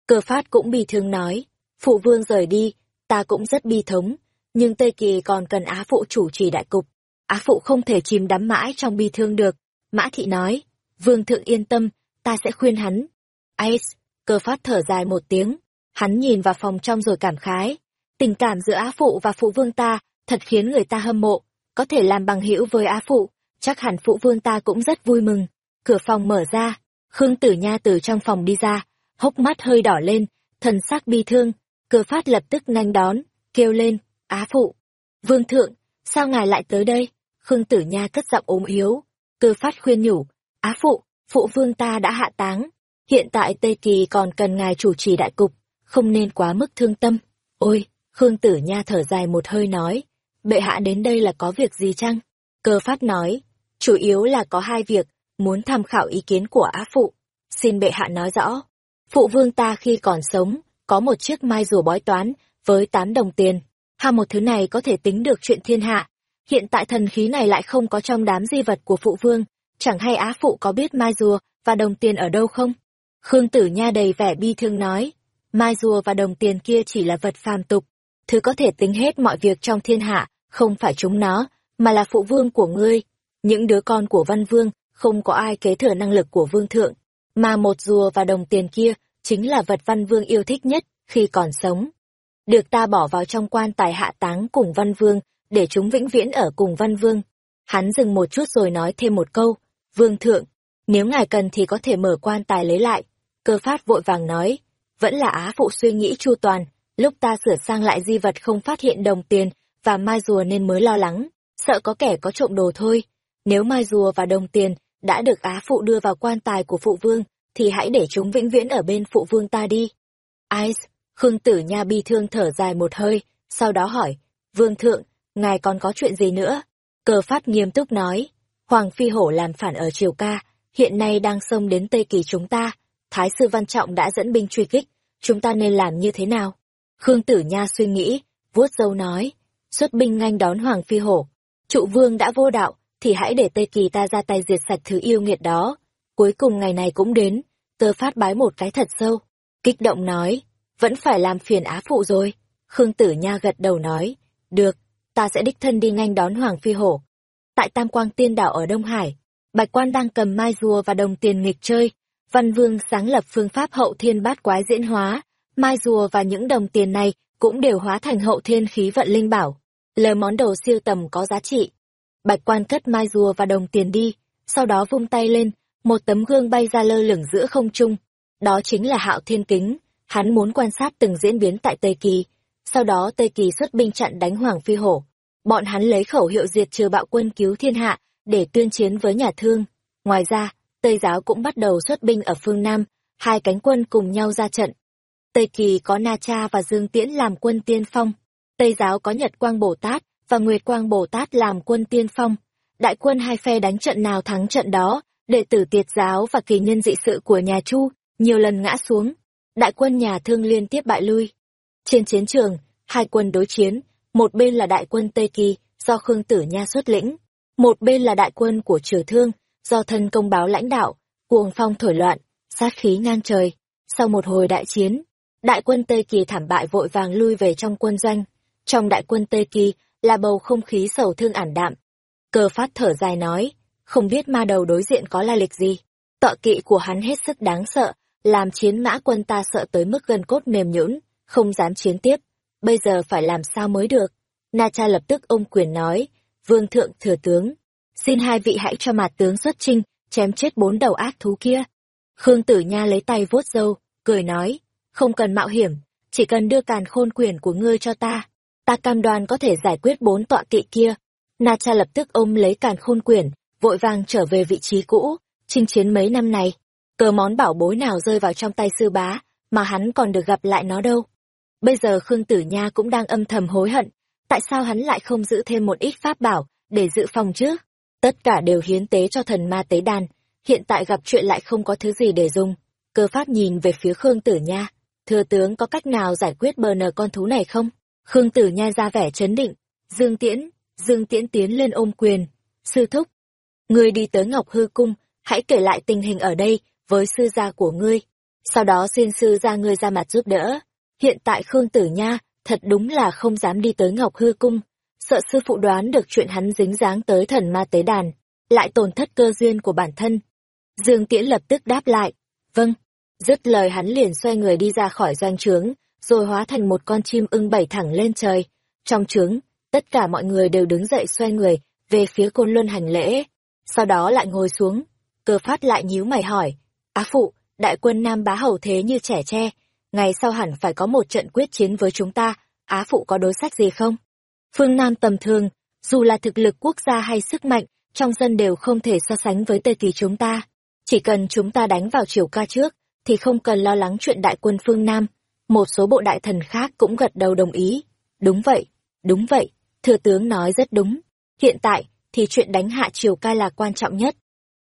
Cờ phát cũng bi thương nói, phụ vương rời đi, ta cũng rất bi thống, nhưng Tây Kỳ còn cần Á phụ chủ trì đại cục. Á phụ không thể chìm đắm mãi trong bi thương được. Mã thị nói, vương thượng yên tâm, ta sẽ khuyên hắn. Ice, cơ phát thở dài một tiếng, hắn nhìn vào phòng trong rồi cảm khái. Tình cảm giữa Á phụ và phụ vương ta thật khiến người ta hâm mộ, có thể làm bằng hữu với Á phụ chắc hẳn phụ vương ta cũng rất vui mừng. Cửa phòng mở ra, Khương Tử Nha từ trong phòng đi ra, hốc mắt hơi đỏ lên, thần sắc bi thương, cơ phát lập tức nhanh đón, kêu lên, á phụ. Vương thượng, sao ngài lại tới đây? Khương Tử Nha cất giọng ốm yếu, cơ phát khuyên nhủ, á phụ, phụ vương ta đã hạ táng. Hiện tại Tây Kỳ còn cần ngài chủ trì đại cục, không nên quá mức thương tâm. Ôi, Khương Tử Nha thở dài một hơi nói, bệ hạ đến đây là có việc gì chăng? Cơ phát nói, chủ yếu là có hai việc, muốn tham khảo ý kiến của á phụ. Xin bệ hạ nói rõ. Phụ vương ta khi còn sống, có một chiếc mai rùa bói toán, với tám đồng tiền. ha một thứ này có thể tính được chuyện thiên hạ. Hiện tại thần khí này lại không có trong đám di vật của phụ vương. Chẳng hay á phụ có biết mai rùa và đồng tiền ở đâu không? Khương Tử Nha đầy vẻ bi thương nói, mai rùa và đồng tiền kia chỉ là vật phàm tục, thứ có thể tính hết mọi việc trong thiên hạ, không phải chúng nó, mà là phụ vương của ngươi. Những đứa con của văn vương, không có ai kế thừa năng lực của vương thượng, mà một rùa và đồng tiền kia chính là vật văn vương yêu thích nhất khi còn sống. Được ta bỏ vào trong quan tài hạ táng cùng văn vương, để chúng vĩnh viễn ở cùng văn vương. Hắn dừng một chút rồi nói thêm một câu, vương thượng, nếu ngài cần thì có thể mở quan tài lấy lại. Cơ phát vội vàng nói, vẫn là á phụ suy nghĩ chu toàn, lúc ta sửa sang lại di vật không phát hiện đồng tiền và mai rùa nên mới lo lắng, sợ có kẻ có trộm đồ thôi. Nếu mai rùa và đồng tiền đã được á phụ đưa vào quan tài của phụ vương, thì hãy để chúng vĩnh viễn ở bên phụ vương ta đi. Ice, Khương Tử Nha bi thương thở dài một hơi, sau đó hỏi, Vương Thượng, ngài còn có chuyện gì nữa? Cờ phát nghiêm túc nói, Hoàng Phi Hổ làm phản ở Triều Ca, hiện nay đang xông đến Tây Kỳ chúng ta, Thái sư Văn Trọng đã dẫn binh truy kích, chúng ta nên làm như thế nào? Khương Tử Nha suy nghĩ, vuốt râu nói, xuất binh nganh đón Hoàng Phi Hổ. Trụ vương đã vô đạo, thì hãy để Tây Kỳ ta ra tay diệt sạch thứ yêu nghiệt đó. Cuối cùng ngày này cũng đến, tơ phát bái một cái thật sâu. Kích động nói, vẫn phải làm phiền á phụ rồi. Khương Tử Nha gật đầu nói, được, ta sẽ đích thân đi nhanh đón Hoàng Phi Hổ. Tại Tam Quang Tiên Đảo ở Đông Hải, Bạch Quan đang cầm mai rùa và đồng tiền nghịch chơi. Văn Vương sáng lập phương pháp hậu thiên bát quái diễn hóa, mai rùa và những đồng tiền này cũng đều hóa thành hậu thiên khí vận linh bảo. lờ món đồ siêu tầm có giá trị. Bạch Quan cất mai rùa và đồng tiền đi, sau đó vung tay lên, một tấm gương bay ra lơ lửng giữa không trung. Đó chính là Hạo Thiên Kính, hắn muốn quan sát từng diễn biến tại Tây Kỳ. Sau đó Tây Kỳ xuất binh chặn đánh Hoàng Phi Hổ. Bọn hắn lấy khẩu hiệu diệt trừ bạo quân cứu thiên hạ, để tuyên chiến với nhà thương. Ngoài ra, Tây giáo cũng bắt đầu xuất binh ở phương Nam, hai cánh quân cùng nhau ra trận. Tây Kỳ có Na Cha và Dương Tiễn làm quân tiên phong. Tây giáo có Nhật Quang Bồ Tát và Nguyệt Quang Bồ Tát làm quân tiên phong. Đại quân hai phe đánh trận nào thắng trận đó, đệ tử tiệt giáo và kỳ nhân dị sự của nhà Chu nhiều lần ngã xuống. Đại quân nhà thương liên tiếp bại lui. Trên chiến trường, hai quân đối chiến, một bên là đại quân Tây Kỳ do Khương Tử Nha xuất lĩnh, một bên là đại quân của triều thương, do thân công báo lãnh đạo, cuồng phong thổi loạn, sát khí ngang trời. Sau một hồi đại chiến, đại quân Tây Kỳ thảm bại vội vàng lui về trong quân doanh. Trong đại quân Tây Kỳ là bầu không khí sầu thương ảm đạm. Cờ phát thở dài nói, không biết ma đầu đối diện có lai lịch gì. Tọa kỵ của hắn hết sức đáng sợ, làm chiến mã quân ta sợ tới mức gần cốt mềm nhũn, không dám chiến tiếp. Bây giờ phải làm sao mới được? Na cha lập tức ôm quyền nói, vương thượng thừa tướng, xin hai vị hãy cho mặt tướng xuất trinh, chém chết bốn đầu ác thú kia. Khương Tử Nha lấy tay vuốt râu, cười nói, không cần mạo hiểm, chỉ cần đưa càn khôn quyền của ngươi cho ta, ta cam đoan có thể giải quyết bốn tọa kỵ kia. Na cha lập tức ôm lấy càn khôn quyền, vội vàng trở về vị trí cũ, chinh chiến mấy năm này. Cờ món bảo bối nào rơi vào trong tay sư bá, mà hắn còn được gặp lại nó đâu. Bây giờ Khương Tử Nha cũng đang âm thầm hối hận, tại sao hắn lại không giữ thêm một ít pháp bảo, để dự phòng chứ? Tất cả đều hiến tế cho thần ma tế đàn, hiện tại gặp chuyện lại không có thứ gì để dùng. Cơ pháp nhìn về phía Khương Tử Nha, thừa tướng có cách nào giải quyết bờ nờ con thú này không? Khương Tử Nha ra vẻ chấn định, Dương Tiễn, Dương Tiễn tiến lên ôm quyền, sư thúc. Ngươi đi tới Ngọc Hư Cung, hãy kể lại tình hình ở đây với sư gia của ngươi. Sau đó xin sư gia ngươi ra mặt giúp đỡ. Hiện tại Khương Tử Nha thật đúng là không dám đi tới Ngọc Hư Cung, sợ sư phụ đoán được chuyện hắn dính dáng tới thần ma tế đàn, lại tổn thất cơ duyên của bản thân. Dương Tiễn lập tức đáp lại, vâng, dứt lời hắn liền xoay người đi ra khỏi doanh trướng, rồi hóa thành một con chim ưng bảy thẳng lên trời. Trong trướng, tất cả mọi người đều đứng dậy xoay người, về phía côn luân hành lễ, sau đó lại ngồi xuống, cơ phát lại nhíu mày hỏi, á phụ, đại quân Nam bá hầu thế như trẻ tre, ngày sau hẳn phải có một trận quyết chiến với chúng ta, Á Phụ có đối sách gì không? Phương Nam tầm thường, dù là thực lực quốc gia hay sức mạnh, trong dân đều không thể so sánh với Tây Kỳ chúng ta. Chỉ cần chúng ta đánh vào triều ca trước, thì không cần lo lắng chuyện đại quân phương Nam. Một số bộ đại thần khác cũng gật đầu đồng ý. Đúng vậy, đúng vậy, thừa tướng nói rất đúng. Hiện tại, thì chuyện đánh hạ triều ca là quan trọng nhất.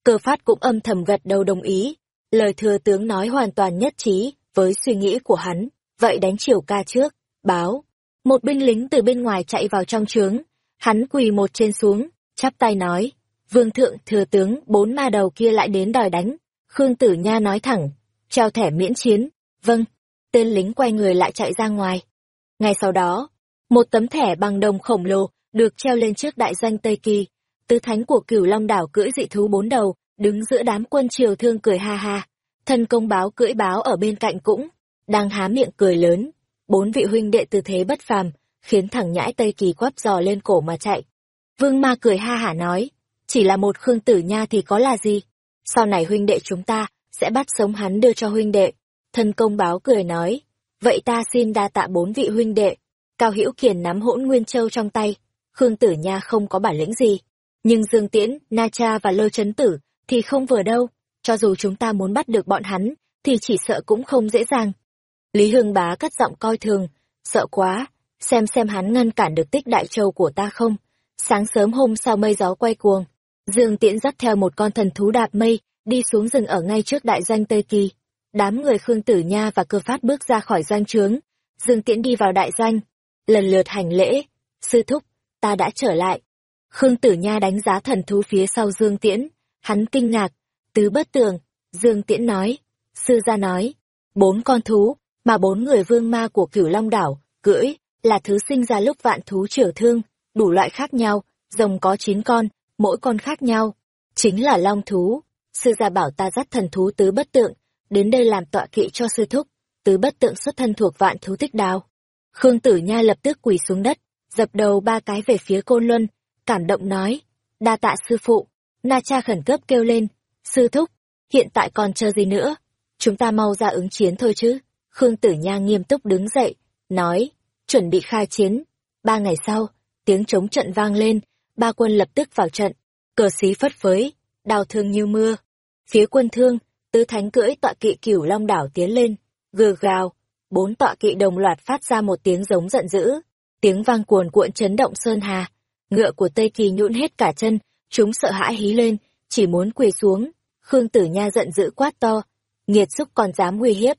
Cơ phát cũng âm thầm gật đầu đồng ý. Lời thừa tướng nói hoàn toàn nhất trí với suy nghĩ của hắn. Vậy đánh triều ca trước, báo. Một binh lính từ bên ngoài chạy vào trong trướng. Hắn quỳ một trên xuống, chắp tay nói. Vương thượng thừa tướng bốn ma đầu kia lại đến đòi đánh. Khương Tử Nha nói thẳng, treo thẻ miễn chiến. Vâng, tên lính quay người lại chạy ra ngoài. Ngay sau đó, một tấm thẻ bằng đồng khổng lồ được treo lên trước đại danh Tây Kỳ. Tứ thánh của cửu long đảo cưỡi dị thú bốn đầu, đứng giữa đám quân triều thương cười ha ha. Thân công báo cưỡi báo ở bên cạnh cũng, đang há miệng cười lớn. Bốn vị huynh đệ tư thế bất phàm, khiến thằng nhãi Tây Kỳ quắp giò lên cổ mà chạy. Vương ma cười ha hả nói, chỉ là một khương tử nha thì có là gì? Sau này huynh đệ chúng ta, sẽ bắt sống hắn đưa cho huynh đệ. Thân công báo cười nói, vậy ta xin đa tạ bốn vị huynh đệ. Cao Hữu Kiền nắm hỗn nguyên châu trong tay, Khương Tử Nha không có bản lĩnh gì, nhưng Dương Tiễn, Na Cha và Lơ Chấn Tử thì không vừa đâu, cho dù chúng ta muốn bắt được bọn hắn thì chỉ sợ cũng không dễ dàng. Lý Hương Bá cất giọng coi thường, sợ quá, xem xem hắn ngăn cản được tích đại châu của ta không. Sáng sớm hôm sau mây gió quay cuồng, Dương Tiễn dắt theo một con thần thú đạp mây, đi xuống rừng ở ngay trước đại doanh Tây Kỳ. Đám người Khương Tử Nha và cơ phát bước ra khỏi doanh trướng. Dương Tiễn đi vào đại doanh, lần lượt hành lễ. Sư thúc, ta đã trở lại. Khương Tử Nha đánh giá thần thú phía sau Dương Tiễn. Hắn kinh ngạc, tứ bất tường. Dương Tiễn nói, sư gia nói, bốn con thú, mà bốn người vương ma của cửu Long Đảo, cưỡi, là thứ sinh ra lúc vạn thú triều thương, đủ loại khác nhau, rồng có chín con, mỗi con khác nhau. Chính là long thú. Sư gia bảo ta dắt thần thú tứ bất tượng, đến đây làm tọa kỵ cho sư thúc, tứ bất tượng xuất thân thuộc vạn thú tích đào. Khương Tử Nha lập tức quỳ xuống đất, dập đầu ba cái về phía Côn Luân, cảm động nói, đa tạ sư phụ. Na cha khẩn cấp kêu lên, sư thúc, hiện tại còn chờ gì nữa? Chúng ta mau ra ứng chiến thôi chứ. Khương Tử Nha nghiêm túc đứng dậy, nói, chuẩn bị khai chiến. Ba ngày sau, tiếng chống trận vang lên, ba quân lập tức vào trận, cờ xí phất phới, đào thương như mưa. Phía quân thương, tứ thánh cưỡi tọa kỵ cửu long đảo tiến lên, gừ gào, bốn tọa kỵ đồng loạt phát ra một tiếng giống giận dữ, tiếng vang cuồn cuộn chấn động sơn hà. Ngựa của Tây Kỳ nhũn hết cả chân, chúng sợ hãi hí lên, chỉ muốn quỳ xuống. Khương Tử Nha giận dữ quát to, nghiệt xúc còn dám uy hiếp.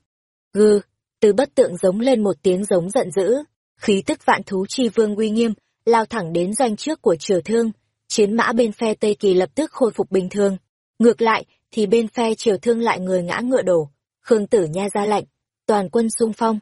Gừ, từ bất tượng giống lên một tiếng giống giận dữ, khí tức vạn thú chi vương uy nghiêm, lao thẳng đến doanh trước của triều thương, chiến mã bên phe Tây Kỳ lập tức khôi phục bình thường. Ngược lại, thì bên phe triều thương lại người ngã ngựa đổ. Khương Tử Nha ra lệnh, toàn quân xung phong.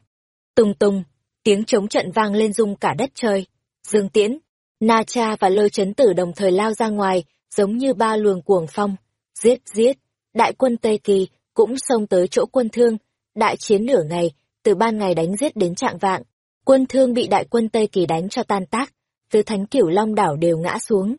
Tùng tùng, tiếng chống trận vang lên rung cả đất trời. Dương Tiễn, Na Cha và Lôi Chấn Tử đồng thời lao ra ngoài, giống như ba luồng cuồng phong. Giết giết, đại quân Tây Kỳ cũng xông tới chỗ quân thương. Đại chiến nửa ngày, từ ban ngày đánh giết đến trạng vạng. Quân thương bị đại quân Tây Kỳ đánh cho tan tác, tứ thánh cửu long đảo đều ngã xuống.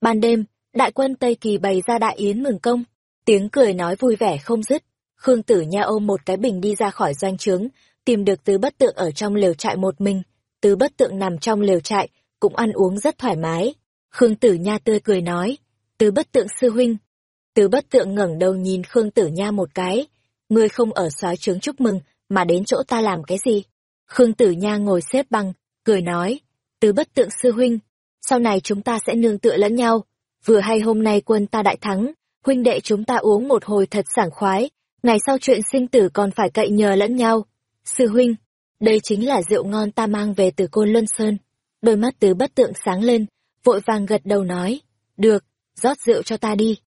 Ban đêm, đại quân Tây Kỳ bày ra đại yến mừng công, tiếng cười nói vui vẻ không dứt. Khương Tử Nha ôm một cái bình đi ra khỏi doanh trướng, tìm được tứ bất tượng ở trong lều trại một mình. Tứ bất tượng nằm trong lều trại, cũng ăn uống rất thoải mái. Khương Tử Nha tươi cười nói, tứ bất tượng sư huynh. Tứ bất tượng ngẩng đầu nhìn Khương Tử Nha một cái, ngươi không ở soái trướng chúc mừng, mà đến chỗ ta làm cái gì? Khương Tử Nha ngồi xếp bằng, cười nói, tứ bất tượng sư huynh, sau này chúng ta sẽ nương tựa lẫn nhau. Vừa hay hôm nay quân ta đại thắng, huynh đệ chúng ta uống một hồi thật sảng khoái, ngày sau chuyện sinh tử còn phải cậy nhờ lẫn nhau. Sư huynh, đây chính là rượu ngon ta mang về từ Côn Luân Sơn. Đôi mắt tứ bất tượng sáng lên, vội vàng gật đầu nói, được, rót rượu cho ta đi.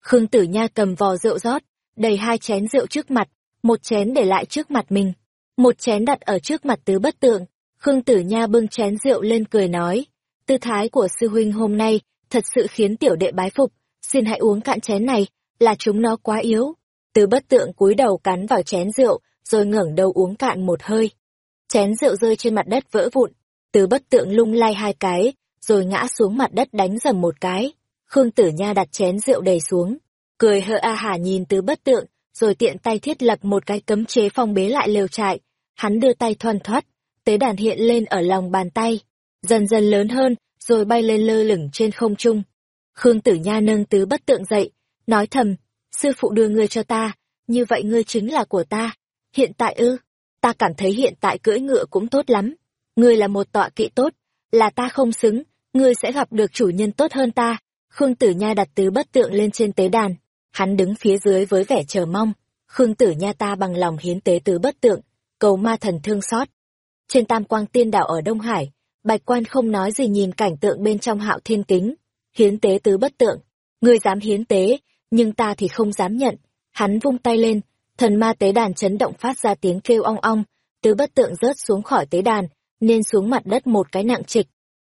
Khương Tử Nha cầm vò rượu rót, đầy hai chén rượu trước mặt, một chén để lại trước mặt mình, một chén đặt ở trước mặt tứ bất tượng. Khương Tử Nha bưng chén rượu lên cười nói, tư thái của sư huynh hôm nay thật sự khiến tiểu đệ bái phục, xin hãy uống cạn chén này, là chúng nó quá yếu. Tứ bất tượng cúi đầu cắn vào chén rượu, rồi ngẩng đầu uống cạn một hơi. Chén rượu rơi trên mặt đất vỡ vụn, tứ bất tượng lung lay hai cái, rồi ngã xuống mặt đất đánh dầm một cái. Khương Tử Nha đặt chén rượu đầy xuống, cười hơ a hả nhìn tứ bất tượng, rồi tiện tay thiết lập một cái cấm chế phong bế lại lều trại. Hắn đưa tay thoăn thoắt, tế đàn hiện lên ở lòng bàn tay, dần dần lớn hơn, rồi bay lên lơ lửng trên không trung. Khương Tử Nha nâng tứ bất tượng dậy, nói thầm, sư phụ đưa ngươi cho ta, như vậy ngươi chính là của ta. Hiện tại ư, ta cảm thấy hiện tại cưỡi ngựa cũng tốt lắm ngươi là một tọa kỵ tốt, là ta không xứng, ngươi sẽ gặp được chủ nhân tốt hơn ta. Khương Tử Nha đặt tứ bất tượng lên trên tế đàn, hắn đứng phía dưới với vẻ chờ mong. Khương Tử Nha ta bằng lòng hiến tế tứ bất tượng, cầu ma thần thương xót. Trên tam quang tiên đảo ở Đông Hải, Bạch Quan không nói gì nhìn cảnh tượng bên trong hạo thiên kính. Hiến tế tứ bất tượng, ngươi dám hiến tế, nhưng ta thì không dám nhận. Hắn vung tay lên, thần ma tế đàn chấn động phát ra tiếng kêu ong ong, tứ bất tượng rớt xuống khỏi tế đàn, nên xuống mặt đất một cái nặng trịch.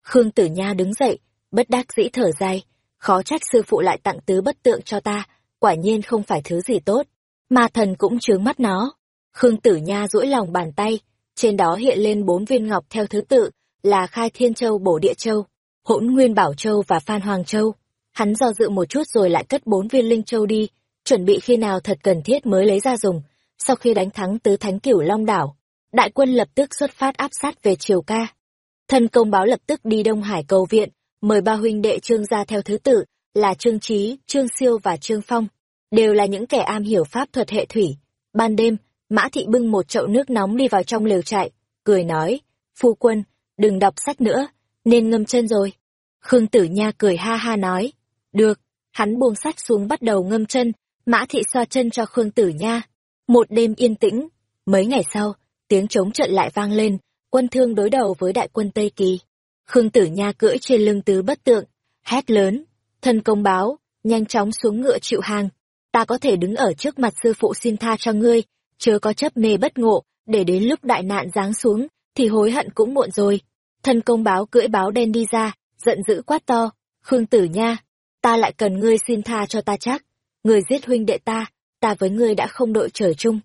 Khương Tử Nha đứng dậy, bất đắc dĩ thở dài, khó trách sư phụ lại tặng tứ bất tượng cho ta, quả nhiên không phải thứ gì tốt. Ma thần cũng chướng mắt nó. Khương Tử Nha duỗi lòng bàn tay, trên đó hiện lên bốn viên ngọc theo thứ tự, là Khai Thiên Châu Bổ Địa Châu, Hỗn Nguyên Bảo Châu và Phan Hoàng Châu. Hắn do dự một chút rồi lại cất bốn viên Linh Châu đi, chuẩn bị khi nào thật cần thiết mới lấy ra dùng. Sau khi đánh thắng tứ thánh cửu Long Đảo, đại quân lập tức xuất phát áp sát về Triều Ca. Thân công báo lập tức đi Đông Hải cầu viện, mời ba huynh đệ Trương gia theo thứ tự, là Trương Trí, Trương Siêu và Trương Phong, đều là những kẻ am hiểu pháp thuật hệ thủy. Ban đêm, Mã Thị bưng một chậu nước nóng đi vào trong lều trại, cười nói, phu quân, đừng đọc sách nữa, nên ngâm chân rồi. Khương Tử Nha cười ha ha nói, được, hắn buông sách xuống bắt đầu ngâm chân, Mã Thị xoa chân cho Khương Tử Nha. Một đêm yên tĩnh, mấy ngày sau, tiếng trống trận lại vang lên, quân thương đối đầu với đại quân Tây Kỳ. Khương Tử Nha cưỡi trên lưng tứ bất tượng, hét lớn, thân công báo, nhanh chóng xuống ngựa chịu hàng. Ta có thể đứng ở trước mặt sư phụ xin tha cho ngươi, chớ có chấp mê bất ngộ, để đến lúc đại nạn giáng xuống, thì hối hận cũng muộn rồi. Thân công báo cưỡi báo đen đi ra, giận dữ quát to, Khương Tử Nha, ta lại cần ngươi xin tha cho ta chắc. Người giết huynh đệ ta, ta với ngươi đã không đội trời chung.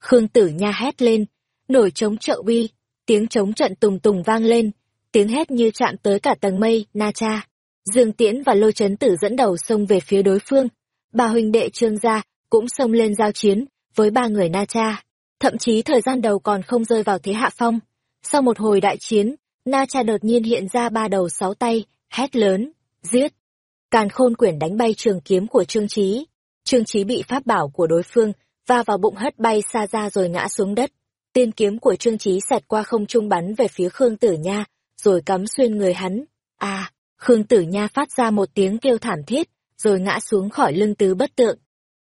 Khương Tử Nha hét lên, nổi trống trợ uy, tiếng trống trận tùng tùng vang lên, tiếng hét như chạm tới cả tầng mây, na cha. Dương Tiễn và Lôi Trấn Tử dẫn đầu xông về phía đối phương. Bà huynh đệ Trương gia cũng xông lên giao chiến với ba người Na Cha. Thậm chí thời gian đầu còn không rơi vào thế hạ phong. Sau một hồi đại chiến, Na Cha đột nhiên hiện ra ba đầu sáu tay, hét lớn, giết. Càn khôn quyển đánh bay trường kiếm của Trương Trí. Trương Trí bị pháp bảo của đối phương, va vào bụng hất bay xa ra rồi ngã xuống đất. Tiên kiếm của Trương Trí sạt qua không trung bắn về phía Khương Tử Nha, rồi cắm xuyên người hắn. À, Khương Tử Nha phát ra một tiếng kêu thảm thiết, rồi ngã xuống khỏi lưng tứ bất tượng.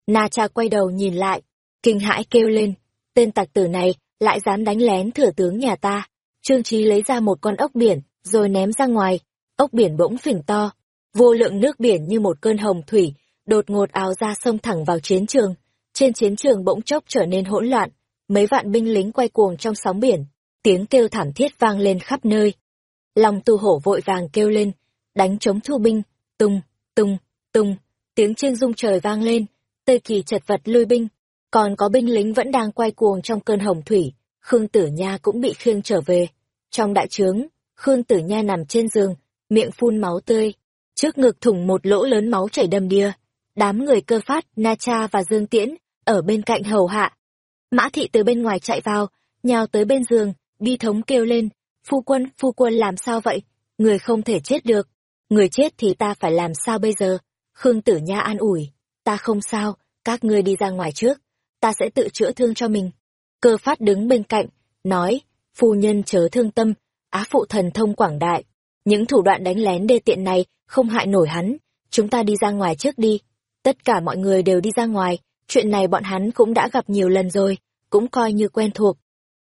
Na cha quay đầu nhìn lại, kinh hãi kêu lên, tên tặc tử này lại dám đánh lén thừa tướng nhà ta. Trương Trí lấy ra một con ốc biển, rồi ném ra ngoài, ốc biển bỗng phình to, vô lượng nước biển như một cơn hồng thủy, đột ngột áo ra sông thẳng vào chiến trường. Trên chiến trường bỗng chốc trở nên hỗn loạn, mấy vạn binh lính quay cuồng trong sóng biển, tiếng kêu thảm thiết vang lên khắp nơi. Long tu hổ vội vàng kêu lên, đánh chống thu binh, tung, tung, tung, tiếng trên rung trời vang lên, Tây Kỳ chật vật lui binh, còn có binh lính vẫn đang quay cuồng trong cơn hồng thủy, Khương Tử Nha cũng bị khiêng trở về. Trong đại trướng, Khương Tử Nha nằm trên giường, miệng phun máu tươi, trước ngực thủng một lỗ lớn máu chảy đầm đìa. Đám người cơ phát, Na Cha và Dương Tiễn, ở bên cạnh hầu hạ. Mã thị từ bên ngoài chạy vào, nhào tới bên giường, bi thống kêu lên, phu quân, phu quân làm sao vậy? Người không thể chết được. Người chết thì ta phải làm sao bây giờ? Khương Tử Nha an ủi, ta không sao, các ngươi đi ra ngoài trước, ta sẽ tự chữa thương cho mình. Cơ phát đứng bên cạnh, nói, phu nhân chớ thương tâm, á phụ thần thông quảng đại. Những thủ đoạn đánh lén đê tiện này không hại nổi hắn, chúng ta đi ra ngoài trước đi. Tất cả mọi người đều đi ra ngoài, chuyện này bọn hắn cũng đã gặp nhiều lần rồi, cũng coi như quen thuộc.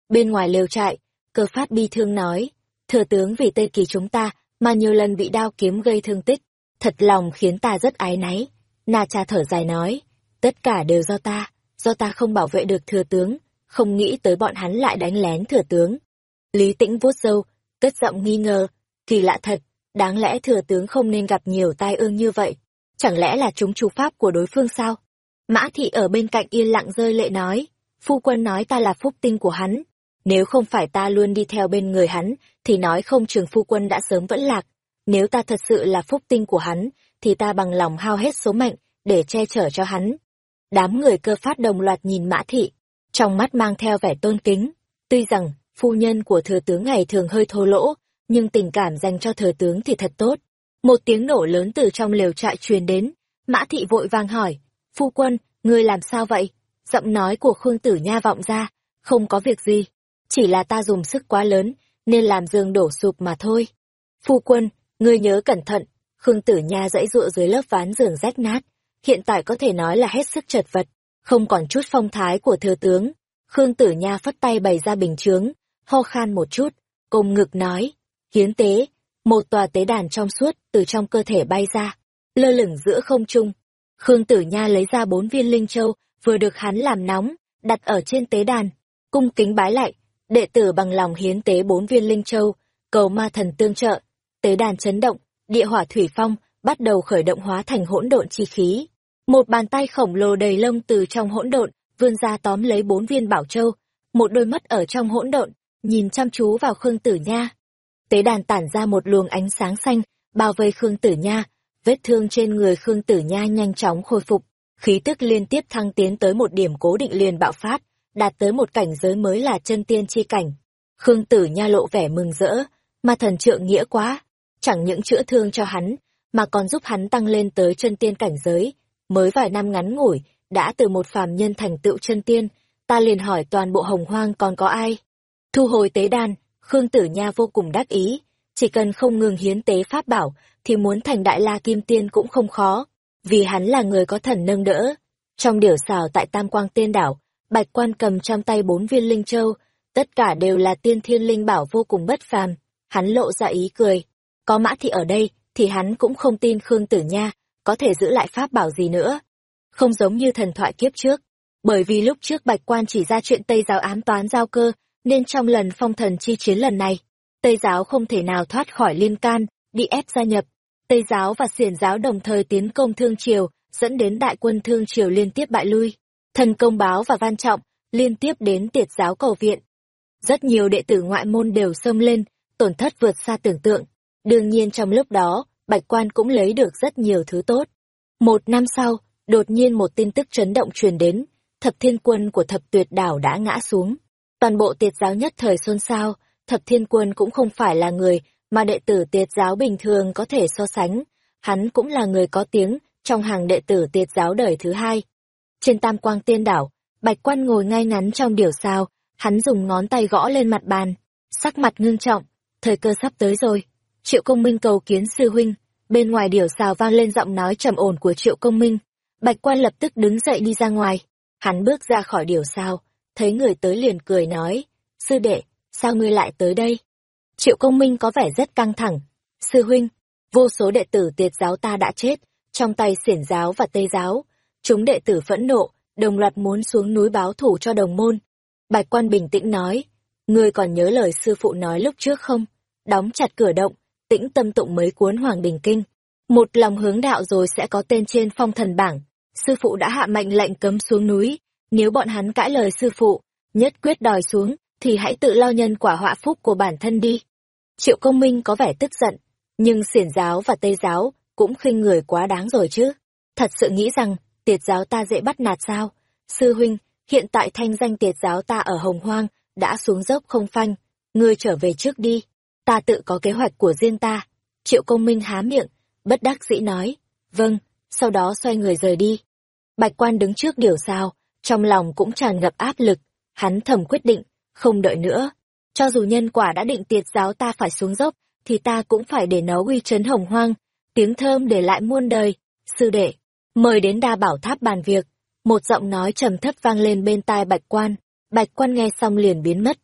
Bên ngoài lều trại, cơ phát bi thương nói, thừa tướng vì Tây Kỳ chúng ta mà nhiều lần bị đao kiếm gây thương tích, thật lòng khiến ta rất ái náy. Na cha thở dài nói, tất cả đều do ta, do ta không bảo vệ được thừa tướng, không nghĩ tới bọn hắn lại đánh lén thừa tướng. Lý tĩnh vuốt râu, cất giọng nghi ngờ, kỳ lạ thật, đáng lẽ thừa tướng không nên gặp nhiều tai ương như vậy, chẳng lẽ là chúng chủ pháp của đối phương sao? Mã thị ở bên cạnh yên lặng rơi lệ nói, phu quân nói ta là phúc tinh của hắn, nếu không phải ta luôn đi theo bên người hắn, thì nói không trường phu quân đã sớm vẫn lạc. Nếu ta thật sự là phúc tinh của hắn, thì ta bằng lòng hao hết số mệnh, để che chở cho hắn. Đám người cơ phát đồng loạt nhìn mã thị, trong mắt mang theo vẻ tôn kính. Tuy rằng, phu nhân của thừa tướng ngày thường hơi thô lỗ, nhưng tình cảm dành cho thừa tướng thì thật tốt. Một tiếng nổ lớn từ trong lều trại truyền đến, mã thị vội vàng hỏi, phu quân, ngươi làm sao vậy? Giọng nói của Khương Tử Nha vọng ra, không có việc gì, chỉ là ta dùng sức quá lớn, nên làm giường đổ sụp mà thôi. Phu quân, ngươi nhớ cẩn thận, Khương Tử Nha dãy dụa dưới lớp ván giường rách nát, hiện tại có thể nói là hết sức chật vật, không còn chút phong thái của thừa tướng. Khương Tử Nha phất tay bày ra bình chướng, ho khan một chút, cùng ngực nói, hiến tế, một tòa tế đàn trong suốt từ trong cơ thể bay ra, lơ lửng giữa không trung. Khương Tử Nha lấy ra bốn viên linh châu, vừa được hắn làm nóng, đặt ở trên tế đàn, cung kính bái lại, đệ tử bằng lòng hiến tế bốn viên linh châu, cầu ma thần tương trợ, tế đàn chấn động, địa hỏa thủy phong bắt đầu khởi động hóa thành hỗn độn chi khí. Một bàn tay khổng lồ đầy lông từ trong hỗn độn vươn ra tóm lấy bốn viên bảo châu, một đôi mắt ở trong hỗn độn nhìn chăm chú vào Khương Tử Nha. Tế đàn tản ra một luồng ánh sáng xanh, bao vây Khương Tử Nha, vết thương trên người Khương Tử Nha nhanh chóng khôi phục, khí tức liên tiếp thăng tiến tới một điểm cố định liền bạo phát, đạt tới một cảnh giới mới là chân tiên chi cảnh. Khương Tử Nha lộ vẻ mừng rỡ, mà thần trượng nghĩa quá, chẳng những chữa thương cho hắn, mà còn giúp hắn tăng lên tới chân tiên cảnh giới. Mới vài năm ngắn ngủi, đã từ một phàm nhân thành tựu chân tiên, ta liền hỏi toàn bộ hồng hoang còn có ai. Thu hồi tế đàn, Khương Tử Nha vô cùng đắc ý, chỉ cần không ngừng hiến tế pháp bảo, thì muốn thành đại la kim tiên cũng không khó, vì hắn là người có thần nâng đỡ. Trong điểu xào tại Tam Quang Tiên Đảo, Bạch Quan cầm trong tay bốn viên linh châu, tất cả đều là tiên thiên linh bảo vô cùng bất phàm. Hắn lộ ra ý cười, có mã thị ở đây, thì hắn cũng không tin Khương Tử Nha có thể giữ lại pháp bảo gì nữa. Không giống như thần thoại kiếp trước, bởi vì lúc trước Bạch Quan chỉ ra chuyện Tây giáo ám toán giao cơ, nên trong lần phong thần chi chiến lần này, Tây giáo không thể nào thoát khỏi liên can, bị ép gia nhập. Tây giáo và xiển giáo đồng thời tiến công Thương Triều, dẫn đến đại quân Thương Triều liên tiếp bại lui. Thần công báo và văn trọng, liên tiếp đến tiệt giáo cầu viện. Rất nhiều đệ tử ngoại môn đều xông lên, tổn thất vượt xa tưởng tượng. Đương nhiên trong lúc đó, Bạch Quan cũng lấy được rất nhiều thứ tốt. Một năm sau, đột nhiên một tin tức chấn động truyền đến, thập thiên quân của thập tuyệt đảo đã ngã xuống. Toàn bộ tiệt giáo nhất thời xôn xao, thập thiên quân cũng không phải là người mà đệ tử tiệt giáo bình thường có thể so sánh. Hắn cũng là người có tiếng trong hàng đệ tử tiệt giáo đời thứ hai. Trên tam quang tiên đảo, bạch quan ngồi ngay ngắn trong điểu sao, hắn dùng ngón tay gõ lên mặt bàn, sắc mặt ngưng trọng, thời cơ sắp tới rồi. Triệu công minh cầu kiến sư huynh, bên ngoài điểu sao vang lên giọng nói trầm ổn của triệu công minh. Bạch quan lập tức đứng dậy đi ra ngoài, hắn bước ra khỏi điểu sao, thấy người tới liền cười nói, sư đệ, sao ngươi lại tới đây? Triệu công minh có vẻ rất căng thẳng. Sư huynh, vô số đệ tử tiệt giáo ta đã chết, trong tay xiển giáo và tây giáo. Chúng đệ tử phẫn nộ, đồng loạt muốn xuống núi báo thủ cho đồng môn. Bạch quan bình tĩnh nói, ngươi còn nhớ lời sư phụ nói lúc trước không? Đóng chặt cửa động, tĩnh tâm tụng mấy cuốn Hoàng Đình Kinh. Một lòng hướng đạo rồi sẽ có tên trên phong thần bảng. Sư phụ đã hạ mệnh lệnh cấm xuống núi, nếu bọn hắn cãi lời sư phụ, nhất quyết đòi xuống, thì hãy tự lo nhân quả họa phúc của bản thân đi. Triệu công minh có vẻ tức giận, nhưng xiển giáo và tây giáo cũng khinh người quá đáng rồi chứ. Thật sự nghĩ rằng, tiệt giáo ta dễ bắt nạt sao? Sư huynh, hiện tại thanh danh tiệt giáo ta ở Hồng Hoang, đã xuống dốc không phanh. Ngươi trở về trước đi, ta tự có kế hoạch của riêng ta. Triệu công minh há miệng, bất đắc dĩ nói, vâng, sau đó xoay người rời đi. Bạch quan đứng trước điều sao, trong lòng cũng tràn ngập áp lực, hắn thầm quyết định, không đợi nữa. Cho dù nhân quả đã định tiệt giáo ta phải xuống dốc, thì ta cũng phải để nó uy chấn hồng hoang, tiếng thơm để lại muôn đời. Sư đệ, mời đến đa bảo tháp bàn việc. Một giọng nói trầm thấp vang lên bên tai bạch quan, bạch quan nghe xong liền biến mất.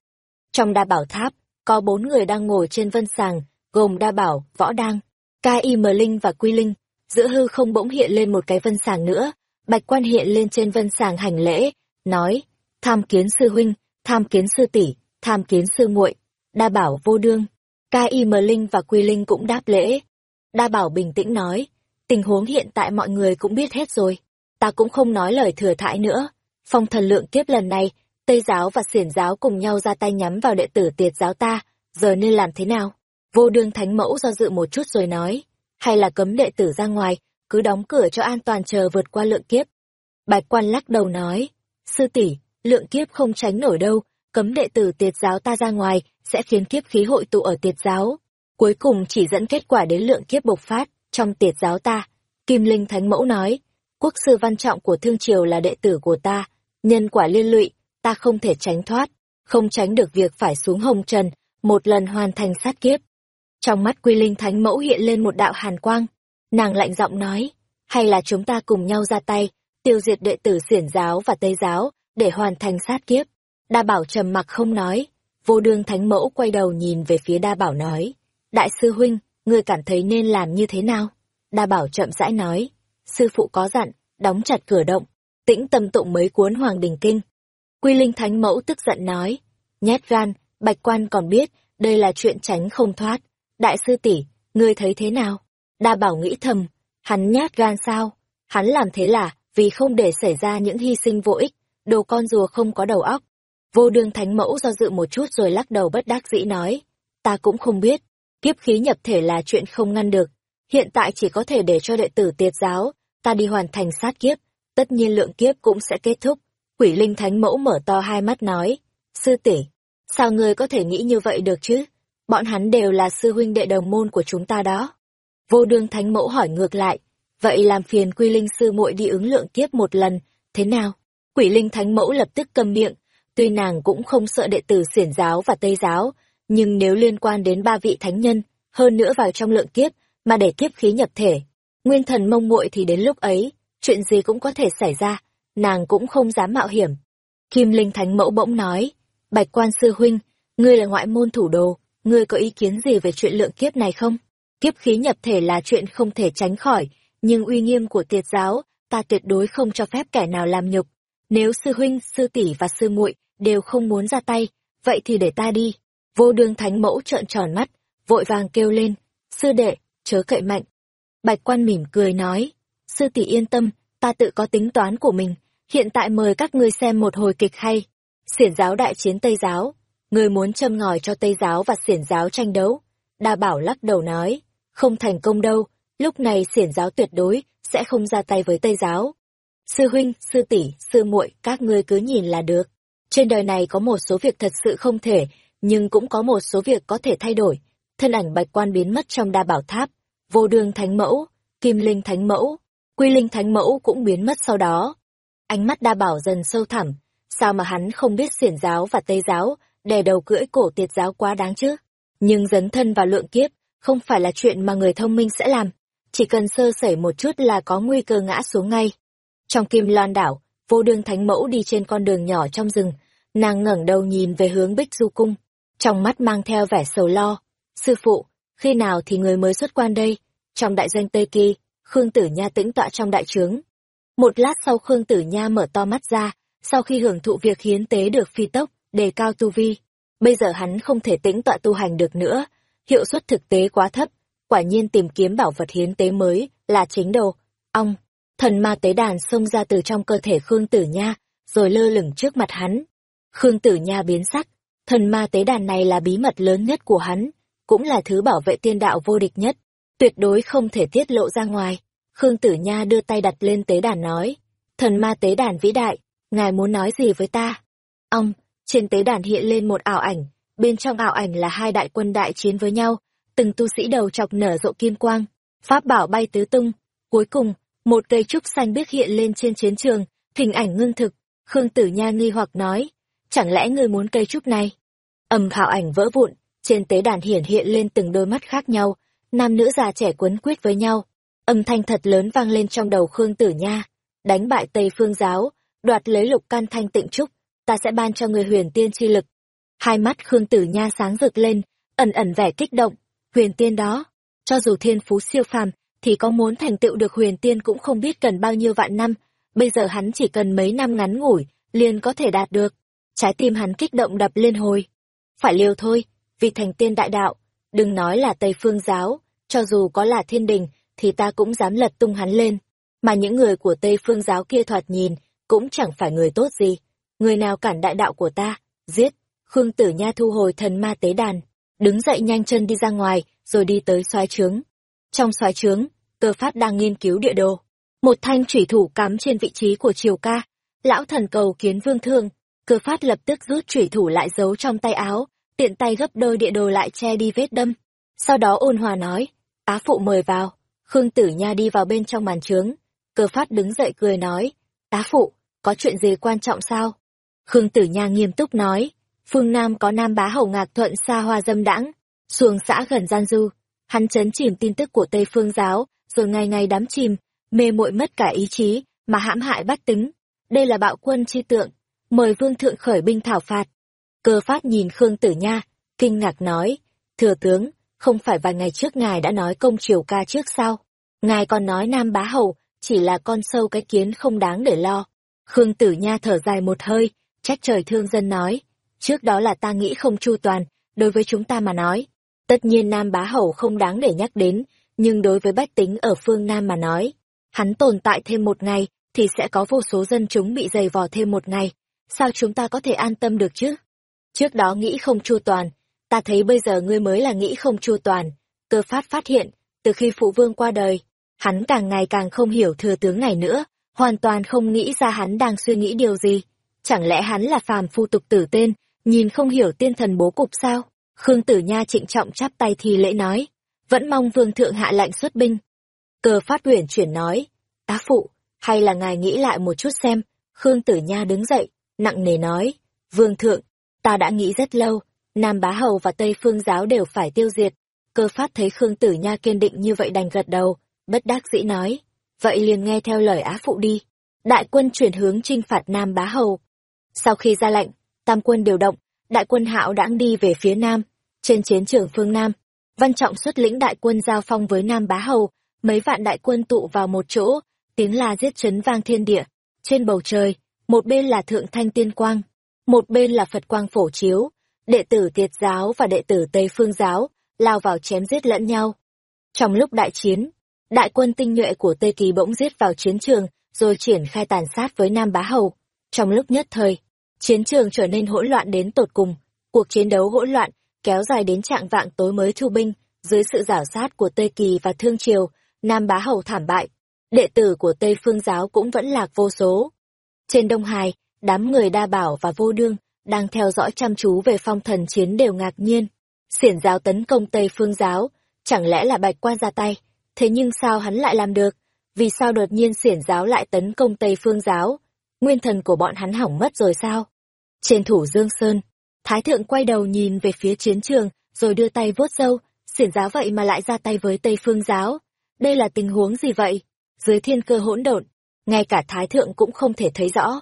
Trong đa bảo tháp, có bốn người đang ngồi trên vân sàng, gồm đa bảo, võ đăng, ca y mờ linh và quy linh. Giữa hư không bỗng hiện lên một cái vân sàng nữa, bạch quan hiện lên trên vân sàng hành lễ, nói, tham kiến sư huynh, tham kiến sư tỷ, tham kiến sư muội, đa bảo vô đương. Ca y mờ linh và quy linh cũng đáp lễ. Đa bảo bình tĩnh nói, tình huống hiện tại mọi người cũng biết hết rồi, ta cũng không nói lời thừa thãi nữa. Phong thần lượng kiếp lần này, Tây giáo và xiển giáo cùng nhau ra tay nhắm vào đệ tử tiệt giáo ta, giờ nên làm thế nào? Vô đương thánh mẫu do dự một chút rồi nói, hay là cấm đệ tử ra ngoài, cứ đóng cửa cho an toàn chờ vượt qua lượng kiếp. Bạch quan lắc đầu nói, sư tỷ lượng kiếp không tránh nổi đâu, cấm đệ tử tiệt giáo ta ra ngoài, sẽ khiến kiếp khí hội tụ ở tiệt giáo. Cuối cùng chỉ dẫn kết quả đến lượng kiếp bộc phát, trong tiệt giáo ta. Kim Linh Thánh Mẫu nói, quốc sư văn trọng của Thương Triều là đệ tử của ta, nhân quả liên lụy, ta không thể tránh thoát, không tránh được việc phải xuống hồng trần, một lần hoàn thành sát kiếp. Trong mắt quy linh thánh mẫu hiện lên một đạo hàn quang, nàng lạnh giọng nói, hay là chúng ta cùng nhau ra tay, tiêu diệt đệ tử xiển giáo và tây giáo, để hoàn thành sát kiếp. Đa bảo trầm mặc không nói, vô đương thánh mẫu quay đầu nhìn về phía đa bảo nói, đại sư huynh, ngươi cảm thấy nên làm như thế nào? Đa bảo chậm rãi nói, sư phụ có dặn, đóng chặt cửa động, tĩnh tâm tụng mấy cuốn hoàng đình kinh. Quy linh thánh mẫu tức giận nói, nhét gan, bạch quan còn biết, đây là chuyện tránh không thoát. Đại sư tỷ, ngươi thấy thế nào? Đa bảo nghĩ thầm, hắn nhát gan sao? Hắn làm thế là vì không để xảy ra những hy sinh vô ích, đồ con rùa không có đầu óc. Vô đương thánh mẫu do dự một chút rồi lắc đầu bất đắc dĩ nói, ta cũng không biết, kiếp khí nhập thể là chuyện không ngăn được, hiện tại chỉ có thể để cho đệ tử tiệt giáo, ta đi hoàn thành sát kiếp, tất nhiên lượng kiếp cũng sẽ kết thúc. Quỷ linh thánh mẫu mở to hai mắt nói, sư tỷ, sao ngươi có thể nghĩ như vậy được chứ? Bọn hắn đều là sư huynh đệ đồng môn của chúng ta đó. Vô đương thánh mẫu hỏi ngược lại, vậy làm phiền quy linh sư muội đi ứng lượng kiếp một lần, thế nào? Quỷ linh thánh mẫu lập tức câm miệng, tuy nàng cũng không sợ đệ tử xiển giáo và tây giáo, nhưng nếu liên quan đến ba vị thánh nhân, hơn nữa vào trong lượng kiếp, mà để kiếp khí nhập thể, nguyên thần mông muội thì đến lúc ấy, chuyện gì cũng có thể xảy ra, nàng cũng không dám mạo hiểm. Kim Linh Thánh Mẫu bỗng nói, Bạch Quan Sư Huynh, ngươi là ngoại môn thủ đồ, ngươi có ý kiến gì về chuyện lượng kiếp này không? Kiếp khí nhập thể là chuyện không thể tránh khỏi, nhưng uy nghiêm của tiệt giáo, ta tuyệt đối không cho phép kẻ nào làm nhục. Nếu sư huynh, sư tỷ và sư muội đều không muốn ra tay, vậy thì để ta đi. Vô đương thánh mẫu trợn tròn mắt, vội vàng kêu lên, sư đệ, chớ cậy mạnh. Bạch quan mỉm cười nói, sư tỷ yên tâm, ta tự có tính toán của mình, hiện tại mời các ngươi xem một hồi kịch hay. Xiển giáo đại chiến Tây giáo, người muốn châm ngòi cho Tây giáo và xiển giáo tranh đấu. Đa bảo lắc đầu nói, không thành công đâu, lúc này xiển giáo tuyệt đối sẽ không ra tay với Tây giáo. Sư huynh, sư tỷ, sư muội, các ngươi cứ nhìn là được. Trên đời này có một số việc thật sự không thể, nhưng cũng có một số việc có thể thay đổi. Thân ảnh bạch quan biến mất trong đa bảo tháp, vô đường thánh mẫu, kim linh thánh mẫu, quy linh thánh mẫu cũng biến mất sau đó. Ánh mắt đa bảo dần sâu thẳm, sao mà hắn không biết xiển giáo và tây giáo, đè đầu cưỡi cổ tiệt giáo quá đáng chứ. Nhưng dấn thân vào lượng kiếp, không phải là chuyện mà người thông minh sẽ làm, chỉ cần sơ sẩy một chút là có nguy cơ ngã xuống ngay. Trong kim loan đảo, vô đường thánh mẫu đi trên con đường nhỏ trong rừng, nàng ngẩng đầu nhìn về hướng bích du cung, trong mắt mang theo vẻ sầu lo. Sư phụ, khi nào thì người mới xuất quan đây? Trong đại doanh Tây Kỳ, Khương Tử Nha tĩnh tọa trong đại trướng. Một lát sau Khương Tử Nha mở to mắt ra, sau khi hưởng thụ việc hiến tế được phi tốc, đề cao tu vi. Bây giờ hắn không thể tĩnh tọa tu hành được nữa, hiệu suất thực tế quá thấp, quả nhiên tìm kiếm bảo vật hiến tế mới là chính đồ. Ong, thần ma tế đàn xông ra từ trong cơ thể Khương Tử Nha, rồi lơ lửng trước mặt hắn. Khương Tử Nha biến sắc, thần ma tế đàn này là bí mật lớn nhất của hắn, cũng là thứ bảo vệ tiên đạo vô địch nhất, tuyệt đối không thể tiết lộ ra ngoài. Khương Tử Nha đưa tay đặt lên tế đàn nói, thần ma tế đàn vĩ đại, ngài muốn nói gì với ta? Ông, trên tế đàn hiện lên một ảo ảnh, bên trong ảo ảnh là hai đại quân đại chiến với nhau, từng tu sĩ đầu chọc nở rộ kim quang, pháp bảo bay tứ tung. Cuối cùng, một cây trúc xanh biếc hiện lên trên chiến trường, hình ảnh ngưng thực. Khương Tử Nha nghi hoặc nói, chẳng lẽ ngươi muốn cây trúc này? Ầm hào ảnh vỡ vụn, trên tế đàn hiển hiện lên từng đôi mắt khác nhau, nam nữ già trẻ quấn quýt với nhau. Âm thanh thật lớn vang lên trong đầu Khương Tử Nha, đánh bại Tây Phương giáo, đoạt lấy lục can thanh tịnh trúc, ta sẽ ban cho người huyền tiên chi lực. Hai mắt Khương Tử Nha sáng rực lên, ẩn ẩn vẻ kích động, huyền tiên đó, cho dù thiên phú siêu phàm, thì có muốn thành tựu được huyền tiên cũng không biết cần bao nhiêu vạn năm, bây giờ hắn chỉ cần mấy năm ngắn ngủi, liền có thể đạt được. Trái tim hắn kích động đập liên hồi. Phải liều thôi, vì thành tiên đại đạo, đừng nói là Tây Phương giáo, cho dù có là thiên đình, thì ta cũng dám lật tung hắn lên. Mà những người của Tây Phương giáo kia thoạt nhìn, cũng chẳng phải người tốt gì. Người nào cản đại đạo của ta, giết. Khương Tử Nha thu hồi thần ma tế đàn, đứng dậy nhanh chân đi ra ngoài, rồi đi tới xoái trướng. Trong xoái trướng, cơ phát đang nghiên cứu địa đồ. Một thanh thủy thủ cắm trên vị trí của triều ca. Lão thần cầu kiến vương thương, cơ phát lập tức rút thủy thủ lại giấu trong tay áo, tiện tay gấp đôi địa đồ lại che đi vết đâm. Sau đó ôn hòa nói, á phụ mời vào. Khương Tử Nha đi vào bên trong màn trướng. Cơ phát đứng dậy cười nói, "Á phụ, có chuyện gì quan trọng sao? Khương Tử Nha nghiêm túc nói, phương Nam có Nam Bá Hầu Ngạc Thuận xa hoa dâm đãng, xuồng xã gần gian du. Hắn chấn chìm tin tức của Tây Phương giáo, rồi ngày ngày đắm chìm, mê muội mất cả ý chí, mà hãm hại bách tính. Đây là bạo quân chi tượng, mời vương thượng khởi binh thảo phạt. Cơ phát nhìn Khương Tử Nha, kinh ngạc nói, thừa tướng, không phải vài ngày trước ngài đã nói công triều ca trước sao? Ngài còn nói Nam Bá Hầu, chỉ là con sâu cái kiến không đáng để lo. Khương Tử Nha thở dài một hơi, trách trời thương dân nói, trước đó là ta nghĩ không chu toàn, đối với chúng ta mà nói. Tất nhiên Nam Bá Hầu không đáng để nhắc đến, nhưng đối với bách tính ở phương Nam mà nói, hắn tồn tại thêm một ngày, thì sẽ có vô số dân chúng bị dày vò thêm một ngày. Sao chúng ta có thể an tâm được chứ? Trước đó nghĩ không chu toàn, ta thấy bây giờ ngươi mới là nghĩ không chu toàn. Cơ phát phát hiện, từ khi phụ vương qua đời, hắn càng ngày càng không hiểu thừa tướng này nữa, hoàn toàn không nghĩ ra hắn đang suy nghĩ điều gì. Chẳng lẽ hắn là phàm phu tục tử tên, nhìn không hiểu tiên thần bố cục sao? Khương Tử Nha trịnh trọng chắp tay thì lễ nói, vẫn mong vương thượng hạ lệnh xuất binh. Cơ phát uyển chuyển nói, tá phụ, hay là ngài nghĩ lại một chút xem, Khương Tử Nha đứng dậy, nặng nề nói, vương thượng, ta đã nghĩ rất lâu, Nam Bá Hầu và Tây Phương Giáo đều phải tiêu diệt. Cơ phát thấy Khương Tử Nha kiên định như vậy đành gật đầu, bất đắc dĩ nói, vậy liền nghe theo lời á phụ đi. Đại quân chuyển hướng trinh phạt Nam Bá Hầu. Sau khi ra lệnh, tam quân điều động, đại quân hạo đãng đi về phía Nam, trên chiến trường phương Nam. Văn Trọng xuất lĩnh đại quân giao phong với Nam Bá Hầu, mấy vạn đại quân tụ vào một chỗ, tiếng la giết chấn vang thiên địa. Trên bầu trời, một bên là Thượng Thanh Tiên Quang, một bên là Phật Quang Phổ Chiếu, đệ tử Tiệt giáo và đệ tử Tây Phương giáo, lao vào chém giết lẫn nhau. Trong lúc đại chiến, đại quân tinh nhuệ của Tây Kỳ bỗng giết vào chiến trường, rồi triển khai tàn sát với Nam Bá Hầu. Trong lúc nhất thời, chiến trường trở nên hỗn loạn đến tột cùng. Cuộc chiến đấu hỗn loạn, kéo dài đến trạng vạng tối mới thu binh, dưới sự giảo sát của Tây Kỳ và Thương Triều, Nam Bá Hầu thảm bại. Đệ tử của Tây Phương giáo cũng vẫn lạc vô số. Trên Đông Hải, đám người đa bảo và vô đương, đang theo dõi chăm chú về phong thần chiến đều ngạc nhiên. Xiển giáo tấn công Tây Phương giáo, chẳng lẽ là bạch quan ra tay? Thế nhưng sao hắn lại làm được? Vì sao đột nhiên xiển giáo lại tấn công Tây Phương giáo? Nguyên thần của bọn hắn hỏng mất rồi sao? Trên thủ Dương Sơn, Thái thượng quay đầu nhìn về phía chiến trường, rồi đưa tay vuốt râu, xiển giáo vậy mà lại ra tay với Tây Phương giáo. Đây là tình huống gì vậy? Dưới thiên cơ hỗn độn, ngay cả Thái thượng cũng không thể thấy rõ.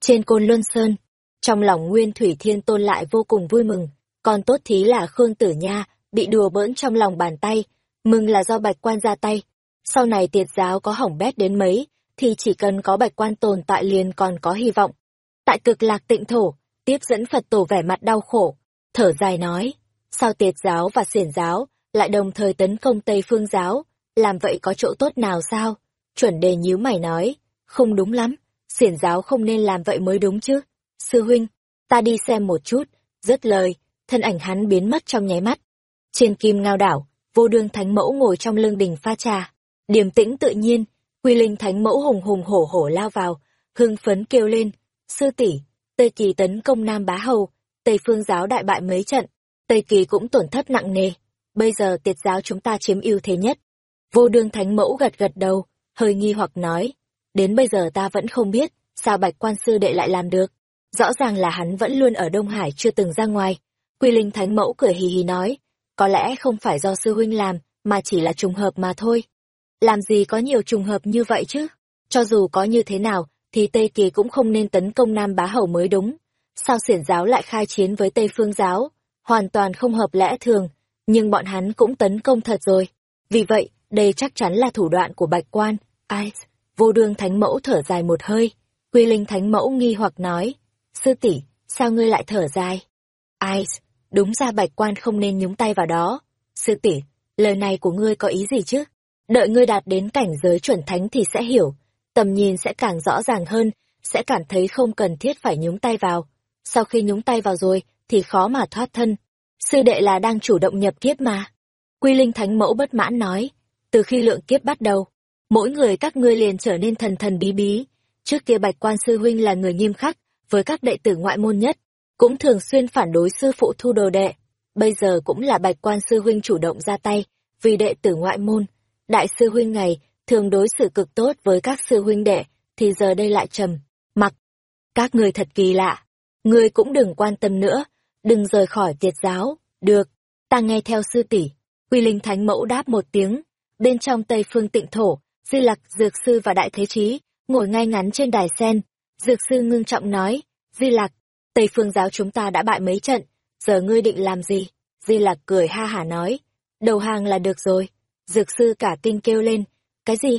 Trên Côn Luân Sơn, trong lòng Nguyên Thủy Thiên Tôn lại vô cùng vui mừng, còn tốt thí là Khương Tử Nha, bị đùa bỡn trong lòng bàn tay, mừng là do bạch quan ra tay. Sau này tiệt giáo có hỏng bét đến mấy, thì chỉ cần có bạch quan tồn tại liền còn có hy vọng. Tại cực lạc tịnh thổ, tiếp dẫn Phật tổ vẻ mặt đau khổ, thở dài nói, sao tiệt giáo và xiển giáo lại đồng thời tấn công Tây Phương giáo, làm vậy có chỗ tốt nào sao? Chuẩn đề nhíu mày nói, không đúng lắm, xiển giáo không nên làm vậy mới đúng chứ. Sư huynh, ta đi xem một chút, dứt lời, thân ảnh hắn biến mất trong nháy mắt. Trên kim ngao đảo, vô đương thánh mẫu ngồi trong lưng đình pha trà, điềm tĩnh tự nhiên, quy linh thánh mẫu hùng hùng hổ hổ lao vào, hưng phấn kêu lên, sư tỷ Tây Kỳ tấn công Nam Bá Hầu, Tây Phương giáo đại bại mấy trận, Tây Kỳ cũng tổn thất nặng nề, bây giờ tiệt giáo chúng ta chiếm ưu thế nhất. Vô đương thánh mẫu gật gật đầu, hơi nghi hoặc nói, đến bây giờ ta vẫn không biết, sao bạch quan sư đệ lại làm được. Rõ ràng là hắn vẫn luôn ở Đông Hải chưa từng ra ngoài. Quy Linh Thánh Mẫu cười hì hì nói, có lẽ không phải do sư huynh làm, mà chỉ là trùng hợp mà thôi. Làm gì có nhiều trùng hợp như vậy chứ? Cho dù có như thế nào, thì Tây Kỳ cũng không nên tấn công Nam Bá Hầu mới đúng. Sao xiển giáo lại khai chiến với Tây Phương giáo? Hoàn toàn không hợp lẽ thường, nhưng bọn hắn cũng tấn công thật rồi. Vì vậy, đây chắc chắn là thủ đoạn của Bạch Quan. Ai? Vô đương thánh mẫu thở dài một hơi. Quy Linh thánh mẫu nghi hoặc nói, sư tỷ sao ngươi lại thở dài? Ai? Đúng ra Bạch Quan không nên nhúng tay vào đó. Sư tỷ lời này của ngươi có ý gì chứ? Đợi ngươi đạt đến cảnh giới chuẩn thánh thì sẽ hiểu, tầm nhìn sẽ càng rõ ràng hơn, sẽ cảm thấy không cần thiết phải nhúng tay vào. Sau khi nhúng tay vào rồi, thì khó mà thoát thân. Sư đệ là đang chủ động nhập kiếp mà. Quy Linh Thánh Mẫu bất mãn nói, từ khi lượng kiếp bắt đầu, mỗi người các ngươi liền trở nên thần thần bí bí. Trước kia Bạch Quan Sư Huynh là người nghiêm khắc, với các đệ tử ngoại môn nhất, cũng thường xuyên phản đối sư phụ thu đồ đệ. Bây giờ cũng là Bạch Quan Sư Huynh chủ động ra tay, vì đệ tử ngoại môn. Đại sư Huynh này thường đối xử cực tốt với các sư huynh đệ, thì giờ đây lại trầm, mặc. Các người thật kỳ lạ. Ngươi cũng đừng quan tâm nữa, đừng rời khỏi tiệt giáo, được, ta nghe theo sư tỷ. Quy Linh Thánh Mẫu đáp một tiếng, bên trong Tây Phương Tịnh Thổ, Di Lặc, Dược Sư và Đại Thế Chí ngồi ngay ngắn trên đài sen. Dược Sư ngưng trọng nói, Di Lặc, Tây Phương giáo chúng ta đã bại mấy trận, giờ ngươi định làm gì? Di Lặc cười ha hả nói, đầu hàng là được rồi. Dược Sư cả kinh kêu lên, cái gì?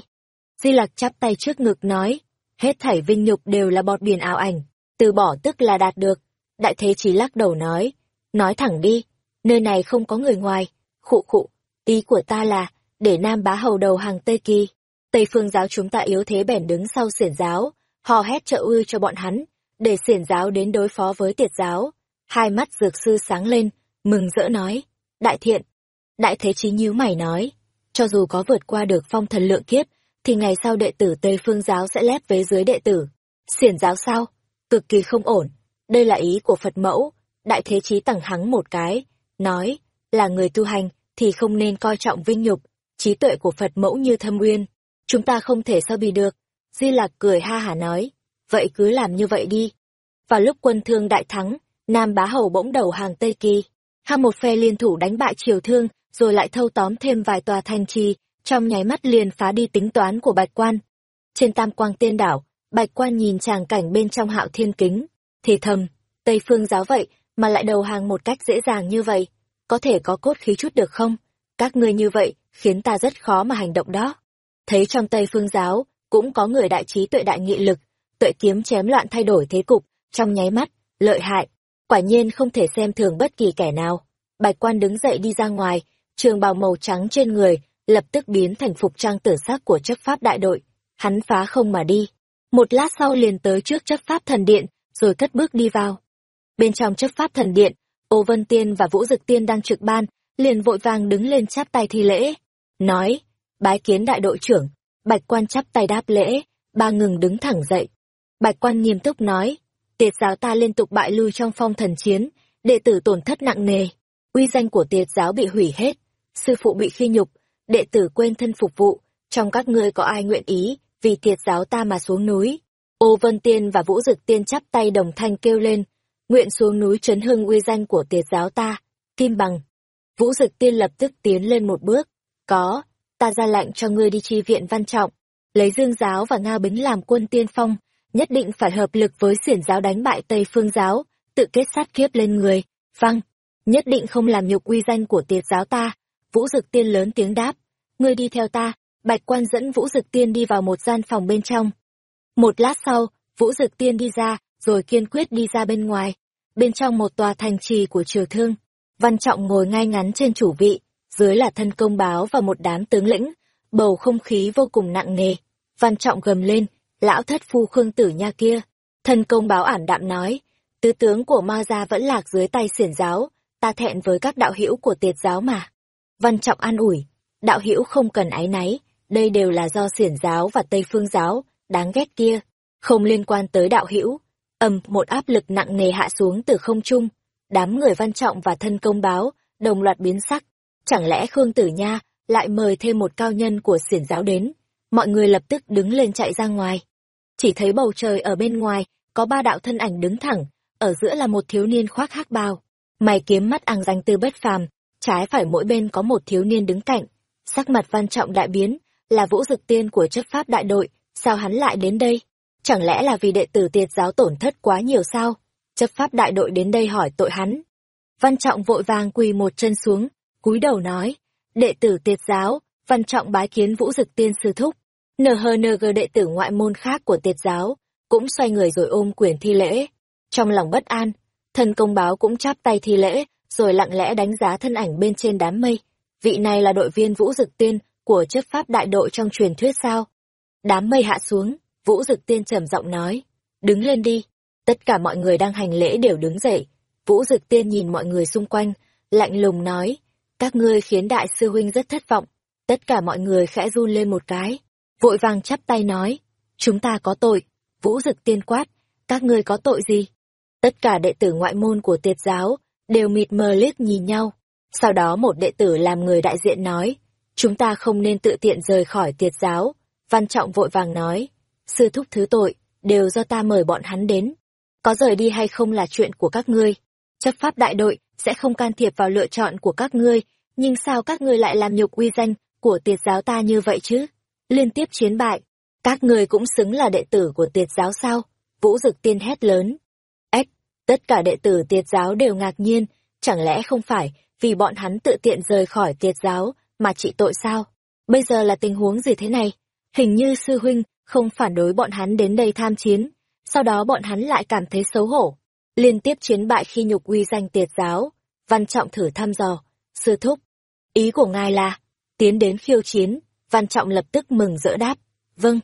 Di Lặc chắp tay trước ngực nói, hết thảy vinh nhục đều là bọt biển ảo ảnh, từ bỏ tức là đạt được. Đại Thế Chí lắc đầu nói, nói thẳng đi, nơi này không có người ngoài, khụ khụ, ý của ta là, để Nam Bá Hầu đầu hàng Tây Kỳ. Tây phương giáo chúng ta yếu thế bèn đứng sau xiển giáo, hò hét trợ ư cho bọn hắn, để xiển giáo đến đối phó với tiệt giáo. Hai mắt dược sư sáng lên, mừng rỡ nói, đại thiện. Đại thế chí nhíu mày nói, cho dù có vượt qua được phong thần lượng kiếp, thì ngày sau đệ tử Tây phương giáo sẽ lép vế dưới đệ tử. Xiển giáo sao? Cực kỳ không ổn. Đây là ý của Phật mẫu. Đại thế chí tẳng hắng một cái, nói, là người tu hành, thì không nên coi trọng vinh nhục, trí tuệ của Phật mẫu như thâm uyên. Chúng ta không thể so bì được. Di Lạc cười ha hả nói, vậy cứ làm như vậy đi. Vào lúc quân thương đại thắng, Nam Bá Hầu bỗng đầu hàng Tây Kỳ. Ham một phe liên thủ đánh bại triều thương, rồi lại thâu tóm thêm vài tòa thành trì, trong nháy mắt liền phá đi tính toán của Bạch Quan. Trên Tam Quang Tiên Đảo, Bạch Quan nhìn tràng cảnh bên trong hạo thiên kính, thì thầm, Tây Phương giáo vậy mà lại đầu hàng một cách dễ dàng như vậy, có thể có cốt khí chút được không? Các ngươi như vậy, khiến ta rất khó mà hành động đó. Thấy trong Tây Phương giáo, cũng có người đại trí tuệ đại nghị lực, tuệ kiếm chém loạn thay đổi thế cục, trong nháy mắt, lợi hại. Quả nhiên không thể xem thường bất kỳ kẻ nào. Bạch quan đứng dậy đi ra ngoài, trường bào màu trắng trên người, lập tức biến thành phục trang tử sắc của chấp pháp đại đội. Hắn phá không mà đi. Một lát sau liền tới trước chấp pháp thần điện, rồi cất bước đi vào. Bên trong chấp pháp thần điện, Ô Vân Tiên và Vũ Dực Tiên đang trực ban, liền vội vàng đứng lên chắp tay thi lễ. Nói, bái kiến đại đội trưởng, bạch quan chắp tay đáp lễ, ba ngừng đứng thẳng dậy. Bạch quan nghiêm túc nói, tiệt giáo ta liên tục bại lui trong phong thần chiến, đệ tử tổn thất nặng nề, uy danh của tiệt giáo bị hủy hết, sư phụ bị khi nhục, đệ tử quên thân phục vụ, trong các ngươi có ai nguyện ý, vì tiệt giáo ta mà xuống núi. Ô Vân Tiên và Vũ Dực Tiên chắp tay đồng thanh kêu lên, nguyện xuống núi trấn hưng uy danh của tiệt giáo ta, kim bằng. Vũ Dực Tiên lập tức tiến lên một bước, có, ta ra lệnh cho ngươi đi chi viện văn trọng, lấy dương giáo và Nga Bính làm quân tiên phong, nhất định phải hợp lực với xiển giáo đánh bại Tây Phương giáo, tự kết sát kiếp lên người, vâng, nhất định không làm nhục uy danh của tiệt giáo ta. Vũ Dực Tiên lớn tiếng đáp, ngươi đi theo ta, Bạch Quan dẫn Vũ Dực Tiên đi vào một gian phòng bên trong. Một lát sau, Vũ Dực Tiên đi ra, rồi kiên quyết đi ra bên ngoài. Bên trong một tòa thành trì của triều thương, Văn Trọng ngồi ngay ngắn trên chủ vị, dưới là thân công báo và một đám tướng lĩnh, bầu không khí vô cùng nặng nề. Văn Trọng gầm lên, lão thất phu khương tử nha kia. Thân công báo ảm đạm nói, tứ tướng của ma gia vẫn lạc dưới tay xiển giáo, ta thẹn với các đạo hữu của tiệt giáo mà. Văn Trọng an ủi, đạo hữu không cần ái náy, đây đều là do xiển giáo và tây phương giáo, đáng ghét kia, không liên quan tới đạo hữu. ầm một áp lực nặng nề hạ xuống từ không trung, đám người văn trọng và thân công báo, đồng loạt biến sắc. Chẳng lẽ Khương Tử Nha lại mời thêm một cao nhân của xiển giáo đến? Mọi người lập tức đứng lên chạy ra ngoài. Chỉ thấy bầu trời ở bên ngoài, có ba đạo thân ảnh đứng thẳng, ở giữa là một thiếu niên khoác hắc bào. Mày kiếm mắt ăng danh tư bất phàm, trái phải mỗi bên có một thiếu niên đứng cạnh. Sắc mặt văn trọng đại biến, là vũ dực tiên của chấp pháp đại đội, sao hắn lại đến đây? Chẳng lẽ là vì đệ tử tiệt giáo tổn thất quá nhiều sao? chấp pháp đại đội đến đây hỏi tội hắn. Văn Trọng vội vàng quỳ một chân xuống, cúi đầu nói, đệ tử tiệt giáo, Văn Trọng bái kiến vũ dực tiên sư thúc. NHNG đệ tử ngoại môn khác của tiệt giáo, cũng xoay người rồi ôm quyền thi lễ. Trong lòng bất an, thần công báo cũng chắp tay thi lễ, rồi lặng lẽ đánh giá thân ảnh bên trên đám mây. Vị này là đội viên vũ dực tiên của chấp pháp đại đội trong truyền thuyết sao? Đám mây hạ xuống, vũ dực tiên trầm giọng nói, đứng lên đi. Tất cả mọi người đang hành lễ đều đứng dậy. Vũ Dực Tiên nhìn mọi người xung quanh, lạnh lùng nói, các ngươi khiến đại sư huynh rất thất vọng. Tất cả mọi người khẽ run lên một cái, vội vàng chắp tay nói, chúng ta có tội. Vũ Dực Tiên quát, các ngươi có tội gì? Tất cả đệ tử ngoại môn của tiệt giáo đều mịt mờ liếc nhìn nhau. Sau đó một đệ tử làm người đại diện nói, chúng ta không nên tự tiện rời khỏi tiệt giáo. Văn Trọng vội vàng nói, sư thúc thứ tội, đều do ta mời bọn hắn đến có rời đi hay không là chuyện của các ngươi. chấp pháp đại đội sẽ không can thiệp vào lựa chọn của các ngươi, nhưng sao các ngươi lại làm nhục uy danh của tiệt giáo ta như vậy chứ? Liên tiếp chiến bại, các ngươi cũng xứng là đệ tử của tiệt giáo sao? Vũ Dực Tiên hét lớn. Tất cả đệ tử tiệt giáo đều ngạc nhiên, chẳng lẽ không phải vì bọn hắn tự tiện rời khỏi tiệt giáo mà trị tội sao? Bây giờ là tình huống gì thế này? Hình như sư huynh không phản đối bọn hắn đến đây tham chiến, sau đó bọn hắn lại cảm thấy xấu hổ. Liên tiếp chiến bại khi nhục uy danh tiệt giáo, Văn Trọng thử thăm dò, sư thúc. Ý của ngài là, tiến đến khiêu chiến, Văn Trọng lập tức mừng rỡ đáp, vâng.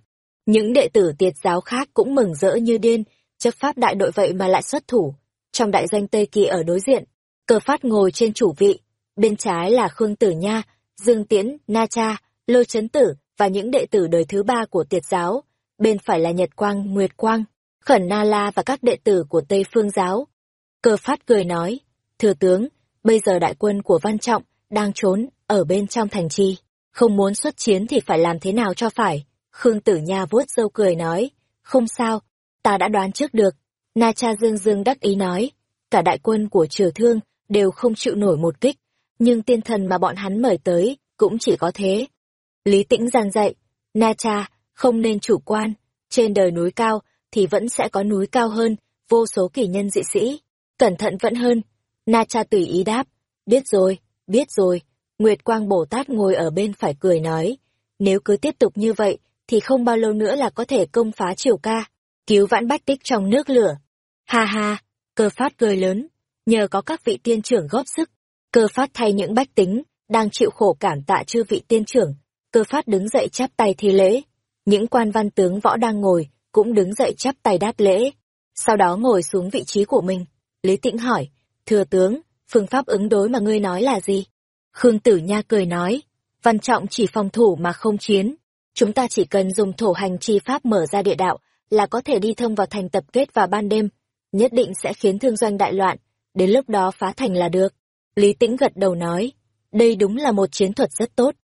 Những đệ tử tiệt giáo khác cũng mừng rỡ như điên, chấp pháp đại đội vậy mà lại xuất thủ. Trong đại danh Tây Kỳ ở đối diện, cờ phát ngồi trên chủ vị, bên trái là Khương Tử Nha, Dương Tiễn, Na Cha, Lôi Chấn Tử và những đệ tử đời thứ ba của tiệt giáo, bên phải là Nhật Quang, Nguyệt Quang, Khẩn Na La và các đệ tử của Tây Phương giáo. Cơ phát cười nói, thừa tướng, bây giờ đại quân của Văn Trọng đang trốn ở bên trong thành trì, không muốn xuất chiến thì phải làm thế nào cho phải. Khương Tử Nha vuốt râu cười nói, không sao, ta đã đoán trước được. Na Cha Dương Dương đắc ý nói, cả đại quân của Triều Thương đều không chịu nổi một kích, nhưng tiên thần mà bọn hắn mời tới cũng chỉ có thế. Lý Tĩnh gian dạy, Na Cha, không nên chủ quan, trên đời núi cao thì vẫn sẽ có núi cao hơn, vô số kỷ nhân dị sĩ. Cẩn thận vẫn hơn. Na cha tùy ý đáp. Biết rồi, biết rồi. Nguyệt Quang Bồ Tát ngồi ở bên phải cười nói. Nếu cứ tiếp tục như vậy, thì không bao lâu nữa là có thể công phá triều ca, cứu vãn bách tích trong nước lửa. Ha ha, cơ phát cười lớn. Nhờ có các vị tiên trưởng góp sức, cơ phát thay những bách tính, đang chịu khổ cảm tạ chư vị tiên trưởng. Cơ phát đứng dậy chắp tay thi lễ. Những quan văn tướng võ đang ngồi, cũng đứng dậy chắp tay đáp lễ. Sau đó ngồi xuống vị trí của mình. Lý Tĩnh hỏi, thưa tướng, phương pháp ứng đối mà ngươi nói là gì? Khương Tử Nha cười nói, văn trọng chỉ phòng thủ mà không chiến. Chúng ta chỉ cần dùng thổ hành chi pháp mở ra địa đạo, là có thể đi thông vào thành tập kết vào ban đêm. Nhất định sẽ khiến thương doanh đại loạn, đến lúc đó phá thành là được. Lý Tĩnh gật đầu nói, đây đúng là một chiến thuật rất tốt.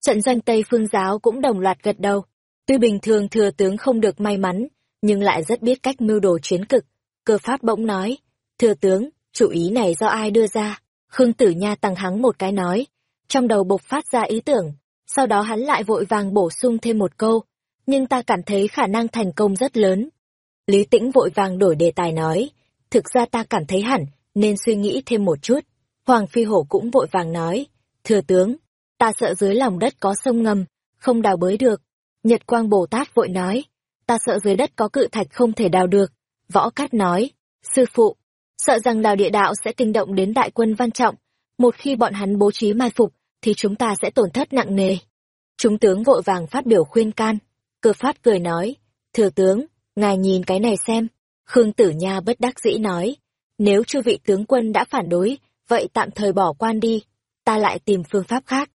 Trận doanh Tây Phương Giáo cũng đồng loạt gật đầu. Tuy bình thường thừa tướng không được may mắn, nhưng lại rất biết cách mưu đồ chiến cực. Cơ Pháp bỗng nói, thừa tướng, chủ ý này do ai đưa ra? Khương Tử Nha tăng hắng một cái nói, trong đầu bộc phát ra ý tưởng, sau đó hắn lại vội vàng bổ sung thêm một câu, nhưng ta cảm thấy khả năng thành công rất lớn. Lý Tĩnh vội vàng đổi đề tài nói, thực ra ta cảm thấy hẳn, nên suy nghĩ thêm một chút. Hoàng Phi Hổ cũng vội vàng nói, thừa tướng, ta sợ dưới lòng đất có sông ngầm, không đào bới được, Nhật Quang Bồ Tát vội nói, ta sợ dưới đất có cự thạch không thể đào được. Võ Cát nói, sư phụ, sợ rằng đào địa đạo sẽ kinh động đến đại quân văn trọng. Một khi bọn hắn bố trí mai phục, thì chúng ta sẽ tổn thất nặng nề. Chúng tướng vội vàng phát biểu khuyên can. Cơ phát cười nói, thừa tướng, ngài nhìn cái này xem. Khương Tử Nha bất đắc dĩ nói, nếu chư vị tướng quân đã phản đối, vậy tạm thời bỏ quan đi, ta lại tìm phương pháp khác.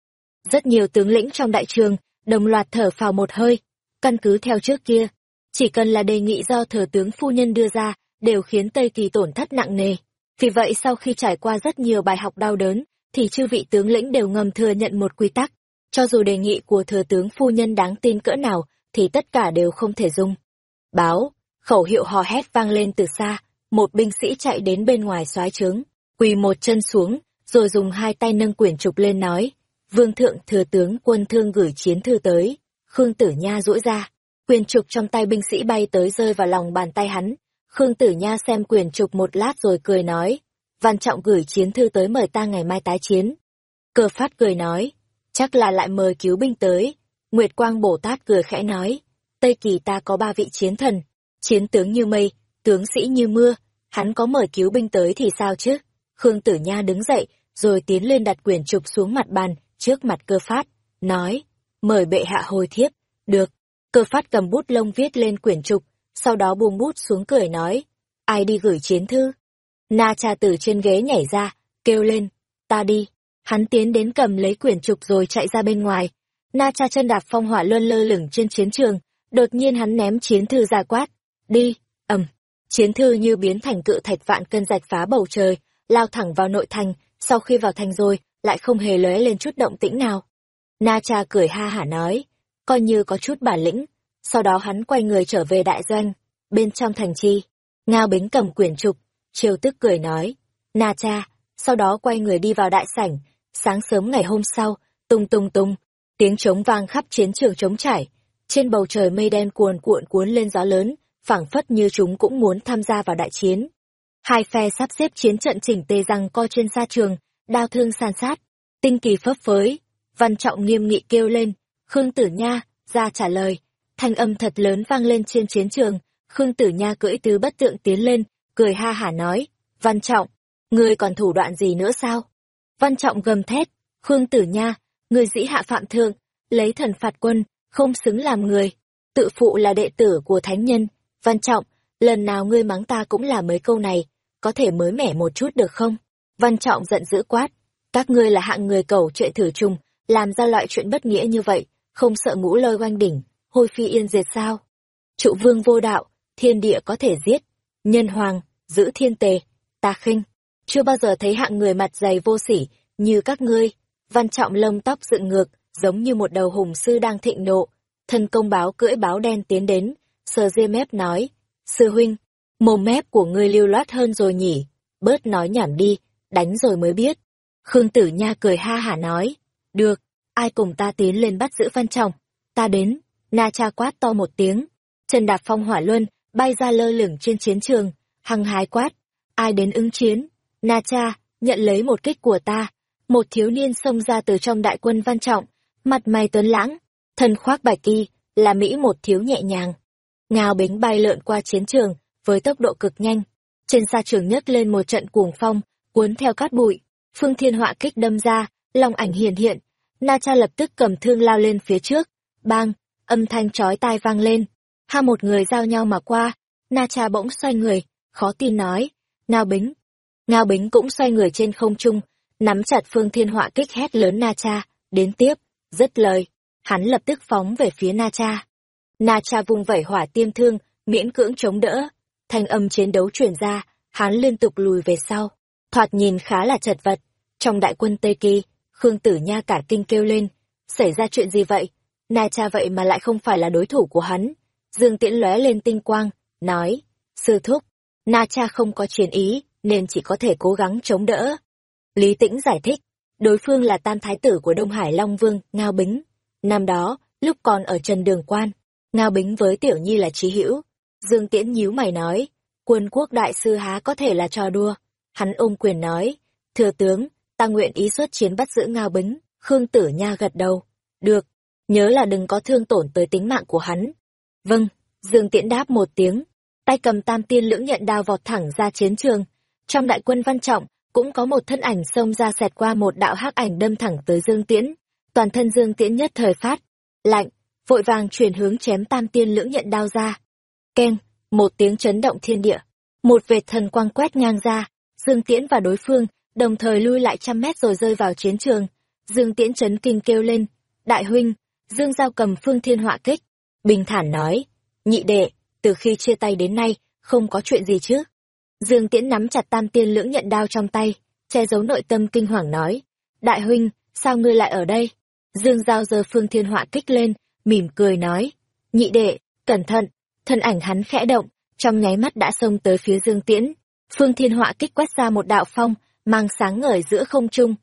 Rất nhiều tướng lĩnh trong đại trường đồng loạt thở phào một hơi, căn cứ theo trước kia, chỉ cần là đề nghị do thừa tướng phu nhân đưa ra, đều khiến Tây Kỳ tổn thất nặng nề. Vì vậy sau khi trải qua rất nhiều bài học đau đớn, thì chư vị tướng lĩnh đều ngầm thừa nhận một quy tắc, cho dù đề nghị của thừa tướng phu nhân đáng tin cỡ nào, thì tất cả đều không thể dung. Báo, khẩu hiệu hò hét vang lên từ xa, một binh sĩ chạy đến bên ngoài soái trướng, quỳ một chân xuống, rồi dùng hai tay nâng quyển trục lên nói, Vương thượng thừa tướng quân thương gửi chiến thư tới, Khương Tử Nha duỗi ra, quyền trục trong tay binh sĩ bay tới rơi vào lòng bàn tay hắn. Khương Tử Nha xem quyền trục một lát rồi cười nói, Văn Trọng gửi chiến thư tới mời ta ngày mai tái chiến. Cờ phát cười nói, chắc là lại mời cứu binh tới. Nguyệt Quang Bồ Tát cười khẽ nói, Tây Kỳ ta có ba vị chiến thần, chiến tướng như mây, tướng sĩ như mưa, hắn có mời cứu binh tới thì sao chứ? Khương Tử Nha đứng dậy, rồi tiến lên đặt quyển trục xuống mặt bàn, trước mặt cơ phát, nói, mời bệ hạ hồi thiếp, được. Cơ phát cầm bút lông viết lên quyển trục, sau đó buông bút xuống cười nói, ai đi gửi chiến thư? Na cha Tử trên ghế nhảy ra, kêu lên, ta đi. Hắn tiến đến cầm lấy quyển trục rồi chạy ra bên ngoài. Na cha chân đạp phong hỏa luân lơ lửng trên chiến trường, đột nhiên hắn ném chiến thư ra quát, đi, ầm. Chiến thư như biến thành cự thạch vạn cân rạch phá bầu trời, lao thẳng vào nội thành, sau khi vào thành rồi, lại không hề lóe lên chút động tĩnh nào. Na cha cười ha hả nói, coi như có chút bản lĩnh, sau đó hắn quay người trở về đại doanh, bên trong thành chi. Ngao Bính cầm quyển trục, triều tức cười nói, Na cha, sau đó quay người đi vào đại sảnh. Sáng sớm ngày hôm sau, tung tung tung, tiếng trống vang khắp chiến trường trống trải. Trên bầu trời mây đen cuồn cuộn cuốn lên gió lớn, phảng phất như chúng cũng muốn tham gia vào đại chiến. Hai phe sắp xếp chiến trận chỉnh tề rằng co trên xa trường, đao thương san sát, tinh kỳ phấp phới. Văn Trọng nghiêm nghị kêu lên, Khương Tử Nha, ra trả lời. Thanh âm thật lớn vang lên trên chiến trường, Khương Tử Nha cưỡi tứ bất tượng tiến lên, cười ha hả nói, Văn Trọng, ngươi còn thủ đoạn gì nữa sao? Văn Trọng gầm thét, Khương Tử Nha, người dĩ hạ phạm thượng, lấy thần phạt quân, không xứng làm người, tự phụ là đệ tử của thánh nhân. Văn Trọng, lần nào ngươi mắng ta cũng là mấy câu này, có thể mới mẻ một chút được không? Văn Trọng giận dữ quát, các ngươi là hạng người cầu chuyện thử trùng, làm ra loại chuyện bất nghĩa như vậy, không sợ ngũ lôi oanh đỉnh, hôi phi yên diệt sao? Trụ vương vô đạo, thiên địa có thể giết, nhân hoàng, giữ thiên tề, ta khinh. Chưa bao giờ thấy hạng người mặt dày vô sỉ, như các ngươi. Văn trọng lông tóc dựng ngược, giống như một đầu hùng sư đang thịnh nộ. Thân công báo cưỡi báo đen tiến đến, sờ dê mép nói, sư huynh, mồm mép của ngươi lưu loát hơn rồi nhỉ, bớt nói nhảm đi, đánh rồi mới biết. Khương Tử Nha cười ha hả nói, được, ai cùng ta tiến lên bắt giữ Văn Trọng, ta đến, Na Cha quát to một tiếng, chân đạp phong hỏa luân, bay ra lơ lửng trên chiến trường, hăng hái quát, ai đến ứng chiến, Na Cha, nhận lấy một kích của ta, một thiếu niên xông ra từ trong đại quân Văn Trọng, mặt mày tuấn lãng, thân khoác bạch y, là Mỹ một thiếu nhẹ nhàng. Ngao bính bay lượn qua chiến trường, với tốc độ cực nhanh, trên xa trường nhấc lên một trận cuồng phong, cuốn theo cát bụi, phương thiên họa kích đâm ra, long ảnh hiền hiện, Na Cha lập tức cầm thương lao lên phía trước, bang, âm thanh chói tai vang lên, ha một người giao nhau mà qua, Na Cha bỗng xoay người, khó tin nói, Ngao Bính. Ngao Bính cũng xoay người trên không trung, nắm chặt phương thiên họa kích hét lớn Na Cha, đến tiếp, dứt lời, hắn lập tức phóng về phía Na Cha. Na Cha vung vẩy hỏa tiêm thương, miễn cưỡng chống đỡ, thanh âm chiến đấu truyền ra, hắn liên tục lùi về sau, thoạt nhìn khá là chật vật. Trong đại quân Tây Kỳ, Khương Tử Nha cả kinh kêu lên, xảy ra chuyện gì vậy? Na cha vậy mà lại không phải là đối thủ của hắn. Dương Tiễn lóe lên tinh quang, nói, sư thúc, Na cha không có chiến ý, nên chỉ có thể cố gắng chống đỡ. Lý Tĩnh giải thích, đối phương là tam thái tử của Đông Hải Long Vương, Ngao Bính. Năm đó, lúc còn ở Trần Đường Quan, Ngao Bính với Tiểu Nhi là trí hữu. Dương Tiễn nhíu mày nói, quân quốc đại sư há có thể là trò đua. Hắn ôm quyền nói, thừa tướng, ta nguyện ý xuất chiến bắt giữ Ngao Bính. Khương Tử Nha gật đầu. Được, nhớ là đừng có thương tổn tới tính mạng của hắn. Vâng, Dương Tiễn đáp một tiếng, tay cầm tam tiên lưỡng nhận đao vọt thẳng ra chiến trường. Trong đại quân văn trọng, cũng có một thân ảnh xông ra xẹt qua một đạo hắc ảnh đâm thẳng tới Dương Tiễn. Toàn thân Dương Tiễn nhất thời phát, lạnh, vội vàng chuyển hướng chém tam tiên lưỡng nhận đao ra. Keng, một tiếng chấn động thiên địa, một vệt thần quang quét ngang ra, Dương Tiễn và đối phương đồng thời lui lại trăm mét rồi rơi vào chiến trường. Dương Tiễn chấn kinh kêu lên, đại huynh, Dương Giao cầm phương thiên họa kích, bình thản nói, nhị đệ, từ khi chia tay đến nay, không có chuyện gì chứ. Dương Tiễn nắm chặt tam tiên lưỡng nhận đao trong tay, che giấu nội tâm kinh hoàng nói, đại huynh, sao ngươi lại ở đây? Dương Giao giơ phương thiên họa kích lên, mỉm cười nói, nhị đệ, cẩn thận, thân ảnh hắn khẽ động, trong nháy mắt đã xông tới phía Dương Tiễn. Phương thiên họa kích quét ra một đạo phong, mang sáng ngời giữa không trung.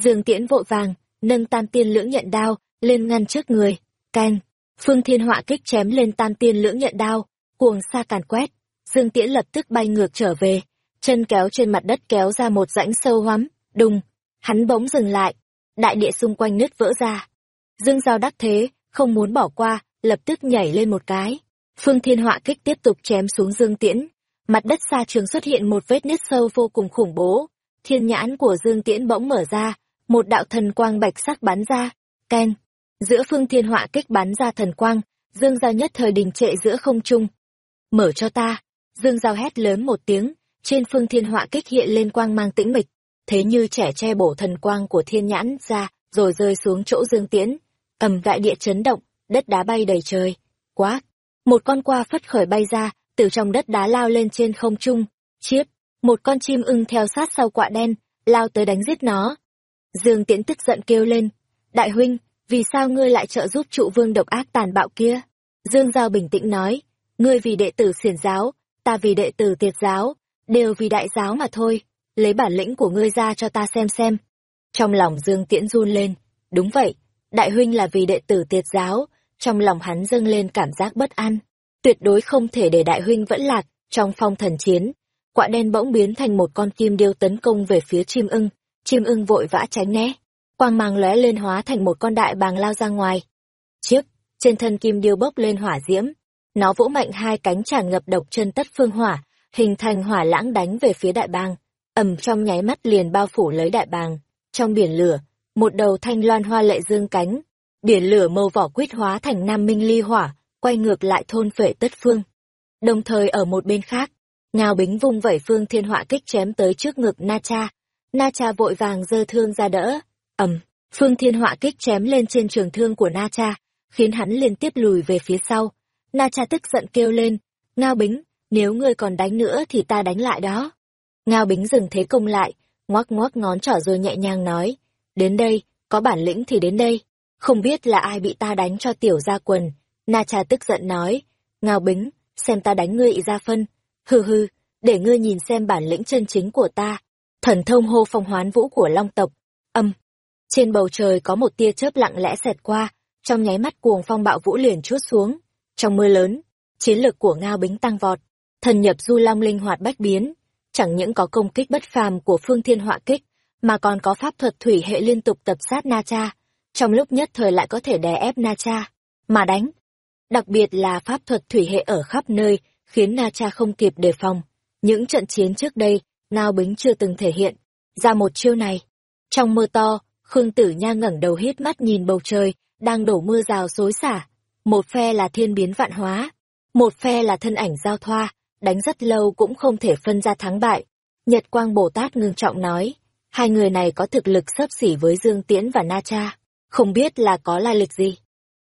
Dương Tiễn vội vàng, nâng tam tiên lưỡng nhận đao, lên ngăn trước người. Canh, phương thiên họa kích chém lên tam tiên lưỡng nhận đao, cuồng xa càn quét. Dương Tiễn lập tức bay ngược trở về, chân kéo trên mặt đất kéo ra một rãnh sâu hoắm, đùng, hắn bỗng dừng lại, đại địa xung quanh nứt vỡ ra. Dương Giao đắc thế, không muốn bỏ qua, lập tức nhảy lên một cái. Phương Thiên Họa kích tiếp tục chém xuống Dương Tiễn, mặt đất xa trường xuất hiện một vết nứt sâu vô cùng khủng bố, thiên nhãn của Dương Tiễn bỗng mở ra, một đạo thần quang bạch sắc bắn ra, keng. Giữa phương thiên họa kích bắn ra thần quang, Dương Giao nhất thời đình trệ giữa không trung. Mở cho ta, Dương Giao hét lớn một tiếng, trên phương thiên họa kích hiện lên quang mang tĩnh mịch, thế như trẻ che bổ thần quang của thiên nhãn ra, rồi rơi xuống chỗ Dương Tiễn, ầm đại địa chấn động, đất đá bay đầy trời. Quá! Một con qua phất khởi bay ra, từ trong đất đá lao lên trên không trung, chiếp, một con chim ưng theo sát sau quạ đen, lao tới đánh giết nó. Dương Tiễn tức giận kêu lên, đại huynh, vì sao ngươi lại trợ giúp trụ vương độc ác tàn bạo kia? Dương Giao bình tĩnh nói, ngươi vì đệ tử xiển giáo, ta vì đệ tử tiệt giáo, đều vì đại giáo mà thôi. lấy bản lĩnh của ngươi ra cho ta xem xem. Trong lòng Dương Tiễn run lên, đúng vậy, đại huynh là vì đệ tử tiệt giáo, trong lòng hắn dâng lên cảm giác bất an. Tuyệt đối không thể để đại huynh vẫn lạc, trong phong thần chiến. Quạ đen bỗng biến thành một con kim điêu tấn công về phía chim ưng, chim ưng vội vã tránh né. Quang mang lóe lên hóa thành một con đại bàng lao ra ngoài. Chiếc, trên thân kim điêu bốc lên hỏa diễm. Nó vỗ mạnh hai cánh tràn ngập độc chân tất phương hỏa, hình thành hỏa lãng đánh về phía đại bàng. ầm trong nháy mắt liền bao phủ lấy đại bàng. Trong biển lửa, một đầu thanh loan hoa lệ dương cánh. Biển lửa màu vỏ quýt hóa thành nam minh ly hỏa, quay ngược lại thôn phệ tất phương. Đồng thời ở một bên khác, Ngao Bính vung vẩy phương thiên họa kích chém tới trước ngực Na Cha. Na Cha vội vàng giơ thương ra đỡ. ầm, phương thiên họa kích chém lên trên trường thương của Na Cha, khiến hắn liên tiếp lùi về phía sau. Na Cha tức giận kêu lên, Ngao Bính, nếu ngươi còn đánh nữa thì ta đánh lại đó. Ngao Bính dừng thế công lại, ngoắc ngoắc ngón trỏ rồi nhẹ nhàng nói, đến đây, có bản lĩnh thì đến đây. Không biết là ai bị ta đánh cho tiểu ra quần. Na Cha tức giận nói, Ngao Bính, xem ta đánh ngươi ị ra phân. Hừ hừ, để ngươi nhìn xem bản lĩnh chân chính của ta. Thần thông hô phong hoán vũ của long tộc. Âm. Trên bầu trời có một tia chớp lặng lẽ xẹt qua, trong nháy mắt cuồng phong bạo vũ liền chút xuống. Trong mưa lớn, chiến lược của Ngao Bính tăng vọt, thần nhập du long linh hoạt bách biến, chẳng những có công kích bất phàm của phương thiên họa kích, mà còn có pháp thuật thủy hệ liên tục tập sát Na Cha, trong lúc nhất thời lại có thể đè ép Na Cha, mà đánh. Đặc biệt là pháp thuật thủy hệ ở khắp nơi, khiến Na Cha không kịp đề phòng. Những trận chiến trước đây, Ngao Bính chưa từng thể hiện, ra một chiêu này. Trong mưa to, Khương Tử Nha ngẩng đầu hít mắt nhìn bầu trời, đang đổ mưa rào xối xả. Một phe là thiên biến vạn hóa, một phe là thân ảnh giao thoa, đánh rất lâu cũng không thể phân ra thắng bại. Nhật Quang Bồ Tát ngưng trọng nói, hai người này có thực lực sấp xỉ với Dương Tiễn và Na Cha, không biết là có lai lịch gì.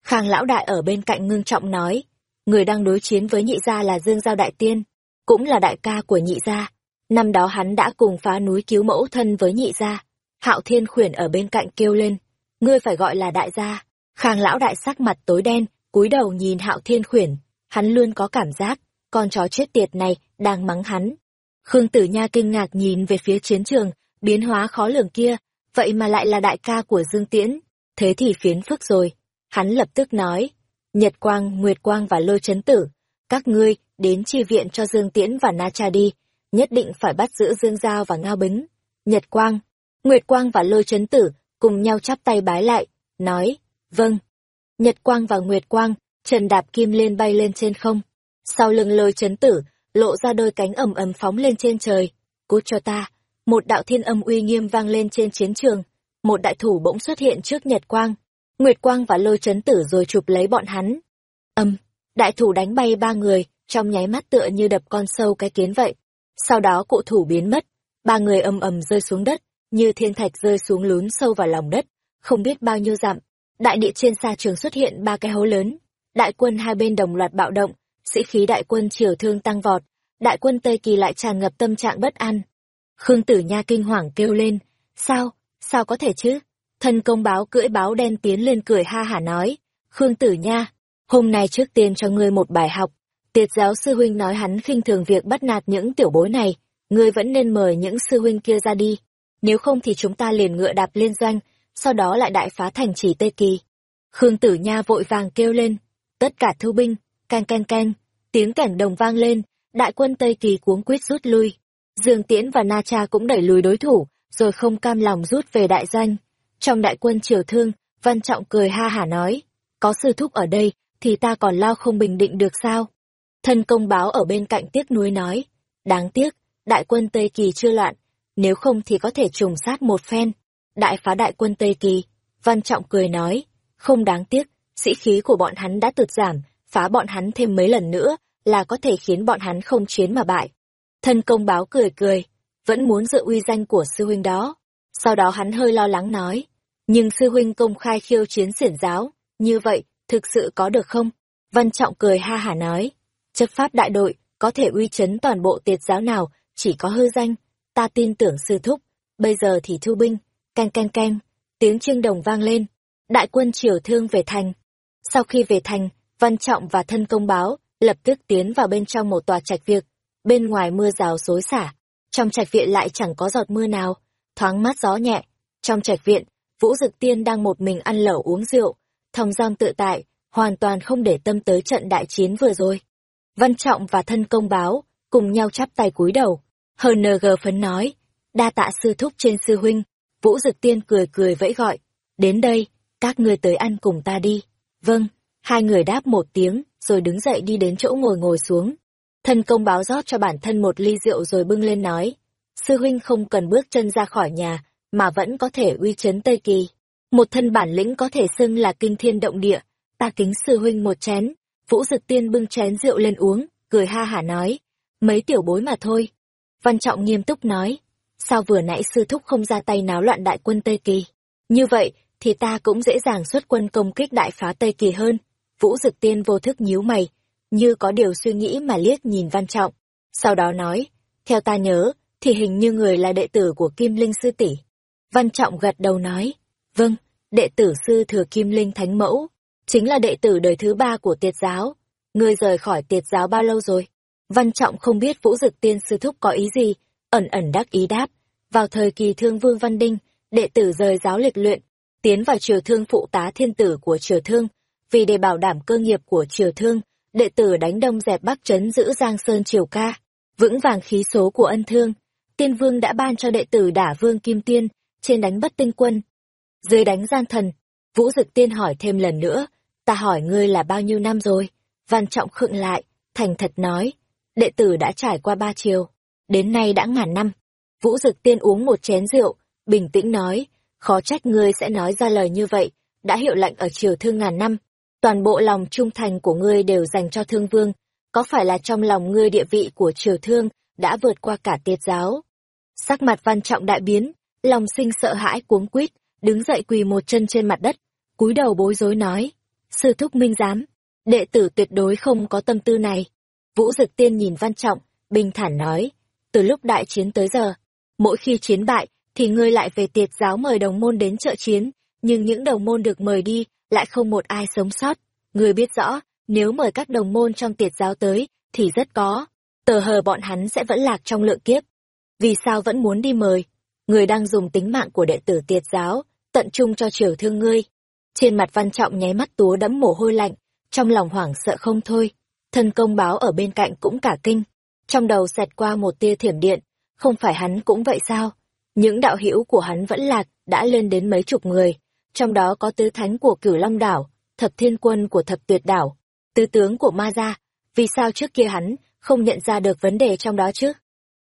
Khang Lão Đại ở bên cạnh ngưng trọng nói, người đang đối chiến với nhị gia là Dương Giao Đại Tiên, cũng là đại ca của nhị gia. Năm đó hắn đã cùng phá núi cứu mẫu thân với nhị gia. Hạo Thiên khuyển ở bên cạnh kêu lên, ngươi phải gọi là đại gia. Khang Lão Đại sắc mặt tối đen, cúi đầu nhìn Hạo Thiên khuyển, hắn luôn có cảm giác, con chó chết tiệt này đang mắng hắn. Khương Tử Nha kinh ngạc nhìn về phía chiến trường, biến hóa khó lường kia, vậy mà lại là đại ca của Dương Tiễn, thế thì phiến phức rồi. Hắn lập tức nói, Nhật Quang, Nguyệt Quang và Lôi Chấn Tử, các ngươi đến chi viện cho Dương Tiễn và Na Cha đi, nhất định phải bắt giữ Dương Giao và Ngao Bính. Nhật Quang, Nguyệt Quang và Lôi Chấn Tử cùng nhau chắp tay bái lại, nói, vâng. Nhật Quang và Nguyệt Quang, trần đạp kim lên bay lên trên không. Sau lưng lôi chấn tử, lộ ra đôi cánh ầm ầm phóng lên trên trời. Cút cho ta, một đạo thiên âm uy nghiêm vang lên trên chiến trường. Một đại thủ bỗng xuất hiện trước Nhật Quang. Nguyệt Quang và lôi chấn tử rồi chụp lấy bọn hắn. Âm, đại thủ đánh bay ba người, trong nháy mắt tựa như đập con sâu cái kiến vậy. Sau đó cụ thủ biến mất, ba người ầm ầm rơi xuống đất, như thiên thạch rơi xuống lún sâu vào lòng đất, không biết bao nhiêu dặm. Đại địa trên xa trường xuất hiện ba cái hố lớn, đại quân hai bên đồng loạt bạo động, sĩ khí đại quân triều thương tăng vọt, đại quân Tây Kỳ lại tràn ngập tâm trạng bất an. Khương Tử Nha kinh hoàng kêu lên, sao, sao có thể chứ? Thân công báo cưỡi báo đen tiến lên cười ha hả nói, Khương Tử Nha, hôm nay trước tiên cho ngươi một bài học. Tiệt giáo sư huynh nói hắn khinh thường việc bắt nạt những tiểu bối này, ngươi vẫn nên mời những sư huynh kia ra đi. Nếu không thì chúng ta liền ngựa đạp liên doanh, sau đó lại đại phá thành trì Tây Kỳ. Khương Tử Nha vội vàng kêu lên, tất cả thu binh, Canh canh canh, tiếng cảnh đồng vang lên, đại quân Tây Kỳ cuống quýt rút lui. Dương Tiễn và Na Cha cũng đẩy lùi đối thủ, rồi không cam lòng rút về đại doanh. Trong đại quân triều thương, Văn Trọng cười ha hả nói, có sư thúc ở đây, thì ta còn lao không bình định được sao? Thân công báo ở bên cạnh tiếc nuối nói, đáng tiếc, đại quân Tây Kỳ chưa loạn, nếu không thì có thể trùng sát một phen. Đại phá đại quân Tây Kỳ, Văn Trọng cười nói, không đáng tiếc, sĩ khí của bọn hắn đã tụt giảm, phá bọn hắn thêm mấy lần nữa là có thể khiến bọn hắn không chiến mà bại. Thân công báo cười cười, vẫn muốn dự uy danh của sư huynh đó. Sau đó hắn hơi lo lắng nói, nhưng sư huynh công khai khiêu chiến xiển giáo, như vậy, thực sự có được không? Văn Trọng cười ha hả nói, chấp pháp đại đội, có thể uy chấn toàn bộ tiệt giáo nào, chỉ có hư danh, ta tin tưởng sư thúc, bây giờ thì thu binh, canh canh canh, tiếng chiêng đồng vang lên, đại quân triều thương về thành. Sau khi về thành, Văn Trọng và thân công báo, lập tức tiến vào bên trong một tòa trạch việc. Bên ngoài mưa rào xối xả, trong trạch viện lại chẳng có giọt mưa nào, thoáng mát gió nhẹ. Trong trạch viện, Vũ Dực Tiên đang một mình ăn lẩu uống rượu, thong dong tự tại, hoàn toàn không để tâm tới trận đại chiến vừa rồi. Văn Trọng và thân công báo, cùng nhau chắp tay cúi đầu. HNG phấn nói, đa tạ sư thúc trên sư huynh. Vũ Dực Tiên cười cười vẫy gọi, đến đây, các ngươi tới ăn cùng ta đi. Vâng, hai người đáp một tiếng, rồi đứng dậy đi đến chỗ ngồi ngồi xuống. Thân công báo rót cho bản thân một ly rượu rồi bưng lên nói, sư huynh không cần bước chân ra khỏi nhà, mà vẫn có thể uy chấn Tây Kỳ. Một thân bản lĩnh có thể xưng là kinh thiên động địa, ta kính sư huynh một chén. Vũ Dực Tiên bưng chén rượu lên uống, cười ha hả nói, mấy tiểu bối mà thôi. Văn Trọng nghiêm túc nói, sao vừa nãy sư thúc không ra tay náo loạn đại quân Tây Kỳ? Như vậy, thì ta cũng dễ dàng xuất quân công kích đại phá Tây Kỳ hơn. Vũ Dực Tiên vô thức nhíu mày, như có điều suy nghĩ mà liếc nhìn Văn Trọng. Sau đó nói, theo ta nhớ, thì hình như người là đệ tử của Kim Linh Sư tỷ. Văn Trọng gật đầu nói, vâng, đệ tử sư thừa Kim Linh Thánh Mẫu, chính là đệ tử đời thứ ba của tiệt giáo. Ngươi rời khỏi tiệt giáo bao lâu rồi? Văn Trọng không biết Vũ Dực Tiên Sư Thúc có ý gì, ẩn ẩn đắc ý đáp. Vào thời kỳ thương vương Văn Đinh, đệ tử rời giáo lịch luyện, tiến vào triều thương phụ tá thiên tử của triều thương, vì để bảo đảm cơ nghiệp của triều thương, đệ tử đánh đông dẹp bắc trấn giữ Giang Sơn triều ca, vững vàng khí số của ân thương. Tiên vương đã ban cho đệ tử đả vương Kim Tiên, trên đánh bất tinh quân. Dưới đánh gian thần, Vũ Dực Tiên hỏi thêm lần nữa, ta hỏi ngươi là bao nhiêu năm rồi? Văn Trọng khựng lại, thành thật nói, đệ tử đã trải qua ba chiều, đến nay đã ngàn năm. Vũ Dực Tiên uống một chén rượu, bình tĩnh nói, khó trách ngươi sẽ nói ra lời như vậy, đã hiệu lệnh ở triều thương ngàn năm, toàn bộ lòng trung thành của ngươi đều dành cho thương vương, có phải là trong lòng ngươi địa vị của triều thương đã vượt qua cả tiết giáo? Sắc mặt văn trọng đại biến, lòng sinh sợ hãi cuống quýt, đứng dậy quỳ một chân trên mặt đất, cúi đầu bối rối nói, sư thúc minh giám, đệ tử tuyệt đối không có tâm tư này. Vũ Dực Tiên nhìn văn trọng, bình thản nói, từ lúc đại chiến tới giờ, mỗi khi chiến bại, thì ngươi lại về tiệt giáo mời đồng môn đến trợ chiến, nhưng những đồng môn được mời đi, lại không một ai sống sót. Ngươi biết rõ, nếu mời các đồng môn trong tiệt giáo tới, thì rất có. Tờ hờ bọn hắn sẽ vẫn lạc trong lượng kiếp. Vì sao vẫn muốn đi mời? Người đang dùng tính mạng của đệ tử tiệt giáo, tận trung cho triều thương ngươi. Trên mặt văn trọng nháy mắt túa đẫm mồ hôi lạnh, trong lòng hoảng sợ không thôi. Thân công báo ở bên cạnh cũng cả kinh. Trong đầu xẹt qua một tia thiểm điện, không phải hắn cũng vậy sao? Những đạo hữu của hắn vẫn lạc, đã lên đến mấy chục người, trong đó có tứ thánh của cửu long đảo, thập thiên quân của thập tuyệt đảo, tứ tướng của ma gia. Vì sao trước kia hắn không nhận ra được vấn đề trong đó chứ?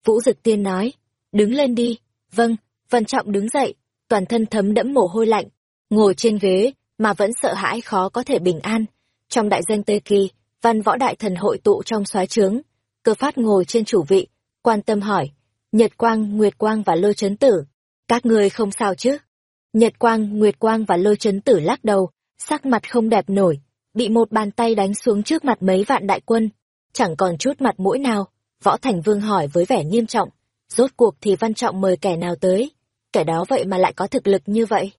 Vũ Dực Tiên nói, đứng lên đi. Vâng, Văn Trọng đứng dậy, toàn thân thấm đẫm mồ hôi lạnh, ngồi trên ghế, mà vẫn sợ hãi khó có thể bình an. Trong đại danh Tây Kỳ, văn võ đại thần hội tụ trong soái trướng, cơ phát ngồi trên chủ vị, quan tâm hỏi, Nhật Quang, Nguyệt Quang và Lôi Chấn Tử, các ngươi không sao chứ? Nhật Quang, Nguyệt Quang và Lôi Chấn Tử lắc đầu, sắc mặt không đẹp nổi, bị một bàn tay đánh xuống trước mặt mấy vạn đại quân, chẳng còn chút mặt mũi nào. Võ Thành Vương hỏi với vẻ nghiêm trọng, rốt cuộc thì Văn Trọng mời kẻ nào tới, kẻ đó vậy mà lại có thực lực như vậy.